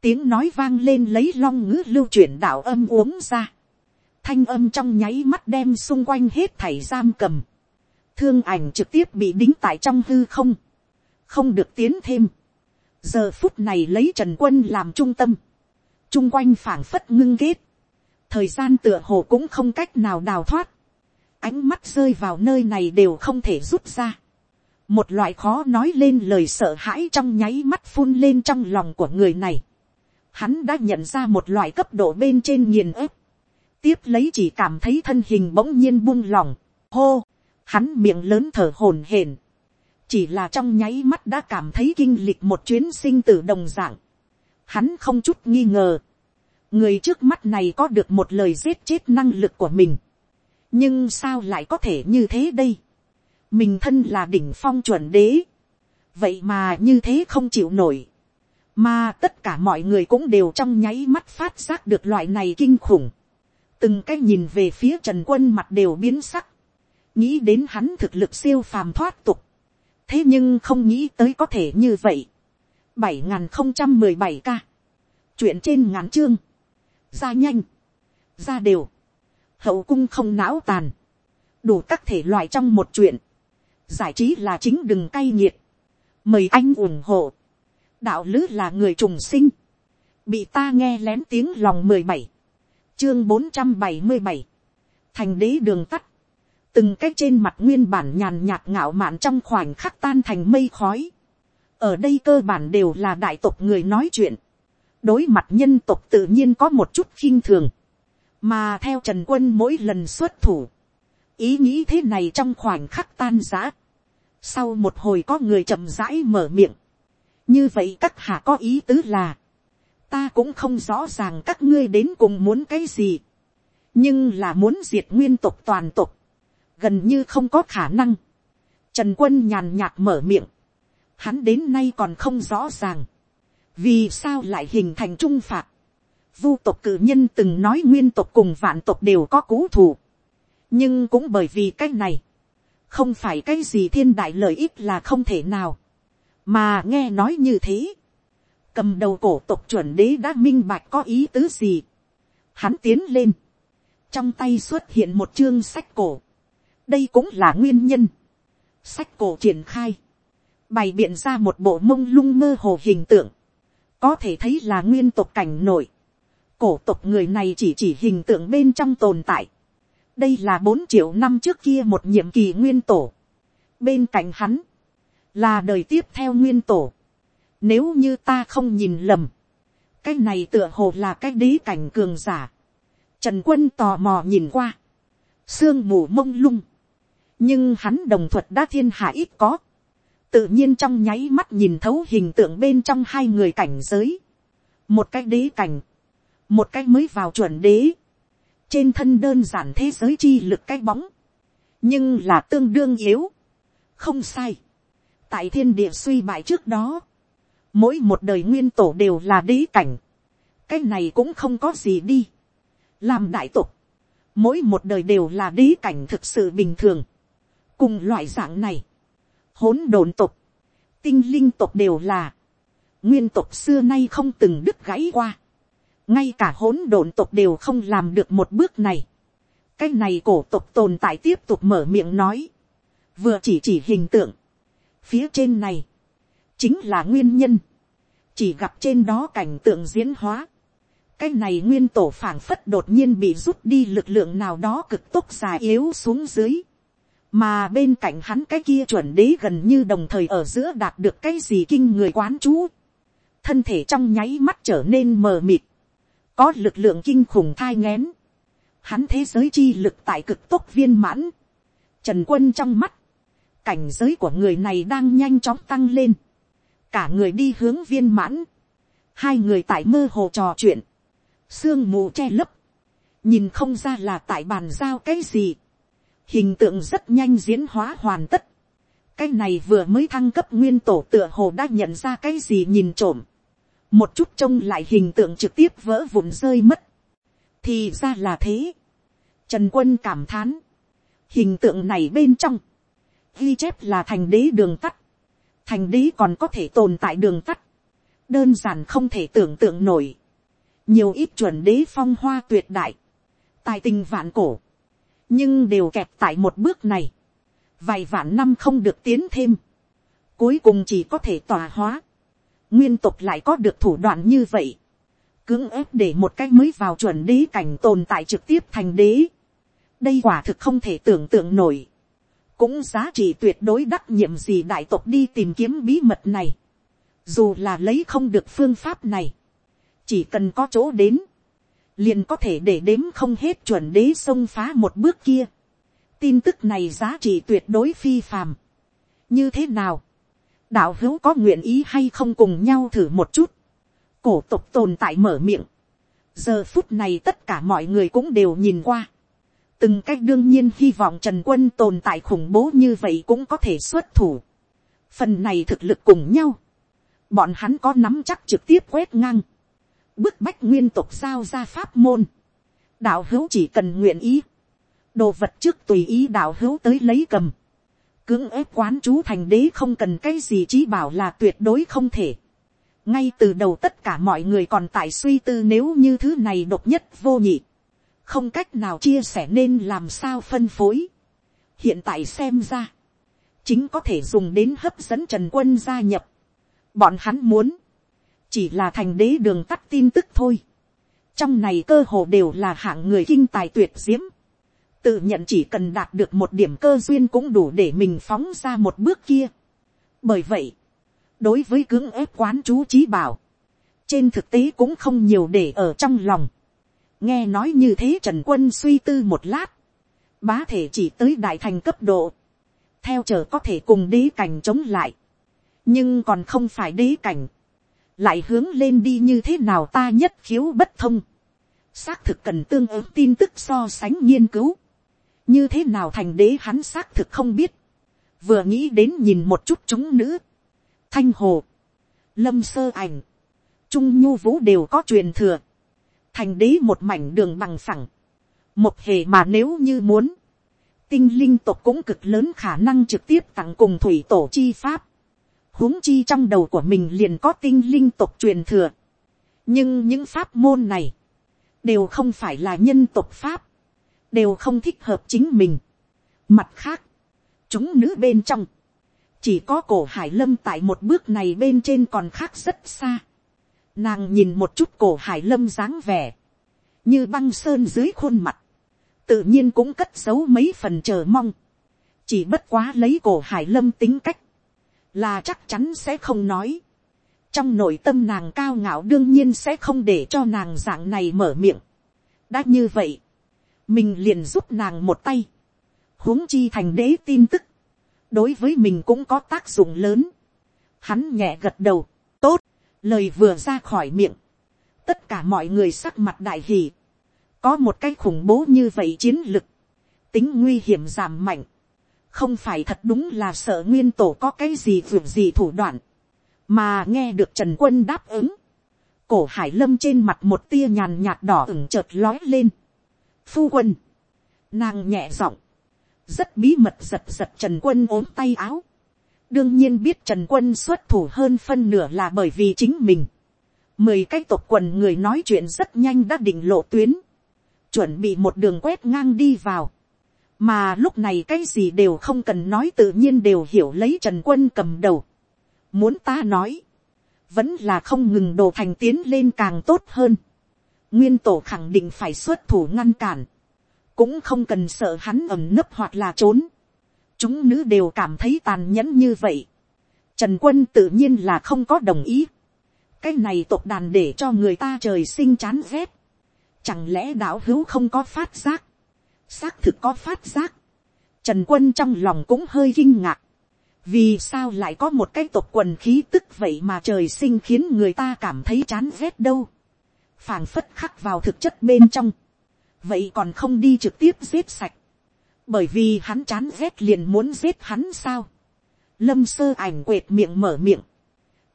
Tiếng nói vang lên lấy long ngữ lưu chuyển đạo âm uống ra. Thanh âm trong nháy mắt đem xung quanh hết thảy giam cầm. Thương ảnh trực tiếp bị đính tại trong hư không. Không được tiến thêm. giờ phút này lấy trần quân làm trung tâm, chung quanh phảng phất ngưng kết, thời gian tựa hồ cũng không cách nào đào thoát, ánh mắt rơi vào nơi này đều không thể rút ra, một loại khó nói lên lời sợ hãi trong nháy mắt phun lên trong lòng của người này, hắn đã nhận ra một loại cấp độ bên trên nghiền ép, tiếp lấy chỉ cảm thấy thân hình bỗng nhiên buông lỏng, hô, hắn miệng lớn thở hổn hển, chỉ là trong nháy mắt đã cảm thấy kinh lịch một chuyến sinh tử đồng dạng, hắn không chút nghi ngờ, người trước mắt này có được một lời giết chết năng lực của mình, nhưng sao lại có thể như thế đây, mình thân là đỉnh phong chuẩn đế, vậy mà như thế không chịu nổi, mà tất cả mọi người cũng đều trong nháy mắt phát giác được loại này kinh khủng, từng cái nhìn về phía trần quân mặt đều biến sắc, nghĩ đến hắn thực lực siêu phàm thoát tục, thế nhưng không nghĩ tới có thể như vậy, bảy n không trăm mười bảy ca, chuyện trên ngắn chương, ra nhanh, ra đều, hậu cung không não tàn, đủ các thể loại trong một chuyện, giải trí là chính đừng cay nghiệt, mời anh ủng hộ, đạo lứ là người trùng sinh, bị ta nghe lén tiếng lòng mười bảy, chương bốn trăm bảy mươi bảy, thành đế đường tắt, từng cái trên mặt nguyên bản nhàn nhạt ngạo mạn trong khoảnh khắc tan thành mây khói. ở đây cơ bản đều là đại tộc người nói chuyện. đối mặt nhân tộc tự nhiên có một chút khinh thường. mà theo trần quân mỗi lần xuất thủ, ý nghĩ thế này trong khoảnh khắc tan giã. sau một hồi có người chậm rãi mở miệng. như vậy các hạ có ý tứ là, ta cũng không rõ ràng các ngươi đến cùng muốn cái gì. nhưng là muốn diệt nguyên tộc toàn tộc gần như không có khả năng. Trần quân nhàn nhạt mở miệng. Hắn đến nay còn không rõ ràng. Vì sao lại hình thành trung phạt. Vu tộc cử nhân từng nói nguyên tộc cùng vạn tộc đều có cú thù. Nhưng cũng bởi vì cái này. Không phải cái gì thiên đại lợi ích là không thể nào. Mà nghe nói như thế. Cầm đầu cổ tộc chuẩn đế đã minh bạch có ý tứ gì. Hắn tiến lên. Trong tay xuất hiện một chương sách cổ đây cũng là nguyên nhân. sách cổ triển khai, bày biện ra một bộ mông lung mơ hồ hình tượng, có thể thấy là nguyên tộc cảnh nổi. cổ tộc người này chỉ chỉ hình tượng bên trong tồn tại đây là bốn triệu năm trước kia một nhiệm kỳ nguyên tổ. bên cạnh hắn, là đời tiếp theo nguyên tổ. nếu như ta không nhìn lầm, cái này tựa hồ là cái đế cảnh cường giả. Trần quân tò mò nhìn qua. Sương mù mông lung nhưng hắn đồng thuật đã thiên hạ ít có, tự nhiên trong nháy mắt nhìn thấu hình tượng bên trong hai người cảnh giới, một cái đế cảnh, một cái mới vào chuẩn đế, trên thân đơn giản thế giới chi lực cái bóng, nhưng là tương đương yếu, không sai, tại thiên địa suy bại trước đó, mỗi một đời nguyên tổ đều là đế cảnh, cái này cũng không có gì đi, làm đại tục, mỗi một đời đều là đế cảnh thực sự bình thường, cùng loại dạng này, hỗn độn tộc, tinh linh tộc đều là, nguyên tục xưa nay không từng đứt gãy qua, ngay cả hỗn độn tộc đều không làm được một bước này, cái này cổ tộc tồn tại tiếp tục mở miệng nói, vừa chỉ chỉ hình tượng, phía trên này, chính là nguyên nhân, chỉ gặp trên đó cảnh tượng diễn hóa, cái này nguyên tổ phảng phất đột nhiên bị rút đi lực lượng nào đó cực tốc già yếu xuống dưới, mà bên cạnh hắn cái kia chuẩn đế gần như đồng thời ở giữa đạt được cái gì kinh người quán chú, thân thể trong nháy mắt trở nên mờ mịt, có lực lượng kinh khủng thai ngén, hắn thế giới chi lực tại cực tốc viên mãn, trần quân trong mắt, cảnh giới của người này đang nhanh chóng tăng lên, cả người đi hướng viên mãn, hai người tại mơ hồ trò chuyện, sương mù che lấp, nhìn không ra là tại bàn giao cái gì, hình tượng rất nhanh diễn hóa hoàn tất. cái này vừa mới thăng cấp nguyên tổ tựa hồ đã nhận ra cái gì nhìn trộm một chút trông lại hình tượng trực tiếp vỡ vụn rơi mất. thì ra là thế. trần quân cảm thán. hình tượng này bên trong, ghi chép là thành đế đường tắt. thành đế còn có thể tồn tại đường tắt. đơn giản không thể tưởng tượng nổi. nhiều ít chuẩn đế phong hoa tuyệt đại. tài tình vạn cổ nhưng đều kẹt tại một bước này, vài vạn năm không được tiến thêm, cuối cùng chỉ có thể tòa hóa, nguyên tộc lại có được thủ đoạn như vậy, cưỡng ép để một cách mới vào chuẩn đế cảnh tồn tại trực tiếp thành đế, đây quả thực không thể tưởng tượng nổi, cũng giá trị tuyệt đối đắc nhiệm gì đại tộc đi tìm kiếm bí mật này, dù là lấy không được phương pháp này, chỉ cần có chỗ đến, liền có thể để đếm không hết chuẩn đế xông phá một bước kia. tin tức này giá trị tuyệt đối phi phàm. như thế nào, đạo hữu có nguyện ý hay không cùng nhau thử một chút, cổ tục tồn tại mở miệng, giờ phút này tất cả mọi người cũng đều nhìn qua, từng cách đương nhiên hy vọng trần quân tồn tại khủng bố như vậy cũng có thể xuất thủ, phần này thực lực cùng nhau, bọn hắn có nắm chắc trực tiếp quét ngang, bức bách nguyên tục giao ra pháp môn, đạo hữu chỉ cần nguyện ý, đồ vật trước tùy ý đạo hữu tới lấy cầm, cưỡng ép quán chú thành đế không cần cái gì trí bảo là tuyệt đối không thể. ngay từ đầu tất cả mọi người còn tại suy tư nếu như thứ này độc nhất vô nhị, không cách nào chia sẻ nên làm sao phân phối. hiện tại xem ra, chính có thể dùng đến hấp dẫn trần quân gia nhập. bọn hắn muốn, chỉ là thành đế đường tắt tin tức thôi. trong này cơ hồ đều là hạng người kinh tài tuyệt diễm tự nhận chỉ cần đạt được một điểm cơ duyên cũng đủ để mình phóng ra một bước kia. bởi vậy, đối với cưỡng ép quán chú trí bảo, trên thực tế cũng không nhiều để ở trong lòng. nghe nói như thế trần quân suy tư một lát, bá thể chỉ tới đại thành cấp độ, theo chờ có thể cùng đế cảnh chống lại, nhưng còn không phải đế cảnh, lại hướng lên đi như thế nào ta nhất khiếu bất thông, xác thực cần tương ứng tin tức so sánh nghiên cứu, như thế nào thành đế hắn xác thực không biết, vừa nghĩ đến nhìn một chút chúng nữ, thanh hồ, lâm sơ ảnh, trung nhu vũ đều có truyền thừa, thành đế một mảnh đường bằng phẳng, một hề mà nếu như muốn, tinh linh tộc cũng cực lớn khả năng trực tiếp tặng cùng thủy tổ chi pháp, huống chi trong đầu của mình liền có tinh linh tộc truyền thừa, nhưng những pháp môn này, đều không phải là nhân tộc pháp, đều không thích hợp chính mình. Mặt khác, chúng nữ bên trong, chỉ có cổ hải lâm tại một bước này bên trên còn khác rất xa. Nàng nhìn một chút cổ hải lâm dáng vẻ, như băng sơn dưới khuôn mặt, tự nhiên cũng cất giấu mấy phần chờ mong. chỉ bất quá lấy cổ hải lâm tính cách, là chắc chắn sẽ không nói. trong nội tâm nàng cao ngạo đương nhiên sẽ không để cho nàng dạng này mở miệng. đã như vậy, mình liền giúp nàng một tay, huống chi thành đế tin tức, đối với mình cũng có tác dụng lớn. Hắn nhẹ gật đầu, tốt, lời vừa ra khỏi miệng, tất cả mọi người sắc mặt đại hì, có một cái khủng bố như vậy chiến lực, tính nguy hiểm giảm mạnh, không phải thật đúng là sợ nguyên tổ có cái gì vượt gì thủ đoạn, mà nghe được trần quân đáp ứng, cổ hải lâm trên mặt một tia nhàn nhạt đỏ ửng chợt lói lên, phu quân, nàng nhẹ giọng, rất bí mật giật giật trần quân ốm tay áo, đương nhiên biết trần quân xuất thủ hơn phân nửa là bởi vì chính mình, mười cái tộc quần người nói chuyện rất nhanh đã định lộ tuyến, chuẩn bị một đường quét ngang đi vào, mà lúc này cái gì đều không cần nói tự nhiên đều hiểu lấy trần quân cầm đầu, muốn ta nói, vẫn là không ngừng đồ thành tiến lên càng tốt hơn nguyên tổ khẳng định phải xuất thủ ngăn cản, cũng không cần sợ hắn ẩm nấp hoặc là trốn. chúng nữ đều cảm thấy tàn nhẫn như vậy. trần quân tự nhiên là không có đồng ý. cái này tộc đàn để cho người ta trời sinh chán rét. chẳng lẽ đạo hữu không có phát giác. xác thực có phát giác. trần quân trong lòng cũng hơi kinh ngạc. vì sao lại có một cái tộc quần khí tức vậy mà trời sinh khiến người ta cảm thấy chán rét đâu phảng phất khắc vào thực chất bên trong, vậy còn không đi trực tiếp giết sạch, bởi vì hắn chán rét liền muốn giết hắn sao, lâm sơ ảnh quệt miệng mở miệng,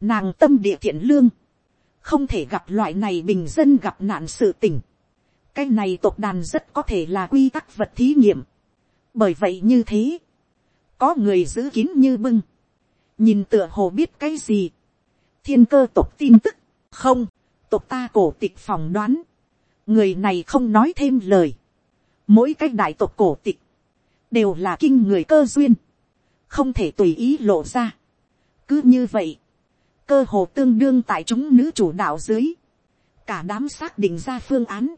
nàng tâm địa thiện lương, không thể gặp loại này bình dân gặp nạn sự tình, cái này tộc đàn rất có thể là quy tắc vật thí nghiệm, bởi vậy như thế, có người giữ kín như bưng, nhìn tựa hồ biết cái gì, thiên cơ tộc tin tức, không, tộc ta cổ tịch phòng đoán, người này không nói thêm lời, mỗi cái đại tộc cổ tịch, đều là kinh người cơ duyên, không thể tùy ý lộ ra. cứ như vậy, cơ hồ tương đương tại chúng nữ chủ đạo dưới, cả đám xác định ra phương án,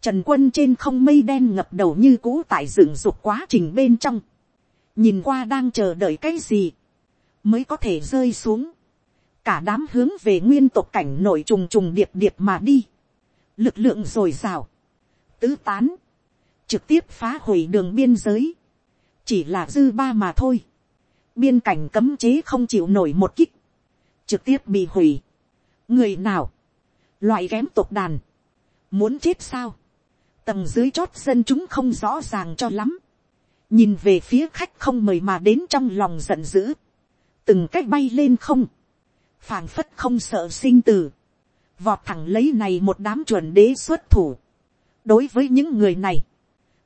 trần quân trên không mây đen ngập đầu như cũ tại dựng dục quá trình bên trong, nhìn qua đang chờ đợi cái gì, mới có thể rơi xuống, cả đám hướng về nguyên tộc cảnh nội trùng trùng điệp điệp mà đi, lực lượng dồi dào, tứ tán, trực tiếp phá hủy đường biên giới, chỉ là dư ba mà thôi, biên cảnh cấm chế không chịu nổi một kích, trực tiếp bị hủy. người nào, loại kém tộc đàn, muốn chết sao, tầng dưới chót dân chúng không rõ ràng cho lắm, nhìn về phía khách không mời mà đến trong lòng giận dữ, từng cách bay lên không, phảng phất không sợ sinh tử, vọt thẳng lấy này một đám chuẩn đế xuất thủ. đối với những người này,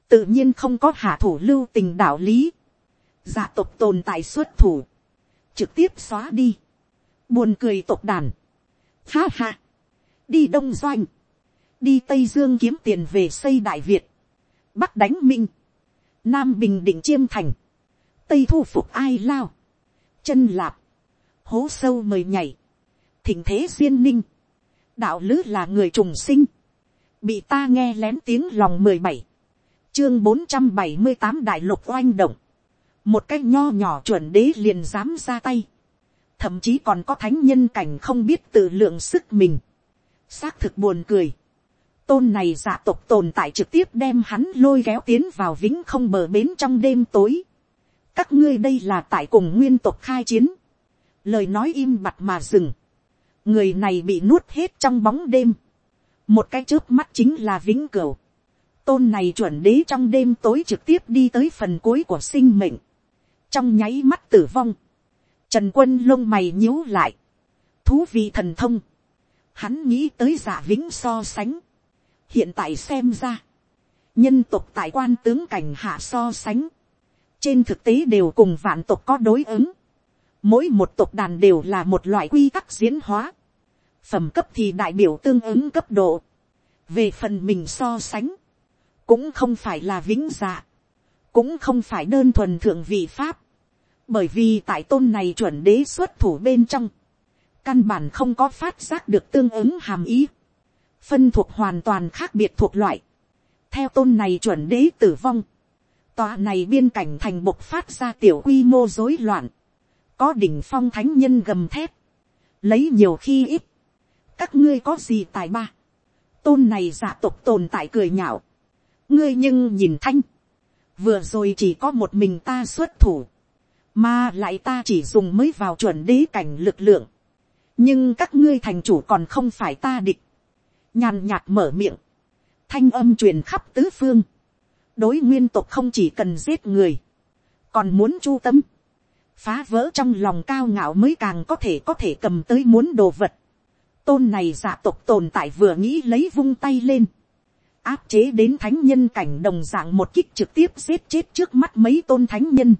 tự nhiên không có hạ thủ lưu tình đạo lý, giả tộc tồn tại xuất thủ, trực tiếp xóa đi, buồn cười tộc đàn, ha ha, đi đông doanh, đi tây dương kiếm tiền về xây đại việt, bắc đánh minh, nam bình định chiêm thành, tây thu phục ai lao, chân lạp, hố sâu mời nhảy, thỉnh thế duyên ninh, đạo lứ là người trùng sinh, bị ta nghe lén tiếng lòng mười bảy, chương bốn trăm bảy mươi tám đại lục oanh động, một cái nho nhỏ chuẩn đế liền dám ra tay, thậm chí còn có thánh nhân cảnh không biết tự lượng sức mình, xác thực buồn cười, tôn này giả tộc tồn tại trực tiếp đem hắn lôi kéo tiến vào vĩnh không bờ bến trong đêm tối, các ngươi đây là tại cùng nguyên tộc khai chiến, lời nói im bặt mà dừng, người này bị nuốt hết trong bóng đêm, một cái trước mắt chính là vĩnh cửu, tôn này chuẩn đế trong đêm tối trực tiếp đi tới phần cuối của sinh mệnh, trong nháy mắt tử vong, trần quân lông mày nhíu lại, thú vị thần thông, hắn nghĩ tới giả vĩnh so sánh, hiện tại xem ra, nhân tộc tại quan tướng cảnh hạ so sánh, trên thực tế đều cùng vạn tộc có đối ứng, mỗi một tộc đàn đều là một loại quy tắc diễn hóa, phẩm cấp thì đại biểu tương ứng cấp độ, về phần mình so sánh, cũng không phải là vĩnh dạ, cũng không phải đơn thuần thượng vị pháp, bởi vì tại tôn này chuẩn đế xuất thủ bên trong, căn bản không có phát giác được tương ứng hàm ý, phân thuộc hoàn toàn khác biệt thuộc loại, theo tôn này chuẩn đế tử vong, tòa này biên cảnh thành bộc phát ra tiểu quy mô rối loạn, có đỉnh phong thánh nhân gầm thép, lấy nhiều khi ít, các ngươi có gì tài ba, tôn này giả tục tồn tại cười nhạo, ngươi nhưng nhìn thanh, vừa rồi chỉ có một mình ta xuất thủ, mà lại ta chỉ dùng mới vào chuẩn đế cảnh lực lượng, nhưng các ngươi thành chủ còn không phải ta địch, nhàn nhạt mở miệng, thanh âm truyền khắp tứ phương, đối nguyên tộc không chỉ cần giết người, còn muốn chu tâm, phá vỡ trong lòng cao ngạo mới càng có thể có thể cầm tới muốn đồ vật. tôn này giả tộc tồn tại vừa nghĩ lấy vung tay lên, áp chế đến thánh nhân cảnh đồng dạng một kích trực tiếp giết chết trước mắt mấy tôn thánh nhân.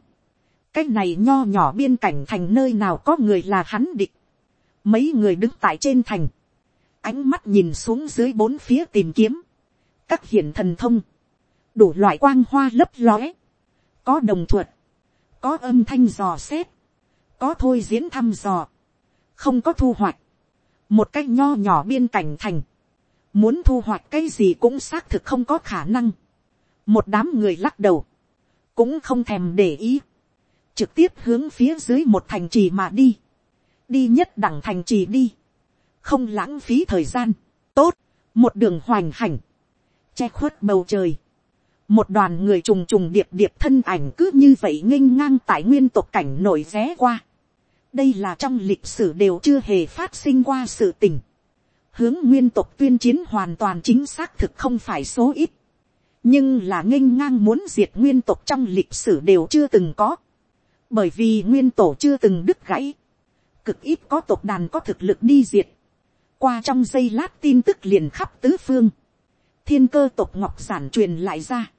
cái này nho nhỏ biên cảnh thành nơi nào có người là hắn địch. mấy người đứng tại trên thành, ánh mắt nhìn xuống dưới bốn phía tìm kiếm, các hiển thần thông, đủ loại quang hoa lấp lóe, có đồng thuật, có âm thanh dò xét, có thôi diễn thăm dò, không có thu hoạch, một cách nho nhỏ biên cảnh thành, muốn thu hoạch cái gì cũng xác thực không có khả năng, một đám người lắc đầu, cũng không thèm để ý, trực tiếp hướng phía dưới một thành trì mà đi, đi nhất đẳng thành trì đi, không lãng phí thời gian, tốt, một đường hoành hành, che khuất bầu trời, một đoàn người trùng trùng điệp điệp thân ảnh cứ như vậy nghênh ngang tại nguyên tộc cảnh nổi ré qua. đây là trong lịch sử đều chưa hề phát sinh qua sự tình. hướng nguyên tộc tuyên chiến hoàn toàn chính xác thực không phải số ít. nhưng là nghênh ngang muốn diệt nguyên tộc trong lịch sử đều chưa từng có. bởi vì nguyên tổ chưa từng đứt gãy. cực ít có tộc đàn có thực lực đi diệt. qua trong giây lát tin tức liền khắp tứ phương thiên cơ tộc ngọc giản truyền lại ra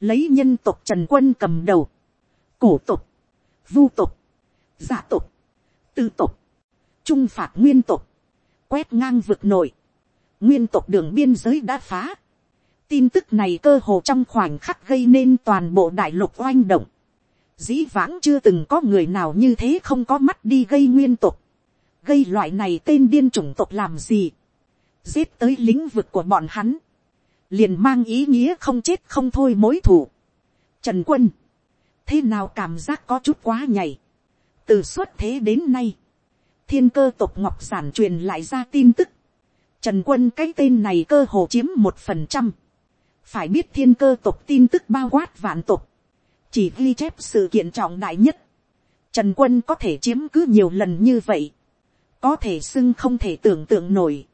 lấy nhân tộc trần quân cầm đầu, cổ tộc, vu tộc, giả tộc, tư tộc, trung phạt nguyên tộc, quét ngang vực nội, nguyên tộc đường biên giới đã phá. tin tức này cơ hồ trong khoảnh khắc gây nên toàn bộ đại lục oanh động. dĩ vãng chưa từng có người nào như thế không có mắt đi gây nguyên tộc, gây loại này tên điên chủng tộc làm gì, giết tới lĩnh vực của bọn hắn, liền mang ý nghĩa không chết không thôi mối thủ. Trần quân, thế nào cảm giác có chút quá nhảy, từ suốt thế đến nay, thiên cơ tộc ngọc giản truyền lại ra tin tức, trần quân cái tên này cơ hồ chiếm một phần trăm, phải biết thiên cơ tộc tin tức bao quát vạn tộc, chỉ ghi chép sự kiện trọng đại nhất, trần quân có thể chiếm cứ nhiều lần như vậy, có thể xưng không thể tưởng tượng nổi,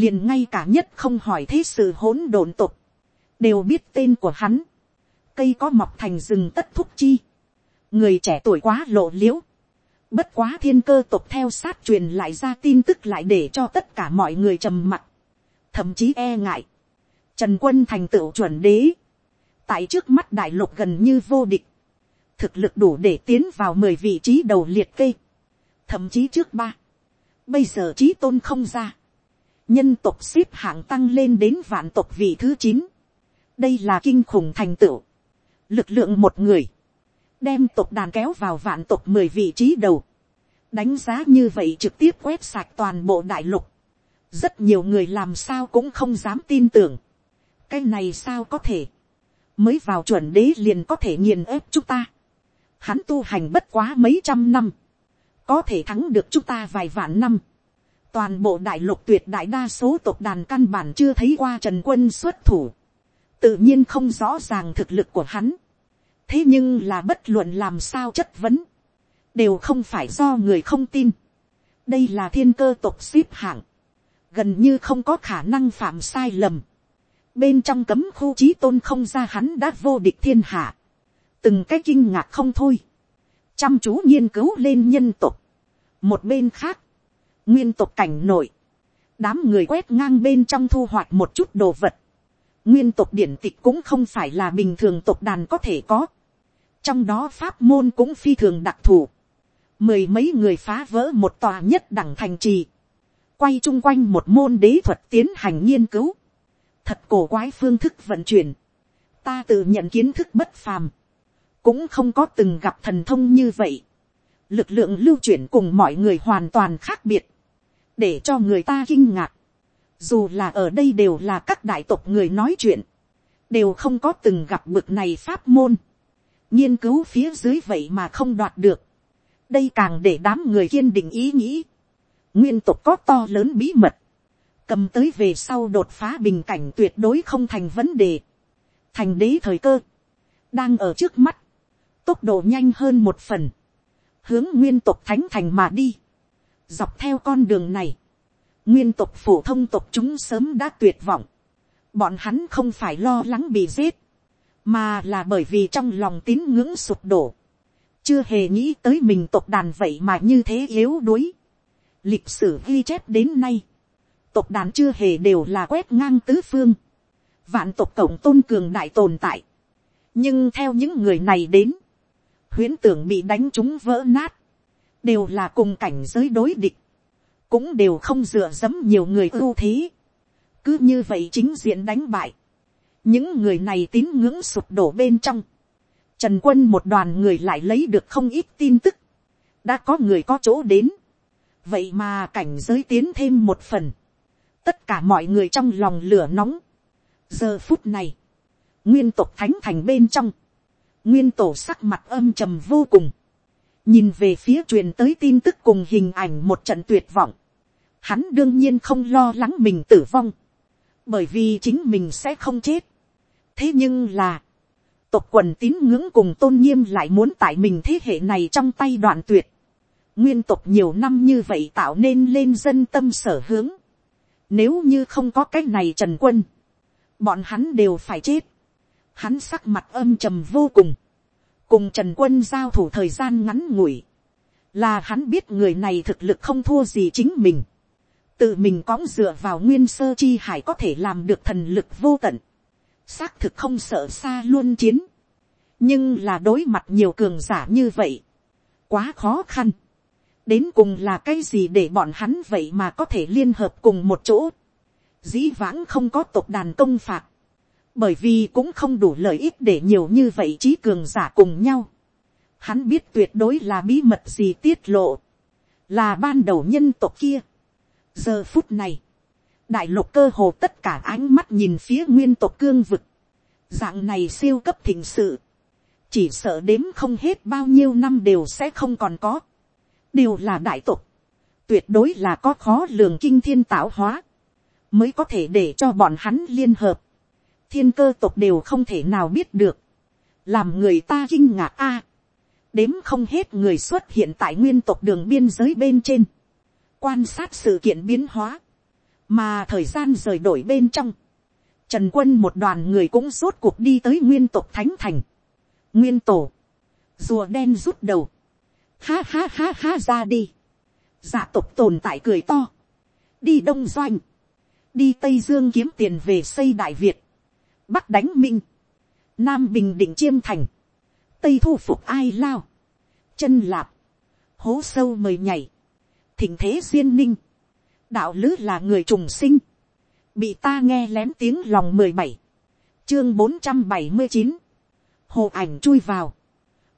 liền ngay cả nhất không hỏi thế sự hỗn độn tục, đều biết tên của hắn, cây có mọc thành rừng tất thúc chi, người trẻ tuổi quá lộ l i ễ u bất quá thiên cơ tục theo sát truyền lại ra tin tức lại để cho tất cả mọi người trầm mặc, thậm chí e ngại, trần quân thành tựu chuẩn đế, tại trước mắt đại lục gần như vô địch, thực lực đủ để tiến vào mười vị trí đầu liệt kê, thậm chí trước ba, bây giờ trí tôn không ra, nhân tộc xếp hạng tăng lên đến vạn tộc vị thứ chín. đây là kinh khủng thành tựu. lực lượng một người, đem tộc đàn kéo vào vạn tộc mười vị trí đầu. đánh giá như vậy trực tiếp quét sạch toàn bộ đại lục. rất nhiều người làm sao cũng không dám tin tưởng. cái này sao có thể. mới vào chuẩn đế liền có thể nghiền ép chúng ta. hắn tu hành bất quá mấy trăm năm. có thể thắng được chúng ta vài vạn năm toàn bộ đại lục tuyệt đại đa số tộc đàn căn bản chưa thấy qua trần quân xuất thủ, tự nhiên không rõ ràng thực lực của hắn. thế nhưng là bất luận làm sao chất vấn, đều không phải do người không tin. đây là thiên cơ tộc xếp hạng, gần như không có khả năng phạm sai lầm. bên trong cấm khu trí tôn không ra hắn đã vô địch thiên hạ, từng cái kinh ngạc không thôi, chăm chú nghiên cứu lên nhân tộc. một bên khác, nguyên tộc cảnh nội, đám người quét ngang bên trong thu hoạch một chút đồ vật, nguyên tộc điển tịch cũng không phải là bình thường tộc đàn có thể có, trong đó pháp môn cũng phi thường đặc thù, mười mấy người phá vỡ một tòa nhất đẳng thành trì, quay chung quanh một môn đế thuật tiến hành nghiên cứu, thật cổ quái phương thức vận chuyển, ta tự nhận kiến thức bất phàm, cũng không có từng gặp thần thông như vậy, lực lượng lưu chuyển cùng mọi người hoàn toàn khác biệt, để cho người ta kinh ngạc. Dù là ở đây đều là các đại tộc người nói chuyện, đều không có từng gặp bực này pháp môn. nghiên cứu phía dưới vậy mà không đoạt được. đây càng để đám người kiên định ý nghĩ. nguyên tộc có to lớn bí mật. cầm tới về sau đột phá bình cảnh tuyệt đối không thành vấn đề. thành đế thời cơ, đang ở trước mắt, tốc độ nhanh hơn một phần, hướng nguyên tộc thánh thành mà đi Dọc theo con đường này, nguyên tộc phổ thông tộc chúng sớm đã tuyệt vọng. Bọn hắn không phải lo lắng bị giết, mà là bởi vì trong lòng tín ngưỡng sụp đổ. Chưa hề nghĩ tới mình tộc đàn vậy mà như thế yếu đuối. Lịch sử ghi chép đến nay, tộc đàn chưa hề đều là quét ngang tứ phương. Vạn tộc cộng tôn cường đại tồn tại. Nhưng theo những người này đến, huyễn tưởng bị đánh chúng vỡ nát đều là cùng cảnh giới đối địch, cũng đều không dựa dẫm nhiều người ưu thế, cứ như vậy chính diện đánh bại, những người này tín ngưỡng sụp đổ bên trong, trần quân một đoàn người lại lấy được không ít tin tức, đã có người có chỗ đến, vậy mà cảnh giới tiến thêm một phần, tất cả mọi người trong lòng lửa nóng, giờ phút này, nguyên tộc thánh thành bên trong, nguyên tổ sắc mặt âm trầm vô cùng, nhìn về phía truyền tới tin tức cùng hình ảnh một trận tuyệt vọng, hắn đương nhiên không lo lắng mình tử vong, bởi vì chính mình sẽ không chết. thế nhưng là, tộc quần tín ngưỡng cùng tôn nghiêm lại muốn tại mình thế hệ này trong tay đoạn tuyệt. nguyên tộc nhiều năm như vậy tạo nên lên dân tâm sở hướng. nếu như không có cái này trần quân, bọn hắn đều phải chết. hắn sắc mặt âm trầm vô cùng cùng trần quân giao thủ thời gian ngắn ngủi, là hắn biết người này thực lực không thua gì chính mình, tự mình cõng dựa vào nguyên sơ chi hải có thể làm được thần lực vô tận, xác thực không sợ xa luôn chiến, nhưng là đối mặt nhiều cường giả như vậy, quá khó khăn, đến cùng là cái gì để bọn hắn vậy mà có thể liên hợp cùng một chỗ, dĩ vãng không có tộc đàn công phạt, bởi vì cũng không đủ lợi ích để nhiều như vậy trí cường giả cùng nhau. Hắn biết tuyệt đối là bí mật gì tiết lộ, là ban đầu nhân tộc kia. giờ phút này, đại lục cơ hồ tất cả ánh mắt nhìn phía nguyên tộc cương vực, dạng này siêu cấp thịnh sự, chỉ sợ đếm không hết bao nhiêu năm đều sẽ không còn có, đều là đại tộc, tuyệt đối là có khó lường kinh thiên tạo hóa, mới có thể để cho bọn hắn liên hợp, thiên cơ tộc đều không thể nào biết được, làm người ta kinh ngạc a, đếm không hết người xuất hiện tại nguyên tộc đường biên giới bên trên, quan sát sự kiện biến hóa, mà thời gian rời đổi bên trong, trần quân một đoàn người cũng rốt cuộc đi tới nguyên tộc thánh thành, nguyên tổ, rùa đen rút đầu, ha ha ha ha ra đi, dạ tộc tồn tại cười to, đi đông doanh, đi tây dương kiếm tiền về xây đại việt, bắc đánh minh, nam bình định chiêm thành, tây thu phục ai lao, chân lạp, hố sâu mời nhảy, thỉnh thế duyên ninh, đạo lứ là người trùng sinh, bị ta nghe lén tiếng lòng mười bảy, chương bốn trăm bảy mươi chín, hồ ảnh chui vào,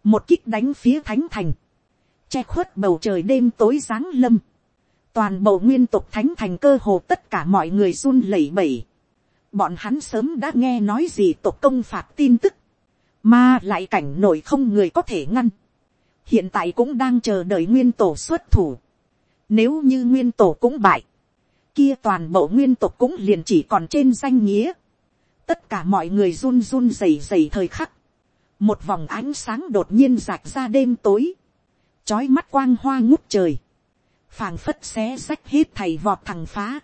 một kích đánh phía thánh thành, che khuất bầu trời đêm tối giáng lâm, toàn bộ nguyên tục thánh thành cơ hồ tất cả mọi người run lẩy bẩy, bọn hắn sớm đã nghe nói gì tộc công phạt tin tức, mà lại cảnh nổi không người có thể ngăn, hiện tại cũng đang chờ đợi nguyên tổ xuất thủ, nếu như nguyên tổ cũng bại, kia toàn bộ nguyên tộc cũng liền chỉ còn trên danh nghĩa. Tất cả mọi người run run rẩy rẩy thời khắc. Một vòng ánh sáng đột nhiên rạc ra đêm tối. trói mắt quang hoa ngút trời. phảng phất xé rách hết thầy vọt thằng phá.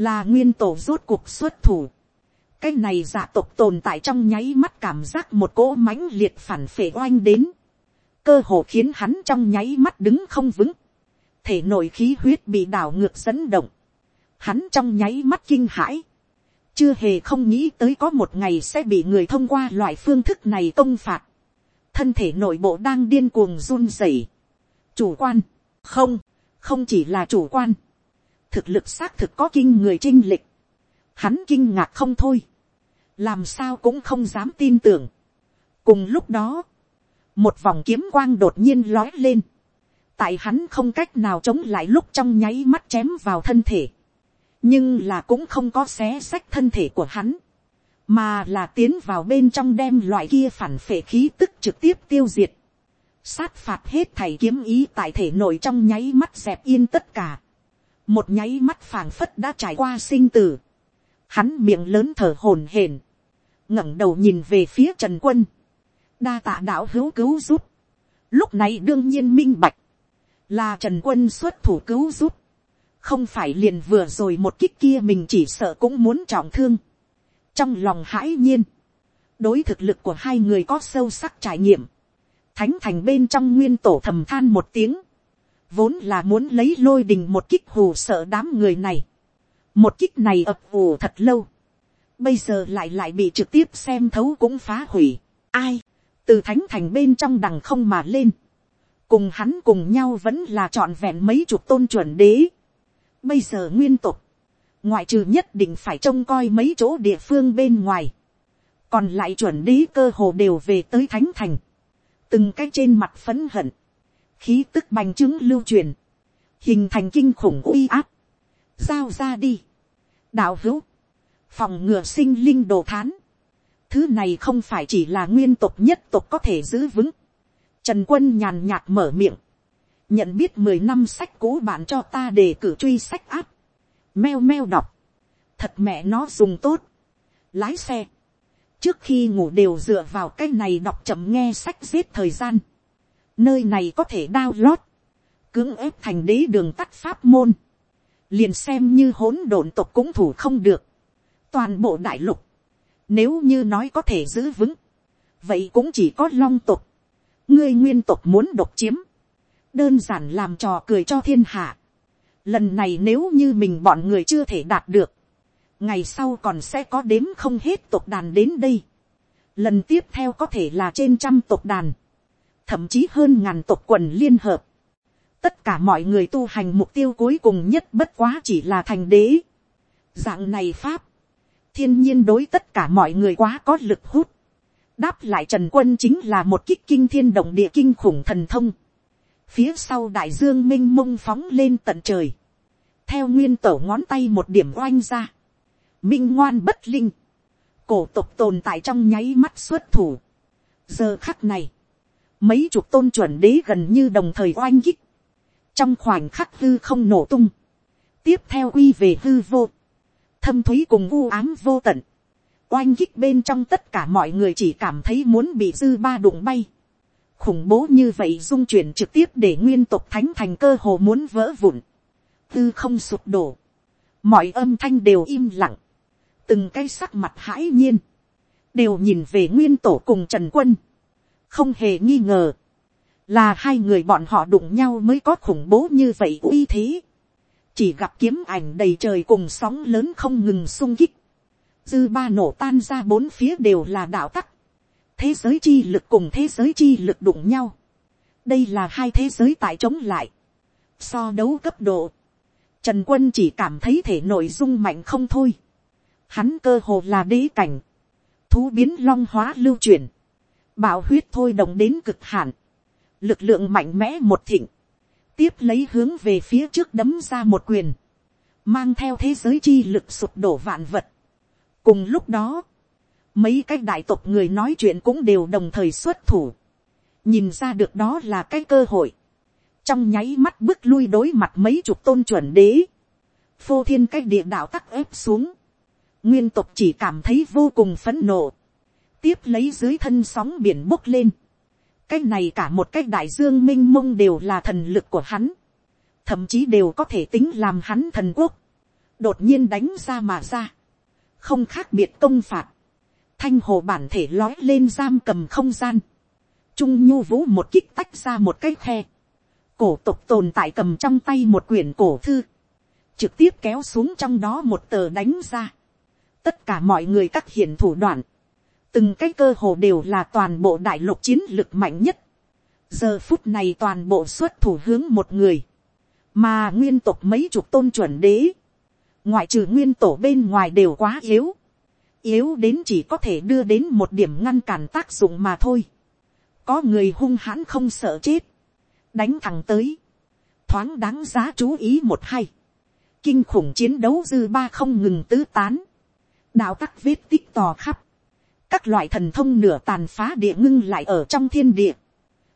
Là nguyên tổ rốt cuộc xuất thủ. Cái này giả tộc tồn tại trong nháy mắt cảm giác một cỗ mãnh liệt phản phệ oanh đến. Cơ hồ khiến hắn trong nháy mắt đứng không vững. Thể nội khí huyết bị đảo ngược dẫn động, hắn trong nháy mắt kinh hãi, chưa hề không nghĩ tới có một ngày sẽ bị người thông qua loại phương thức này công phạt, thân thể nội bộ đang điên cuồng run rẩy, chủ quan, không, không chỉ là chủ quan, thực lực xác thực có kinh người trinh lịch, hắn kinh ngạc không thôi, làm sao cũng không dám tin tưởng. cùng lúc đó, một vòng kiếm quang đột nhiên lói lên, tại hắn không cách nào chống lại lúc trong nháy mắt chém vào thân thể, nhưng là cũng không có xé sách thân thể của hắn, mà là tiến vào bên trong đem loại kia phản phệ khí tức trực tiếp tiêu diệt, sát phạt hết thầy kiếm ý tại thể nội trong nháy mắt dẹp yên tất cả, một nháy mắt phảng phất đã trải qua sinh tử, hắn miệng lớn thở hổn hển, ngẩng đầu nhìn về phía trần quân, đa tạ đạo hữu cứu giúp, lúc này đương nhiên minh bạch, là trần quân xuất thủ cứu giúp, không phải liền vừa rồi một kích kia mình chỉ sợ cũng muốn trọng thương. trong lòng hãi nhiên, đối thực lực của hai người có sâu sắc trải nghiệm, thánh thành bên trong nguyên tổ thầm than một tiếng, vốn là muốn lấy lôi đình một kích hù sợ đám người này, một kích này ập ù thật lâu, bây giờ lại lại bị trực tiếp xem thấu cũng phá hủy, ai, từ thánh thành bên trong đằng không mà lên, cùng hắn cùng nhau vẫn là trọn vẹn mấy chục tôn chuẩn đế, Bây giờ nguyên tục, ngoại trừ nhất định phải trông coi mấy chỗ địa phương bên ngoài, còn lại chuẩn đế cơ hồ đều về tới thánh thành, từng cái trên mặt phấn hận, khí tức bành trướng lưu truyền, hình thành kinh khủng uy áp, giao ra đi, đạo hữu, phòng ngừa sinh linh đồ thán, thứ này không phải chỉ là nguyên tục nhất tục có thể giữ vững, trần quân nhàn nhạt mở miệng, nhận biết mười năm sách cũ bạn cho ta để cử truy sách áp, meo meo đọc, thật mẹ nó dùng tốt, lái xe, trước khi ngủ đều dựa vào cái này đọc chậm nghe sách giết thời gian, nơi này có thể download, cưỡng ép thành đế đường tắt pháp môn, liền xem như hỗn độn tộc cũng thủ không được, toàn bộ đại lục, nếu như nói có thể giữ vững, vậy cũng chỉ có long tộc, ngươi nguyên tộc muốn độc chiếm, đơn giản làm trò cười cho thiên hạ. Lần này nếu như mình bọn người chưa thể đạt được, ngày sau còn sẽ có đếm không hết tộc đàn đến đây. Lần tiếp theo có thể là trên trăm tộc đàn, thậm chí hơn ngàn tộc quần liên hợp. Tất cả mọi người tu hành mục tiêu cuối cùng nhất bất quá chỉ là thành đế. Dạng này pháp, thiên nhiên đối tất cả mọi người quá có lực hút. Đáp lại Trần Quân chính là một kích kinh thiên động địa kinh khủng thần thông phía sau đại dương minh mông phóng lên tận trời, theo nguyên tổ ngón tay một điểm oanh ra, minh ngoan bất linh, cổ tục tồn tại trong nháy mắt xuất thủ. giờ khắc này, mấy chục tôn chuẩn đế gần như đồng thời oanh kích, trong khoảnh khắc hư không nổ tung, tiếp theo quy về hư vô, thâm thúy cùng u ám vô tận, oanh kích bên trong tất cả mọi người chỉ cảm thấy muốn bị dư ba đụng bay, khủng bố như vậy dung chuyển trực tiếp để nguyên tục thánh thành cơ hồ muốn vỡ vụn, hư không sụp đổ, mọi âm thanh đều im lặng, từng cái sắc mặt hãi nhiên, đều nhìn về nguyên tổ cùng trần quân, không hề nghi ngờ, là hai người bọn họ đụng nhau mới có khủng bố như vậy uy thế, chỉ gặp kiếm ảnh đầy trời cùng sóng lớn không ngừng sung kích, dư ba nổ tan ra bốn phía đều là đạo tắc, thế giới chi lực cùng thế giới chi lực đụng nhau. đây là hai thế giới tại chống lại. so đấu cấp độ. trần quân chỉ cảm thấy thể nội dung mạnh không thôi. hắn cơ hồ là đế cảnh. thú biến long hóa lưu chuyển bạo huyết thôi đồng đến cực hạn. lực lượng mạnh mẽ một thịnh. tiếp lấy hướng về phía trước đấm ra một quyền. mang theo thế giới chi lực sụp đổ vạn vật. cùng lúc đó, mấy cái đại tộc người nói chuyện cũng đều đồng thời xuất thủ, nhìn ra được đó là cái cơ hội, trong nháy mắt bước lui đối mặt mấy chục tôn chuẩn đế, phô thiên cái địa đạo tắc ép xuống, nguyên tộc chỉ cảm thấy vô cùng phấn nộ, tiếp lấy dưới thân sóng biển bốc lên, cái này cả một cái đại dương m i n h mông đều là thần lực của hắn, thậm chí đều có thể tính làm hắn thần quốc, đột nhiên đánh ra mà ra, không khác biệt công phạt, thanh hồ bản thể lói lên giam cầm không gian, trung nhu vũ một kích tách ra một cái khe, cổ tục tồn tại cầm trong tay một quyển cổ thư, trực tiếp kéo xuống trong đó một tờ đánh ra, tất cả mọi người các hiện thủ đoạn, từng cái cơ hồ đều là toàn bộ đại lục chiến lực mạnh nhất, giờ phút này toàn bộ xuất thủ hướng một người, mà nguyên tộc mấy chục tôn chuẩn đế, ngoại trừ nguyên tổ bên ngoài đều quá yếu, yếu đến chỉ có thể đưa đến một điểm ngăn cản tác dụng mà thôi. có người hung hãn không sợ chết, đánh thẳng tới, thoáng đáng giá chú ý một hay, kinh khủng chiến đấu dư ba không ngừng tứ tán, đạo tắc vết tích tò khắp, các loại thần thông nửa tàn phá địa ngưng lại ở trong thiên địa,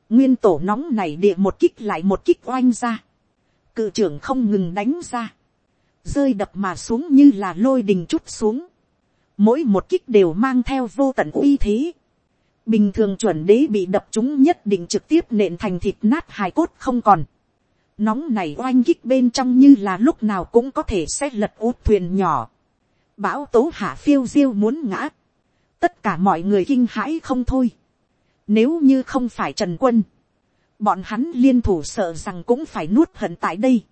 nguyên tổ nóng này địa một kích lại một kích oanh ra, cự trưởng không ngừng đánh ra, rơi đập mà xuống như là lôi đình chút xuống, mỗi một kích đều mang theo vô tận uy thế. bình thường chuẩn đế bị đập chúng nhất định trực tiếp nện thành thịt nát hài cốt không còn. nóng này oanh kích bên trong như là lúc nào cũng có thể sẽ lật út thuyền nhỏ. bão tố hạ phiêu diêu muốn ngã tất cả mọi người kinh hãi không thôi. nếu như không phải trần quân, bọn hắn liên thủ sợ rằng cũng phải nuốt hận tại đây.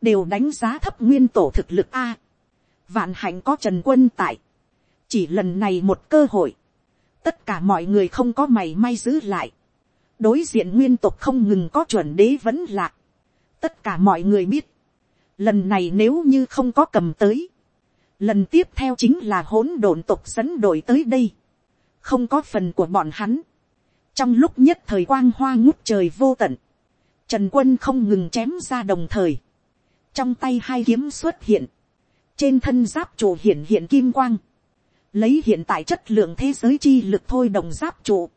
đều đánh giá thấp nguyên tổ thực lực a. vạn hạnh có trần quân tại chỉ lần này một cơ hội, tất cả mọi người không có mày may giữ lại, đối diện nguyên tộc không ngừng có chuẩn đế vẫn lạc, tất cả mọi người biết, lần này nếu như không có cầm tới, lần tiếp theo chính là hỗn độn tục dẫn đổi tới đây, không có phần của bọn hắn, trong lúc nhất thời quang hoa ngút trời vô tận, trần quân không ngừng chém ra đồng thời, trong tay hai kiếm xuất hiện, trên thân giáp trụ hiện hiện kim quang, lấy hiện tại chất lượng thế giới chi lực thôi đồng giáp trụ,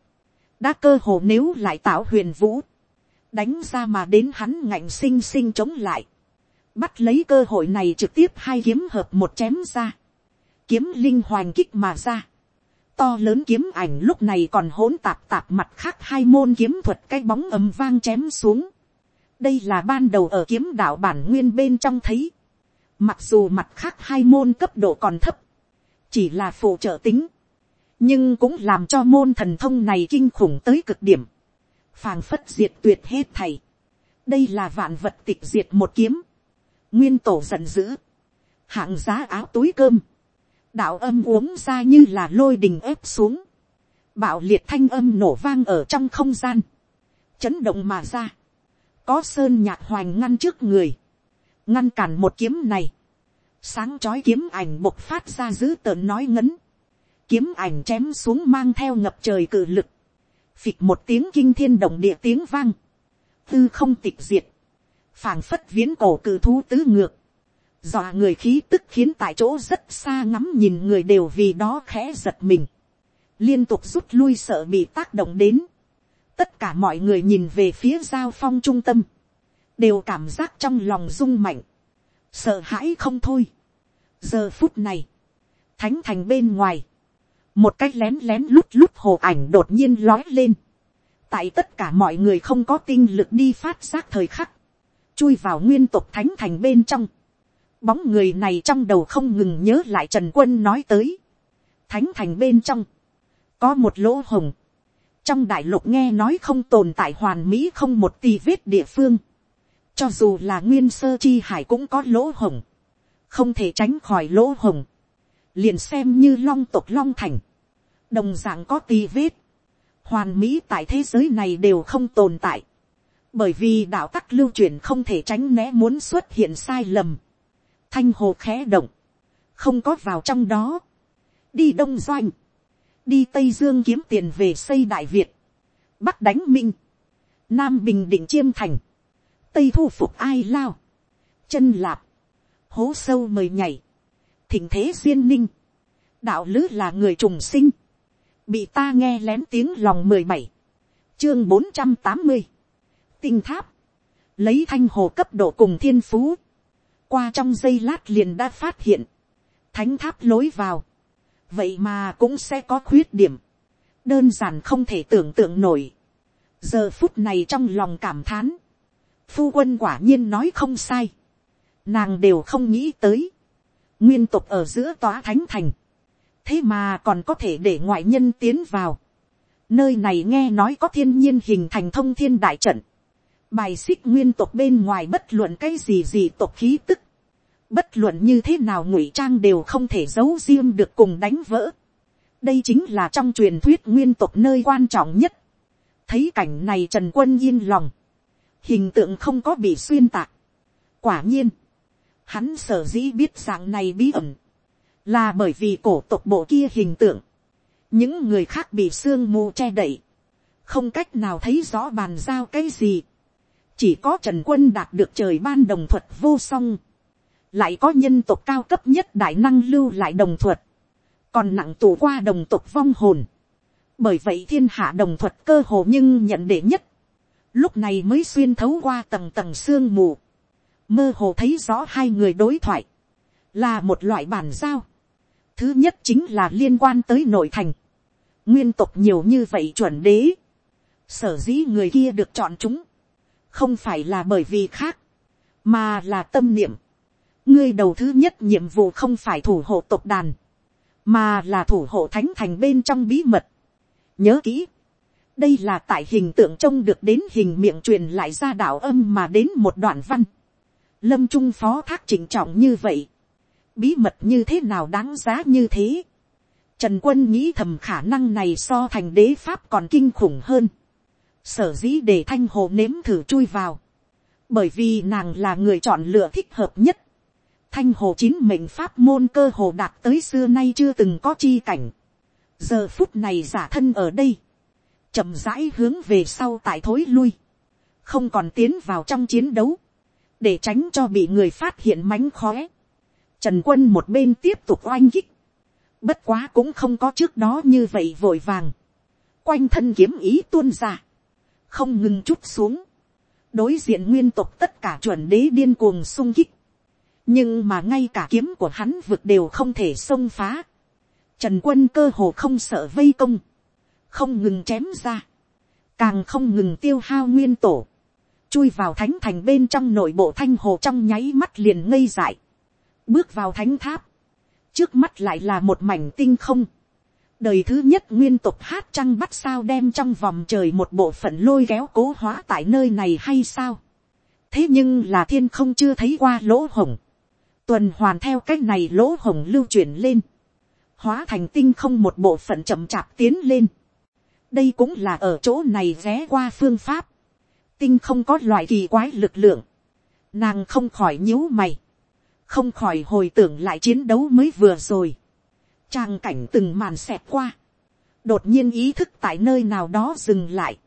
đã cơ hồ nếu lại tạo huyền vũ, đánh ra mà đến hắn ngạnh sinh sinh chống lại, bắt lấy cơ hội này trực tiếp hai kiếm hợp một chém ra, kiếm linh hoành kích mà ra, to lớn kiếm ảnh lúc này còn hỗn tạp tạp mặt khác hai môn kiếm thuật cái bóng ầm vang chém xuống, đây là ban đầu ở kiếm đạo bản nguyên bên trong thấy, mặc dù mặt khác hai môn cấp độ còn thấp, chỉ là phụ trợ tính, nhưng cũng làm cho môn thần thông này kinh khủng tới cực điểm, phàng phất diệt tuyệt hết thầy, đây là vạn vật tịch diệt một kiếm, nguyên tổ giận dữ, hạng giá áo túi cơm, đạo âm uống ra như là lôi đình ép xuống, bạo liệt thanh âm nổ vang ở trong không gian, chấn động mà ra, có sơn nhạc hoành ngăn trước người, ngăn cản một kiếm này, sáng chói kiếm ảnh bộc phát ra dữ tợn nói ngấn, kiếm ảnh chém xuống mang theo ngập trời cự lực, phịch một tiếng kinh thiên động địa tiếng vang, tư không tịch diệt, phảng phất viễn cổ cự thú tứ ngược, dọa người khí tức khiến tại chỗ rất xa ngắm nhìn người đều vì đó khẽ giật mình, liên tục rút lui sợ bị tác động đến, tất cả mọi người nhìn về phía giao phong trung tâm, đều cảm giác trong lòng rung mạnh, sợ hãi không thôi. giờ phút này, thánh thành bên ngoài, một cái lén lén lút lút hồ ảnh đột nhiên lói lên, tại tất cả mọi người không có tinh lực đi phát giác thời khắc, chui vào nguyên tộc thánh thành bên trong, bóng người này trong đầu không ngừng nhớ lại trần quân nói tới, thánh thành bên trong, có một lỗ hồng, trong đại lục nghe nói không tồn tại hoàn mỹ không một tì vết địa phương, cho dù là nguyên sơ chi hải cũng có lỗ hồng, không thể tránh khỏi lỗ hồng, liền xem như long tộc long thành, đồng dạng có tì vết, hoàn mỹ tại thế giới này đều không tồn tại, bởi vì đạo tắc lưu truyền không thể tránh né muốn xuất hiện sai lầm, thanh hồ khẽ động, không có vào trong đó, đi đông doanh, đi tây dương kiếm tiền về xây đại việt, bắc đánh minh, nam bình định chiêm thành, tây thu phục ai lao, chân lạp, hố sâu mời nhảy, thỉnh thế duyên ninh, đạo lữ là người trùng sinh, bị ta nghe lén tiếng lòng mười bảy, chương bốn trăm tám mươi, tinh tháp, lấy thanh hồ cấp độ cùng thiên phú, qua trong giây lát liền đã phát hiện, thánh tháp lối vào, vậy mà cũng sẽ có khuyết điểm, đơn giản không thể tưởng tượng nổi. giờ phút này trong lòng cảm thán, phu quân quả nhiên nói không sai, nàng đều không nghĩ tới, nguyên tục ở giữa tòa thánh thành, thế mà còn có thể để ngoại nhân tiến vào. nơi này nghe nói có thiên nhiên hình thành thông thiên đại trận, bài xích nguyên tộc bên ngoài bất luận cái gì gì tộc khí tức, bất luận như thế nào ngụy trang đều không thể giấu riêng được cùng đánh vỡ. đây chính là trong truyền thuyết nguyên tộc nơi quan trọng nhất. thấy cảnh này trần quân yên lòng, hình tượng không có bị xuyên tạc. quả nhiên, hắn sở dĩ biết dạng này bí ẩn, là bởi vì cổ tộc bộ kia hình tượng, những người khác bị sương mù che đậy, không cách nào thấy rõ bàn giao cái gì, chỉ có trần quân đạt được trời ban đồng thuật vô song, lại có nhân tộc cao cấp nhất đại năng lưu lại đồng thuật, còn nặng tù qua đồng tộc vong hồn, bởi vậy thiên hạ đồng thuật cơ hồ nhưng nhận đệ nhất, lúc này mới xuyên thấu qua tầng tầng sương mù, mơ hồ thấy rõ hai người đối thoại, là một loại bản giao, Thứ nhất chính là liên quan tới nội thành. Nguyên tộc nhiều như vậy chuẩn đế. Sở dĩ người kia được chọn chúng. Không phải là bởi vì khác. Mà là tâm niệm. Ngươi đầu thứ nhất nhiệm vụ không phải thủ hộ tộc đàn. Mà là thủ hộ thánh thành bên trong bí mật. Nhớ kỹ. Đây là tại hình tượng trông được đến hình miệng truyền lại ra đạo âm mà đến một đoạn văn. Lâm Trung phó thác chỉnh trọng như vậy bí mật như thế nào đáng giá như thế. Trần quân nghĩ thầm khả năng này so thành đế pháp còn kinh khủng hơn. Sở dĩ để thanh hồ nếm thử chui vào. Bởi vì nàng là người chọn lựa thích hợp nhất. Thanh hồ chín mệnh pháp môn cơ hồ đạt tới xưa nay chưa từng có chi cảnh. Giờ phút này giả thân ở đây. chậm rãi hướng về sau tại thối lui. Không còn tiến vào trong chiến đấu. Để tránh cho bị người phát hiện mánh khóe Trần quân một bên tiếp tục oanh kích. Bất quá cũng không có trước đó như vậy vội vàng. Quanh thân kiếm ý tuôn ra. Không ngừng chút xuống. Đối diện nguyên tộc tất cả chuẩn đế điên cuồng sung kích. Nhưng mà ngay cả kiếm của hắn vực đều không thể xông phá. Trần quân cơ hồ không sợ vây công. Không ngừng chém ra. Càng không ngừng tiêu hao nguyên tổ. Chui vào thánh thành bên trong nội bộ thanh hồ trong nháy mắt liền ngây dại bước vào thánh tháp, trước mắt lại là một mảnh tinh không, đời thứ nhất nguyên tục hát trăng bắt sao đem trong vòng trời một bộ phận lôi kéo cố hóa tại nơi này hay sao. thế nhưng là thiên không chưa thấy qua lỗ hồng, tuần hoàn theo c á c h này lỗ hồng lưu chuyển lên, hóa thành tinh không một bộ phận chậm chạp tiến lên. đây cũng là ở chỗ này ghé qua phương pháp, tinh không có loại kỳ quái lực lượng, nàng không khỏi nhíu mày, không khỏi hồi tưởng lại chiến đấu mới vừa rồi, trang cảnh từng màn xẹt qua, đột nhiên ý thức tại nơi nào đó dừng lại,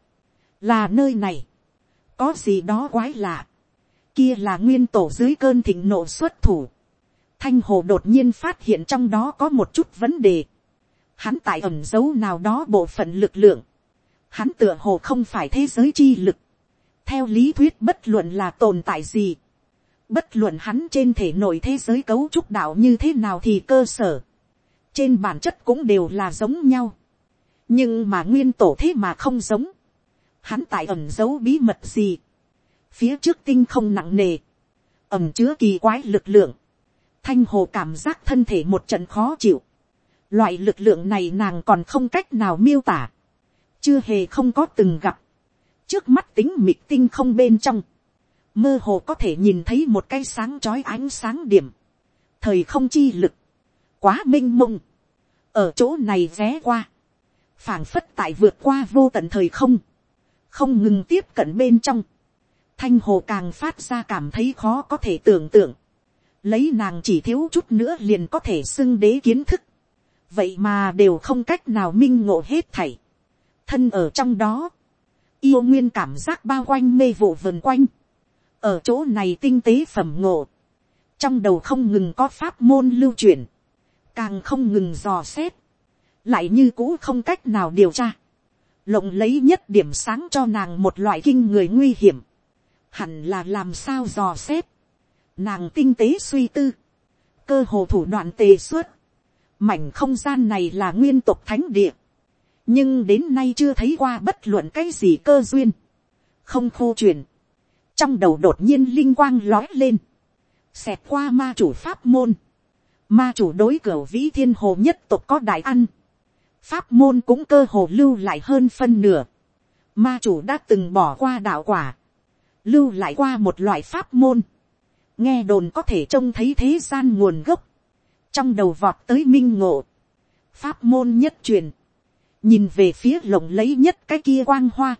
là nơi này, có gì đó quái lạ, kia là nguyên tổ dưới cơn thịnh nộ xuất thủ, thanh hồ đột nhiên phát hiện trong đó có một chút vấn đề, hắn tại ẩm dấu nào đó bộ phận lực lượng, hắn tựa hồ không phải thế giới chi lực, theo lý thuyết bất luận là tồn tại gì, bất luận hắn trên thể nội thế giới cấu trúc đạo như thế nào thì cơ sở, trên bản chất cũng đều là giống nhau, nhưng mà nguyên tổ thế mà không giống, hắn tại ẩm giấu bí mật gì, phía trước tinh không nặng nề, ẩm chứa kỳ quái lực lượng, thanh hồ cảm giác thân thể một trận khó chịu, loại lực lượng này nàng còn không cách nào miêu tả, chưa hề không có từng gặp, trước mắt tính mịt tinh không bên trong, mơ hồ có thể nhìn thấy một cái sáng trói ánh sáng điểm, thời không chi lực, quá m i n h mông, ở chỗ này vé qua, phảng phất tại vượt qua vô tận thời không, không ngừng tiếp cận bên trong, thanh hồ càng phát ra cảm thấy khó có thể tưởng tượng, lấy nàng chỉ thiếu chút nữa liền có thể xưng đế kiến thức, vậy mà đều không cách nào minh ngộ hết thảy, thân ở trong đó, yêu nguyên cảm giác bao quanh mê vụ vần quanh, ở chỗ này tinh tế phẩm ngộ, trong đầu không ngừng có pháp môn lưu truyền, càng không ngừng dò xét, lại như cũ không cách nào điều tra, lộng lấy nhất điểm sáng cho nàng một loại kinh người nguy hiểm, hẳn là làm sao dò xét, nàng tinh tế suy tư, cơ hồ thủ đoạn tề suốt, mảnh không gian này là nguyên tục thánh địa, nhưng đến nay chưa thấy qua bất luận cái gì cơ duyên, không khô truyền, trong đầu đột nhiên linh quang lói lên, xẹt qua ma chủ pháp môn, ma chủ đối cửa vĩ thiên hồ nhất tục có đại ăn, pháp môn cũng cơ hồ lưu lại hơn phân nửa, ma chủ đã từng bỏ qua đạo quả, lưu lại qua một loại pháp môn, nghe đồn có thể trông thấy thế gian nguồn gốc, trong đầu vọt tới minh ngộ, pháp môn nhất truyền, nhìn về phía lộng lấy nhất cái kia quang hoa,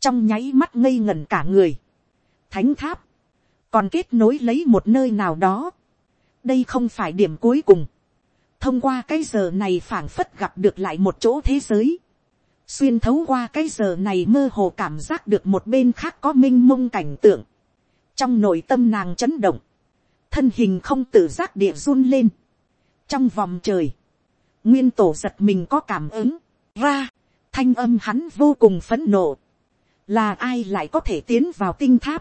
trong nháy mắt ngây ngẩn cả người, thánh tháp, còn kết nối lấy một nơi nào đó đây không phải điểm cuối cùng. thông qua cái giờ này phảng phất gặp được lại một chỗ thế giới. xuyên thấu qua cái giờ này mơ hồ cảm giác được một bên khác có m i n h mông cảnh tượng. trong nội tâm nàng chấn động, thân hình không tự giác địa run lên. trong vòng trời, nguyên tổ giật mình có cảm ứng, ra, thanh âm hắn vô cùng phấn nộ. là ai lại có thể tiến vào tinh tháp,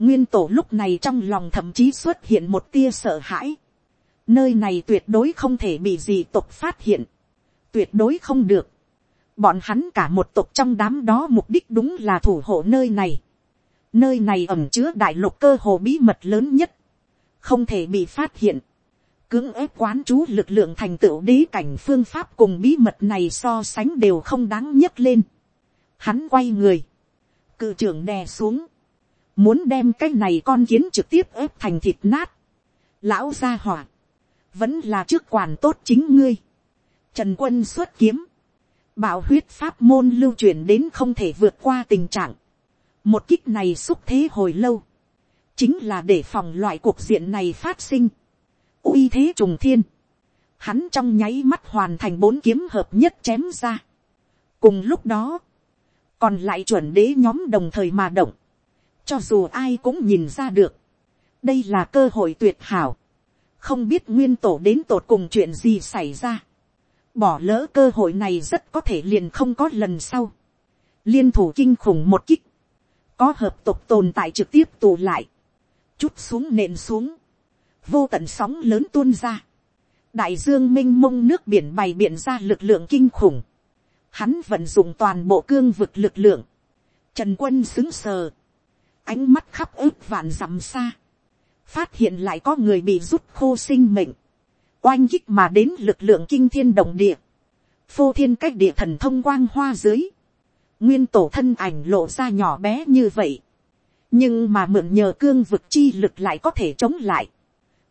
Nguyên tổ lúc này trong lòng thậm chí xuất hiện một tia sợ hãi. Nơi này tuyệt đối không thể bị gì tộc phát hiện. Tuyệt đối không được. Bọn hắn cả một tộc trong đám đó mục đích đúng là thủ hộ nơi này. Nơi này ẩm chứa đại lục cơ hồ bí mật lớn nhất. Không thể bị phát hiện. Cưỡng ép quán chú lực lượng thành tựu đế cảnh phương pháp cùng bí mật này so sánh đều không đáng nhấc lên. Hắn quay người. Cự trưởng đè xuống muốn đem cái này con kiến trực tiếp ép thành thịt nát. lão gia hỏa, vẫn là trước quản tốt chính ngươi. trần quân xuất kiếm, bảo huyết pháp môn lưu truyền đến không thể vượt qua tình trạng. một kích này xúc thế hồi lâu, chính là để phòng loại cuộc diện này phát sinh. uy thế trùng thiên, hắn trong nháy mắt hoàn thành bốn kiếm hợp nhất chém ra. cùng lúc đó, còn lại chuẩn đế nhóm đồng thời mà động, cho dù ai cũng nhìn ra được, đây là cơ hội tuyệt hảo, không biết nguyên tổ đến tột cùng chuyện gì xảy ra, bỏ lỡ cơ hội này rất có thể liền không có lần sau, liên thủ kinh khủng một kích, có hợp tục tồn tại trực tiếp tù lại, chút xuống nền xuống, vô tận sóng lớn tuôn ra, đại dương m i n h mông nước biển bày biện ra lực lượng kinh khủng, hắn vận dụng toàn bộ cương vực lực lượng, trần quân xứng sờ, ánh mắt khắp ướp vạn dặm xa, phát hiện lại có người bị rút khô sinh mệnh, oanh kích mà đến lực lượng kinh thiên động địa, phô thiên cách địa thần thông quang hoa dưới, nguyên tổ thân ảnh lộ ra nhỏ bé như vậy, nhưng mà mượn nhờ cương vực chi lực lại có thể chống lại,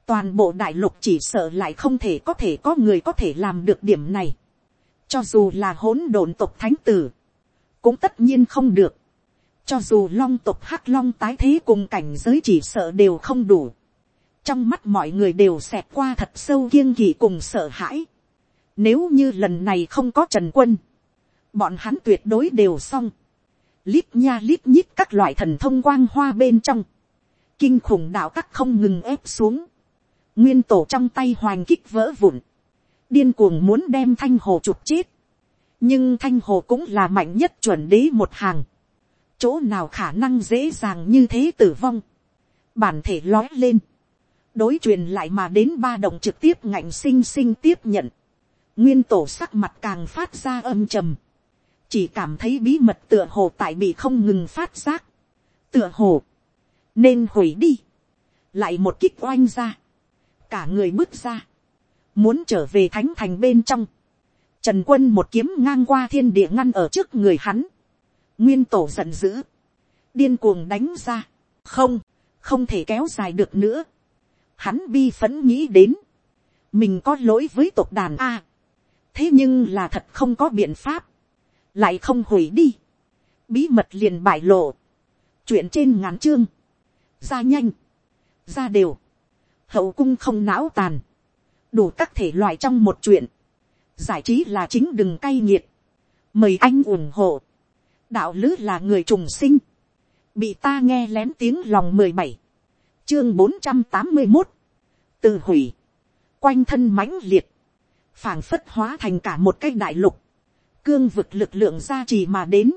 toàn bộ đại lục chỉ sợ lại không thể có thể có người có thể làm được điểm này, cho dù là hỗn độn tộc thánh tử, cũng tất nhiên không được, cho dù long tục hắc long tái thế cùng cảnh giới chỉ sợ đều không đủ. Trong mắt mọi người đều xẹt qua thật sâu kiêng kỳ cùng sợ hãi. Nếu như lần này không có Trần Quân. Bọn hắn tuyệt đối đều xong. lít nha lít nhít các loại thần thông quang hoa bên trong, kinh khủng đạo các không ngừng ép xuống, nguyên tổ trong tay hoành kích vỡ vụn, điên cuồng muốn đem thanh hồ chụp chết, nhưng thanh hồ cũng là mạnh nhất chuẩn đế một hàng, chỗ nào khả năng dễ dàng như thế tử vong, bản thể lói lên, đối truyền lại mà đến ba động trực tiếp ngạnh sinh sinh tiếp nhận, nguyên tổ sắc mặt càng phát ra âm trầm, chỉ cảm thấy bí mật tựa hồ tại bị không ngừng phát giác, tựa hồ, nên hủy đi, lại một kích oanh ra, cả người bước ra, muốn trở về thánh thành bên trong, trần quân một kiếm ngang qua thiên địa ngăn ở trước người hắn, nguyên tổ giận dữ, điên cuồng đánh ra, không, không thể kéo dài được nữa, hắn bi phấn nghĩ đến, mình có lỗi với tộc đàn a, thế nhưng là thật không có biện pháp, lại không hủy đi, bí mật liền bại lộ, chuyện trên ngắn chương, ra nhanh, ra đều, hậu cung không não tàn, đủ các thể loại trong một chuyện, giải trí là chính đừng cay nghiệt, mời anh ủng hộ, đạo lứ là người trùng sinh, bị ta nghe lén tiếng lòng mười bảy, chương bốn trăm tám mươi một, từ hủy, quanh thân mãnh liệt, phảng phất hóa thành cả một cái đại lục, cương vực lực lượng gia trì mà đến,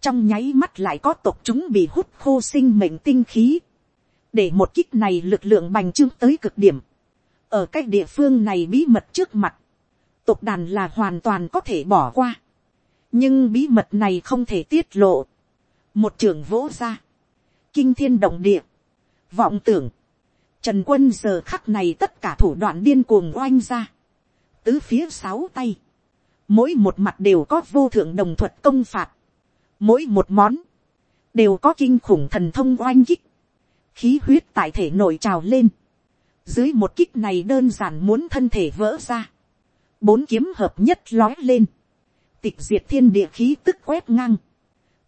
trong nháy mắt lại có tộc chúng bị hút khô sinh mệnh tinh khí, để một kích này lực lượng bành trướng tới cực điểm, ở cái địa phương này bí mật trước mặt, tộc đàn là hoàn toàn có thể bỏ qua, nhưng bí mật này không thể tiết lộ, một trưởng vỗ ra, kinh thiên động địa, vọng tưởng, trần quân giờ khắc này tất cả thủ đoạn điên cuồng oanh ra, tứ phía sáu tay, mỗi một mặt đều có vô thượng đồng thuật công phạt, mỗi một món, đều có kinh khủng thần thông oanh kích, khí huyết tại thể nội trào lên, dưới một kích này đơn giản muốn thân thể vỡ ra, bốn kiếm hợp nhất lói lên, tịch diệt thiên địa khí tức quét ngang,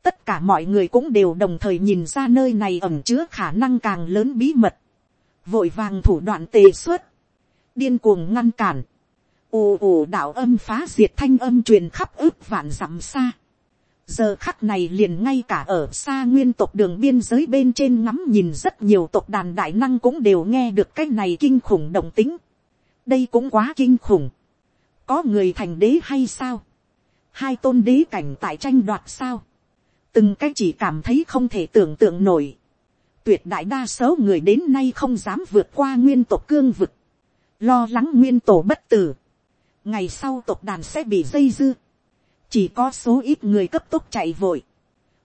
tất cả mọi người cũng đều đồng thời nhìn ra nơi này ẩm chứa khả năng càng lớn bí mật, vội vàng thủ đoạn tề xuất, điên cuồng ngăn cản, ù ù đạo âm phá diệt thanh âm truyền khắp ước vạn dặm xa. giờ khắc này liền ngay cả ở xa nguyên tộc đường biên giới bên trên ngắm nhìn rất nhiều tộc đàn đại năng cũng đều nghe được cái này kinh khủng động tính. đây cũng quá kinh khủng. có người thành đế hay sao hai tôn đế cảnh tại tranh đoạt sao. từng cái chỉ cảm thấy không thể tưởng tượng nổi. tuyệt đại đa số người đến nay không dám vượt qua nguyên tộc cương vực. lo lắng nguyên tổ bất tử. Ngày sau tộc đàn sẽ bị dây dưa, chỉ có số ít người cấp tốc chạy vội,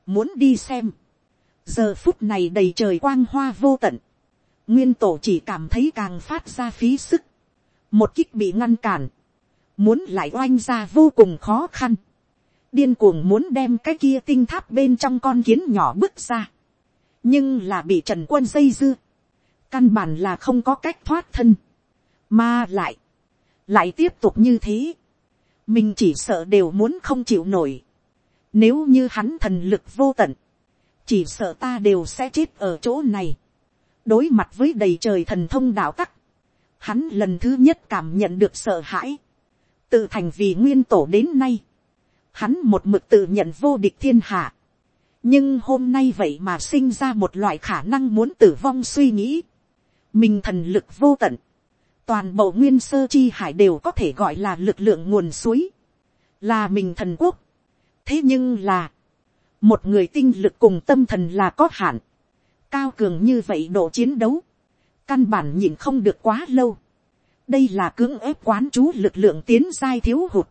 muốn đi xem, giờ phút này đầy trời quang hoa vô tận, nguyên tổ chỉ cảm thấy càng phát ra phí sức, một kích bị ngăn cản, muốn lại oanh ra vô cùng khó khăn, điên cuồng muốn đem cái kia tinh tháp bên trong con kiến nhỏ bước ra, nhưng là bị trần quân dây dưa, căn bản là không có cách thoát thân, mà lại, lại tiếp tục như thế, mình chỉ sợ đều muốn không chịu nổi. Nếu như hắn thần lực vô tận, chỉ sợ ta đều sẽ chết ở chỗ này. đối mặt với đầy trời thần thông đạo tắc, hắn lần thứ nhất cảm nhận được sợ hãi. tự thành vì nguyên tổ đến nay, hắn một mực tự nhận vô địch thiên hạ. nhưng hôm nay vậy mà sinh ra một loại khả năng muốn tử vong suy nghĩ. mình thần lực vô tận, toàn bộ nguyên sơ chi hải đều có thể gọi là lực lượng nguồn suối, là mình thần quốc. thế nhưng là, một người tinh lực cùng tâm thần là có hạn, cao cường như vậy độ chiến đấu, căn bản nhìn không được quá lâu. đây là cưỡng ép quán chú lực lượng tiến giai thiếu hụt,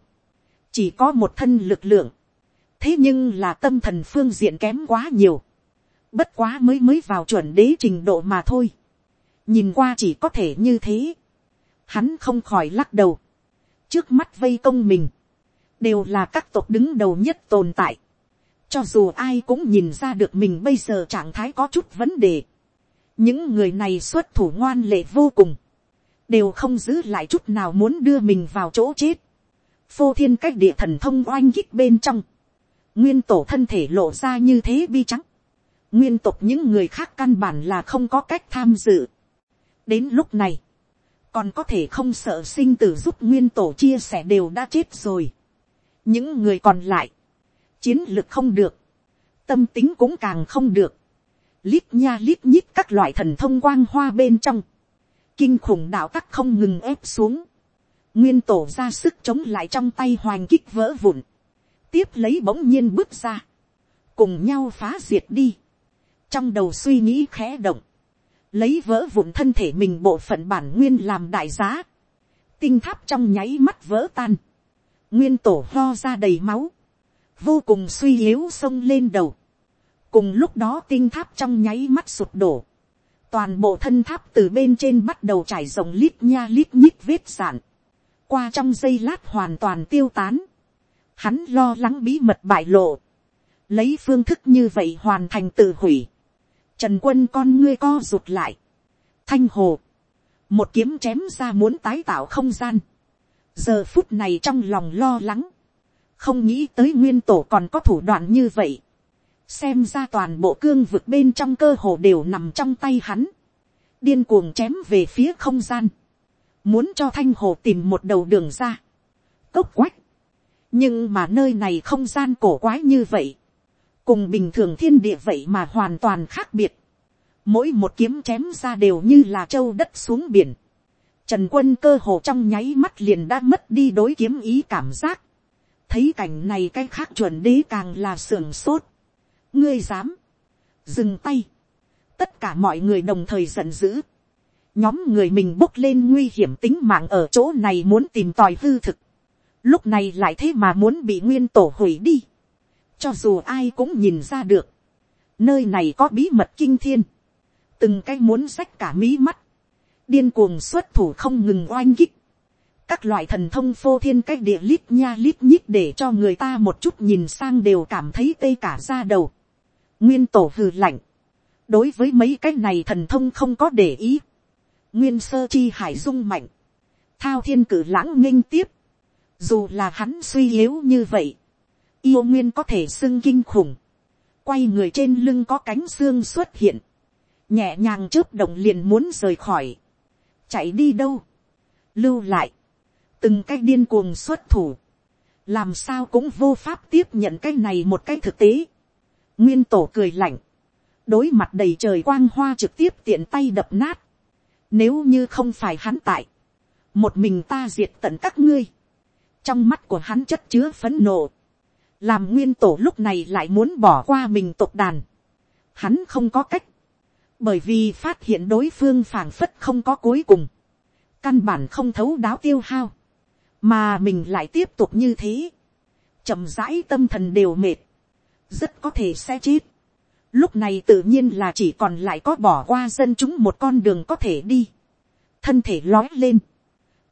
chỉ có một thân lực lượng, thế nhưng là tâm thần phương diện kém quá nhiều, bất quá mới mới vào chuẩn đế trình độ mà thôi, nhìn qua chỉ có thể như thế, hắn không khỏi lắc đầu, trước mắt vây công mình, đều là các tộc đứng đầu nhất tồn tại, cho dù ai cũng nhìn ra được mình bây giờ trạng thái có chút vấn đề, những người này xuất thủ ngoan lệ vô cùng, đều không giữ lại chút nào muốn đưa mình vào chỗ chết, phô thiên cách địa thần thông oanh kích bên trong, nguyên tổ thân thể lộ ra như thế bi trắng, nguyên tục những người khác căn bản là không có cách tham dự. đến lúc này, còn có thể không sợ sinh tử giúp nguyên tổ chia sẻ đều đã chết rồi. những người còn lại, chiến lực không được, tâm tính cũng càng không được, lít nha lít nhít các loại thần thông quang hoa bên trong, kinh khủng đạo tắc không ngừng ép xuống, nguyên tổ ra sức chống lại trong tay hoành kích vỡ vụn, tiếp lấy bỗng nhiên bước ra, cùng nhau phá diệt đi, trong đầu suy nghĩ khẽ động, lấy vỡ vụn thân thể mình bộ phận bản nguyên làm đại giá, tinh tháp trong nháy mắt vỡ tan, nguyên tổ ho ra đầy máu, vô cùng suy yếu xông lên đầu, cùng lúc đó tinh tháp trong nháy mắt sụp đổ, toàn bộ thân tháp từ bên trên bắt đầu trải rộng lít nha lít nhít vết sản, qua trong giây lát hoàn toàn tiêu tán, hắn lo lắng bí mật bại lộ, lấy phương thức như vậy hoàn thành tự hủy, trần quân con ngươi co rụt lại, thanh hồ, một kiếm chém ra muốn tái tạo không gian, giờ phút này trong lòng lo lắng, không nghĩ tới nguyên tổ còn có thủ đoạn như vậy, xem ra toàn bộ cương vực bên trong cơ hồ đều nằm trong tay hắn, điên cuồng chém về phía không gian, muốn cho thanh hồ tìm một đầu đường ra, cốc quách, nhưng mà nơi này không gian cổ quái như vậy, cùng bình thường thiên địa vậy mà hoàn toàn khác biệt, mỗi một kiếm chém ra đều như là châu đất xuống biển, trần quân cơ hồ trong nháy mắt liền đã mất đi đối kiếm ý cảm giác, thấy cảnh này cái khác chuẩn đế càng là sưởng sốt, ngươi dám, dừng tay, tất cả mọi người đồng thời giận dữ, nhóm người mình bốc lên nguy hiểm tính mạng ở chỗ này muốn tìm tòi hư thực, lúc này lại thế mà muốn bị nguyên tổ hủy đi, cho dù ai cũng nhìn ra được, nơi này có bí mật kinh thiên, từng cái muốn rách cả mí mắt, điên cuồng xuất thủ không ngừng oanh kích, các loại thần thông phô thiên cách địa lít nha lít nhít để cho người ta một chút nhìn sang đều cảm thấy tê cả ra đầu. nguyên tổ hừ lạnh, đối với mấy cái này thần thông không có để ý, nguyên sơ chi hải dung mạnh, thao thiên cử lãng nghinh tiếp, dù là hắn suy yếu như vậy, yêu nguyên có thể xưng kinh khủng, quay người trên lưng có cánh xương xuất hiện, nhẹ nhàng chớp động liền muốn rời khỏi, chạy đi đâu, lưu lại, từng cái điên cuồng xuất thủ, làm sao cũng vô pháp tiếp nhận cái này một cái thực tế. nguyên tổ cười lạnh, đối mặt đầy trời quang hoa trực tiếp tiện tay đập nát, nếu như không phải hắn tại, một mình ta diệt tận các ngươi, trong mắt của hắn chất chứa phấn nộ, làm nguyên tổ lúc này lại muốn bỏ qua mình tộc đàn, hắn không có cách, bởi vì phát hiện đối phương phảng phất không có cuối cùng, căn bản không thấu đáo tiêu hao, mà mình lại tiếp tục như thế, chậm rãi tâm thần đều mệt, rất có thể sẽ chết. Lúc này tự nhiên là chỉ còn lại có bỏ qua dân chúng một con đường có thể đi, thân thể lói lên,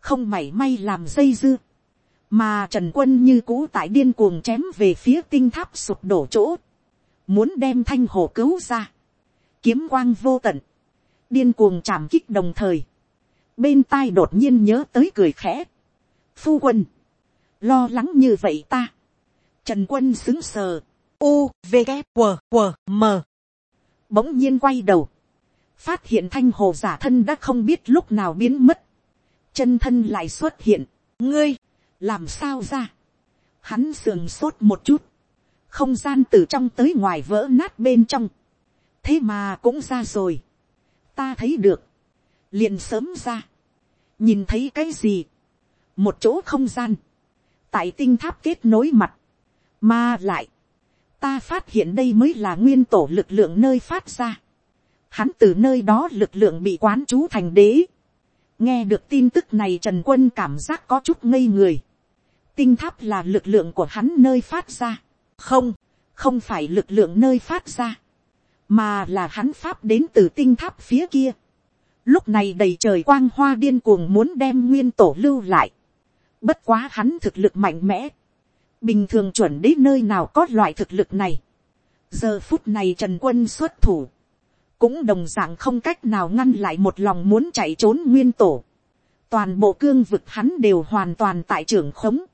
không mảy may làm dây dưa, mà trần quân như cũ tại điên cuồng chém về phía tinh tháp sụp đổ chỗ, muốn đem thanh hồ cứu ra, kiếm quang vô tận, điên cuồng chạm kích đồng thời, bên tai đột nhiên nhớ tới cười khẽ, phu quân, lo lắng như vậy ta, trần quân xứng sờ, u v g q q m. Bỗng nhiên quay đầu, phát hiện thanh hồ giả thân đã không biết lúc nào biến mất, chân thân lại xuất hiện, ngươi, làm sao ra, hắn sườn sốt một chút, không gian từ trong tới ngoài vỡ nát bên trong, thế mà cũng ra rồi, ta thấy được, liền sớm ra, nhìn thấy cái gì, một chỗ không gian, tại tinh tháp kết nối mặt, mà lại, ta phát hiện đây mới là nguyên tổ lực lượng nơi phát ra, hắn từ nơi đó lực lượng bị quán chú thành đế, nghe được tin tức này trần quân cảm giác có chút ngây người, tinh tháp là lực lượng của hắn nơi phát ra, không, không phải lực lượng nơi phát ra, mà là hắn pháp đến từ tinh tháp phía kia. Lúc này đầy trời quang hoa điên cuồng muốn đem nguyên tổ lưu lại. Bất quá hắn thực lực mạnh mẽ. Bình thường chuẩn đến nơi nào có loại thực lực này. Giờ phút này Trần Quân xuất thủ. Cũng đồng dạng không cách nào ngăn lại một lòng muốn chạy trốn nguyên tổ. Toàn bộ cương vực hắn đều hoàn toàn tại trường khống.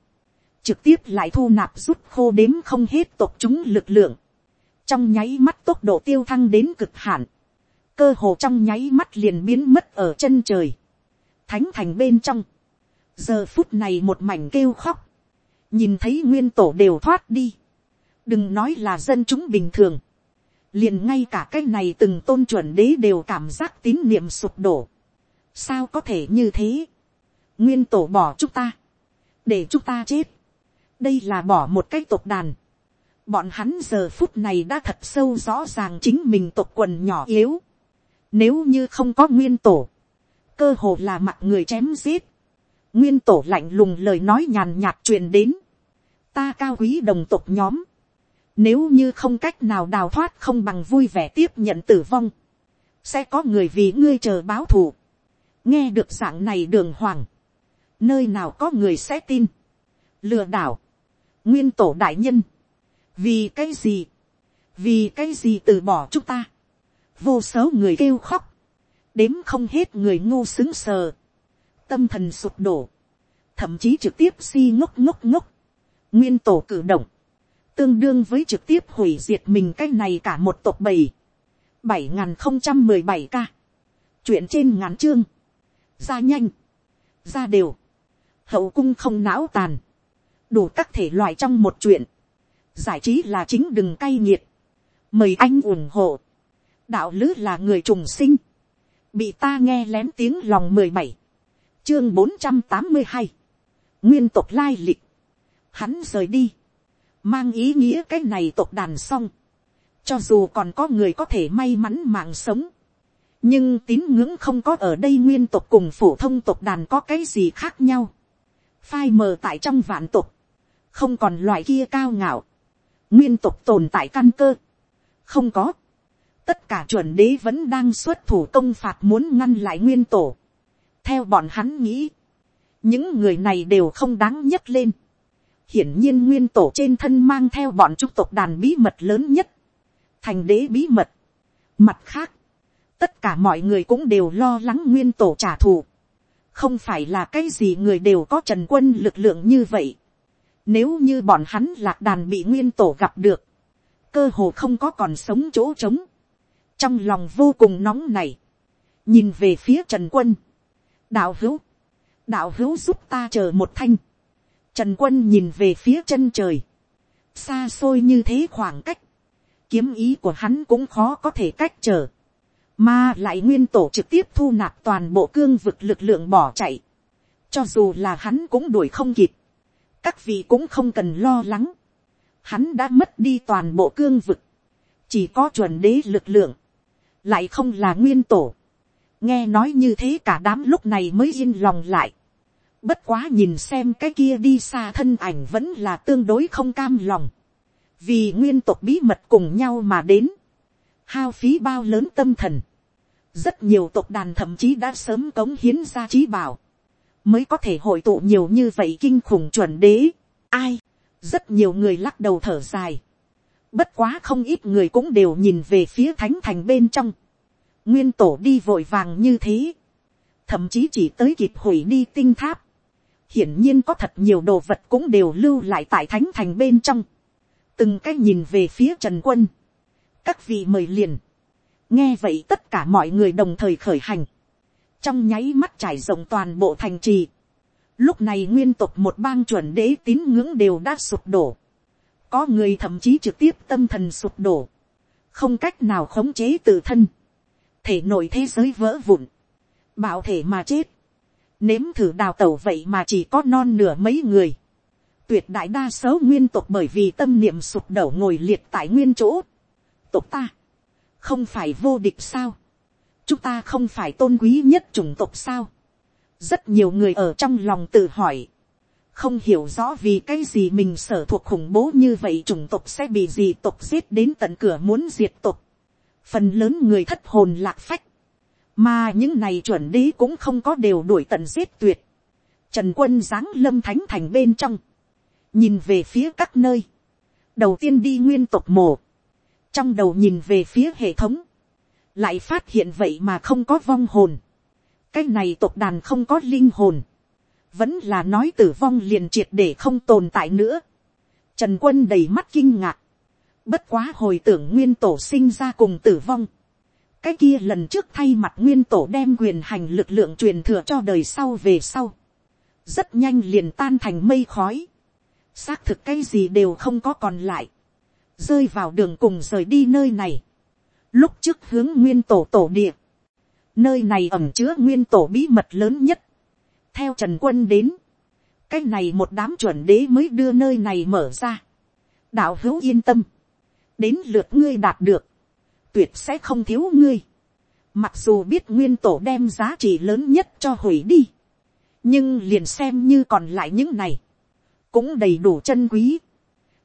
Trực tiếp lại thu nạp rút khô đếm không hết tộc chúng lực lượng trong nháy mắt tốc độ tiêu thăng đến cực hạn, cơ hồ trong nháy mắt liền biến mất ở chân trời, thánh thành bên trong, giờ phút này một mảnh kêu khóc, nhìn thấy nguyên tổ đều thoát đi, đừng nói là dân chúng bình thường, liền ngay cả cái này từng tôn chuẩn đế đều cảm giác tín niệm sụp đổ. sao có thể như thế, nguyên tổ bỏ chúng ta, để chúng ta chết, đây là bỏ một cái tộc đàn, bọn hắn giờ phút này đã thật sâu rõ ràng chính mình tộc quần nhỏ yếu, nếu như không có nguyên tổ, cơ hồ là mặt người chém giết, nguyên tổ lạnh lùng lời nói nhàn nhạt truyền đến, ta cao quý đồng tộc nhóm, nếu như không cách nào đào thoát không bằng vui vẻ tiếp nhận tử vong. Sẽ có người vì ngươi chờ báo thù. Nghe được dạng này đường hoàng. Nơi nào có người sẽ tin. Lừa đảo. Nguyên tổ đại nhân. Vì cái gì? Vì cái gì từ bỏ chúng ta? Vô số người kêu khóc. Đếm không hết người ngu xứng sờ. Tâm thần sụp đổ. Thậm chí trực tiếp si ngốc ngốc ngốc. Nguyên tổ cử động, tương đương với trực tiếp hủy diệt mình cái này cả một tộc bầy. bảy nghìn không trăm mười bảy ca. chuyện trên ngắn chương. ra nhanh. ra đều. hậu cung không não tàn. đủ các thể loại trong một chuyện. giải trí là chính đừng cay nghiệt. mời anh ủng hộ. đạo lứ là người trùng sinh. bị ta nghe lén tiếng lòng mười bảy chương bốn trăm tám mươi hai. nguyên tộc lai lịch. hắn rời đi. Mang ý nghĩa cái này tộc đàn xong, cho dù còn có người có thể may mắn mạng sống, nhưng tín ngưỡng không có ở đây nguyên tộc cùng phổ thông tộc đàn có cái gì khác nhau, phai mờ tại trong vạn tộc, không còn loại kia cao ngạo, nguyên tộc tồn tại căn cơ, không có, tất cả chuẩn đế vẫn đang xuất thủ công phạt muốn ngăn lại nguyên tổ, theo bọn hắn nghĩ, những người này đều không đáng nhấc lên, hiển nhiên nguyên tổ trên thân mang theo bọn trung tộc đàn bí mật lớn nhất, thành đế bí mật. Mặt khác, tất cả mọi người cũng đều lo lắng nguyên tổ trả thù. không phải là cái gì người đều có trần quân lực lượng như vậy. nếu như bọn hắn lạc đàn bị nguyên tổ gặp được, cơ hồ không có còn sống chỗ trống. trong lòng vô cùng nóng này, nhìn về phía trần quân, đạo hữu, đạo hữu giúp ta chờ một thanh, Trần quân nhìn về phía chân trời. Xa xôi như thế khoảng cách. Kiếm ý của hắn cũng khó có thể cách trở. Mà lại nguyên tổ trực tiếp thu nạp toàn bộ cương vực lực lượng bỏ chạy. Cho dù là hắn cũng đuổi không kịp. Các vị cũng không cần lo lắng. Hắn đã mất đi toàn bộ cương vực. Chỉ có chuẩn đế lực lượng. Lại không là nguyên tổ. Nghe nói như thế cả đám lúc này mới yên lòng lại Bất quá nhìn xem cái kia đi xa thân ảnh vẫn là tương đối không cam lòng. Vì nguyên tộc bí mật cùng nhau mà đến. Hao phí bao lớn tâm thần. Rất nhiều tộc đàn thậm chí đã sớm cống hiến ra trí bảo. Mới có thể hội tụ nhiều như vậy kinh khủng chuẩn đế. Ai? Rất nhiều người lắc đầu thở dài. Bất quá không ít người cũng đều nhìn về phía thánh thành bên trong. Nguyên tổ đi vội vàng như thế. Thậm chí chỉ tới kịp hủy đi tinh tháp. Hiển nhiên có thật nhiều đồ vật cũng đều lưu lại tại thánh thành bên trong, từng cái nhìn về phía trần quân, các vị mời liền, nghe vậy tất cả mọi người đồng thời khởi hành, trong nháy mắt trải rộng toàn bộ thành trì, lúc này nguyên tục một bang chuẩn đế tín ngưỡng đều đã sụp đổ, có người thậm chí trực tiếp tâm thần sụp đổ, không cách nào khống chế tự thân, thể nội thế giới vỡ vụn, bảo thể mà chết, Nếm thử đào tẩu vậy mà chỉ có non nửa mấy người. Tuyệt đại đa số nguyên tộc bởi vì tâm niệm sụp đổ ngồi liệt tại nguyên chỗ. Tộc ta. Không phải vô địch sao. Chúng ta không phải tôn quý nhất chủng tộc sao. Rất nhiều người ở trong lòng tự hỏi. Không hiểu rõ vì cái gì mình sở thuộc khủng bố như vậy chủng tộc sẽ bị gì tộc giết đến tận cửa muốn diệt tộc. Phần lớn người thất hồn lạc phách mà những này chuẩn đế cũng không có đều đuổi tận giết tuyệt. Trần quân giáng lâm thánh thành bên trong. Nhìn về phía các nơi. Đầu tiên đi nguyên tộc mồ. Trong đầu nhìn về phía hệ thống. Lại phát hiện vậy mà không có vong hồn. Cái này tộc đàn không có linh hồn. Vẫn là nói tử vong liền triệt để không tồn tại nữa. Trần quân đầy mắt kinh ngạc. Bất quá hồi tưởng nguyên tổ sinh ra cùng tử vong. Cái kia lần trước thay mặt nguyên tổ đem quyền hành lực lượng truyền thừa cho đời sau về sau, rất nhanh liền tan thành mây khói, xác thực cái gì đều không có còn lại, rơi vào đường cùng rời đi nơi này, lúc trước hướng nguyên tổ tổ địa, nơi này ẩm chứa nguyên tổ bí mật lớn nhất, theo trần quân đến, cái này một đám chuẩn đế mới đưa nơi này mở ra, đạo hữu yên tâm, đến lượt ngươi đạt được, tuyệt sẽ không thiếu ngươi, mặc dù biết nguyên tổ đem giá trị lớn nhất cho hủy đi, nhưng liền xem như còn lại những này, cũng đầy đủ chân quý.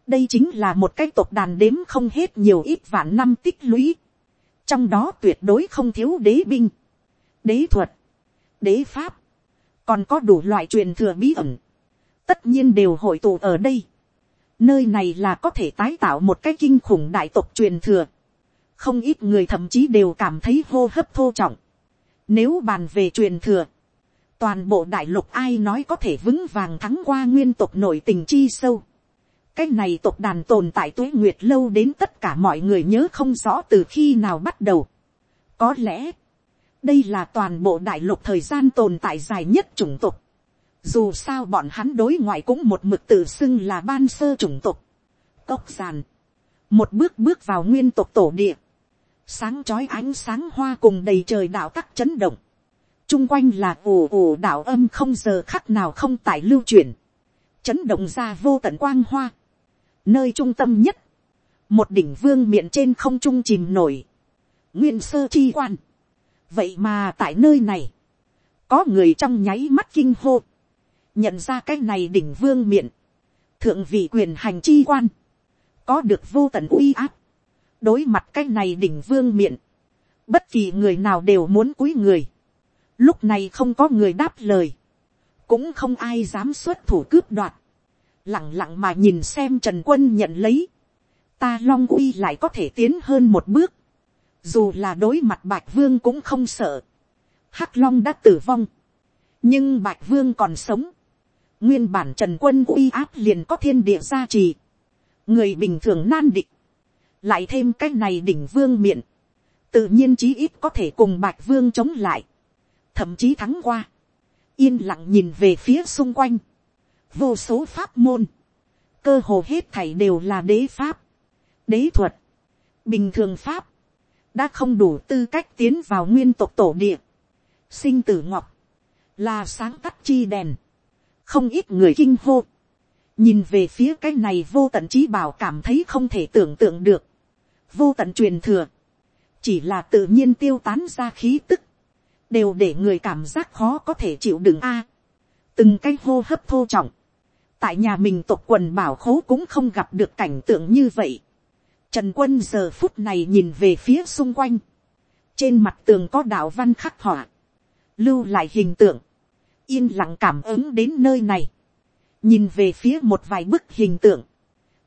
đây chính là một cái tộc đàn đếm không hết nhiều ít vạn năm tích lũy, trong đó tuyệt đối không thiếu đế binh, đế thuật, đế pháp, còn có đủ loại truyền thừa bí ẩn, tất nhiên đều hội tụ ở đây. Nơi này là có thể tái tạo một cái kinh khủng đại tộc truyền thừa. Không ít người thậm chí đều cảm thấy hô hấp thô trọng. Nếu bàn về truyền thừa, toàn bộ đại lục ai nói có thể vững vàng thắng qua nguyên tộc nội tình chi sâu. Cái này tộc đàn tồn tại tuế nguyệt lâu đến tất cả mọi người nhớ không rõ từ khi nào bắt đầu. Có lẽ, đây là toàn bộ đại lục thời gian tồn tại dài nhất chủng tộc. Dù sao bọn hắn đối ngoại cũng một mực tự xưng là ban sơ chủng tộc. Cốc giàn. Một bước bước vào nguyên tộc tổ địa. Sáng chói ánh sáng hoa cùng đầy trời đạo tắc chấn động. Chung quanh là ồ ồ đạo âm không giờ khắc nào không tại lưu chuyển, chấn động ra vô tận quang hoa, nơi trung tâm nhất, một đỉnh vương miệng trên không trung chìm nổi, nguyên sơ chi quan, vậy mà tại nơi này, có người trong nháy mắt kinh hô, nhận ra cái này đỉnh vương miệng, thượng vị quyền hành chi quan, có được vô tận uy áp, đối mặt cái này đỉnh vương miệng, bất kỳ người nào đều muốn cúi người, Lúc này không có người đáp lời. Cũng không ai dám xuất thủ cướp đoạt. Lặng lặng mà nhìn xem Trần Quân nhận lấy. Ta Long Uy lại có thể tiến hơn một bước. Dù là đối mặt Bạch Vương cũng không sợ. Hắc Long đã tử vong. Nhưng Bạch Vương còn sống. Nguyên bản Trần Quân uy áp liền có thiên địa gia trì. Người bình thường nan địch. Lại thêm cái này đỉnh vương miệng. Tự nhiên chí ít có thể cùng Bạch Vương chống lại. Thậm chí thắng qua, yên lặng nhìn về phía xung quanh, vô số pháp môn, cơ hồ hết thảy đều là đế pháp, đế thuật, bình thường pháp, đã không đủ tư cách tiến vào nguyên tộc tổ địa, sinh tử ngọc, là sáng tắt chi đèn, không ít người kinh hô, nhìn về phía cái này vô tận trí bảo cảm thấy không thể tưởng tượng được, vô tận truyền thừa, chỉ là tự nhiên tiêu tán ra khí tức, đều để người cảm giác khó có thể chịu đựng a. từng cái hô hấp thô trọng, tại nhà mình tộc quần bảo khố cũng không gặp được cảnh tượng như vậy. Trần quân giờ phút này nhìn về phía xung quanh, trên mặt tường có đạo văn khắc họa, lưu lại hình tượng, yên lặng cảm ứng đến nơi này, nhìn về phía một vài bức hình tượng,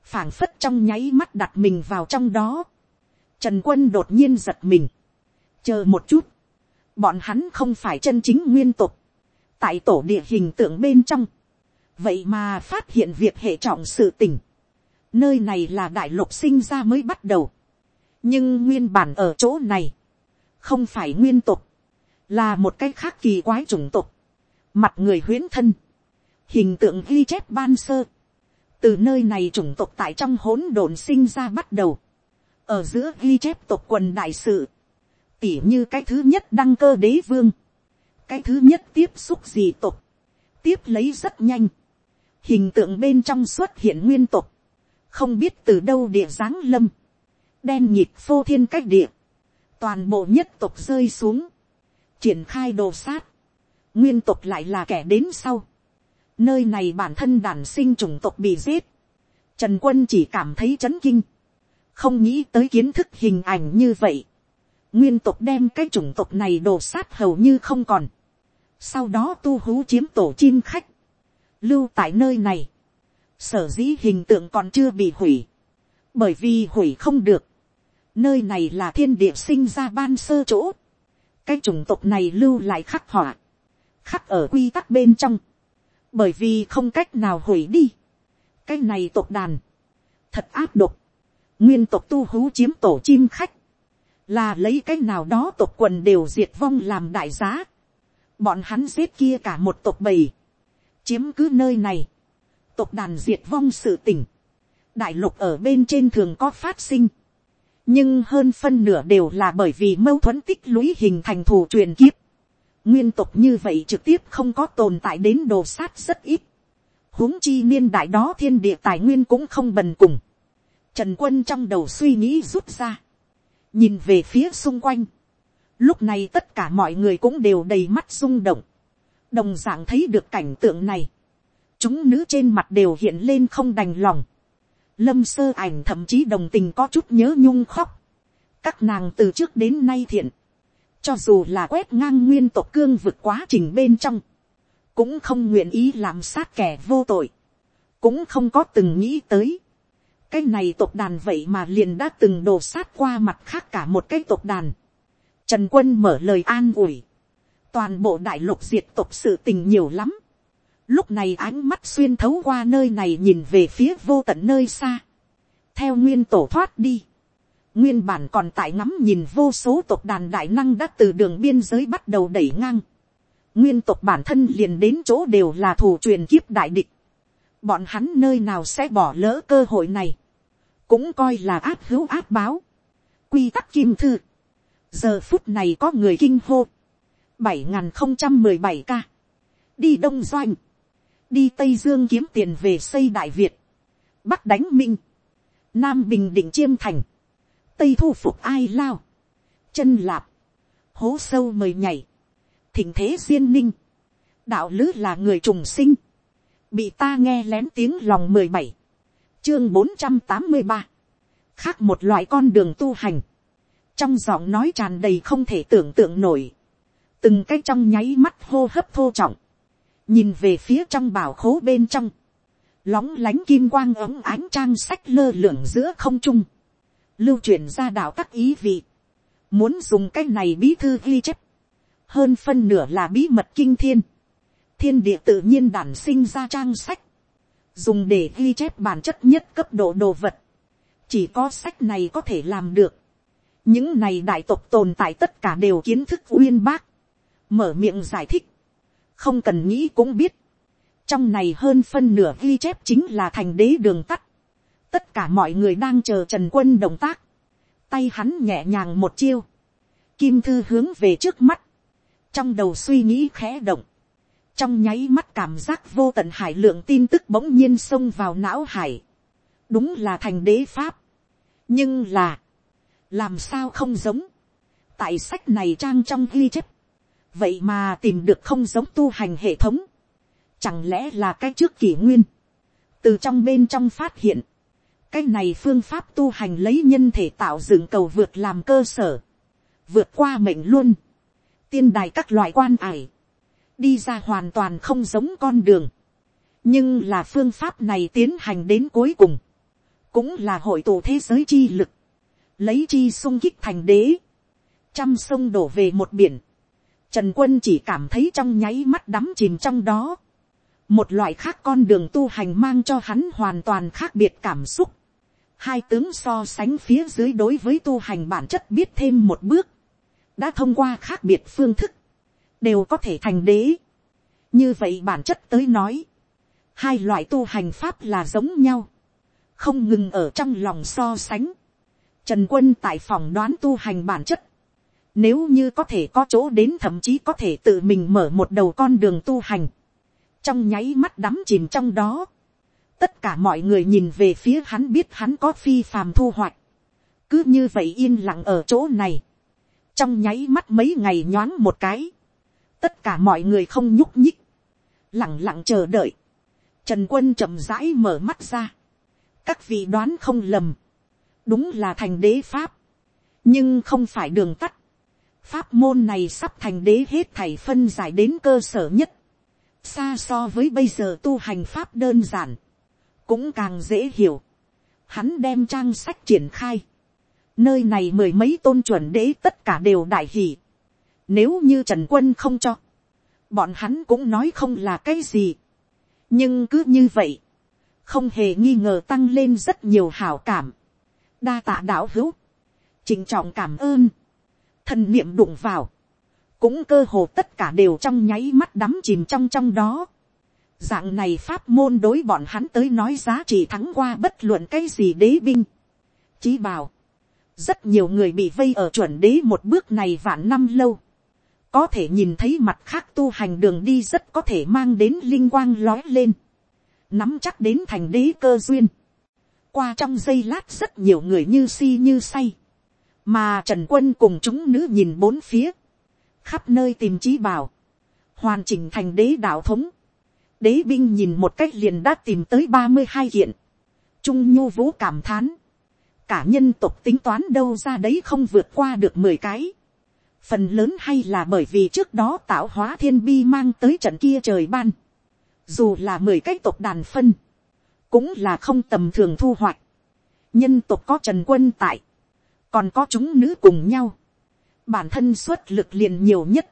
phảng phất trong nháy mắt đặt mình vào trong đó. Trần quân đột nhiên giật mình, chờ một chút, bọn hắn không phải chân chính nguyên tục, tại tổ địa hình tượng bên trong, vậy mà phát hiện việc hệ trọng sự tình, nơi này là đại lục sinh ra mới bắt đầu, nhưng nguyên bản ở chỗ này, không phải nguyên tục, là một cái khác kỳ quái chủng tục, mặt người huyễn thân, hình tượng ghi chép ban sơ, từ nơi này chủng tộc tại trong hỗn độn sinh ra bắt đầu, ở giữa ghi chép tộc quần đại sự, tỉ như cái thứ nhất đăng cơ đế vương, cái thứ nhất tiếp xúc gì tộc. Tiếp lấy rất nhanh, hình tượng bên trong xuất hiện nguyên tộc. Không biết từ đâu địa giáng lâm, đen nhịp phô thiên cách địa, toàn bộ nhất tộc rơi xuống, triển khai đồ sát, nguyên tộc lại là kẻ đến sau, nơi này bản thân đàn sinh chủng tộc bị giết, trần quân chỉ cảm thấy chấn kinh, không nghĩ tới kiến thức hình ảnh như vậy, nguyên tộc đem cái chủng tộc này đổ sát hầu như không còn. Sau đó tu hú chiếm tổ chim khách. Lưu tại nơi này. Sở dĩ hình tượng còn chưa bị hủy. Bởi vì hủy không được. Nơi này là thiên địa sinh ra ban sơ chỗ. Cái chủng tộc này lưu lại khắc họa. Khắc ở quy tắc bên trong. Bởi vì không cách nào hủy đi. Cái này tộc đàn. Thật áp độc. Nguyên tộc tu hú chiếm tổ chim khách là lấy cái nào đó tộc quần đều diệt vong làm đại giá. bọn hắn giết kia cả một tộc bầy, chiếm cứ nơi này, tộc đàn diệt vong sự tỉnh, đại lục ở bên trên thường có phát sinh, nhưng hơn phân nửa đều là bởi vì mâu thuẫn tích lũy hình thành thù truyền kiếp nguyên tục như vậy trực tiếp không có tồn tại đến đồ sát rất ít. huống chi niên đại đó thiên địa tài nguyên cũng không bần cùng. trần quân trong đầu suy nghĩ rút ra, nhìn về phía xung quanh. lúc này tất cả mọi người cũng đều đầy mắt rung động, đồng dạng thấy được cảnh tượng này. chúng nữ trên mặt đều hiện lên không đành lòng lâm sơ ảnh thậm chí đồng tình có chút nhớ nhung khóc. các nàng từ trước đến nay thiện, cho dù là quét ngang nguyên tộc cương vực quá trình bên trong, cũng không nguyện ý làm sát kẻ vô tội, cũng không có từng nghĩ tới. cái này tộc đàn vậy mà liền đã từng đổ sát qua mặt khác cả một cái tộc đàn. trần quân mở lời an ủi, toàn bộ đại lục diệt tộc sự tình nhiều lắm, Lúc này ánh mắt xuyên thấu qua nơi này nhìn về phía vô tận nơi xa. Theo nguyên tổ thoát đi. Nguyên bản còn tại ngắm nhìn vô số tộc đàn đại năng đã từ đường biên giới bắt đầu đẩy ngang. Nguyên tộc bản thân liền đến chỗ đều là thủ truyền kiếp đại địch. Bọn hắn nơi nào sẽ bỏ lỡ cơ hội này. Cũng coi là áp hữu áp báo. Quy tắc kim thư. Giờ phút này có người kinh hô. 7017 ca. Đi Đông Doanh đi tây dương kiếm tiền về xây đại việt, bắc đánh minh, nam bình định chiêm thành, tây thu phục ai lao, chân lạp, hố sâu mời nhảy, thỉnh thế duyên ninh, đạo lứ là người trùng sinh, bị ta nghe lén tiếng lòng mười bảy, chương bốn trăm tám mươi ba, khác một loại con đường tu hành, trong giọng nói tràn đầy không thể tưởng tượng nổi, từng cái trong nháy mắt hô hấp thô trọng, nhìn về phía trong bảo khố bên trong, lóng lánh kim quang ấm ánh trang sách lơ lửng giữa không trung, lưu truyền ra đạo các ý vị, muốn dùng cái này bí thư ghi chép, hơn phân nửa là bí mật kinh thiên, thiên địa tự nhiên đản sinh ra trang sách, dùng để ghi chép bản chất nhất cấp độ đồ vật, chỉ có sách này có thể làm được, những này đại tộc tồn tại tất cả đều kiến thức uyên bác, mở miệng giải thích, không cần nghĩ cũng biết, trong này hơn phân nửa ghi chép chính là thành đế đường tắt, tất cả mọi người đang chờ trần quân động tác, tay hắn nhẹ nhàng một chiêu, kim thư hướng về trước mắt, trong đầu suy nghĩ khẽ động, trong nháy mắt cảm giác vô tận hải lượng tin tức bỗng nhiên xông vào não hải, đúng là thành đế pháp, nhưng là, làm sao không giống, tại sách này trang trong ghi chép, vậy mà tìm được không giống tu hành hệ thống, chẳng lẽ là cái trước kỷ nguyên, từ trong bên trong phát hiện, cái này phương pháp tu hành lấy nhân thể tạo dựng cầu vượt làm cơ sở, vượt qua mệnh luôn, tiên đài các loại quan ải, đi ra hoàn toàn không giống con đường, nhưng là phương pháp này tiến hành đến cuối cùng, cũng là hội tụ thế giới chi lực, lấy chi sung kích thành đế, trăm sông đổ về một biển, Trần quân chỉ cảm thấy trong nháy mắt đắm chìm trong đó. Một loại khác con đường tu hành mang cho hắn hoàn toàn khác biệt cảm xúc. Hai tướng so sánh phía dưới đối với tu hành bản chất biết thêm một bước. Đã thông qua khác biệt phương thức. Đều có thể thành đế. Như vậy bản chất tới nói. Hai loại tu hành pháp là giống nhau. Không ngừng ở trong lòng so sánh. Trần quân tại phòng đoán tu hành bản chất nếu như có thể có chỗ đến thậm chí có thể tự mình mở một đầu con đường tu hành. Trong nháy mắt đắm chìm trong đó. Tất cả mọi người nhìn về phía hắn biết hắn có phi phàm thu hoạch. Cứ như vậy yên lặng ở chỗ này. Trong nháy mắt mấy ngày nhoáng một cái. Tất cả mọi người không nhúc nhích. Lặng lặng chờ đợi. Trần quân chậm rãi mở mắt ra. Các vị đoán không lầm. Đúng là thành đế pháp. Nhưng không phải đường tắt pháp môn này sắp thành đế hết thảy phân giải đến cơ sở nhất, xa so với bây giờ tu hành pháp đơn giản, cũng càng dễ hiểu. Hắn đem trang sách triển khai, nơi này mười mấy tôn chuẩn đế tất cả đều đại hỷ. Nếu như trần quân không cho, bọn hắn cũng nói không là cái gì. nhưng cứ như vậy, không hề nghi ngờ tăng lên rất nhiều hảo cảm. đa tạ đạo hữu, trình trọng cảm ơn thần niệm đụng vào, cũng cơ hồ tất cả đều trong nháy mắt đắm chìm trong trong đó. Dạng này pháp môn đối bọn hắn tới nói giá trị thắng qua bất luận cái gì đế binh. Chí bảo. Rất nhiều người bị vây ở chuẩn đế một bước này vạn năm lâu. Có thể nhìn thấy mặt khác tu hành đường đi rất có thể mang đến linh quang lói lên. Nắm chắc đến thành đế cơ duyên. Qua trong giây lát rất nhiều người như si như say. Mà Trần Quân cùng chúng nữ nhìn bốn phía. Khắp nơi tìm trí bảo. Hoàn chỉnh thành đế đạo thống đế binh nhìn một cách liền đã tìm tới ba mươi hai kiện. Trung nhu vũ cảm thán. Cả nhân tộc tính toán đâu ra đấy không vượt qua được mười cái. Phần lớn hay là bởi vì trước đó tạo hóa thiên bi mang tới trận kia trời ban. Dù là mười cái tộc đàn phân. Cũng là không tầm thường thu hoạch. Nhân tộc có trần quân tại. Còn có chúng nữ cùng nhau. Bản thân xuất lực liền nhiều nhất.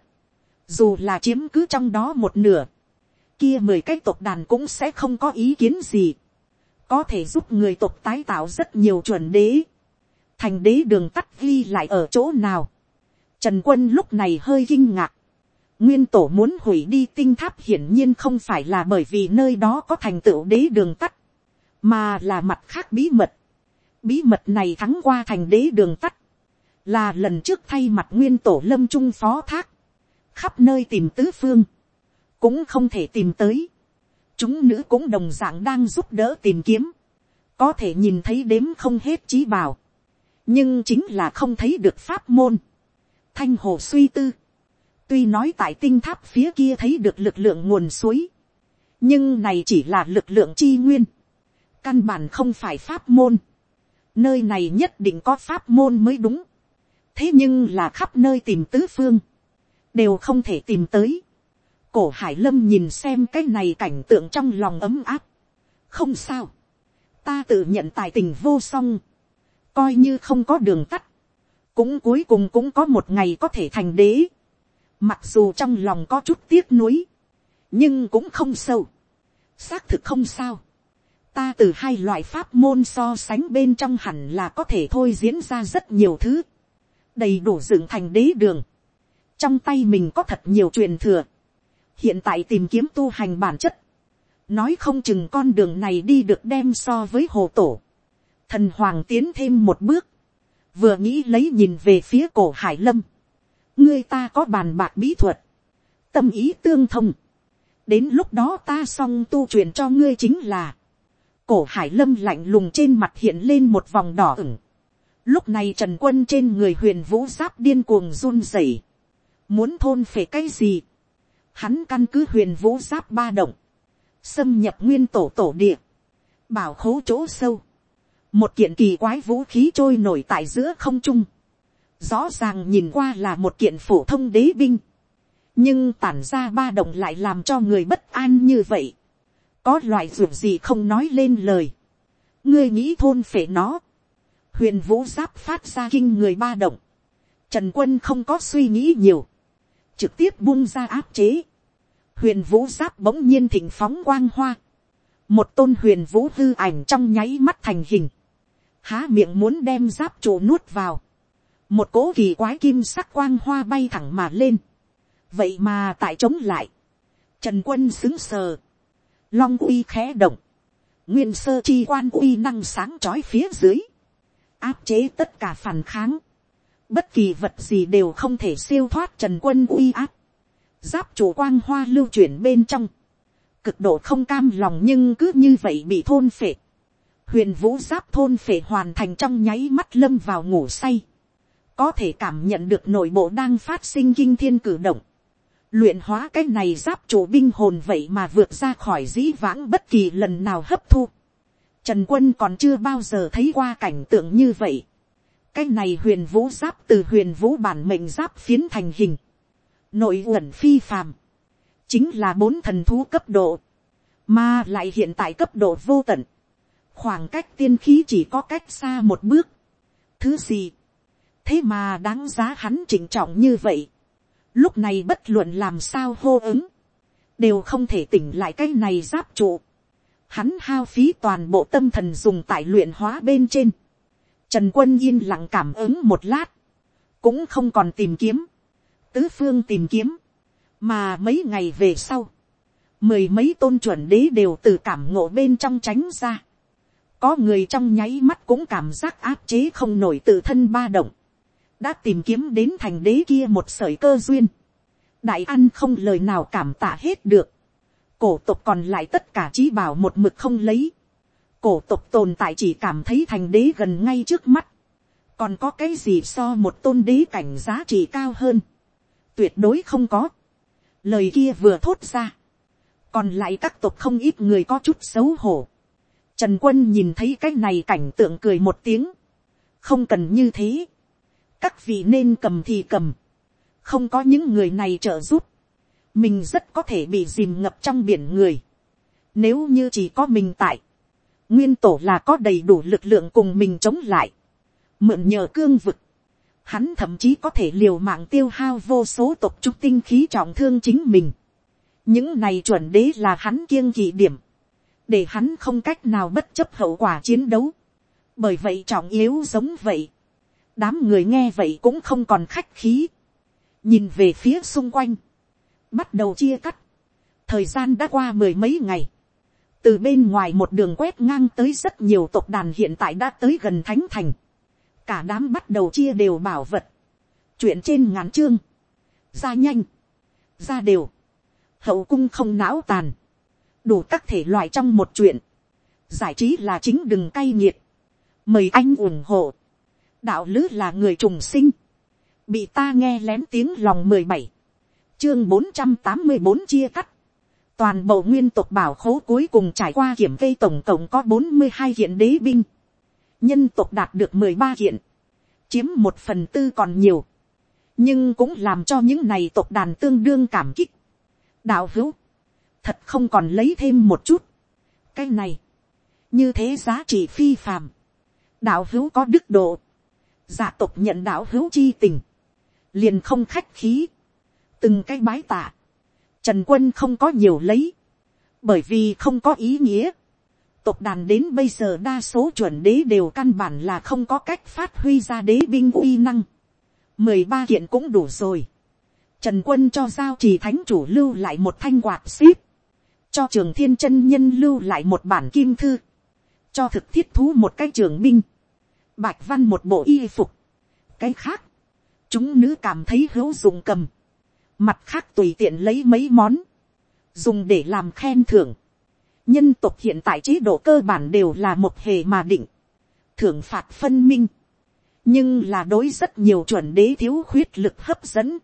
Dù là chiếm cứ trong đó một nửa, kia mười cái tộc đàn cũng sẽ không có ý kiến gì. Có thể giúp người tộc tái tạo rất nhiều chuẩn đế. Thành đế đường tắt ghi lại ở chỗ nào. Trần quân lúc này hơi kinh ngạc. Nguyên tổ muốn hủy đi tinh tháp hiển nhiên không phải là bởi vì nơi đó có thành tựu đế đường tắt. Mà là mặt khác bí mật. Bí mật này thắng qua thành đế đường tắt. Là lần trước thay mặt nguyên tổ lâm trung phó thác. Khắp nơi tìm tứ phương cũng không thể tìm tới. chúng nữ cũng đồng d ạ n g đang giúp đỡ tìm kiếm, có thể nhìn thấy đếm không hết trí bảo, nhưng chính là không thấy được pháp môn. thanh hồ suy tư, tuy nói tại tinh tháp phía kia thấy được lực lượng nguồn suối, nhưng này chỉ là lực lượng chi nguyên, căn bản không phải pháp môn, nơi này nhất định có pháp môn mới đúng, thế nhưng là khắp nơi tìm tứ phương, đều không thể tìm tới, cổ hải lâm nhìn xem cái này cảnh tượng trong lòng ấm áp. không sao, ta tự nhận tài tình vô song, coi như không có đường tắt, cũng cuối cùng cũng có một ngày có thể thành đế, mặc dù trong lòng có chút tiếc nuối, nhưng cũng không sâu, xác thực không sao, ta từ hai loại pháp môn so sánh bên trong hẳn là có thể thôi diễn ra rất nhiều thứ, đầy đủ dựng thành đế đường, trong tay mình có thật nhiều truyền thừa, hiện tại tìm kiếm tu hành bản chất, nói không chừng con đường này đi được đem so với hồ tổ, thần hoàng tiến thêm một bước, vừa nghĩ lấy nhìn về phía cổ hải lâm, ngươi ta có bàn bạc bí thuật, tâm ý tương thông, đến lúc đó ta xong tu truyền cho ngươi chính là, cổ hải lâm lạnh lùng trên mặt hiện lên một vòng đỏ ửng, lúc này trần quân trên người huyền vũ giáp điên cuồng run rẩy, muốn thôn phệ cái gì, hắn căn cứ huyền vũ giáp ba động, xâm nhập nguyên tổ tổ địa, bảo khố chỗ sâu, một kiện kỳ quái vũ khí trôi nổi tại giữa không trung, rõ ràng nhìn qua là một kiện phổ thông đế binh, nhưng tản ra ba động lại làm cho người bất an như vậy, có loại ruột gì không nói lên lời, ngươi nghĩ thôn phệ nó, huyền vũ giáp phát ra kinh người ba động, trần quân không có suy nghĩ nhiều, trực tiếp buông ra áp chế, huyền vũ giáp bỗng nhiên thỉnh phóng quang hoa, một tôn huyền vũ hư ảnh trong nháy mắt thành hình, há miệng muốn đem giáp trụ nuốt vào, một cố kỳ quái kim sắc quang hoa bay thẳng mà lên, vậy mà tại chống lại, trần quân xứng sờ, long uy khẽ động, nguyên sơ chi quan uy năng sáng trói phía dưới, áp chế tất cả phản kháng, bất kỳ vật gì đều không thể siêu thoát trần quân uy áp. Giáp chủ quang hoa lưu chuyển bên trong. Cực độ không cam lòng nhưng cứ như vậy bị thôn phệ. Huyền vũ giáp thôn phệ hoàn thành trong nháy mắt lâm vào ngủ say. Có thể cảm nhận được nội bộ đang phát sinh kinh thiên cử động. Luyện hóa cái này giáp chủ binh hồn vậy mà vượt ra khỏi dĩ vãng bất kỳ lần nào hấp thu. Trần quân còn chưa bao giờ thấy qua cảnh tượng như vậy. Cái này huyền vũ giáp từ huyền vũ bản mệnh giáp phiến thành hình, nội uẩn phi phàm, chính là bốn thần thú cấp độ, mà lại hiện tại cấp độ vô tận, khoảng cách tiên khí chỉ có cách xa một bước. Thứ gì, thế mà đáng giá hắn chỉnh trọng như vậy, lúc này bất luận làm sao hô ứng, đều không thể tỉnh lại cái này giáp trụ. Hắn hao phí toàn bộ tâm thần dùng tại luyện hóa bên trên Trần quân yên lặng cảm ứng một lát. Cũng không còn tìm kiếm. Tứ phương tìm kiếm. Mà mấy ngày về sau. mười mấy tôn chuẩn đế đều từ cảm ngộ bên trong tránh ra. có người trong nháy mắt cũng cảm giác áp chế không nổi tự thân ba động. đã tìm kiếm đến thành đế kia một sởi cơ duyên. đại ăn không lời nào cảm tạ hết được cổ tộc còn lại tất cả trí bảo một mực không lấy. cổ tộc tồn tại chỉ cảm thấy thành đế gần ngay trước mắt. còn có cái gì so một tôn đế cảnh giá trị cao hơn. tuyệt đối không có. lời kia vừa thốt ra còn lại các tộc không ít người có chút xấu hổ. Trần quân nhìn thấy cái này cảnh tượng cười một tiếng. không cần như thế. các vị nên cầm thì cầm. không có những người này trợ giúp mình rất có thể bị dìm ngập trong biển người. nếu như chỉ có mình tại. nguyên tổ là có đầy đủ lực lượng cùng mình chống lại. mượn nhờ cương vực. hắn thậm chí có thể liều mạng tiêu hao vô số tộc trúc tinh khí trọng thương chính mình những này chuẩn đế là hắn kiêng kỵ điểm, để hắn không cách nào bất chấp hậu quả chiến đấu, bởi vậy trọng yếu giống vậy, đám người nghe vậy cũng không còn khách khí, nhìn về phía xung quanh, bắt đầu chia cắt, thời gian đã qua mười mấy ngày, từ bên ngoài một đường quét ngang tới rất nhiều tộc đàn hiện tại đã tới gần thánh thành, cả đám bắt đầu chia đều bảo vật, chuyện trên ngắn chương, ra nhanh, ra đều, hậu cung không não tàn, đủ các thể loại trong một chuyện, giải trí là chính đừng cay nghiệt, mời anh ủng hộ, đạo lứ là người trùng sinh, bị ta nghe lén tiếng lòng mười bảy, chương bốn trăm tám mươi bốn chia cắt, toàn bộ nguyên tộc bảo khố cuối cùng trải qua kiểm kê tổng cộng có bốn mươi hai hiện đế binh, nhân tộc đạt được mười ba hiện, chiếm một phần tư còn nhiều, nhưng cũng làm cho những này tộc đàn tương đương cảm kích. Đạo hữu, thật không còn lấy thêm một chút. cái này, như thế giá trị phi phàm, đạo hữu có đức độ, giả tộc nhận đạo hữu chi tình, liền không khách khí, từng cái bái tạ, trần quân không có nhiều lấy, bởi vì không có ý nghĩa, tộc đàn đến bây giờ đa số chuẩn đế đều căn bản là không có cách phát huy ra đế binh uy năng, mười ba kiện cũng đủ rồi, Trần quân cho giao trì thánh chủ lưu lại một thanh quạt xíp. Cho trường thiên chân nhân lưu lại một bản kim thư. Cho thực thiết thú một cái trường binh. Bạch văn một bộ y phục. Cái khác. Chúng nữ cảm thấy hữu dụng cầm. Mặt khác tùy tiện lấy mấy món. Dùng để làm khen thưởng. Nhân tộc hiện tại chế độ cơ bản đều là một hề mà định. Thưởng phạt phân minh. Nhưng là đối rất nhiều chuẩn đế thiếu khuyết lực hấp dẫn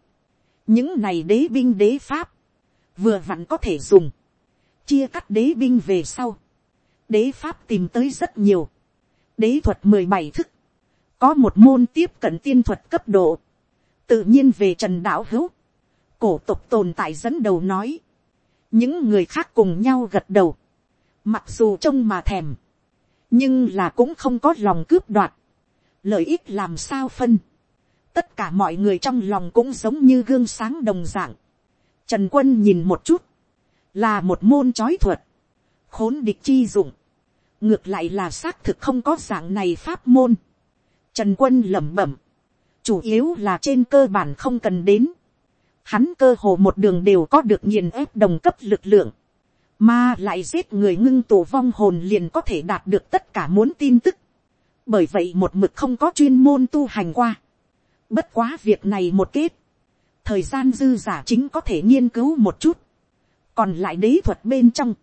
những này đế binh đế pháp, vừa vặn có thể dùng, chia cắt đế binh về sau, đế pháp tìm tới rất nhiều, đế thuật mười bảy thức, có một môn tiếp cận tiên thuật cấp độ, tự nhiên về trần đạo hữu, cổ tộc tồn tại dẫn đầu nói, những người khác cùng nhau gật đầu, mặc dù trông mà thèm, nhưng là cũng không có lòng cướp đoạt, lợi ích làm sao phân, tất cả mọi người trong lòng cũng giống như gương sáng đồng dạng. Trần quân nhìn một chút, là một môn chói thuật, khốn địch chi dụng, ngược lại là xác thực không có dạng này pháp môn. Trần quân lẩm bẩm, chủ yếu là trên cơ bản không cần đến. Hắn cơ hồ một đường đều có được nghiền ép đồng cấp lực lượng, mà lại giết người ngưng tổ vong hồn liền có thể đạt được tất cả muốn tin tức. Bởi vậy một mực không có chuyên môn tu hành qua Bất quá việc này một kết. Thời gian dư giả chính có thể nghiên cứu một chút. Còn lại đế thuật bên trong.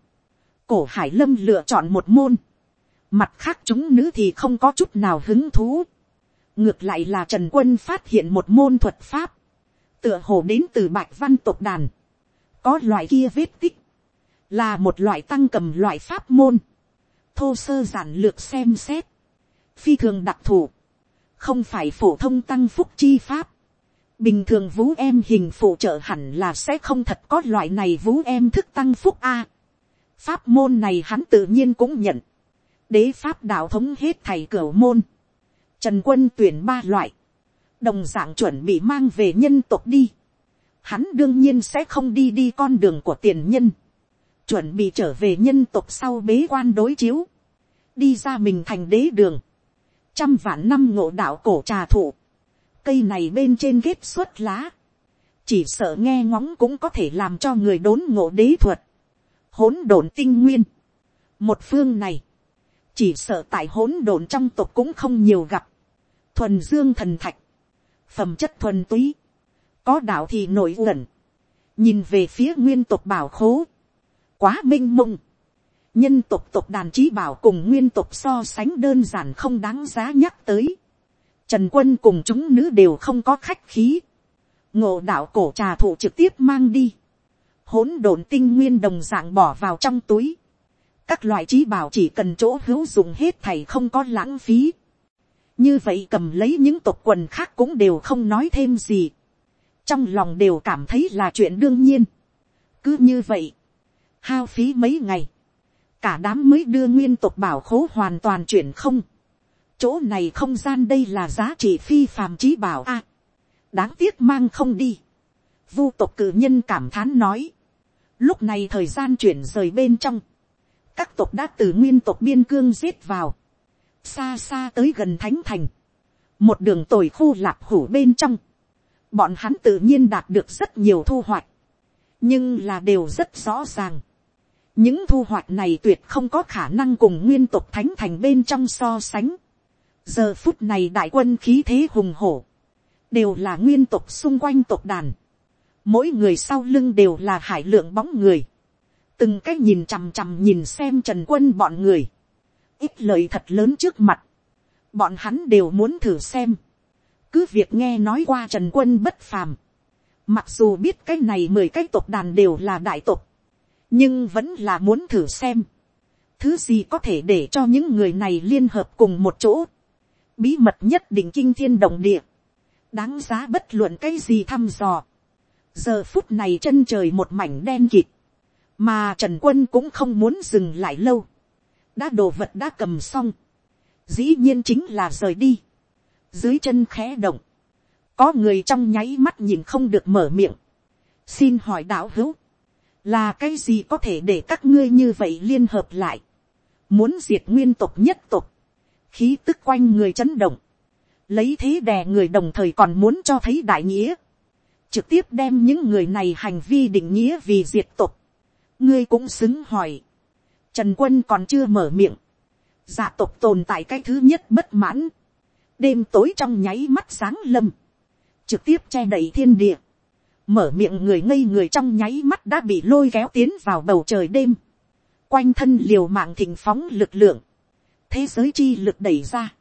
Cổ Hải Lâm lựa chọn một môn. Mặt khác chúng nữ thì không có chút nào hứng thú. Ngược lại là Trần Quân phát hiện một môn thuật pháp. Tựa hồ đến từ bạch văn tộc đàn. Có loại kia vết tích. Là một loại tăng cầm loại pháp môn. Thô sơ giản lược xem xét. Phi thường đặc thù không phải phổ thông tăng phúc chi pháp. bình thường vũ em hình phụ trợ hẳn là sẽ không thật có loại này vũ em thức tăng phúc a. pháp môn này hắn tự nhiên cũng nhận. đế pháp đạo thống hết thầy cửa môn. trần quân tuyển ba loại đồng d ạ n g chuẩn bị mang về nhân tộc đi. hắn đương nhiên sẽ không đi đi con đường của tiền nhân. chuẩn bị trở về nhân tộc sau bế quan đối chiếu. đi ra mình thành đế đường trăm vạn năm ngộ đạo cổ trà thụ, cây này bên trên ghép suốt lá, chỉ sợ nghe ngóng cũng có thể làm cho người đốn ngộ đế thuật, hỗn độn tinh nguyên. một phương này, chỉ sợ tại hỗn độn trong tộc cũng không nhiều gặp. thuần dương thần thạch, phẩm chất thuần túy, có đạo thì nổi uẩn, nhìn về phía nguyên tộc bảo khố, quá m i n h mông, nhân tộc tộc đàn trí bảo cùng nguyên tộc so sánh đơn giản không đáng giá nhắc tới, trần quân cùng chúng nữ đều không có khách khí, ngộ đạo cổ trà thụ trực tiếp mang đi, hỗn độn tinh nguyên đồng dạng bỏ vào trong túi, các loại trí bảo chỉ cần chỗ hữu dụng hết thầy không có lãng phí, như vậy cầm lấy những tộc quần khác cũng đều không nói thêm gì trong lòng đều cảm thấy là chuyện đương nhiên. cứ như vậy, hao phí mấy ngày, cả đám mới đưa nguyên tộc bảo khố hoàn toàn chuyển không. chỗ này không gian đây là giá trị phi phàm trí bảo a. đáng tiếc mang không đi. vu tộc cử nhân cảm thán nói. lúc này thời gian chuyển rời bên trong. các tộc đã từ nguyên tộc biên cương giết vào xa xa tới gần thánh thành. một đường tồi khu lạp hủ bên trong bọn hắn tự nhiên đạt được rất nhiều thu hoạch, nhưng là đều rất rõ ràng. những thu hoạch này tuyệt không có khả năng cùng nguyên tục thánh thành bên trong so sánh. giờ phút này đại quân khí thế hùng hổ, đều là nguyên tục xung quanh tộc đàn. mỗi người sau lưng đều là hải lượng bóng người. từng cái nhìn chằm chằm nhìn xem trần quân bọn người ít lời thật lớn trước mặt. bọn hắn đều muốn thử xem. Cứ việc nghe nói qua trần quân bất phàm, mặc dù biết cái này mười cái tộc đàn đều là đại tộc, nhưng vẫn là muốn thử xem, thứ gì có thể để cho những người này liên hợp cùng một chỗ, bí mật nhất định kinh thiên động địa, đáng giá bất luận cái gì thăm dò, giờ phút này chân trời một mảnh đen kịt, mà trần quân cũng không muốn dừng lại lâu, đã đồ vật đã cầm xong, dĩ nhiên chính là rời đi, dưới chân khẽ động, có người trong nháy mắt nhìn không được mở miệng, xin hỏi đạo hữu, là cái gì có thể để các ngươi như vậy liên hợp lại, muốn diệt nguyên tộc nhất tộc, khí tức quanh người chấn động, lấy thế đè người đồng thời còn muốn cho thấy đại nghĩa, trực tiếp đem những người này hành vi định nghĩa vì diệt tộc, ngươi cũng xứng hỏi, trần quân còn chưa mở miệng, dạ tộc tồn tại cái thứ nhất bất mãn, đêm tối trong nháy mắt sáng lâm, trực tiếp che đậy thiên địa, mở miệng người ngây người trong nháy mắt đã bị lôi kéo tiến vào bầu trời đêm, quanh thân liều mạng thịnh phóng lực lượng, thế giới chi lực đẩy ra,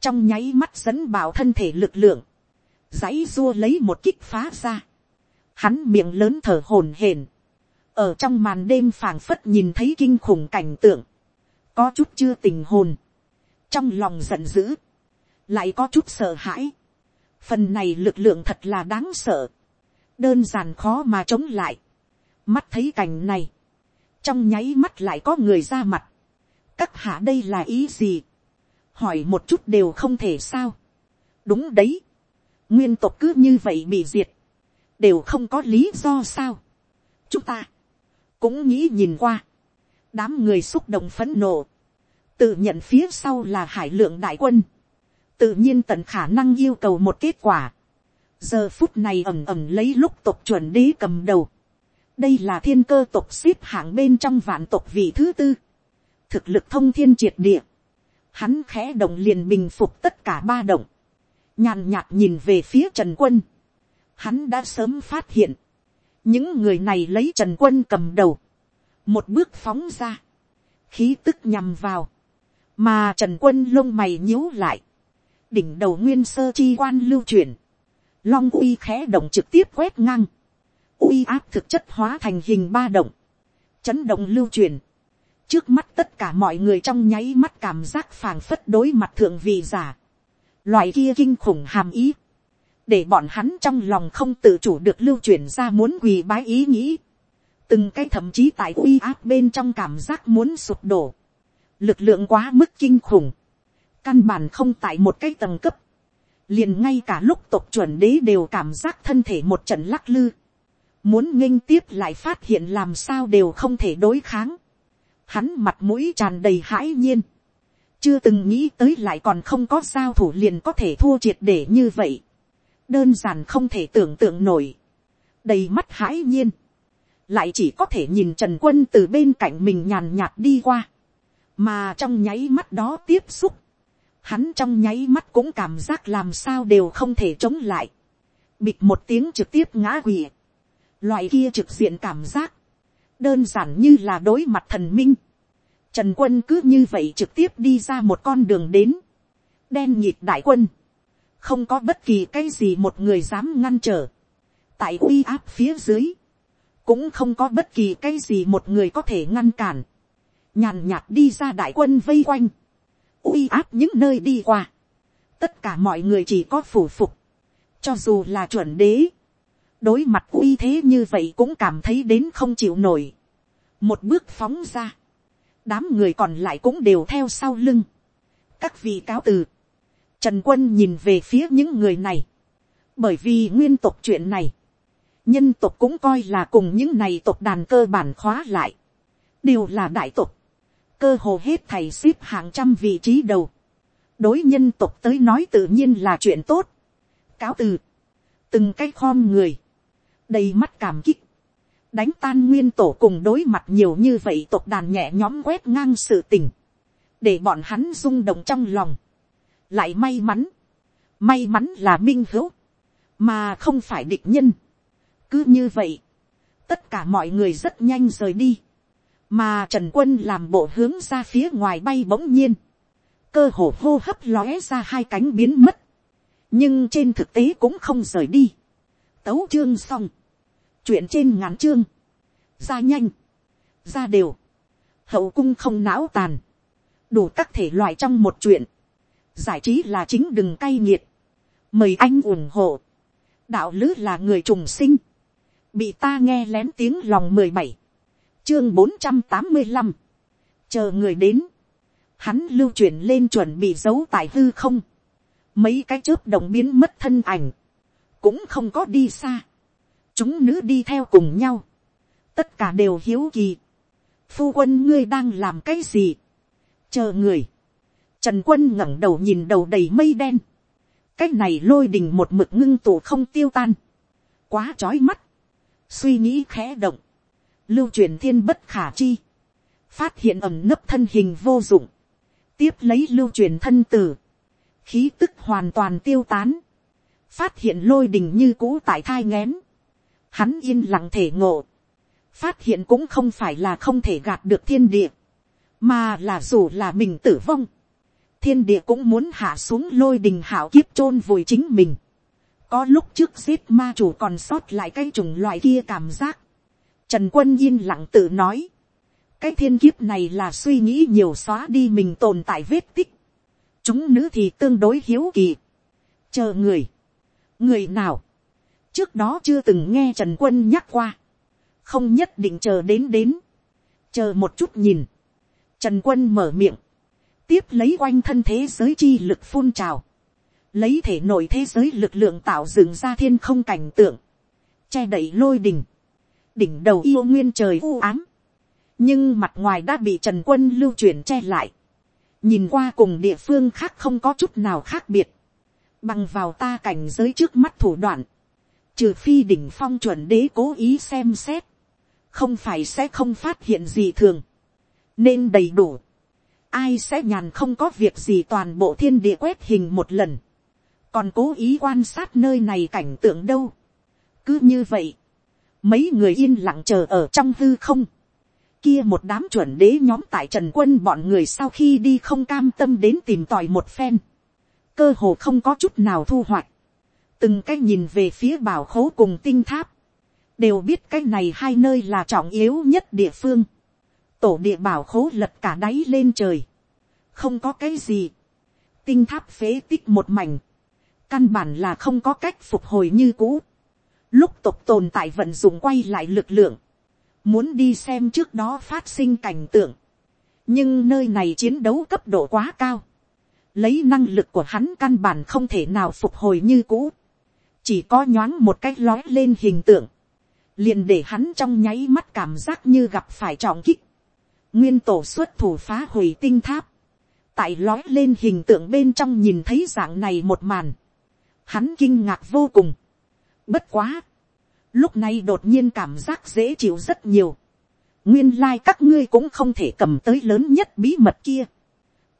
trong nháy mắt dẫn bảo thân thể lực lượng, dãy rua lấy một kích phá ra, hắn miệng lớn thở hổn hển, ở trong màn đêm phảng phất nhìn thấy kinh khủng cảnh tượng, có chút chưa tình hồn, trong lòng giận dữ, lại có chút sợ hãi. phần này lực lượng thật là đáng sợ, đơn giản khó mà chống lại. mắt thấy cảnh này, trong nháy mắt lại có người ra mặt. các hạ đây là ý gì, hỏi một chút đều không thể sao. đúng đấy, nguyên tộc cứ như vậy bị diệt, đều không có lý do sao. chúng ta, cũng nghĩ nhìn qua, đám người xúc động phấn nộ, tự nhận phía sau là hải lượng đại quân, tự nhiên tận khả năng yêu cầu một kết quả. giờ phút này ẩm ẩm lấy lúc tộc chuẩn đế cầm đầu. đây là thiên cơ tộc xếp hạng bên trong vạn tộc vị thứ tư. thực lực thông thiên triệt địa. hắn khẽ động liền bình phục tất cả ba động. nhàn nhạt nhìn về phía trần quân. hắn đã sớm phát hiện những người này lấy trần quân cầm đầu. một bước phóng ra. khí tức nhằm vào. mà trần quân lông mày nhíu lại. Đỉnh đầu nguyên sơ chi quan lưu truyền long uy khẽ động trực tiếp quét ngang, uy áp thực chất hóa thành hình ba động, chấn động lưu truyền, trước mắt tất cả mọi người trong nháy mắt cảm giác phảng phất đối mặt thượng vị giả, loại kia kinh khủng hàm ý, để bọn hắn trong lòng không tự chủ được lưu truyền ra muốn quỳ bái ý nghĩ, từng cái thậm chí tại uy áp bên trong cảm giác muốn sụp đổ, lực lượng quá mức kinh khủng, căn bản không tại một cái tầng cấp, liền ngay cả lúc tộc chuẩn đế đều cảm giác thân thể một trận lắc lư, muốn nghênh tiếp lại phát hiện làm sao đều không thể đối kháng, hắn mặt mũi tràn đầy hãi nhiên, chưa từng nghĩ tới lại còn không có giao thủ liền có thể thua triệt để như vậy, đơn giản không thể tưởng tượng nổi, đầy mắt hãi nhiên, lại chỉ có thể nhìn trần quân từ bên cạnh mình nhàn nhạt đi qua, mà trong nháy mắt đó tiếp xúc, hắn trong nháy mắt cũng cảm giác làm sao đều không thể chống lại, bịt một tiếng trực tiếp ngã quỵ, loại kia trực diện cảm giác, đơn giản như là đối mặt thần minh, trần quân cứ như vậy trực tiếp đi ra một con đường đến, đen nhịp đại quân, không có bất kỳ cái gì một người dám ngăn trở, tại uy áp phía dưới, cũng không có bất kỳ cái gì một người có thể ngăn cản, nhàn nhạt đi ra đại quân vây quanh, uy áp những nơi đi qua, tất cả mọi người chỉ có phủ phục, cho dù là chuẩn đế, đối mặt uy thế như vậy cũng cảm thấy đến không chịu nổi, một bước phóng ra, đám người còn lại cũng đều theo sau lưng, các vị cáo từ, trần quân nhìn về phía những người này, bởi vì nguyên tộc chuyện này, nhân tộc cũng coi là cùng những này tộc đàn cơ bản khóa lại, đều là đại tộc, cơ hồ hết thầy xếp hàng trăm vị trí đầu, đối nhân tộc tới nói tự nhiên là chuyện tốt, cáo từ, từng cái khom người, đầy mắt cảm kích, đánh tan nguyên tổ cùng đối mặt nhiều như vậy tộc đàn nhẹ nhóm quét ngang sự tình, để bọn hắn rung động trong lòng, lại may mắn, may mắn là minh hữu, mà không phải địch nhân. cứ như vậy, tất cả mọi người rất nhanh rời đi, mà trần quân làm bộ hướng ra phía ngoài bay bỗng nhiên, cơ hồ hô hấp lóe ra hai cánh biến mất, nhưng trên thực tế cũng không rời đi. tấu chương xong, chuyện trên ngắn chương, ra nhanh, ra đều, hậu cung không não tàn, đủ các thể loại trong một chuyện, giải trí là chính đừng cay nghiệt, mời anh ủng hộ, đạo lứ là người trùng sinh, bị ta nghe lén tiếng lòng mười bảy, chương bốn trăm tám mươi năm, chờ người đến, hắn lưu chuyển lên chuẩn bị giấu tại hư không, mấy cái chớp đồng biến mất thân ảnh, cũng không có đi xa, chúng nữ đi theo cùng nhau, tất cả đều hiếu kỳ, phu quân ngươi đang làm cái gì, chờ người, trần quân ngẩng đầu nhìn đầu đầy mây đen, cái này lôi đình một mực ngưng tụ không tiêu tan, quá chói mắt, suy nghĩ khẽ động, lưu truyền thiên bất khả chi, phát hiện ẩm nấp thân hình vô dụng, tiếp lấy lưu truyền thân tử, khí tức hoàn toàn tiêu tán, phát hiện lôi đình như cũ tại thai ngén, hắn yên lặng thể ngộ, phát hiện cũng không phải là không thể gạt được thiên địa, mà là dù là mình tử vong, thiên địa cũng muốn hạ xuống lôi đình hảo kiếp chôn vùi chính mình. có lúc trước giết ma chủ còn sót lại cái chủng loại kia cảm giác. trần quân yên lặng tự nói, cái thiên kiếp này là suy nghĩ nhiều xóa đi mình tồn tại vết tích. chúng nữ thì tương đối hiếu kỳ. chờ người, người nào, trước đó chưa từng nghe trần quân nhắc qua, không nhất định chờ đến đến, chờ một chút nhìn, trần quân mở miệng, tiếp lấy quanh thân thế giới chi lực phun trào, lấy thể nội thế giới lực lượng tạo dựng ra thiên không cảnh tượng, che đậy lôi đỉnh, đỉnh đầu yêu nguyên trời u ám, nhưng mặt ngoài đã bị trần quân lưu chuyển che lại, nhìn qua cùng địa phương khác không có chút nào khác biệt, bằng vào ta cảnh giới trước mắt thủ đoạn, trừ phi đỉnh phong chuẩn đế cố ý xem xét, không phải sẽ không phát hiện gì thường, nên đầy đủ, ai sẽ nhàn không có việc gì toàn bộ thiên địa quét hình một lần, còn cố ý quan sát nơi này cảnh tượng đâu. cứ như vậy, mấy người yên lặng chờ ở trong hư không, kia một đám chuẩn đế nhóm tại trần quân bọn người sau khi đi không cam tâm đến tìm tòi một phen, cơ hồ không có chút nào thu hoạch, từng cái nhìn về phía bảo khố cùng tinh tháp, đều biết cái này hai nơi là trọng yếu nhất địa phương, tổ địa bảo khố lật cả đáy lên trời, không có cái gì, tinh tháp phế tích một mảnh, căn bản là không có cách phục hồi như cũ, lúc tục tồn tại vận dụng quay lại lực lượng, muốn đi xem trước đó phát sinh cảnh tượng, nhưng nơi này chiến đấu cấp độ quá cao, lấy năng lực của hắn căn bản không thể nào phục hồi như cũ, chỉ có nhoáng một cách lói lên hình tượng, liền để hắn trong nháy mắt cảm giác như gặp phải trọng kích, nguyên tổ xuất thủ phá hủy tinh tháp, tại lói lên hình tượng bên trong nhìn thấy dạng này một màn, hắn kinh ngạc vô cùng. Bất quá, lúc này đột nhiên cảm giác dễ chịu rất nhiều. nguyên lai、like、các ngươi cũng không thể cầm tới lớn nhất bí mật kia.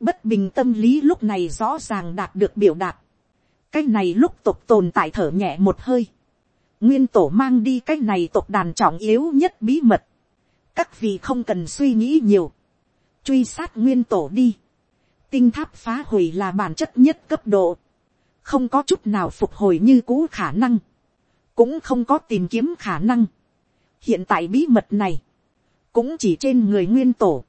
bất bình tâm lý lúc này rõ ràng đạt được biểu đạt. cái này lúc tục tồn tại thở nhẹ một hơi. nguyên tổ mang đi cái này tộc đàn trọng yếu nhất bí mật các vị không cần suy nghĩ nhiều. truy sát nguyên tổ đi. tinh tháp phá hủy là bản chất nhất cấp độ. không có chút nào phục hồi như cũ khả năng cũng không có tìm kiếm khả năng. hiện tại bí mật này, cũng chỉ trên người nguyên tổ,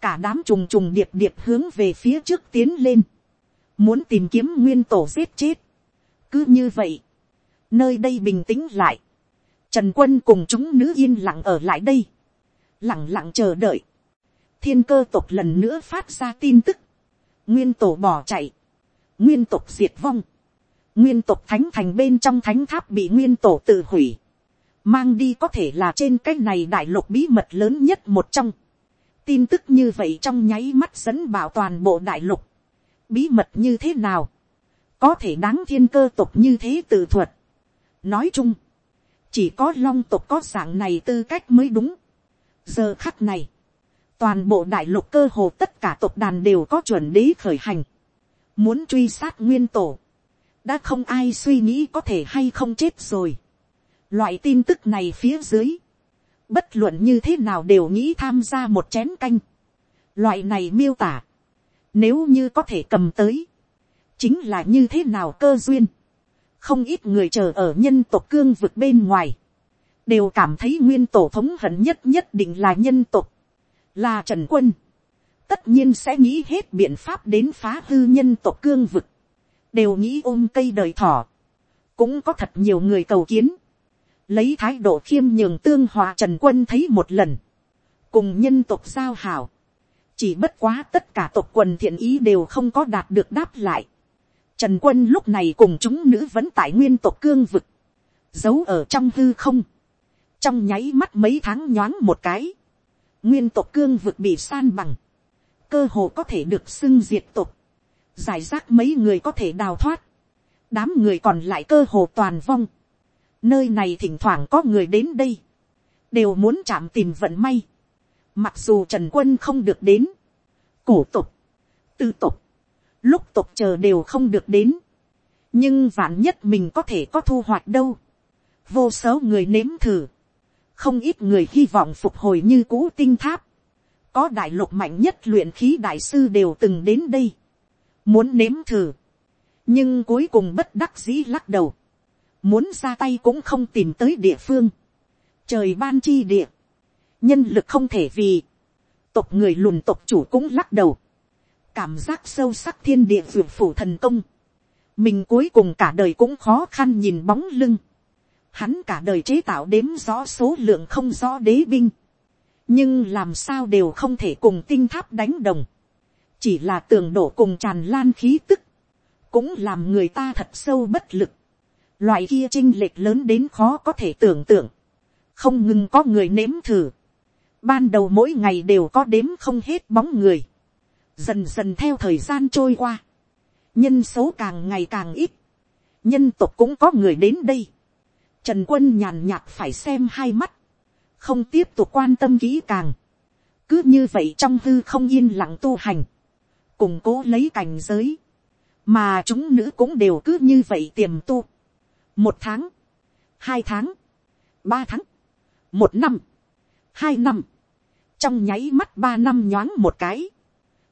cả đám trùng trùng điệp điệp hướng về phía trước tiến lên, muốn tìm kiếm nguyên tổ giết chết. cứ như vậy, nơi đây bình tĩnh lại, trần quân cùng chúng nữ yên lặng ở lại đây, lặng lặng chờ đợi, thiên cơ tộc lần nữa phát ra tin tức, nguyên tổ bỏ chạy, nguyên tộc diệt vong, nguyên tộc thánh thành bên trong thánh tháp bị nguyên tổ tự hủy, mang đi có thể là trên cái này đại lục bí mật lớn nhất một trong. tin tức như vậy trong nháy mắt dẫn bảo toàn bộ đại lục. bí mật như thế nào, có thể đáng thiên cơ tộc như thế tự thuật. nói chung, chỉ có long tộc có dạng này tư cách mới đúng giờ khắc này, toàn bộ đại lục cơ hồ tất cả tộc đàn đều có chuẩn đế khởi hành, muốn truy sát nguyên tổ đã không ai suy nghĩ có thể hay không chết rồi. Loại tin tức này phía dưới, bất luận như thế nào đều nghĩ tham gia một chén canh. Loại này miêu tả, nếu như có thể cầm tới, chính là như thế nào cơ duyên. Không ít người chờ ở nhân tộc cương vực bên ngoài, đều cảm thấy nguyên tổ thống hận nhất nhất định là nhân tộc, là trần quân. Tất nhiên sẽ nghĩ hết biện pháp đến phá hư nhân tộc cương vực. Đều nghĩ ôm cây đời thỏ, cũng có thật nhiều người cầu kiến, lấy thái độ khiêm nhường tương hòa trần quân thấy một lần, cùng nhân tộc giao hảo, chỉ bất quá tất cả tộc quần thiện ý đều không có đạt được đáp lại. Trần quân lúc này cùng chúng nữ vẫn tại nguyên tộc cương vực, giấu ở trong hư không, trong nháy mắt mấy tháng nhoáng một cái, nguyên tộc cương vực bị san bằng, cơ hồ có thể được xưng diệt tộc, giải rác mấy người có thể đào thoát, đám người còn lại cơ hồ toàn vong, nơi này thỉnh thoảng có người đến đây, đều muốn chạm tìm vận may, mặc dù trần quân không được đến, cổ tục, tư tục, lúc tục chờ đều không được đến, nhưng vạn nhất mình có thể có thu hoạch đâu, vô số người nếm thử, không ít người hy vọng phục hồi như cũ tinh tháp, có đại lục mạnh nhất luyện khí đại sư đều từng đến đây, muốn nếm thử, nhưng cuối cùng bất đắc dĩ lắc đầu, muốn ra tay cũng không tìm tới địa phương, trời ban chi địa, nhân lực không thể vì, tộc người lùn tộc chủ cũng lắc đầu, cảm giác sâu sắc thiên địa vượt phủ thần công, mình cuối cùng cả đời cũng khó khăn nhìn bóng lưng, hắn cả đời chế tạo đếm rõ số lượng không rõ đế binh, nhưng làm sao đều không thể cùng tinh tháp đánh đồng, chỉ là tường đổ cùng tràn lan khí tức, cũng làm người ta thật sâu bất lực. Loại kia chinh lệch lớn đến khó có thể tưởng tượng, không ngừng có người nếm thử. Ban đầu mỗi ngày đều có đếm không hết bóng người, dần dần theo thời gian trôi qua, nhân số càng ngày càng ít, nhân tộc cũng có người đến đây. Trần quân nhàn nhạt phải xem hai mắt, không tiếp tục quan tâm kỹ càng. Cứ như vậy trong hư không yên lặng tu hành. Củng cố lấy cảnh giới, mà chúng nữ cũng đều cứ như vậy tiềm tu. một tháng, hai tháng, ba tháng, một năm, hai năm, trong nháy mắt ba năm nhoáng một cái.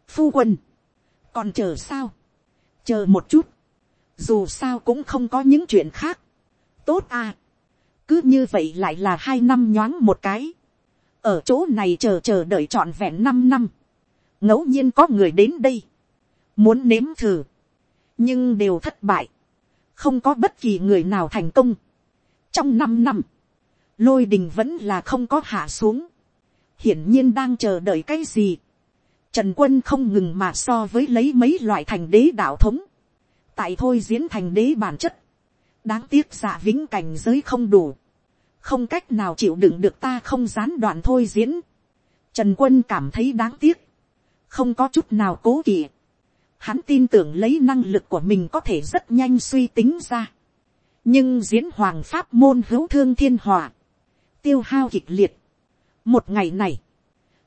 phu quân, còn chờ sao, chờ một chút, dù sao cũng không có những chuyện khác, tốt à, cứ như vậy lại là hai năm nhoáng một cái, ở chỗ này chờ chờ đợi trọn vẹn năm năm, ngẫu nhiên có người đến đây, muốn nếm thử, nhưng đều thất bại, không có bất kỳ người nào thành công. trong năm năm, lôi đình vẫn là không có hạ xuống, hiển nhiên đang chờ đợi cái gì. Trần quân không ngừng mà so với lấy mấy loại thành đế đạo thống, tại thôi diễn thành đế bản chất, đáng tiếc dạ vĩnh cảnh giới không đủ, không cách nào chịu đựng được ta không gián đoạn thôi diễn. Trần quân cảm thấy đáng tiếc, không có chút nào cố kỵ. Hắn tin tưởng lấy năng lực của mình có thể rất nhanh suy tính ra. nhưng diễn hoàng pháp môn hữu thương thiên hòa, tiêu hao kịch liệt. một ngày này,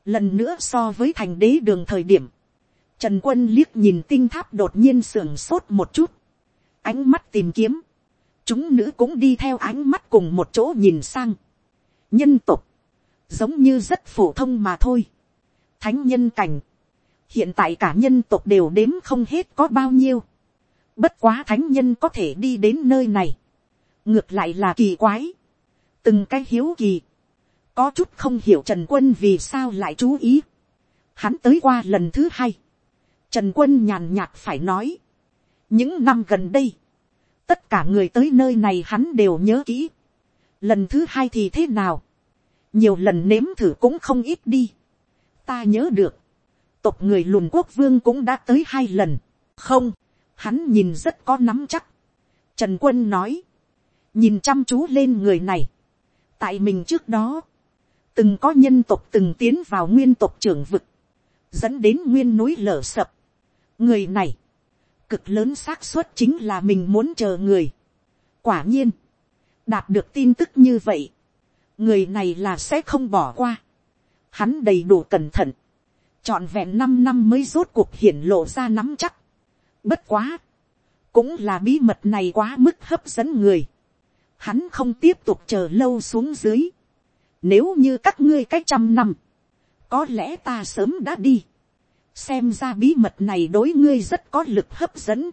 lần nữa so với thành đế đường thời điểm, trần quân liếc nhìn tinh tháp đột nhiên sưởng sốt một chút, ánh mắt tìm kiếm, chúng nữ cũng đi theo ánh mắt cùng một chỗ nhìn sang, nhân tục, giống như rất phổ thông mà thôi, thánh nhân cảnh, hiện tại cả nhân tộc đều đếm không hết có bao nhiêu, bất quá thánh nhân có thể đi đến nơi này, ngược lại là kỳ quái, từng cái hiếu kỳ, có chút không hiểu trần quân vì sao lại chú ý, hắn tới qua lần thứ hai, trần quân nhàn nhạt phải nói, những năm gần đây, tất cả người tới nơi này hắn đều nhớ kỹ, lần thứ hai thì thế nào, nhiều lần nếm thử cũng không ít đi, ta nhớ được, tộc người lùn quốc vương cũng đã tới hai lần, không, hắn nhìn rất có nắm chắc. Trần quân nói, nhìn chăm chú lên người này, tại mình trước đó, từng có nhân tộc từng tiến vào nguyên tộc trưởng vực, dẫn đến nguyên núi lở sập. người này, cực lớn xác suất chính là mình muốn chờ người. quả nhiên, đạt được tin tức như vậy, người này là sẽ không bỏ qua. hắn đầy đủ cẩn thận, trọn vẹn năm năm mới rốt cuộc hiển lộ ra nắm chắc. Bất quá, cũng là bí mật này quá mức hấp dẫn người. Hắn không tiếp tục chờ lâu xuống dưới. Nếu như các ngươi cách trăm năm, có lẽ ta sớm đã đi. Xem ra bí mật này đối ngươi rất có lực hấp dẫn.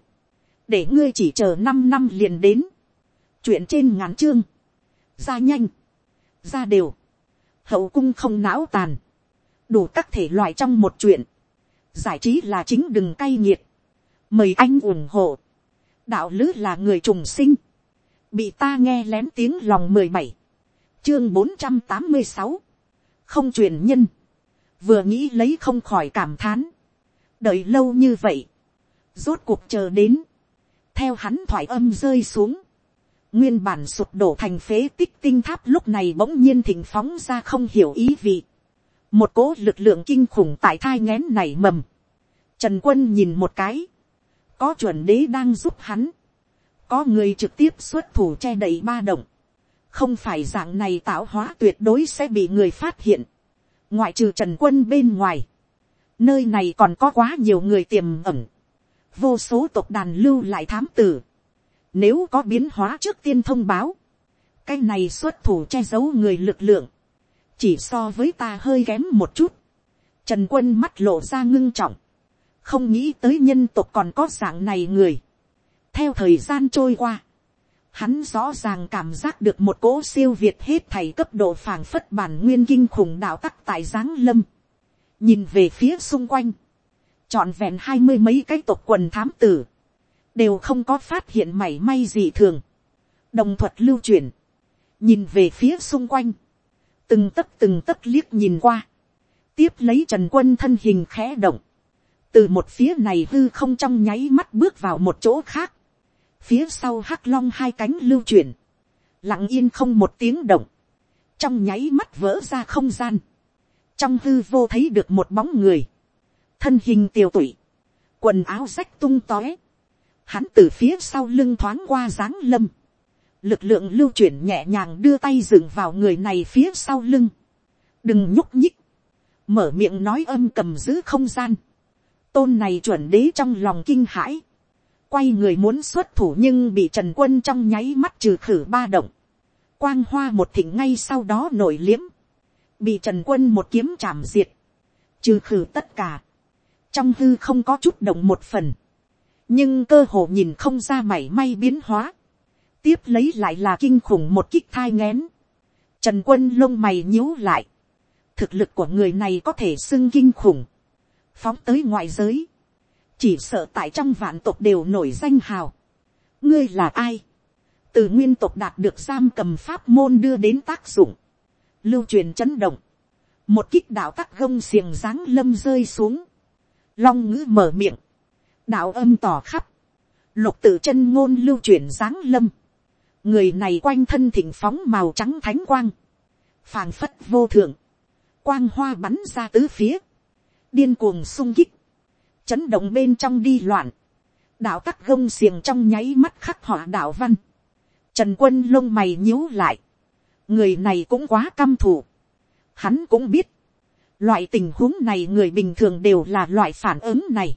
Để ngươi chỉ chờ năm năm liền đến. Chuyện trên ngắn chương. Ra nhanh. Ra đều. Hậu cung không não tàn đủ các thể loại trong một chuyện, giải trí là chính đừng cay nghiệt, mời anh ủng hộ, đạo lứ là người trùng sinh, bị ta nghe lén tiếng lòng mười bảy, chương bốn trăm tám mươi sáu, không truyền nhân, vừa nghĩ lấy không khỏi cảm thán, đợi lâu như vậy, rốt cuộc chờ đến, theo hắn thoại âm rơi xuống, nguyên bản sụp đổ thành phế tích tinh tháp lúc này bỗng nhiên thỉnh phóng ra không hiểu ý vị, một cỗ lực lượng kinh khủng tại thai ngén nảy mầm. Trần quân nhìn một cái, có chuẩn đế đang giúp hắn, có người trực tiếp xuất thủ che đậy ba động, không phải dạng này tạo hóa tuyệt đối sẽ bị người phát hiện, ngoại trừ trần quân bên ngoài, nơi này còn có quá nhiều người tiềm ẩn, vô số tộc đàn lưu lại thám tử, nếu có biến hóa trước tiên thông báo, cái này xuất thủ che giấu người lực lượng, chỉ so với ta hơi kém một chút, trần quân mắt lộ ra ngưng trọng, không nghĩ tới nhân tộc còn có dạng này người. theo thời gian trôi qua, hắn rõ ràng cảm giác được một cỗ siêu việt hết thầy cấp độ phảng phất bản nguyên kinh khủng đạo tắc tại giáng lâm, nhìn về phía xung quanh, trọn vẹn hai mươi mấy cái tộc quần thám tử, đều không có phát hiện mảy may gì thường, đồng thuật lưu chuyển, nhìn về phía xung quanh, từng tấc từng tấc liếc nhìn qua, tiếp lấy trần quân thân hình khẽ động, từ một phía này hư không trong nháy mắt bước vào một chỗ khác, phía sau hắc long hai cánh lưu chuyển, lặng yên không một tiếng động, trong nháy mắt vỡ ra không gian, trong hư vô thấy được một bóng người, thân hình tiều tụy, quần áo rách tung tóe, hắn từ phía sau lưng thoáng qua dáng lâm, lực lượng lưu chuyển nhẹ nhàng đưa tay dừng vào người này phía sau lưng, đừng nhúc nhích, mở miệng nói âm cầm giữ không gian, tôn này chuẩn đế trong lòng kinh hãi, quay người muốn xuất thủ nhưng bị trần quân trong nháy mắt trừ khử ba động, quang hoa một thỉnh ngay sau đó nổi liếm, bị trần quân một kiếm chạm diệt, trừ khử tất cả, trong hư không có chút động một phần, nhưng cơ hồ nhìn không ra mảy may biến hóa, tiếp lấy lại là kinh khủng một kích thai ngén. Trần quân lông mày nhíu lại. Thực lực của người này có thể xưng kinh khủng. Phóng tới ngoại giới. Chỉ sợ tại trong vạn tộc đều nổi danh hào. Ngươi là ai? Từ nguyên tộc đạt được giam cầm pháp môn đưa đến tác dụng. Lưu truyền chấn động. Một kích đạo tắc gông xiềng dáng lâm rơi xuống. Long ngữ mở miệng. Đạo âm tỏ khắp. Lục tự chân ngôn lưu truyền dáng lâm người này quanh thân thịnh phóng màu trắng thánh quang, phàng phất vô thượng, quang hoa bắn ra tứ phía, điên cuồng sung kích, chấn động bên trong đi loạn, đạo tắc gông xiềng trong nháy mắt khắc họa đạo văn, Trần quân lông mày nhíu lại. Người này cũng quá căm thù. Hắn cũng biết. Loại tình huống này người bình thường đều là loại phản ứng này.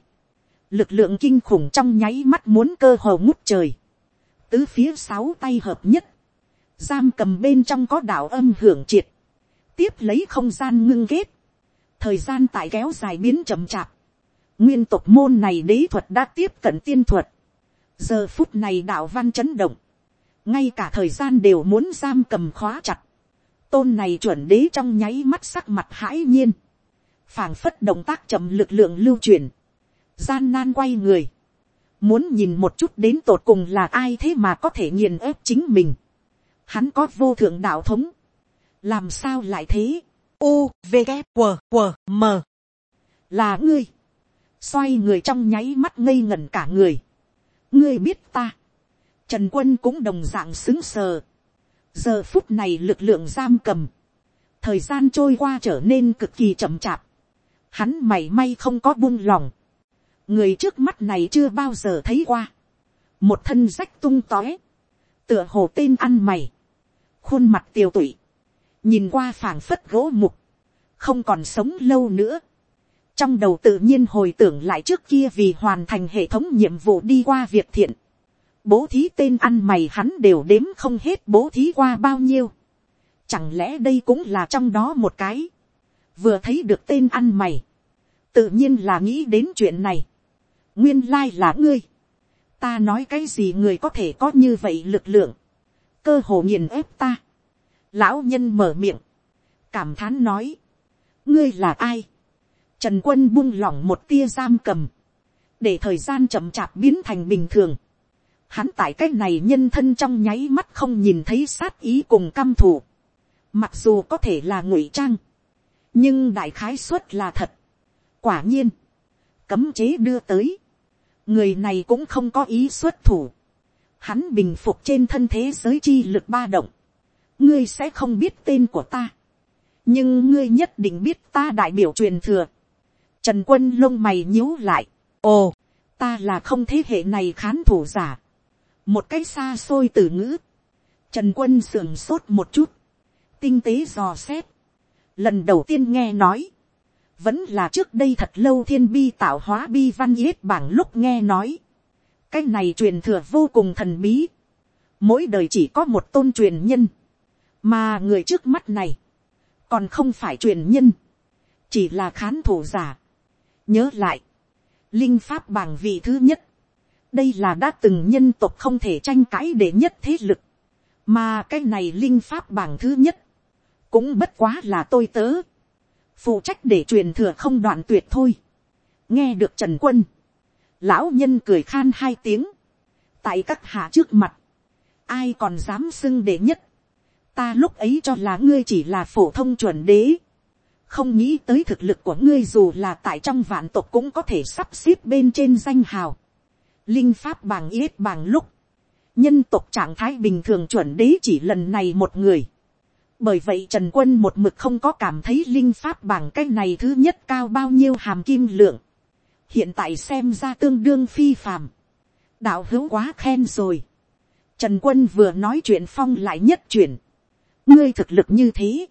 Lực lượng kinh khủng trong nháy mắt muốn cơ hồ ngút trời. Tứ phía sáu tay hợp nhất. Giam cầm bên trong có đạo âm hưởng triệt. Tiếp lấy không gian ngưng kết. Thời gian tại kéo dài biến chậm chạp. Nguyên tộc môn này đế thuật đã tiếp cận tiên thuật. Giờ phút này đạo văn chấn động. Ngay cả thời gian đều muốn giam cầm khóa chặt, tôn này chuẩn đế trong nháy mắt sắc mặt hãi nhiên, phảng phất động tác chậm lực lượng lưu truyền, gian nan quay người, muốn nhìn một chút đến tột cùng là ai thế mà có thể nghiền ép chính mình, hắn có vô thượng đạo thống, làm sao lại thế, u v g w w m. Là ngươi, xoay người trong nháy mắt ngây ngẩn cả người, ngươi biết ta, Trần quân cũng đồng dạng xứng sờ. Giờ phút này lực lượng giam cầm. Thời gian trôi qua trở nên cực kỳ chậm chạp. Hắn mày may không có buông lòng. Người trước mắt này chưa bao giờ thấy qua. Một thân rách tung tóe. Tựa hồ tên ăn mày. Khuôn mặt tiều tụy. Nhìn qua phảng phất gỗ mục. Không còn sống lâu nữa trong đầu tự nhiên hồi tưởng lại trước kia vì hoàn thành hệ thống nhiệm vụ đi qua việc thiện, bố thí tên ăn mày hắn đều đếm không hết bố thí qua bao nhiêu. Chẳng lẽ đây cũng là trong đó một cái. Vừa thấy được tên ăn mày. Tự nhiên là nghĩ đến chuyện này. Nguyên lai là ngươi. Ta nói cái gì người có thể có như vậy lực lượng. Cơ hồ nghiền ép ta. Lão nhân mở miệng. Cảm thán nói. Ngươi là ai? Trần quân buông lỏng một tia giam cầm. Để thời gian chậm chạp biến thành bình thường hắn tại cái này nhân thân trong nháy mắt không nhìn thấy sát ý cùng căm thù. Mặc dù có thể là ngụy trang, nhưng đại khái suất là thật. Quả nhiên, cấm chế đưa tới. Người này cũng không có ý xuất thủ. Hắn bình phục trên thân thế giới chi lực ba động. Ngươi sẽ không biết tên của ta. Nhưng ngươi nhất định biết ta đại biểu truyền thừa. Trần quân lông mày nhíu lại. Ồ, ta là không thế hệ này khán thủ giả. Một cái xa xôi từ ngữ, trần quân sườn sốt một chút, tinh tế dò xét, lần đầu tiên nghe nói, vẫn là trước đây thật lâu thiên bi tạo hóa bi văn yết bảng lúc nghe nói, cái này truyền thừa vô cùng thần bí, mỗi đời chỉ có một tôn truyền nhân, mà người trước mắt này, còn không phải truyền nhân, chỉ là khán thủ giả nhớ lại, linh pháp bảng vị thứ nhất, đây là đã từng nhân tộc không thể tranh cãi để nhất thế lực, mà cái này linh pháp bảng thứ nhất, cũng bất quá là tôi tớ, phụ trách để truyền thừa không đoạn tuyệt thôi. nghe được trần quân, lão nhân cười khan hai tiếng, tại các hạ trước mặt, ai còn dám xưng để nhất, ta lúc ấy cho là ngươi chỉ là phổ thông chuẩn đế, không nghĩ tới thực lực của ngươi dù là tại trong vạn tộc cũng có thể sắp xếp bên trên danh hào linh pháp bằng yết bằng lúc, nhân tộc trạng thái bình thường chuẩn đế chỉ lần này một người. bởi vậy trần quân một mực không có cảm thấy linh pháp bảng cái này thứ nhất cao bao nhiêu hàm kim lượng. hiện tại xem ra tương đương phi phàm. đạo hữu quá khen rồi. trần quân vừa nói chuyện phong lại nhất chuyển. ngươi thực lực như thế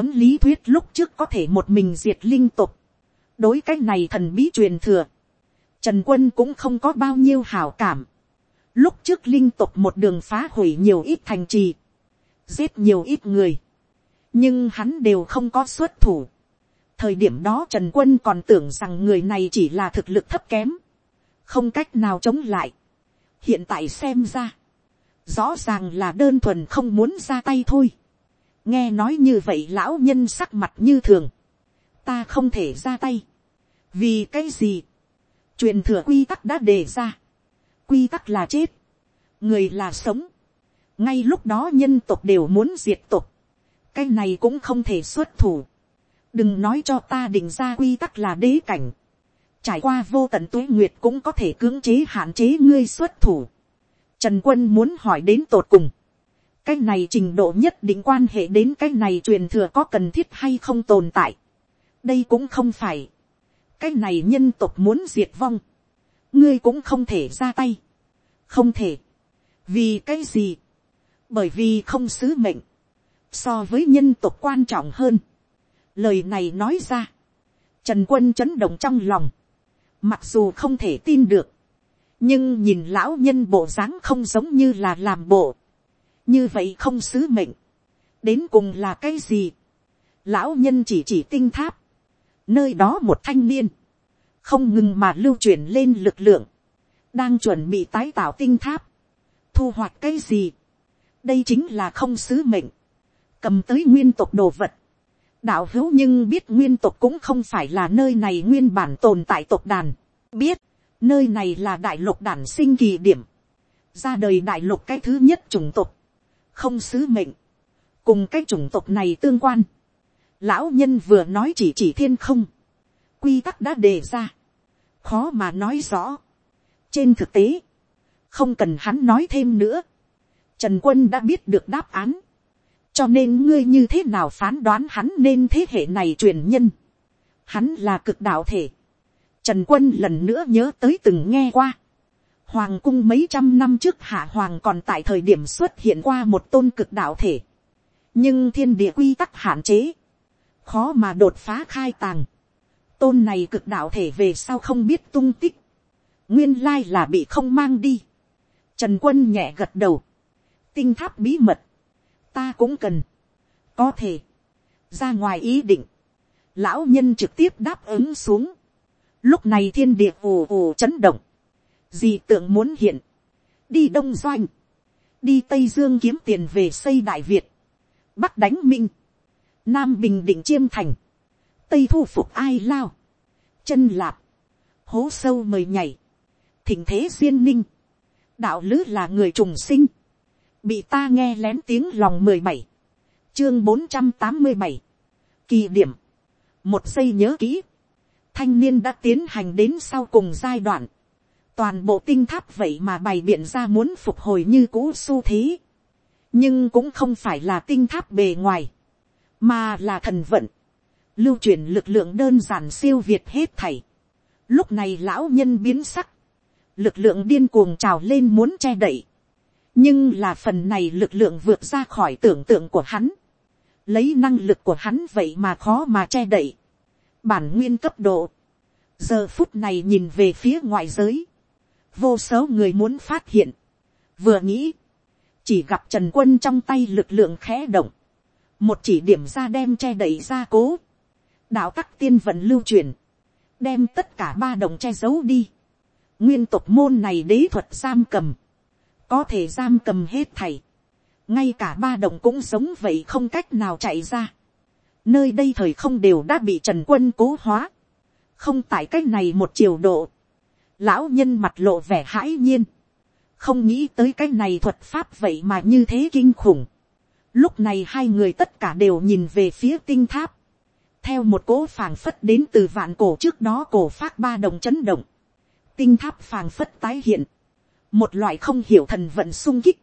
ấm lý thuyết lúc trước có thể một mình diệt linh tục. đối cái này thần bí truyền thừa, Trần quân cũng không có bao nhiêu hảo cảm. Lúc trước linh tục một đường phá hủy nhiều ít thành trì. Giết nhiều ít người. Nhưng hắn đều không có xuất thủ. Thời điểm đó Trần Quân còn tưởng rằng người này chỉ là thực lực thấp kém. Không cách nào chống lại. Hiện tại xem ra. Rõ ràng là đơn thuần không muốn ra tay thôi. Nghe nói như vậy lão nhân sắc mặt như thường. Ta không thể ra tay. Vì cái gì? truyền thừa quy tắc đã đề ra, quy tắc là chết, người là sống, ngay lúc đó nhân tộc đều muốn diệt tộc, cái này cũng không thể xuất thủ, đừng nói cho ta định ra quy tắc là đế cảnh, trải qua vô tận tuế nguyệt cũng có thể cưỡng chế hạn chế ngươi xuất thủ. Trần quân muốn hỏi đến tột cùng, cái này trình độ nhất định quan hệ đến cái này truyền thừa có cần thiết hay không tồn tại. đây cũng không phải, cái này nhân tộc muốn diệt vong, ngươi cũng không thể ra tay, không thể, vì cái gì, bởi vì không sứ mệnh, so với nhân tộc quan trọng hơn. lời này nói ra, trần quân chấn động trong lòng, mặc dù không thể tin được, nhưng nhìn lão nhân bộ dáng không giống như là làm bộ, như vậy không sứ mệnh, đến cùng là cái gì, lão nhân chỉ chỉ tinh tháp, nơi đó một thanh niên, không ngừng mà lưu chuyển lên lực lượng, đang chuẩn bị tái tạo tinh tháp, thu hoạch cái gì, đây chính là không sứ mệnh, cầm tới nguyên tộc đồ vật, đạo hữu nhưng biết nguyên tộc cũng không phải là nơi này nguyên bản tồn tại tộc đàn, biết, nơi này là đại lục đản sinh kỳ điểm, ra đời đại lục cái thứ nhất chủng tộc, không sứ mệnh, cùng cái chủng tộc này tương quan, lão nhân vừa nói chỉ chỉ thiên không, quy tắc đã đề ra, khó mà nói rõ. trên thực tế, không cần hắn nói thêm nữa, trần quân đã biết được đáp án, cho nên ngươi như thế nào phán đoán hắn nên thế hệ này truyền nhân, hắn là cực đạo thể, trần quân lần nữa nhớ tới từng nghe qua, hoàng cung mấy trăm năm trước hạ hoàng còn tại thời điểm xuất hiện qua một tôn cực đạo thể, nhưng thiên địa quy tắc hạn chế, khó mà đột phá khai tàng, tôn này cực đạo thể về sau không biết tung tích, nguyên lai là bị không mang đi. Trần quân nhẹ gật đầu, tinh tháp bí mật, ta cũng cần, có thể, ra ngoài ý định, lão nhân trực tiếp đáp ứng xuống, lúc này thiên địa ù ù chấn động, gì tượng muốn hiện, đi đông doanh, đi tây dương kiếm tiền về xây đại việt, bắc đánh minh, nam bình định chiêm thành, tây thu phục ai lao, chân lạp, hố sâu mời nhảy, thỉnh thế duyên ninh, đạo lứ là người trùng sinh, bị ta nghe lén tiếng lòng mười bảy, chương bốn trăm tám mươi bảy, kỳ điểm, một giây nhớ kỹ, thanh niên đã tiến hành đến sau cùng giai đoạn, toàn bộ tinh tháp vậy mà bày biện ra muốn phục hồi như cũ xu thế, nhưng cũng không phải là tinh tháp bề ngoài, mà là thần vận, lưu truyền lực lượng đơn giản siêu việt hết thảy. Lúc này lão nhân biến sắc, lực lượng điên cuồng trào lên muốn che đậy, nhưng là phần này lực lượng vượt ra khỏi tưởng tượng của hắn, lấy năng lực của hắn vậy mà khó mà che đậy, bản nguyên cấp độ, giờ phút này nhìn về phía ngoại giới, vô số người muốn phát hiện, vừa nghĩ, chỉ gặp trần quân trong tay lực lượng khẽ động, một chỉ điểm ra đem che đậy ra cố, đạo tắc tiên vận lưu truyền, đem tất cả ba đồng che giấu đi. nguyên Tộc môn này đế thuật giam cầm, có thể giam cầm hết thầy, ngay cả ba đồng cũng sống vậy không cách nào chạy ra. nơi đây thời không đều đã bị trần quân cố hóa, không tại cách này một chiều độ, lão nhân mặt lộ vẻ hãi nhiên, không nghĩ tới cái này thuật pháp vậy mà như thế kinh khủng. Lúc này hai người tất cả đều nhìn về phía tinh tháp. Theo một cỗ phảng phất đến từ vạn cổ trước đó cổ phát ba đồng chấn động. Tinh tháp phảng phất tái hiện. Một loại không hiểu thần vận sung kích.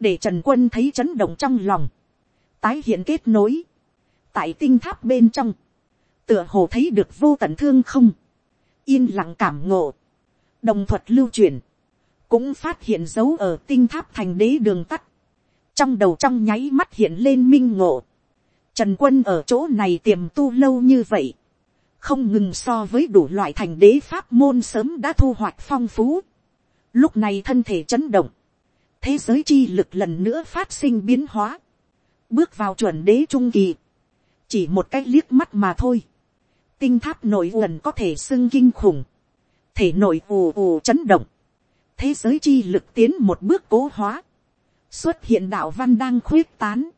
Để Trần Quân thấy chấn động trong lòng. Tái hiện kết nối. Tại tinh tháp bên trong. Tựa hồ thấy được vô tận thương không. Yên lặng cảm ngộ. Đồng thuật lưu truyền cũng phát hiện dấu ở tinh tháp thành đế đường tắt, trong đầu trong nháy mắt hiện lên minh ngộ, trần quân ở chỗ này tiềm tu lâu như vậy, không ngừng so với đủ loại thành đế pháp môn sớm đã thu hoạch phong phú, lúc này thân thể chấn động, thế giới chi lực lần nữa phát sinh biến hóa, bước vào chuẩn đế trung kỳ, chỉ một cái liếc mắt mà thôi, tinh tháp nội uẩn có thể xưng kinh khủng, thể nội ù ù chấn động, thế giới chi lực tiến một bước cố hóa, xuất hiện đạo văn đang khuyết tán,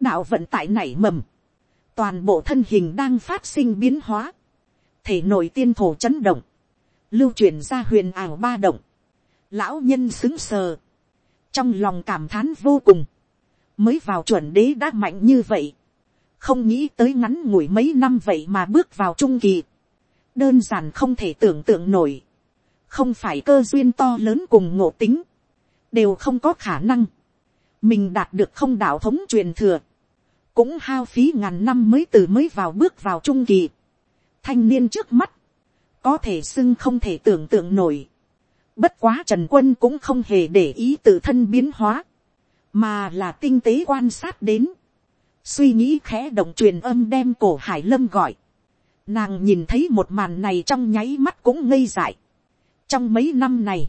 đạo vận tải nảy mầm, toàn bộ thân hình đang phát sinh biến hóa, thể nội tiên thổ chấn động, lưu truyền ra huyền ảo ba động, lão nhân xứng sờ, trong lòng cảm thán vô cùng, mới vào chuẩn đế đã mạnh như vậy, không nghĩ tới ngắn ngủi mấy năm vậy mà bước vào trung kỳ, đơn giản không thể tưởng tượng nổi, không phải cơ duyên to lớn cùng ngộ tính, đều không có khả năng, mình đạt được không đạo thống truyền thừa, cũng hao phí ngàn năm mới từ mới vào bước vào trung kỳ, thanh niên trước mắt, có thể xưng không thể tưởng tượng nổi, bất quá trần quân cũng không hề để ý tự thân biến hóa, mà là tinh tế quan sát đến, suy nghĩ khẽ động truyền âm đem cổ hải lâm gọi, nàng nhìn thấy một màn này trong nháy mắt cũng ngây dại. trong mấy năm này,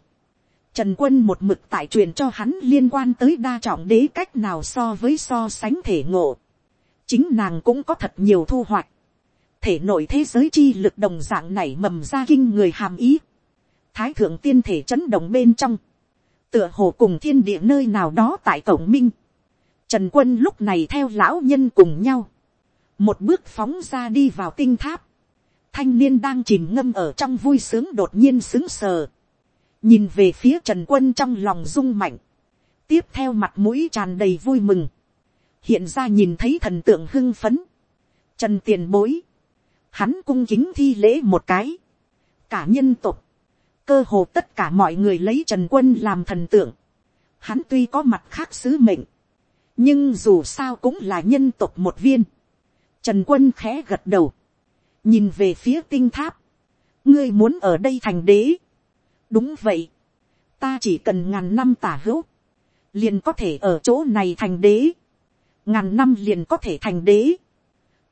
trần quân một mực tại truyền cho hắn liên quan tới đa trọng đế cách nào so với so sánh thể ngộ, chính nàng cũng có thật nhiều thu hoạch, thể nội thế giới chi lực đồng dạng này mầm ra kinh người hàm ý, thái thượng tiên thể chấn động bên trong, tựa hồ cùng thiên địa nơi nào đó tại cổng minh, trần quân lúc này theo lão nhân cùng nhau, một bước phóng ra đi vào tinh tháp, thanh niên đang chìm ngâm ở trong vui sướng đột nhiên xứng sờ, nhìn về phía trần quân trong lòng rung mạnh, tiếp theo mặt mũi tràn đầy vui mừng, hiện ra nhìn thấy thần tượng hưng phấn, trần tiền bối, hắn cung kính thi lễ một cái, cả nhân tục, cơ hồ tất cả mọi người lấy trần quân làm thần tượng, hắn tuy có mặt khác sứ mệnh, nhưng dù sao cũng là nhân tộc một viên, trần quân khẽ gật đầu, nhìn về phía tinh tháp, ngươi muốn ở đây thành đế, đúng vậy, ta chỉ cần ngàn năm tả hữu, liền có thể ở chỗ này thành đế, ngàn năm liền có thể thành đế,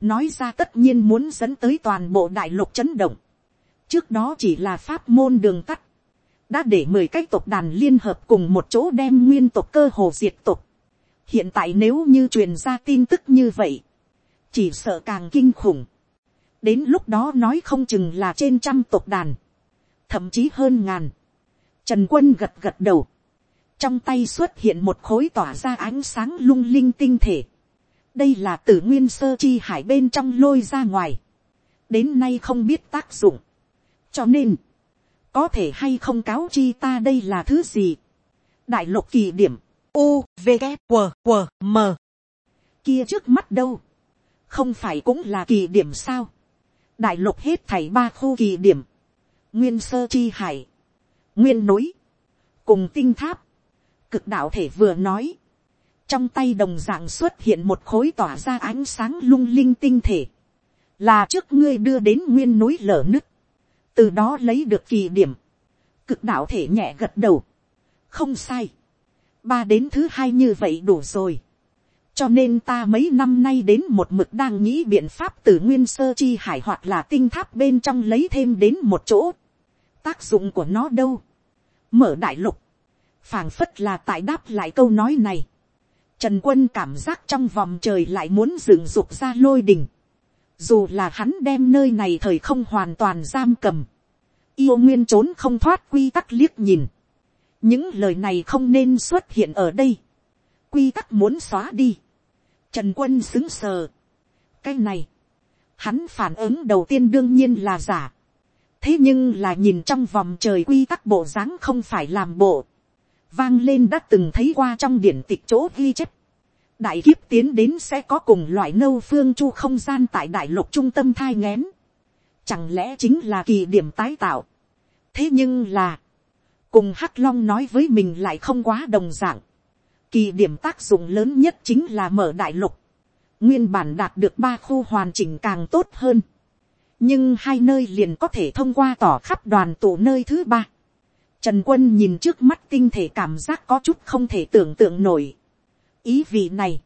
nói ra tất nhiên muốn dẫn tới toàn bộ đại lục chấn động, trước đó chỉ là pháp môn đường tắt, đã để mười cái tộc đàn liên hợp cùng một chỗ đem nguyên tộc cơ hồ diệt tộc. hiện tại nếu như truyền ra tin tức như vậy, chỉ sợ càng kinh khủng đến lúc đó nói không chừng là trên trăm tộc đàn, thậm chí hơn ngàn. trần quân gật gật đầu, trong tay xuất hiện một khối tỏa ra ánh sáng lung linh tinh thể. đây là tử nguyên sơ chi hải bên trong lôi ra ngoài. đến nay không biết tác dụng. cho nên, có thể hay không cáo chi ta đây là thứ gì. đại lục kỳ điểm, u, v, g, q, q, m. kia trước mắt đâu, không phải cũng là kỳ điểm sao đại lục hết thảy ba khu kỳ điểm, nguyên sơ chi hải, nguyên núi, cùng tinh tháp, cực đạo thể vừa nói, trong tay đồng dạng xuất hiện một khối tỏa ra ánh sáng lung linh tinh thể, là trước ngươi đưa đến nguyên núi lở nứt, từ đó lấy được kỳ điểm, cực đạo thể nhẹ gật đầu, không sai, ba đến thứ hai như vậy đủ rồi, cho nên ta mấy năm nay đến một mực đang nghĩ biện pháp từ nguyên sơ chi hải hoặc là tinh tháp bên trong lấy thêm đến một chỗ, tác dụng của nó đâu, mở đại lục, phảng phất là tại đáp lại câu nói này, Trần quân cảm giác trong vòng trời lại muốn dựng dục ra lôi đình. Dù là hắn đem nơi này thời không hoàn toàn giam cầm yêu nguyên trốn không thoát quy tắc liếc nhìn. những lời này không nên xuất hiện ở đây. quy tắc muốn xóa đi trần quân xứng sờ. cái này, hắn phản ứng đầu tiên đương nhiên là giả. thế nhưng là nhìn trong vòng trời quy tắc bộ dáng không phải làm bộ. vang lên đã từng thấy qua trong điển tịch chỗ ghi chép. đại kiếp tiến đến sẽ có cùng loại nâu phương chu không gian tại đại lục trung tâm thai ngén Chẳng lẽ chính là kỳ điểm tái tạo. Thế nhưng là. Cùng Hắc Long nói với mình lại không quá đồng dạng. Kỳ điểm tác dụng lớn nhất chính là mở đại lục. Nguyên bản đạt được ba khu hoàn chỉnh càng tốt hơn. Nhưng hai nơi liền có thể thông qua tỏ khắp đoàn tụ nơi thứ ba. Trần quân nhìn trước mắt tinh thể cảm giác có chút không thể tưởng tượng nổi. Ý vị này.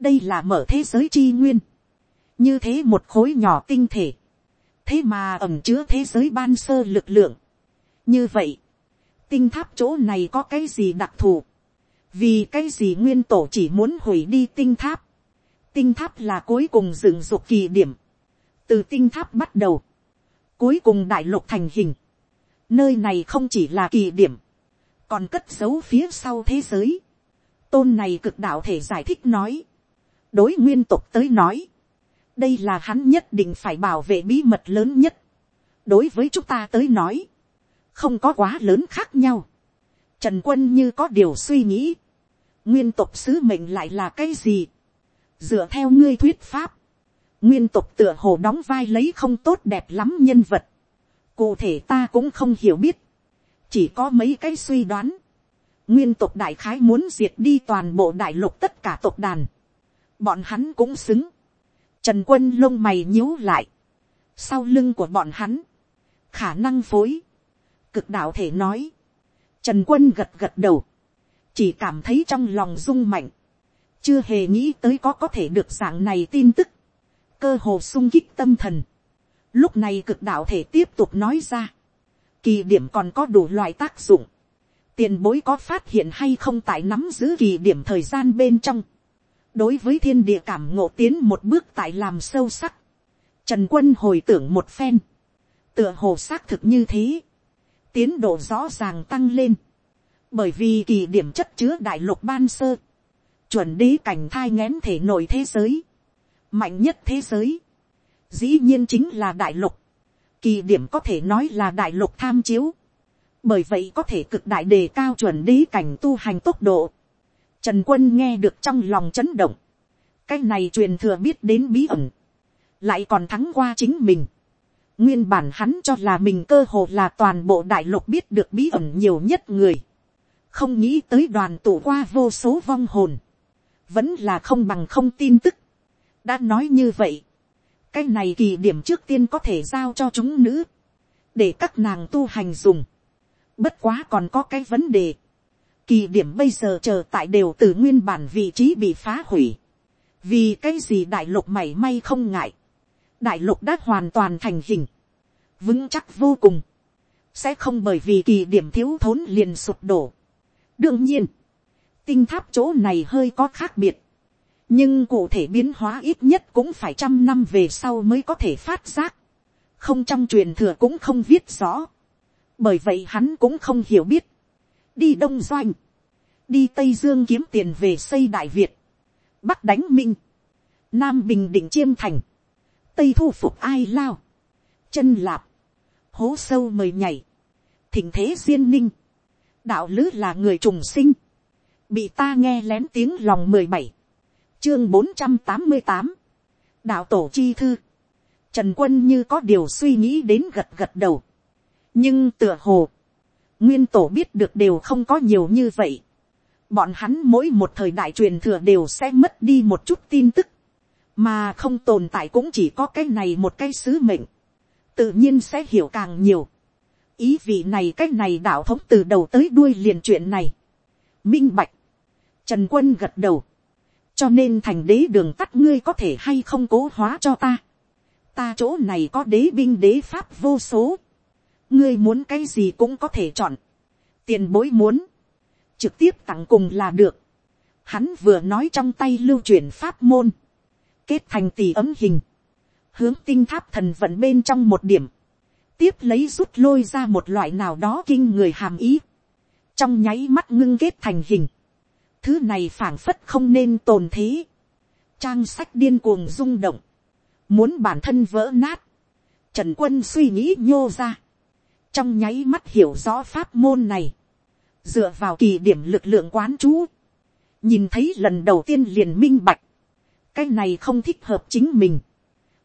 Đây là mở thế giới chi nguyên. Như thế một khối nhỏ tinh thể thế mà ẩm chứa thế giới ban sơ lực lượng. như vậy, tinh tháp chỗ này có cái gì đặc thù, vì cái gì nguyên tổ chỉ muốn hủy đi tinh tháp. tinh tháp là cuối cùng dựng dục kỳ điểm, từ tinh tháp bắt đầu, cuối cùng đại lục thành hình, nơi này không chỉ là kỳ điểm, còn cất giấu phía sau thế giới. tôn này cực đạo thể giải thích nói, đối nguyên tục tới nói, đây là hắn nhất định phải bảo vệ bí mật lớn nhất. đối với chúng ta tới nói, không có quá lớn khác nhau. trần quân như có điều suy nghĩ, nguyên tộc sứ mệnh lại là cái gì. dựa theo ngươi thuyết pháp, nguyên tộc tựa hồ đóng vai lấy không tốt đẹp lắm nhân vật. cụ thể ta cũng không hiểu biết, chỉ có mấy cái suy đoán. nguyên tộc đại khái muốn diệt đi toàn bộ đại lục tất cả tộc đàn. bọn hắn cũng xứng Trần quân lông mày nhíu lại. Sau lưng của bọn hắn. Khả năng phối. Cực đạo thể nói. Trần quân gật gật đầu chỉ cảm thấy trong lòng rung mạnh, chưa hề nghĩ tới có có thể được dạng này tin tức, cơ hồ sung kích tâm thần. Lúc này cực đạo thể tiếp tục nói ra, kỳ điểm còn có đủ loại tác dụng, tiền bối có phát hiện hay không tại nắm giữ kỳ điểm thời gian bên trong, đối với thiên địa cảm ngộ tiến một bước tại làm sâu sắc, trần quân hồi tưởng một phen, tựa hồ xác thực như thế, tiến độ rõ ràng tăng lên, bởi vì kỳ điểm chất chứa đại lục ban sơ, chuẩn đế cảnh thai ngén thể nội thế giới, mạnh nhất thế giới, dĩ nhiên chính là đại lục, kỳ điểm có thể nói là đại lục tham chiếu, bởi vậy có thể cực đại đề cao chuẩn đế cảnh tu hành tốc độ. Trần quân nghe được trong lòng chấn động, cái này truyền thừa biết đến bí ẩn, lại còn thắng qua chính mình. Nguyên bản hắn cho là mình cơ hồ là toàn bộ đại lục biết được bí ẩn nhiều nhất người. Không nghĩ tới đoàn tụ qua vô số vong hồn. Vẫn là không bằng không tin tức. Đã nói như vậy. Cái này kỳ điểm trước tiên có thể giao cho chúng nữ. Để các nàng tu hành dùng. Bất quá còn có cái vấn đề. Kỳ điểm bây giờ chờ tại đều từ nguyên bản vị trí bị phá hủy. Vì cái gì đại lục mảy may không ngại đại lục đã hoàn toàn thành hình, vững chắc vô cùng, sẽ không bởi vì kỳ điểm thiếu thốn liền sụp đổ đương nhiên, tinh tháp chỗ này hơi có khác biệt, nhưng cụ thể biến hóa ít nhất cũng phải trăm năm về sau mới có thể phát giác, không trong truyền thừa cũng không viết rõ, bởi vậy hắn cũng không hiểu biết, đi đông doanh, đi tây dương kiếm tiền về xây đại việt, bắc đánh minh, nam bình định chiêm thành, tây thu phục ai lao, chân lạp, hố sâu mời nhảy, thỉnh thế duyên ninh, đạo lứ là người trùng sinh, bị ta nghe lén tiếng lòng mười bảy, chương bốn trăm tám mươi tám, đạo tổ chi thư, trần quân như có điều suy nghĩ đến gật gật đầu, nhưng tựa hồ, nguyên tổ biết được đều không có nhiều như vậy, bọn hắn mỗi một thời đại truyền thừa đều sẽ mất đi một chút tin tức, mà không tồn tại cũng chỉ có cái này một cái sứ mệnh, tự nhiên sẽ hiểu càng nhiều ý vị này cái này đạo thống từ đầu tới đuôi liền chuyện này. minh bạch, trần quân gật đầu, cho nên thành đế đường tắt ngươi có thể hay không cố hóa cho ta. ta chỗ này có đế binh đế pháp vô số, ngươi muốn cái gì cũng có thể chọn, tiền bối muốn, trực tiếp tặng cùng là được. Hắn vừa nói trong tay lưu truyền pháp môn, kết thành tỷ ấm hình, hướng tinh tháp thần vận bên trong một điểm, tiếp lấy rút lôi ra một loại nào đó kinh người hàm ý, trong nháy mắt ngưng kết thành hình, thứ này phảng phất không nên tồn thế, trang sách điên cuồng rung động, muốn bản thân vỡ nát, trần quân suy nghĩ nhô ra, trong nháy mắt hiểu rõ pháp môn này, dựa vào kỳ điểm lực lượng quán chú, nhìn thấy lần đầu tiên liền minh bạch, cái này không thích hợp chính mình.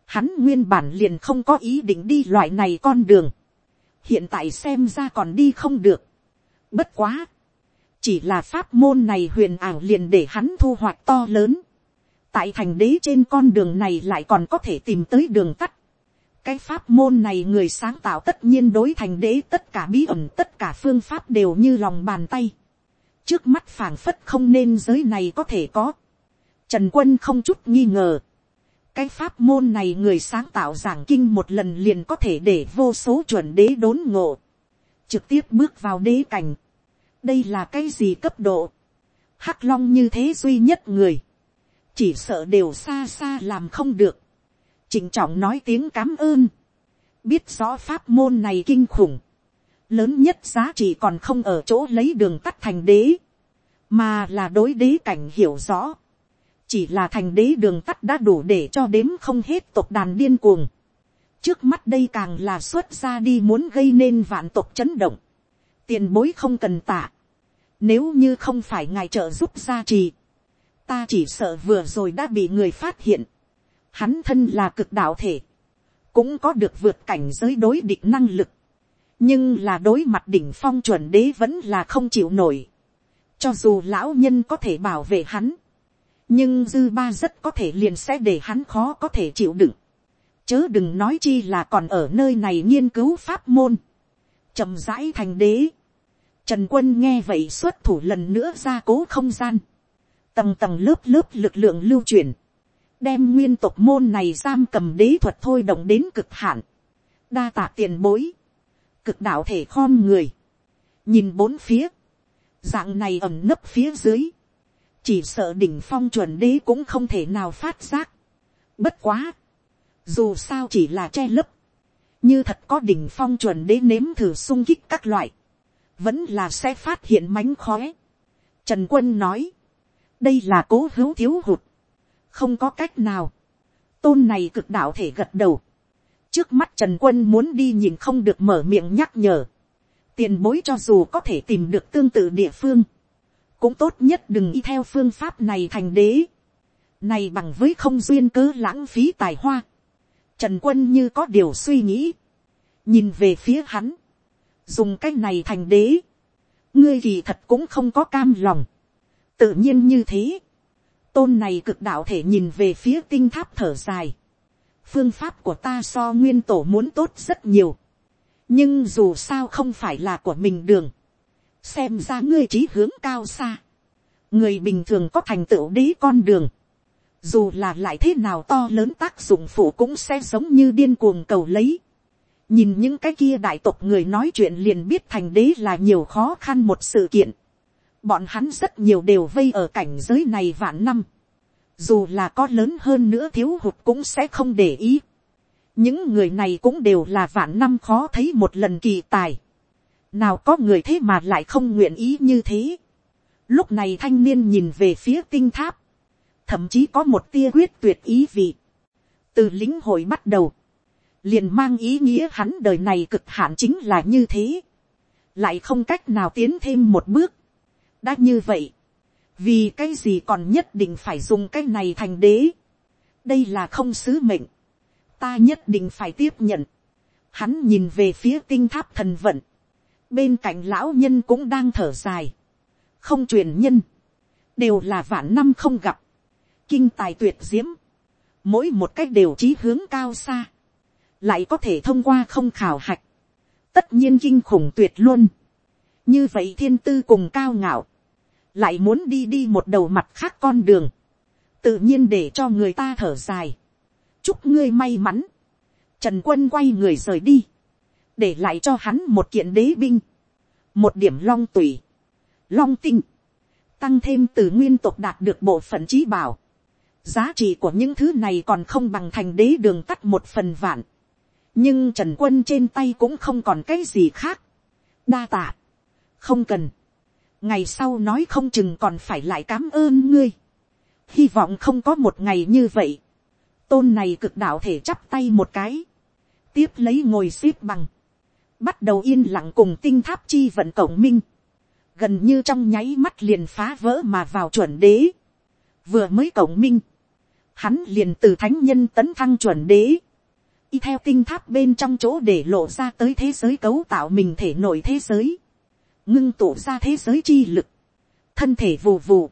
Hắn nguyên bản liền không có ý định đi loại này con đường. Hiện tại xem ra còn đi không được. Bất quá. Chỉ là pháp môn này huyền ảo liền để hắn thu hoạch to lớn. Tại thành đế trên con đường này lại còn có thể tìm tới đường tắt. Cái pháp môn này người sáng tạo tất nhiên đối thành đế tất cả bí ẩn, tất cả phương pháp đều như lòng bàn tay. Trước mắt phảng phất không nên giới này có thể có Trần quân không chút nghi ngờ. Cái pháp môn này người sáng tạo giảng kinh một lần liền có thể để vô số chuẩn đế đốn ngộ. Trực tiếp bước vào đế cảnh. Đây là cái gì cấp độ? Hắc long như thế duy nhất người. Chỉ sợ đều xa xa làm không được. Trịnh trọng nói tiếng cám ơn. Biết rõ pháp môn này kinh khủng. Lớn nhất giá trị còn không ở chỗ lấy đường tắt thành đế. Mà là đối đế cảnh hiểu rõ chỉ là thành đế đường tắt đã đủ để cho đếm không hết tộc đàn điên cuồng. trước mắt đây càng là xuất ra đi muốn gây nên vạn tộc chấn động. tiền bối không cần tạ. nếu như không phải ngài trợ giúp gia trì, ta chỉ sợ vừa rồi đã bị người phát hiện. hắn thân là cực đạo thể, cũng có được vượt cảnh giới đối địch năng lực. nhưng là đối mặt đỉnh phong chuẩn đế vẫn là không chịu nổi. cho dù lão nhân có thể bảo vệ hắn, nhưng dư ba rất có thể liền sẽ để hắn khó có thể chịu đựng. chớ đừng nói chi là còn ở nơi này nghiên cứu pháp môn, Chầm rãi thành đế. Trần quân nghe vậy xuất thủ lần nữa ra cố không gian. Tầng tầng lớp lớp lực lượng lưu chuyển. Đem nguyên tộc môn này giam cầm đế thuật thôi động đến cực hạn. Đa tạ tiền bối. Cực đạo thể khom người. Nhìn bốn phía. Dạng này ẩm nấp phía dưới. Chỉ sợ đỉnh phong chuẩn đế cũng không thể nào phát giác. Bất quá. Dù sao chỉ là che lấp. Như thật có đỉnh phong chuẩn đế nếm thử sung kích các loại vẫn là sẽ phát hiện mánh khóe. Trần quân nói, đây là cố hữu thiếu hụt, không có cách nào. tôn này cực đạo thể gật đầu. trước mắt trần quân muốn đi nhìn không được mở miệng nhắc nhở. tiền bối cho dù có thể tìm được tương tự địa phương, cũng tốt nhất đừng y theo phương pháp này thành đế. này bằng với không duyên cớ lãng phí tài hoa. Trần quân như có điều suy nghĩ, nhìn về phía hắn, dùng cách này thành đế, ngươi kỳ thật cũng không có cam lòng, tự nhiên như thế, tôn này cực đạo thể nhìn về phía tinh tháp thở dài, phương pháp của ta so nguyên tổ muốn tốt rất nhiều, nhưng dù sao không phải là của mình đường, xem ra ngươi trí hướng cao xa, người bình thường có thành tựu đế con đường, dù là lại thế nào to lớn tác dụng phụ cũng sẽ giống như điên cuồng cầu lấy, nhìn những cái kia đại tộc người nói chuyện liền biết thành đế là nhiều khó khăn một sự kiện. bọn hắn rất nhiều đều vây ở cảnh giới này vạn năm. dù là có lớn hơn nữa thiếu hụt cũng sẽ không để ý. những người này cũng đều là vạn năm khó thấy một lần kỳ tài nào có người thế mà lại không nguyện ý như thế. lúc này thanh niên nhìn về phía tinh tháp. thậm chí có một tia quyết tuyệt ý vị. từ lính hội bắt đầu liền mang ý nghĩa hắn đời này cực hạn chính là như thế, lại không cách nào tiến thêm một bước. đã như vậy, vì cái gì còn nhất định phải dùng cái này thành đế, đây là không sứ mệnh, ta nhất định phải tiếp nhận. Hắn nhìn về phía tinh tháp thần vận, bên cạnh lão nhân cũng đang thở dài, không truyền nhân, đều là vạn năm không gặp, kinh tài tuyệt diễm, mỗi một cách đều trí hướng cao xa, lại có thể thông qua không khảo hạch, tất nhiên kinh khủng tuyệt luôn. như vậy thiên tư cùng cao ngạo, lại muốn đi đi một đầu mặt khác con đường, tự nhiên để cho người ta thở dài. chúc ngươi may mắn, trần quân quay người rời đi, để lại cho hắn một kiện đế binh, một điểm long tùy, long tinh, tăng thêm từ nguyên tộc đạt được bộ phận trí bảo. Giá trị của những thứ này còn không bằng thành đế đường tắt một phần vạn nhưng trần quân trên tay cũng không còn cái gì khác. đa tạ, không cần, ngày sau nói không chừng còn phải lại cám ơn ngươi. hy vọng không có một ngày như vậy. tôn này cực đạo thể chắp tay một cái, tiếp lấy ngồi x ế p bằng, bắt đầu yên lặng cùng tinh tháp chi vận cổng minh, gần như trong nháy mắt liền phá vỡ mà vào chuẩn đế, vừa mới cổng minh, hắn liền từ thánh nhân tấn thăng chuẩn đế, y theo tinh tháp bên trong chỗ để lộ ra tới thế giới cấu tạo mình thể nội thế giới, ngưng tụ ra thế giới chi lực, thân thể vù vù,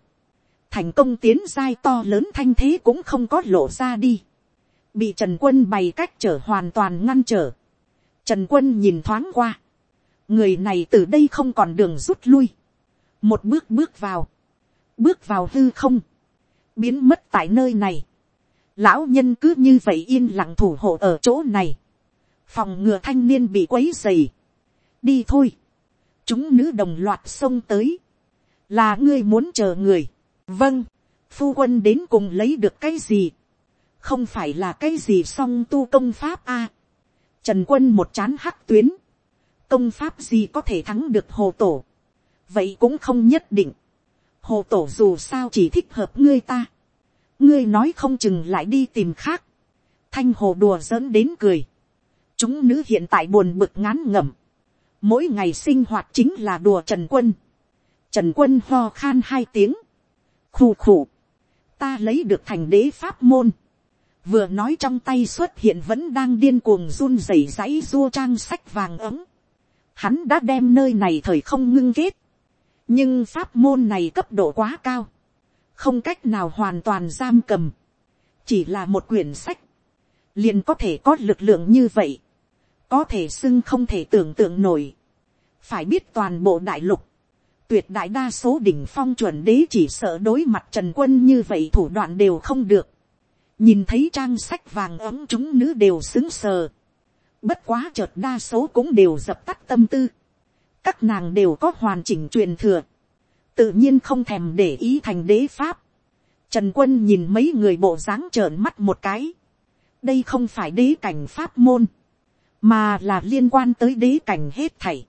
thành công tiến giai to lớn thanh thế cũng không có lộ ra đi, bị trần quân bày cách trở hoàn toàn ngăn trở, trần quân nhìn thoáng qua, người này từ đây không còn đường rút lui, một bước bước vào, bước vào hư không, biến mất tại nơi này, lão nhân cứ như vậy yên lặng thủ hộ ở chỗ này, phòng ngừa thanh niên bị quấy dày, đi thôi, chúng nữ đồng loạt xông tới, là ngươi muốn chờ người, vâng, phu quân đến cùng lấy được cái gì, không phải là cái gì song tu công pháp a, trần quân một chán hắc tuyến, công pháp gì có thể thắng được hồ tổ, vậy cũng không nhất định, hồ tổ dù sao chỉ thích hợp ngươi ta, ngươi nói không chừng lại đi tìm khác, thanh hồ đùa dẫn đến cười, chúng nữ hiện tại buồn bực ngán ngẩm, mỗi ngày sinh hoạt chính là đùa trần quân, trần quân ho khan hai tiếng, khù khủ. ta lấy được thành đế pháp môn, vừa nói trong tay xuất hiện vẫn đang điên cuồng run rẩy dãy dua trang sách vàng ấm, hắn đã đem nơi này thời không ngưng kết, nhưng pháp môn này cấp độ quá cao, không cách nào hoàn toàn giam cầm, chỉ là một quyển sách, liền có thể có lực lượng như vậy, có thể xưng không thể tưởng tượng nổi. phải biết toàn bộ đại lục, tuyệt đại đa số đỉnh phong chuẩn đế chỉ sợ đối mặt trần quân như vậy thủ đoạn đều không được nhìn thấy trang sách vàng ấm chúng nữ đều xứng sờ. bất quá chợt đa số cũng đều dập tắt tâm tư. các nàng đều có hoàn chỉnh truyền thừa. tự nhiên không thèm để ý thành đế pháp. trần quân nhìn mấy người bộ dáng trợn mắt một cái. đây không phải đế cảnh pháp môn, mà là liên quan tới đế cảnh hết thảy.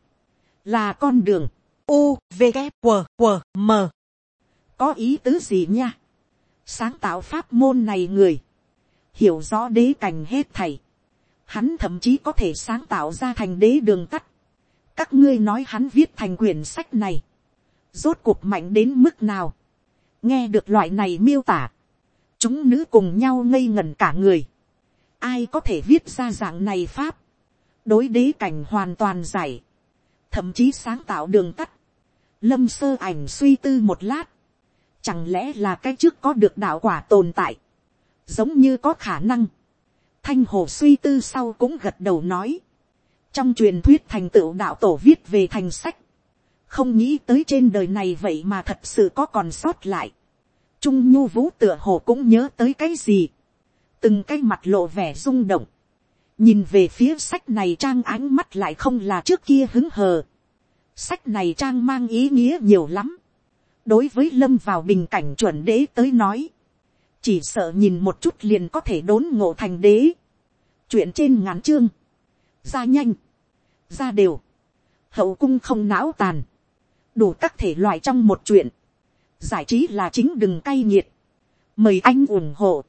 là con đường u v g w w m có ý tứ gì nha sáng tạo pháp môn này người. Hiểu rõ đế cảnh hết thầy. Hắn thậm chí có thể sáng tạo ra thành đế đường tắt. Các ngươi nói hắn viết thành quyển sách này. Rốt cuộc mạnh đến mức nào? Nghe được loại này miêu tả. Chúng nữ cùng nhau ngây ngẩn cả người. Ai có thể viết ra dạng này pháp? Đối đế cảnh hoàn toàn giải. Thậm chí sáng tạo đường tắt. Lâm sơ ảnh suy tư một lát. Chẳng lẽ là cái trước có được đạo quả tồn tại. Giống như có khả năng. Thanh hồ suy tư sau cũng gật đầu nói. Trong truyền thuyết thành tựu đạo tổ viết về thành sách. Không nghĩ tới trên đời này vậy mà thật sự có còn sót lại. Trung nhu vũ tựa hồ cũng nhớ tới cái gì. Từng cái mặt lộ vẻ rung động. Nhìn về phía sách này trang ánh mắt lại không là trước kia hứng hờ Sách này trang mang ý nghĩa nhiều lắm. Đối với lâm vào bình cảnh chuẩn đế tới nói. Chỉ sợ nhìn một chút liền có thể đốn ngộ thành đế. Chuyện trên ngắn chương. Ra nhanh. Ra đều. Hậu cung không não tàn. Đủ các thể loại trong một chuyện. Giải trí là chính đừng cay nghiệt. Mời anh ủng hộ.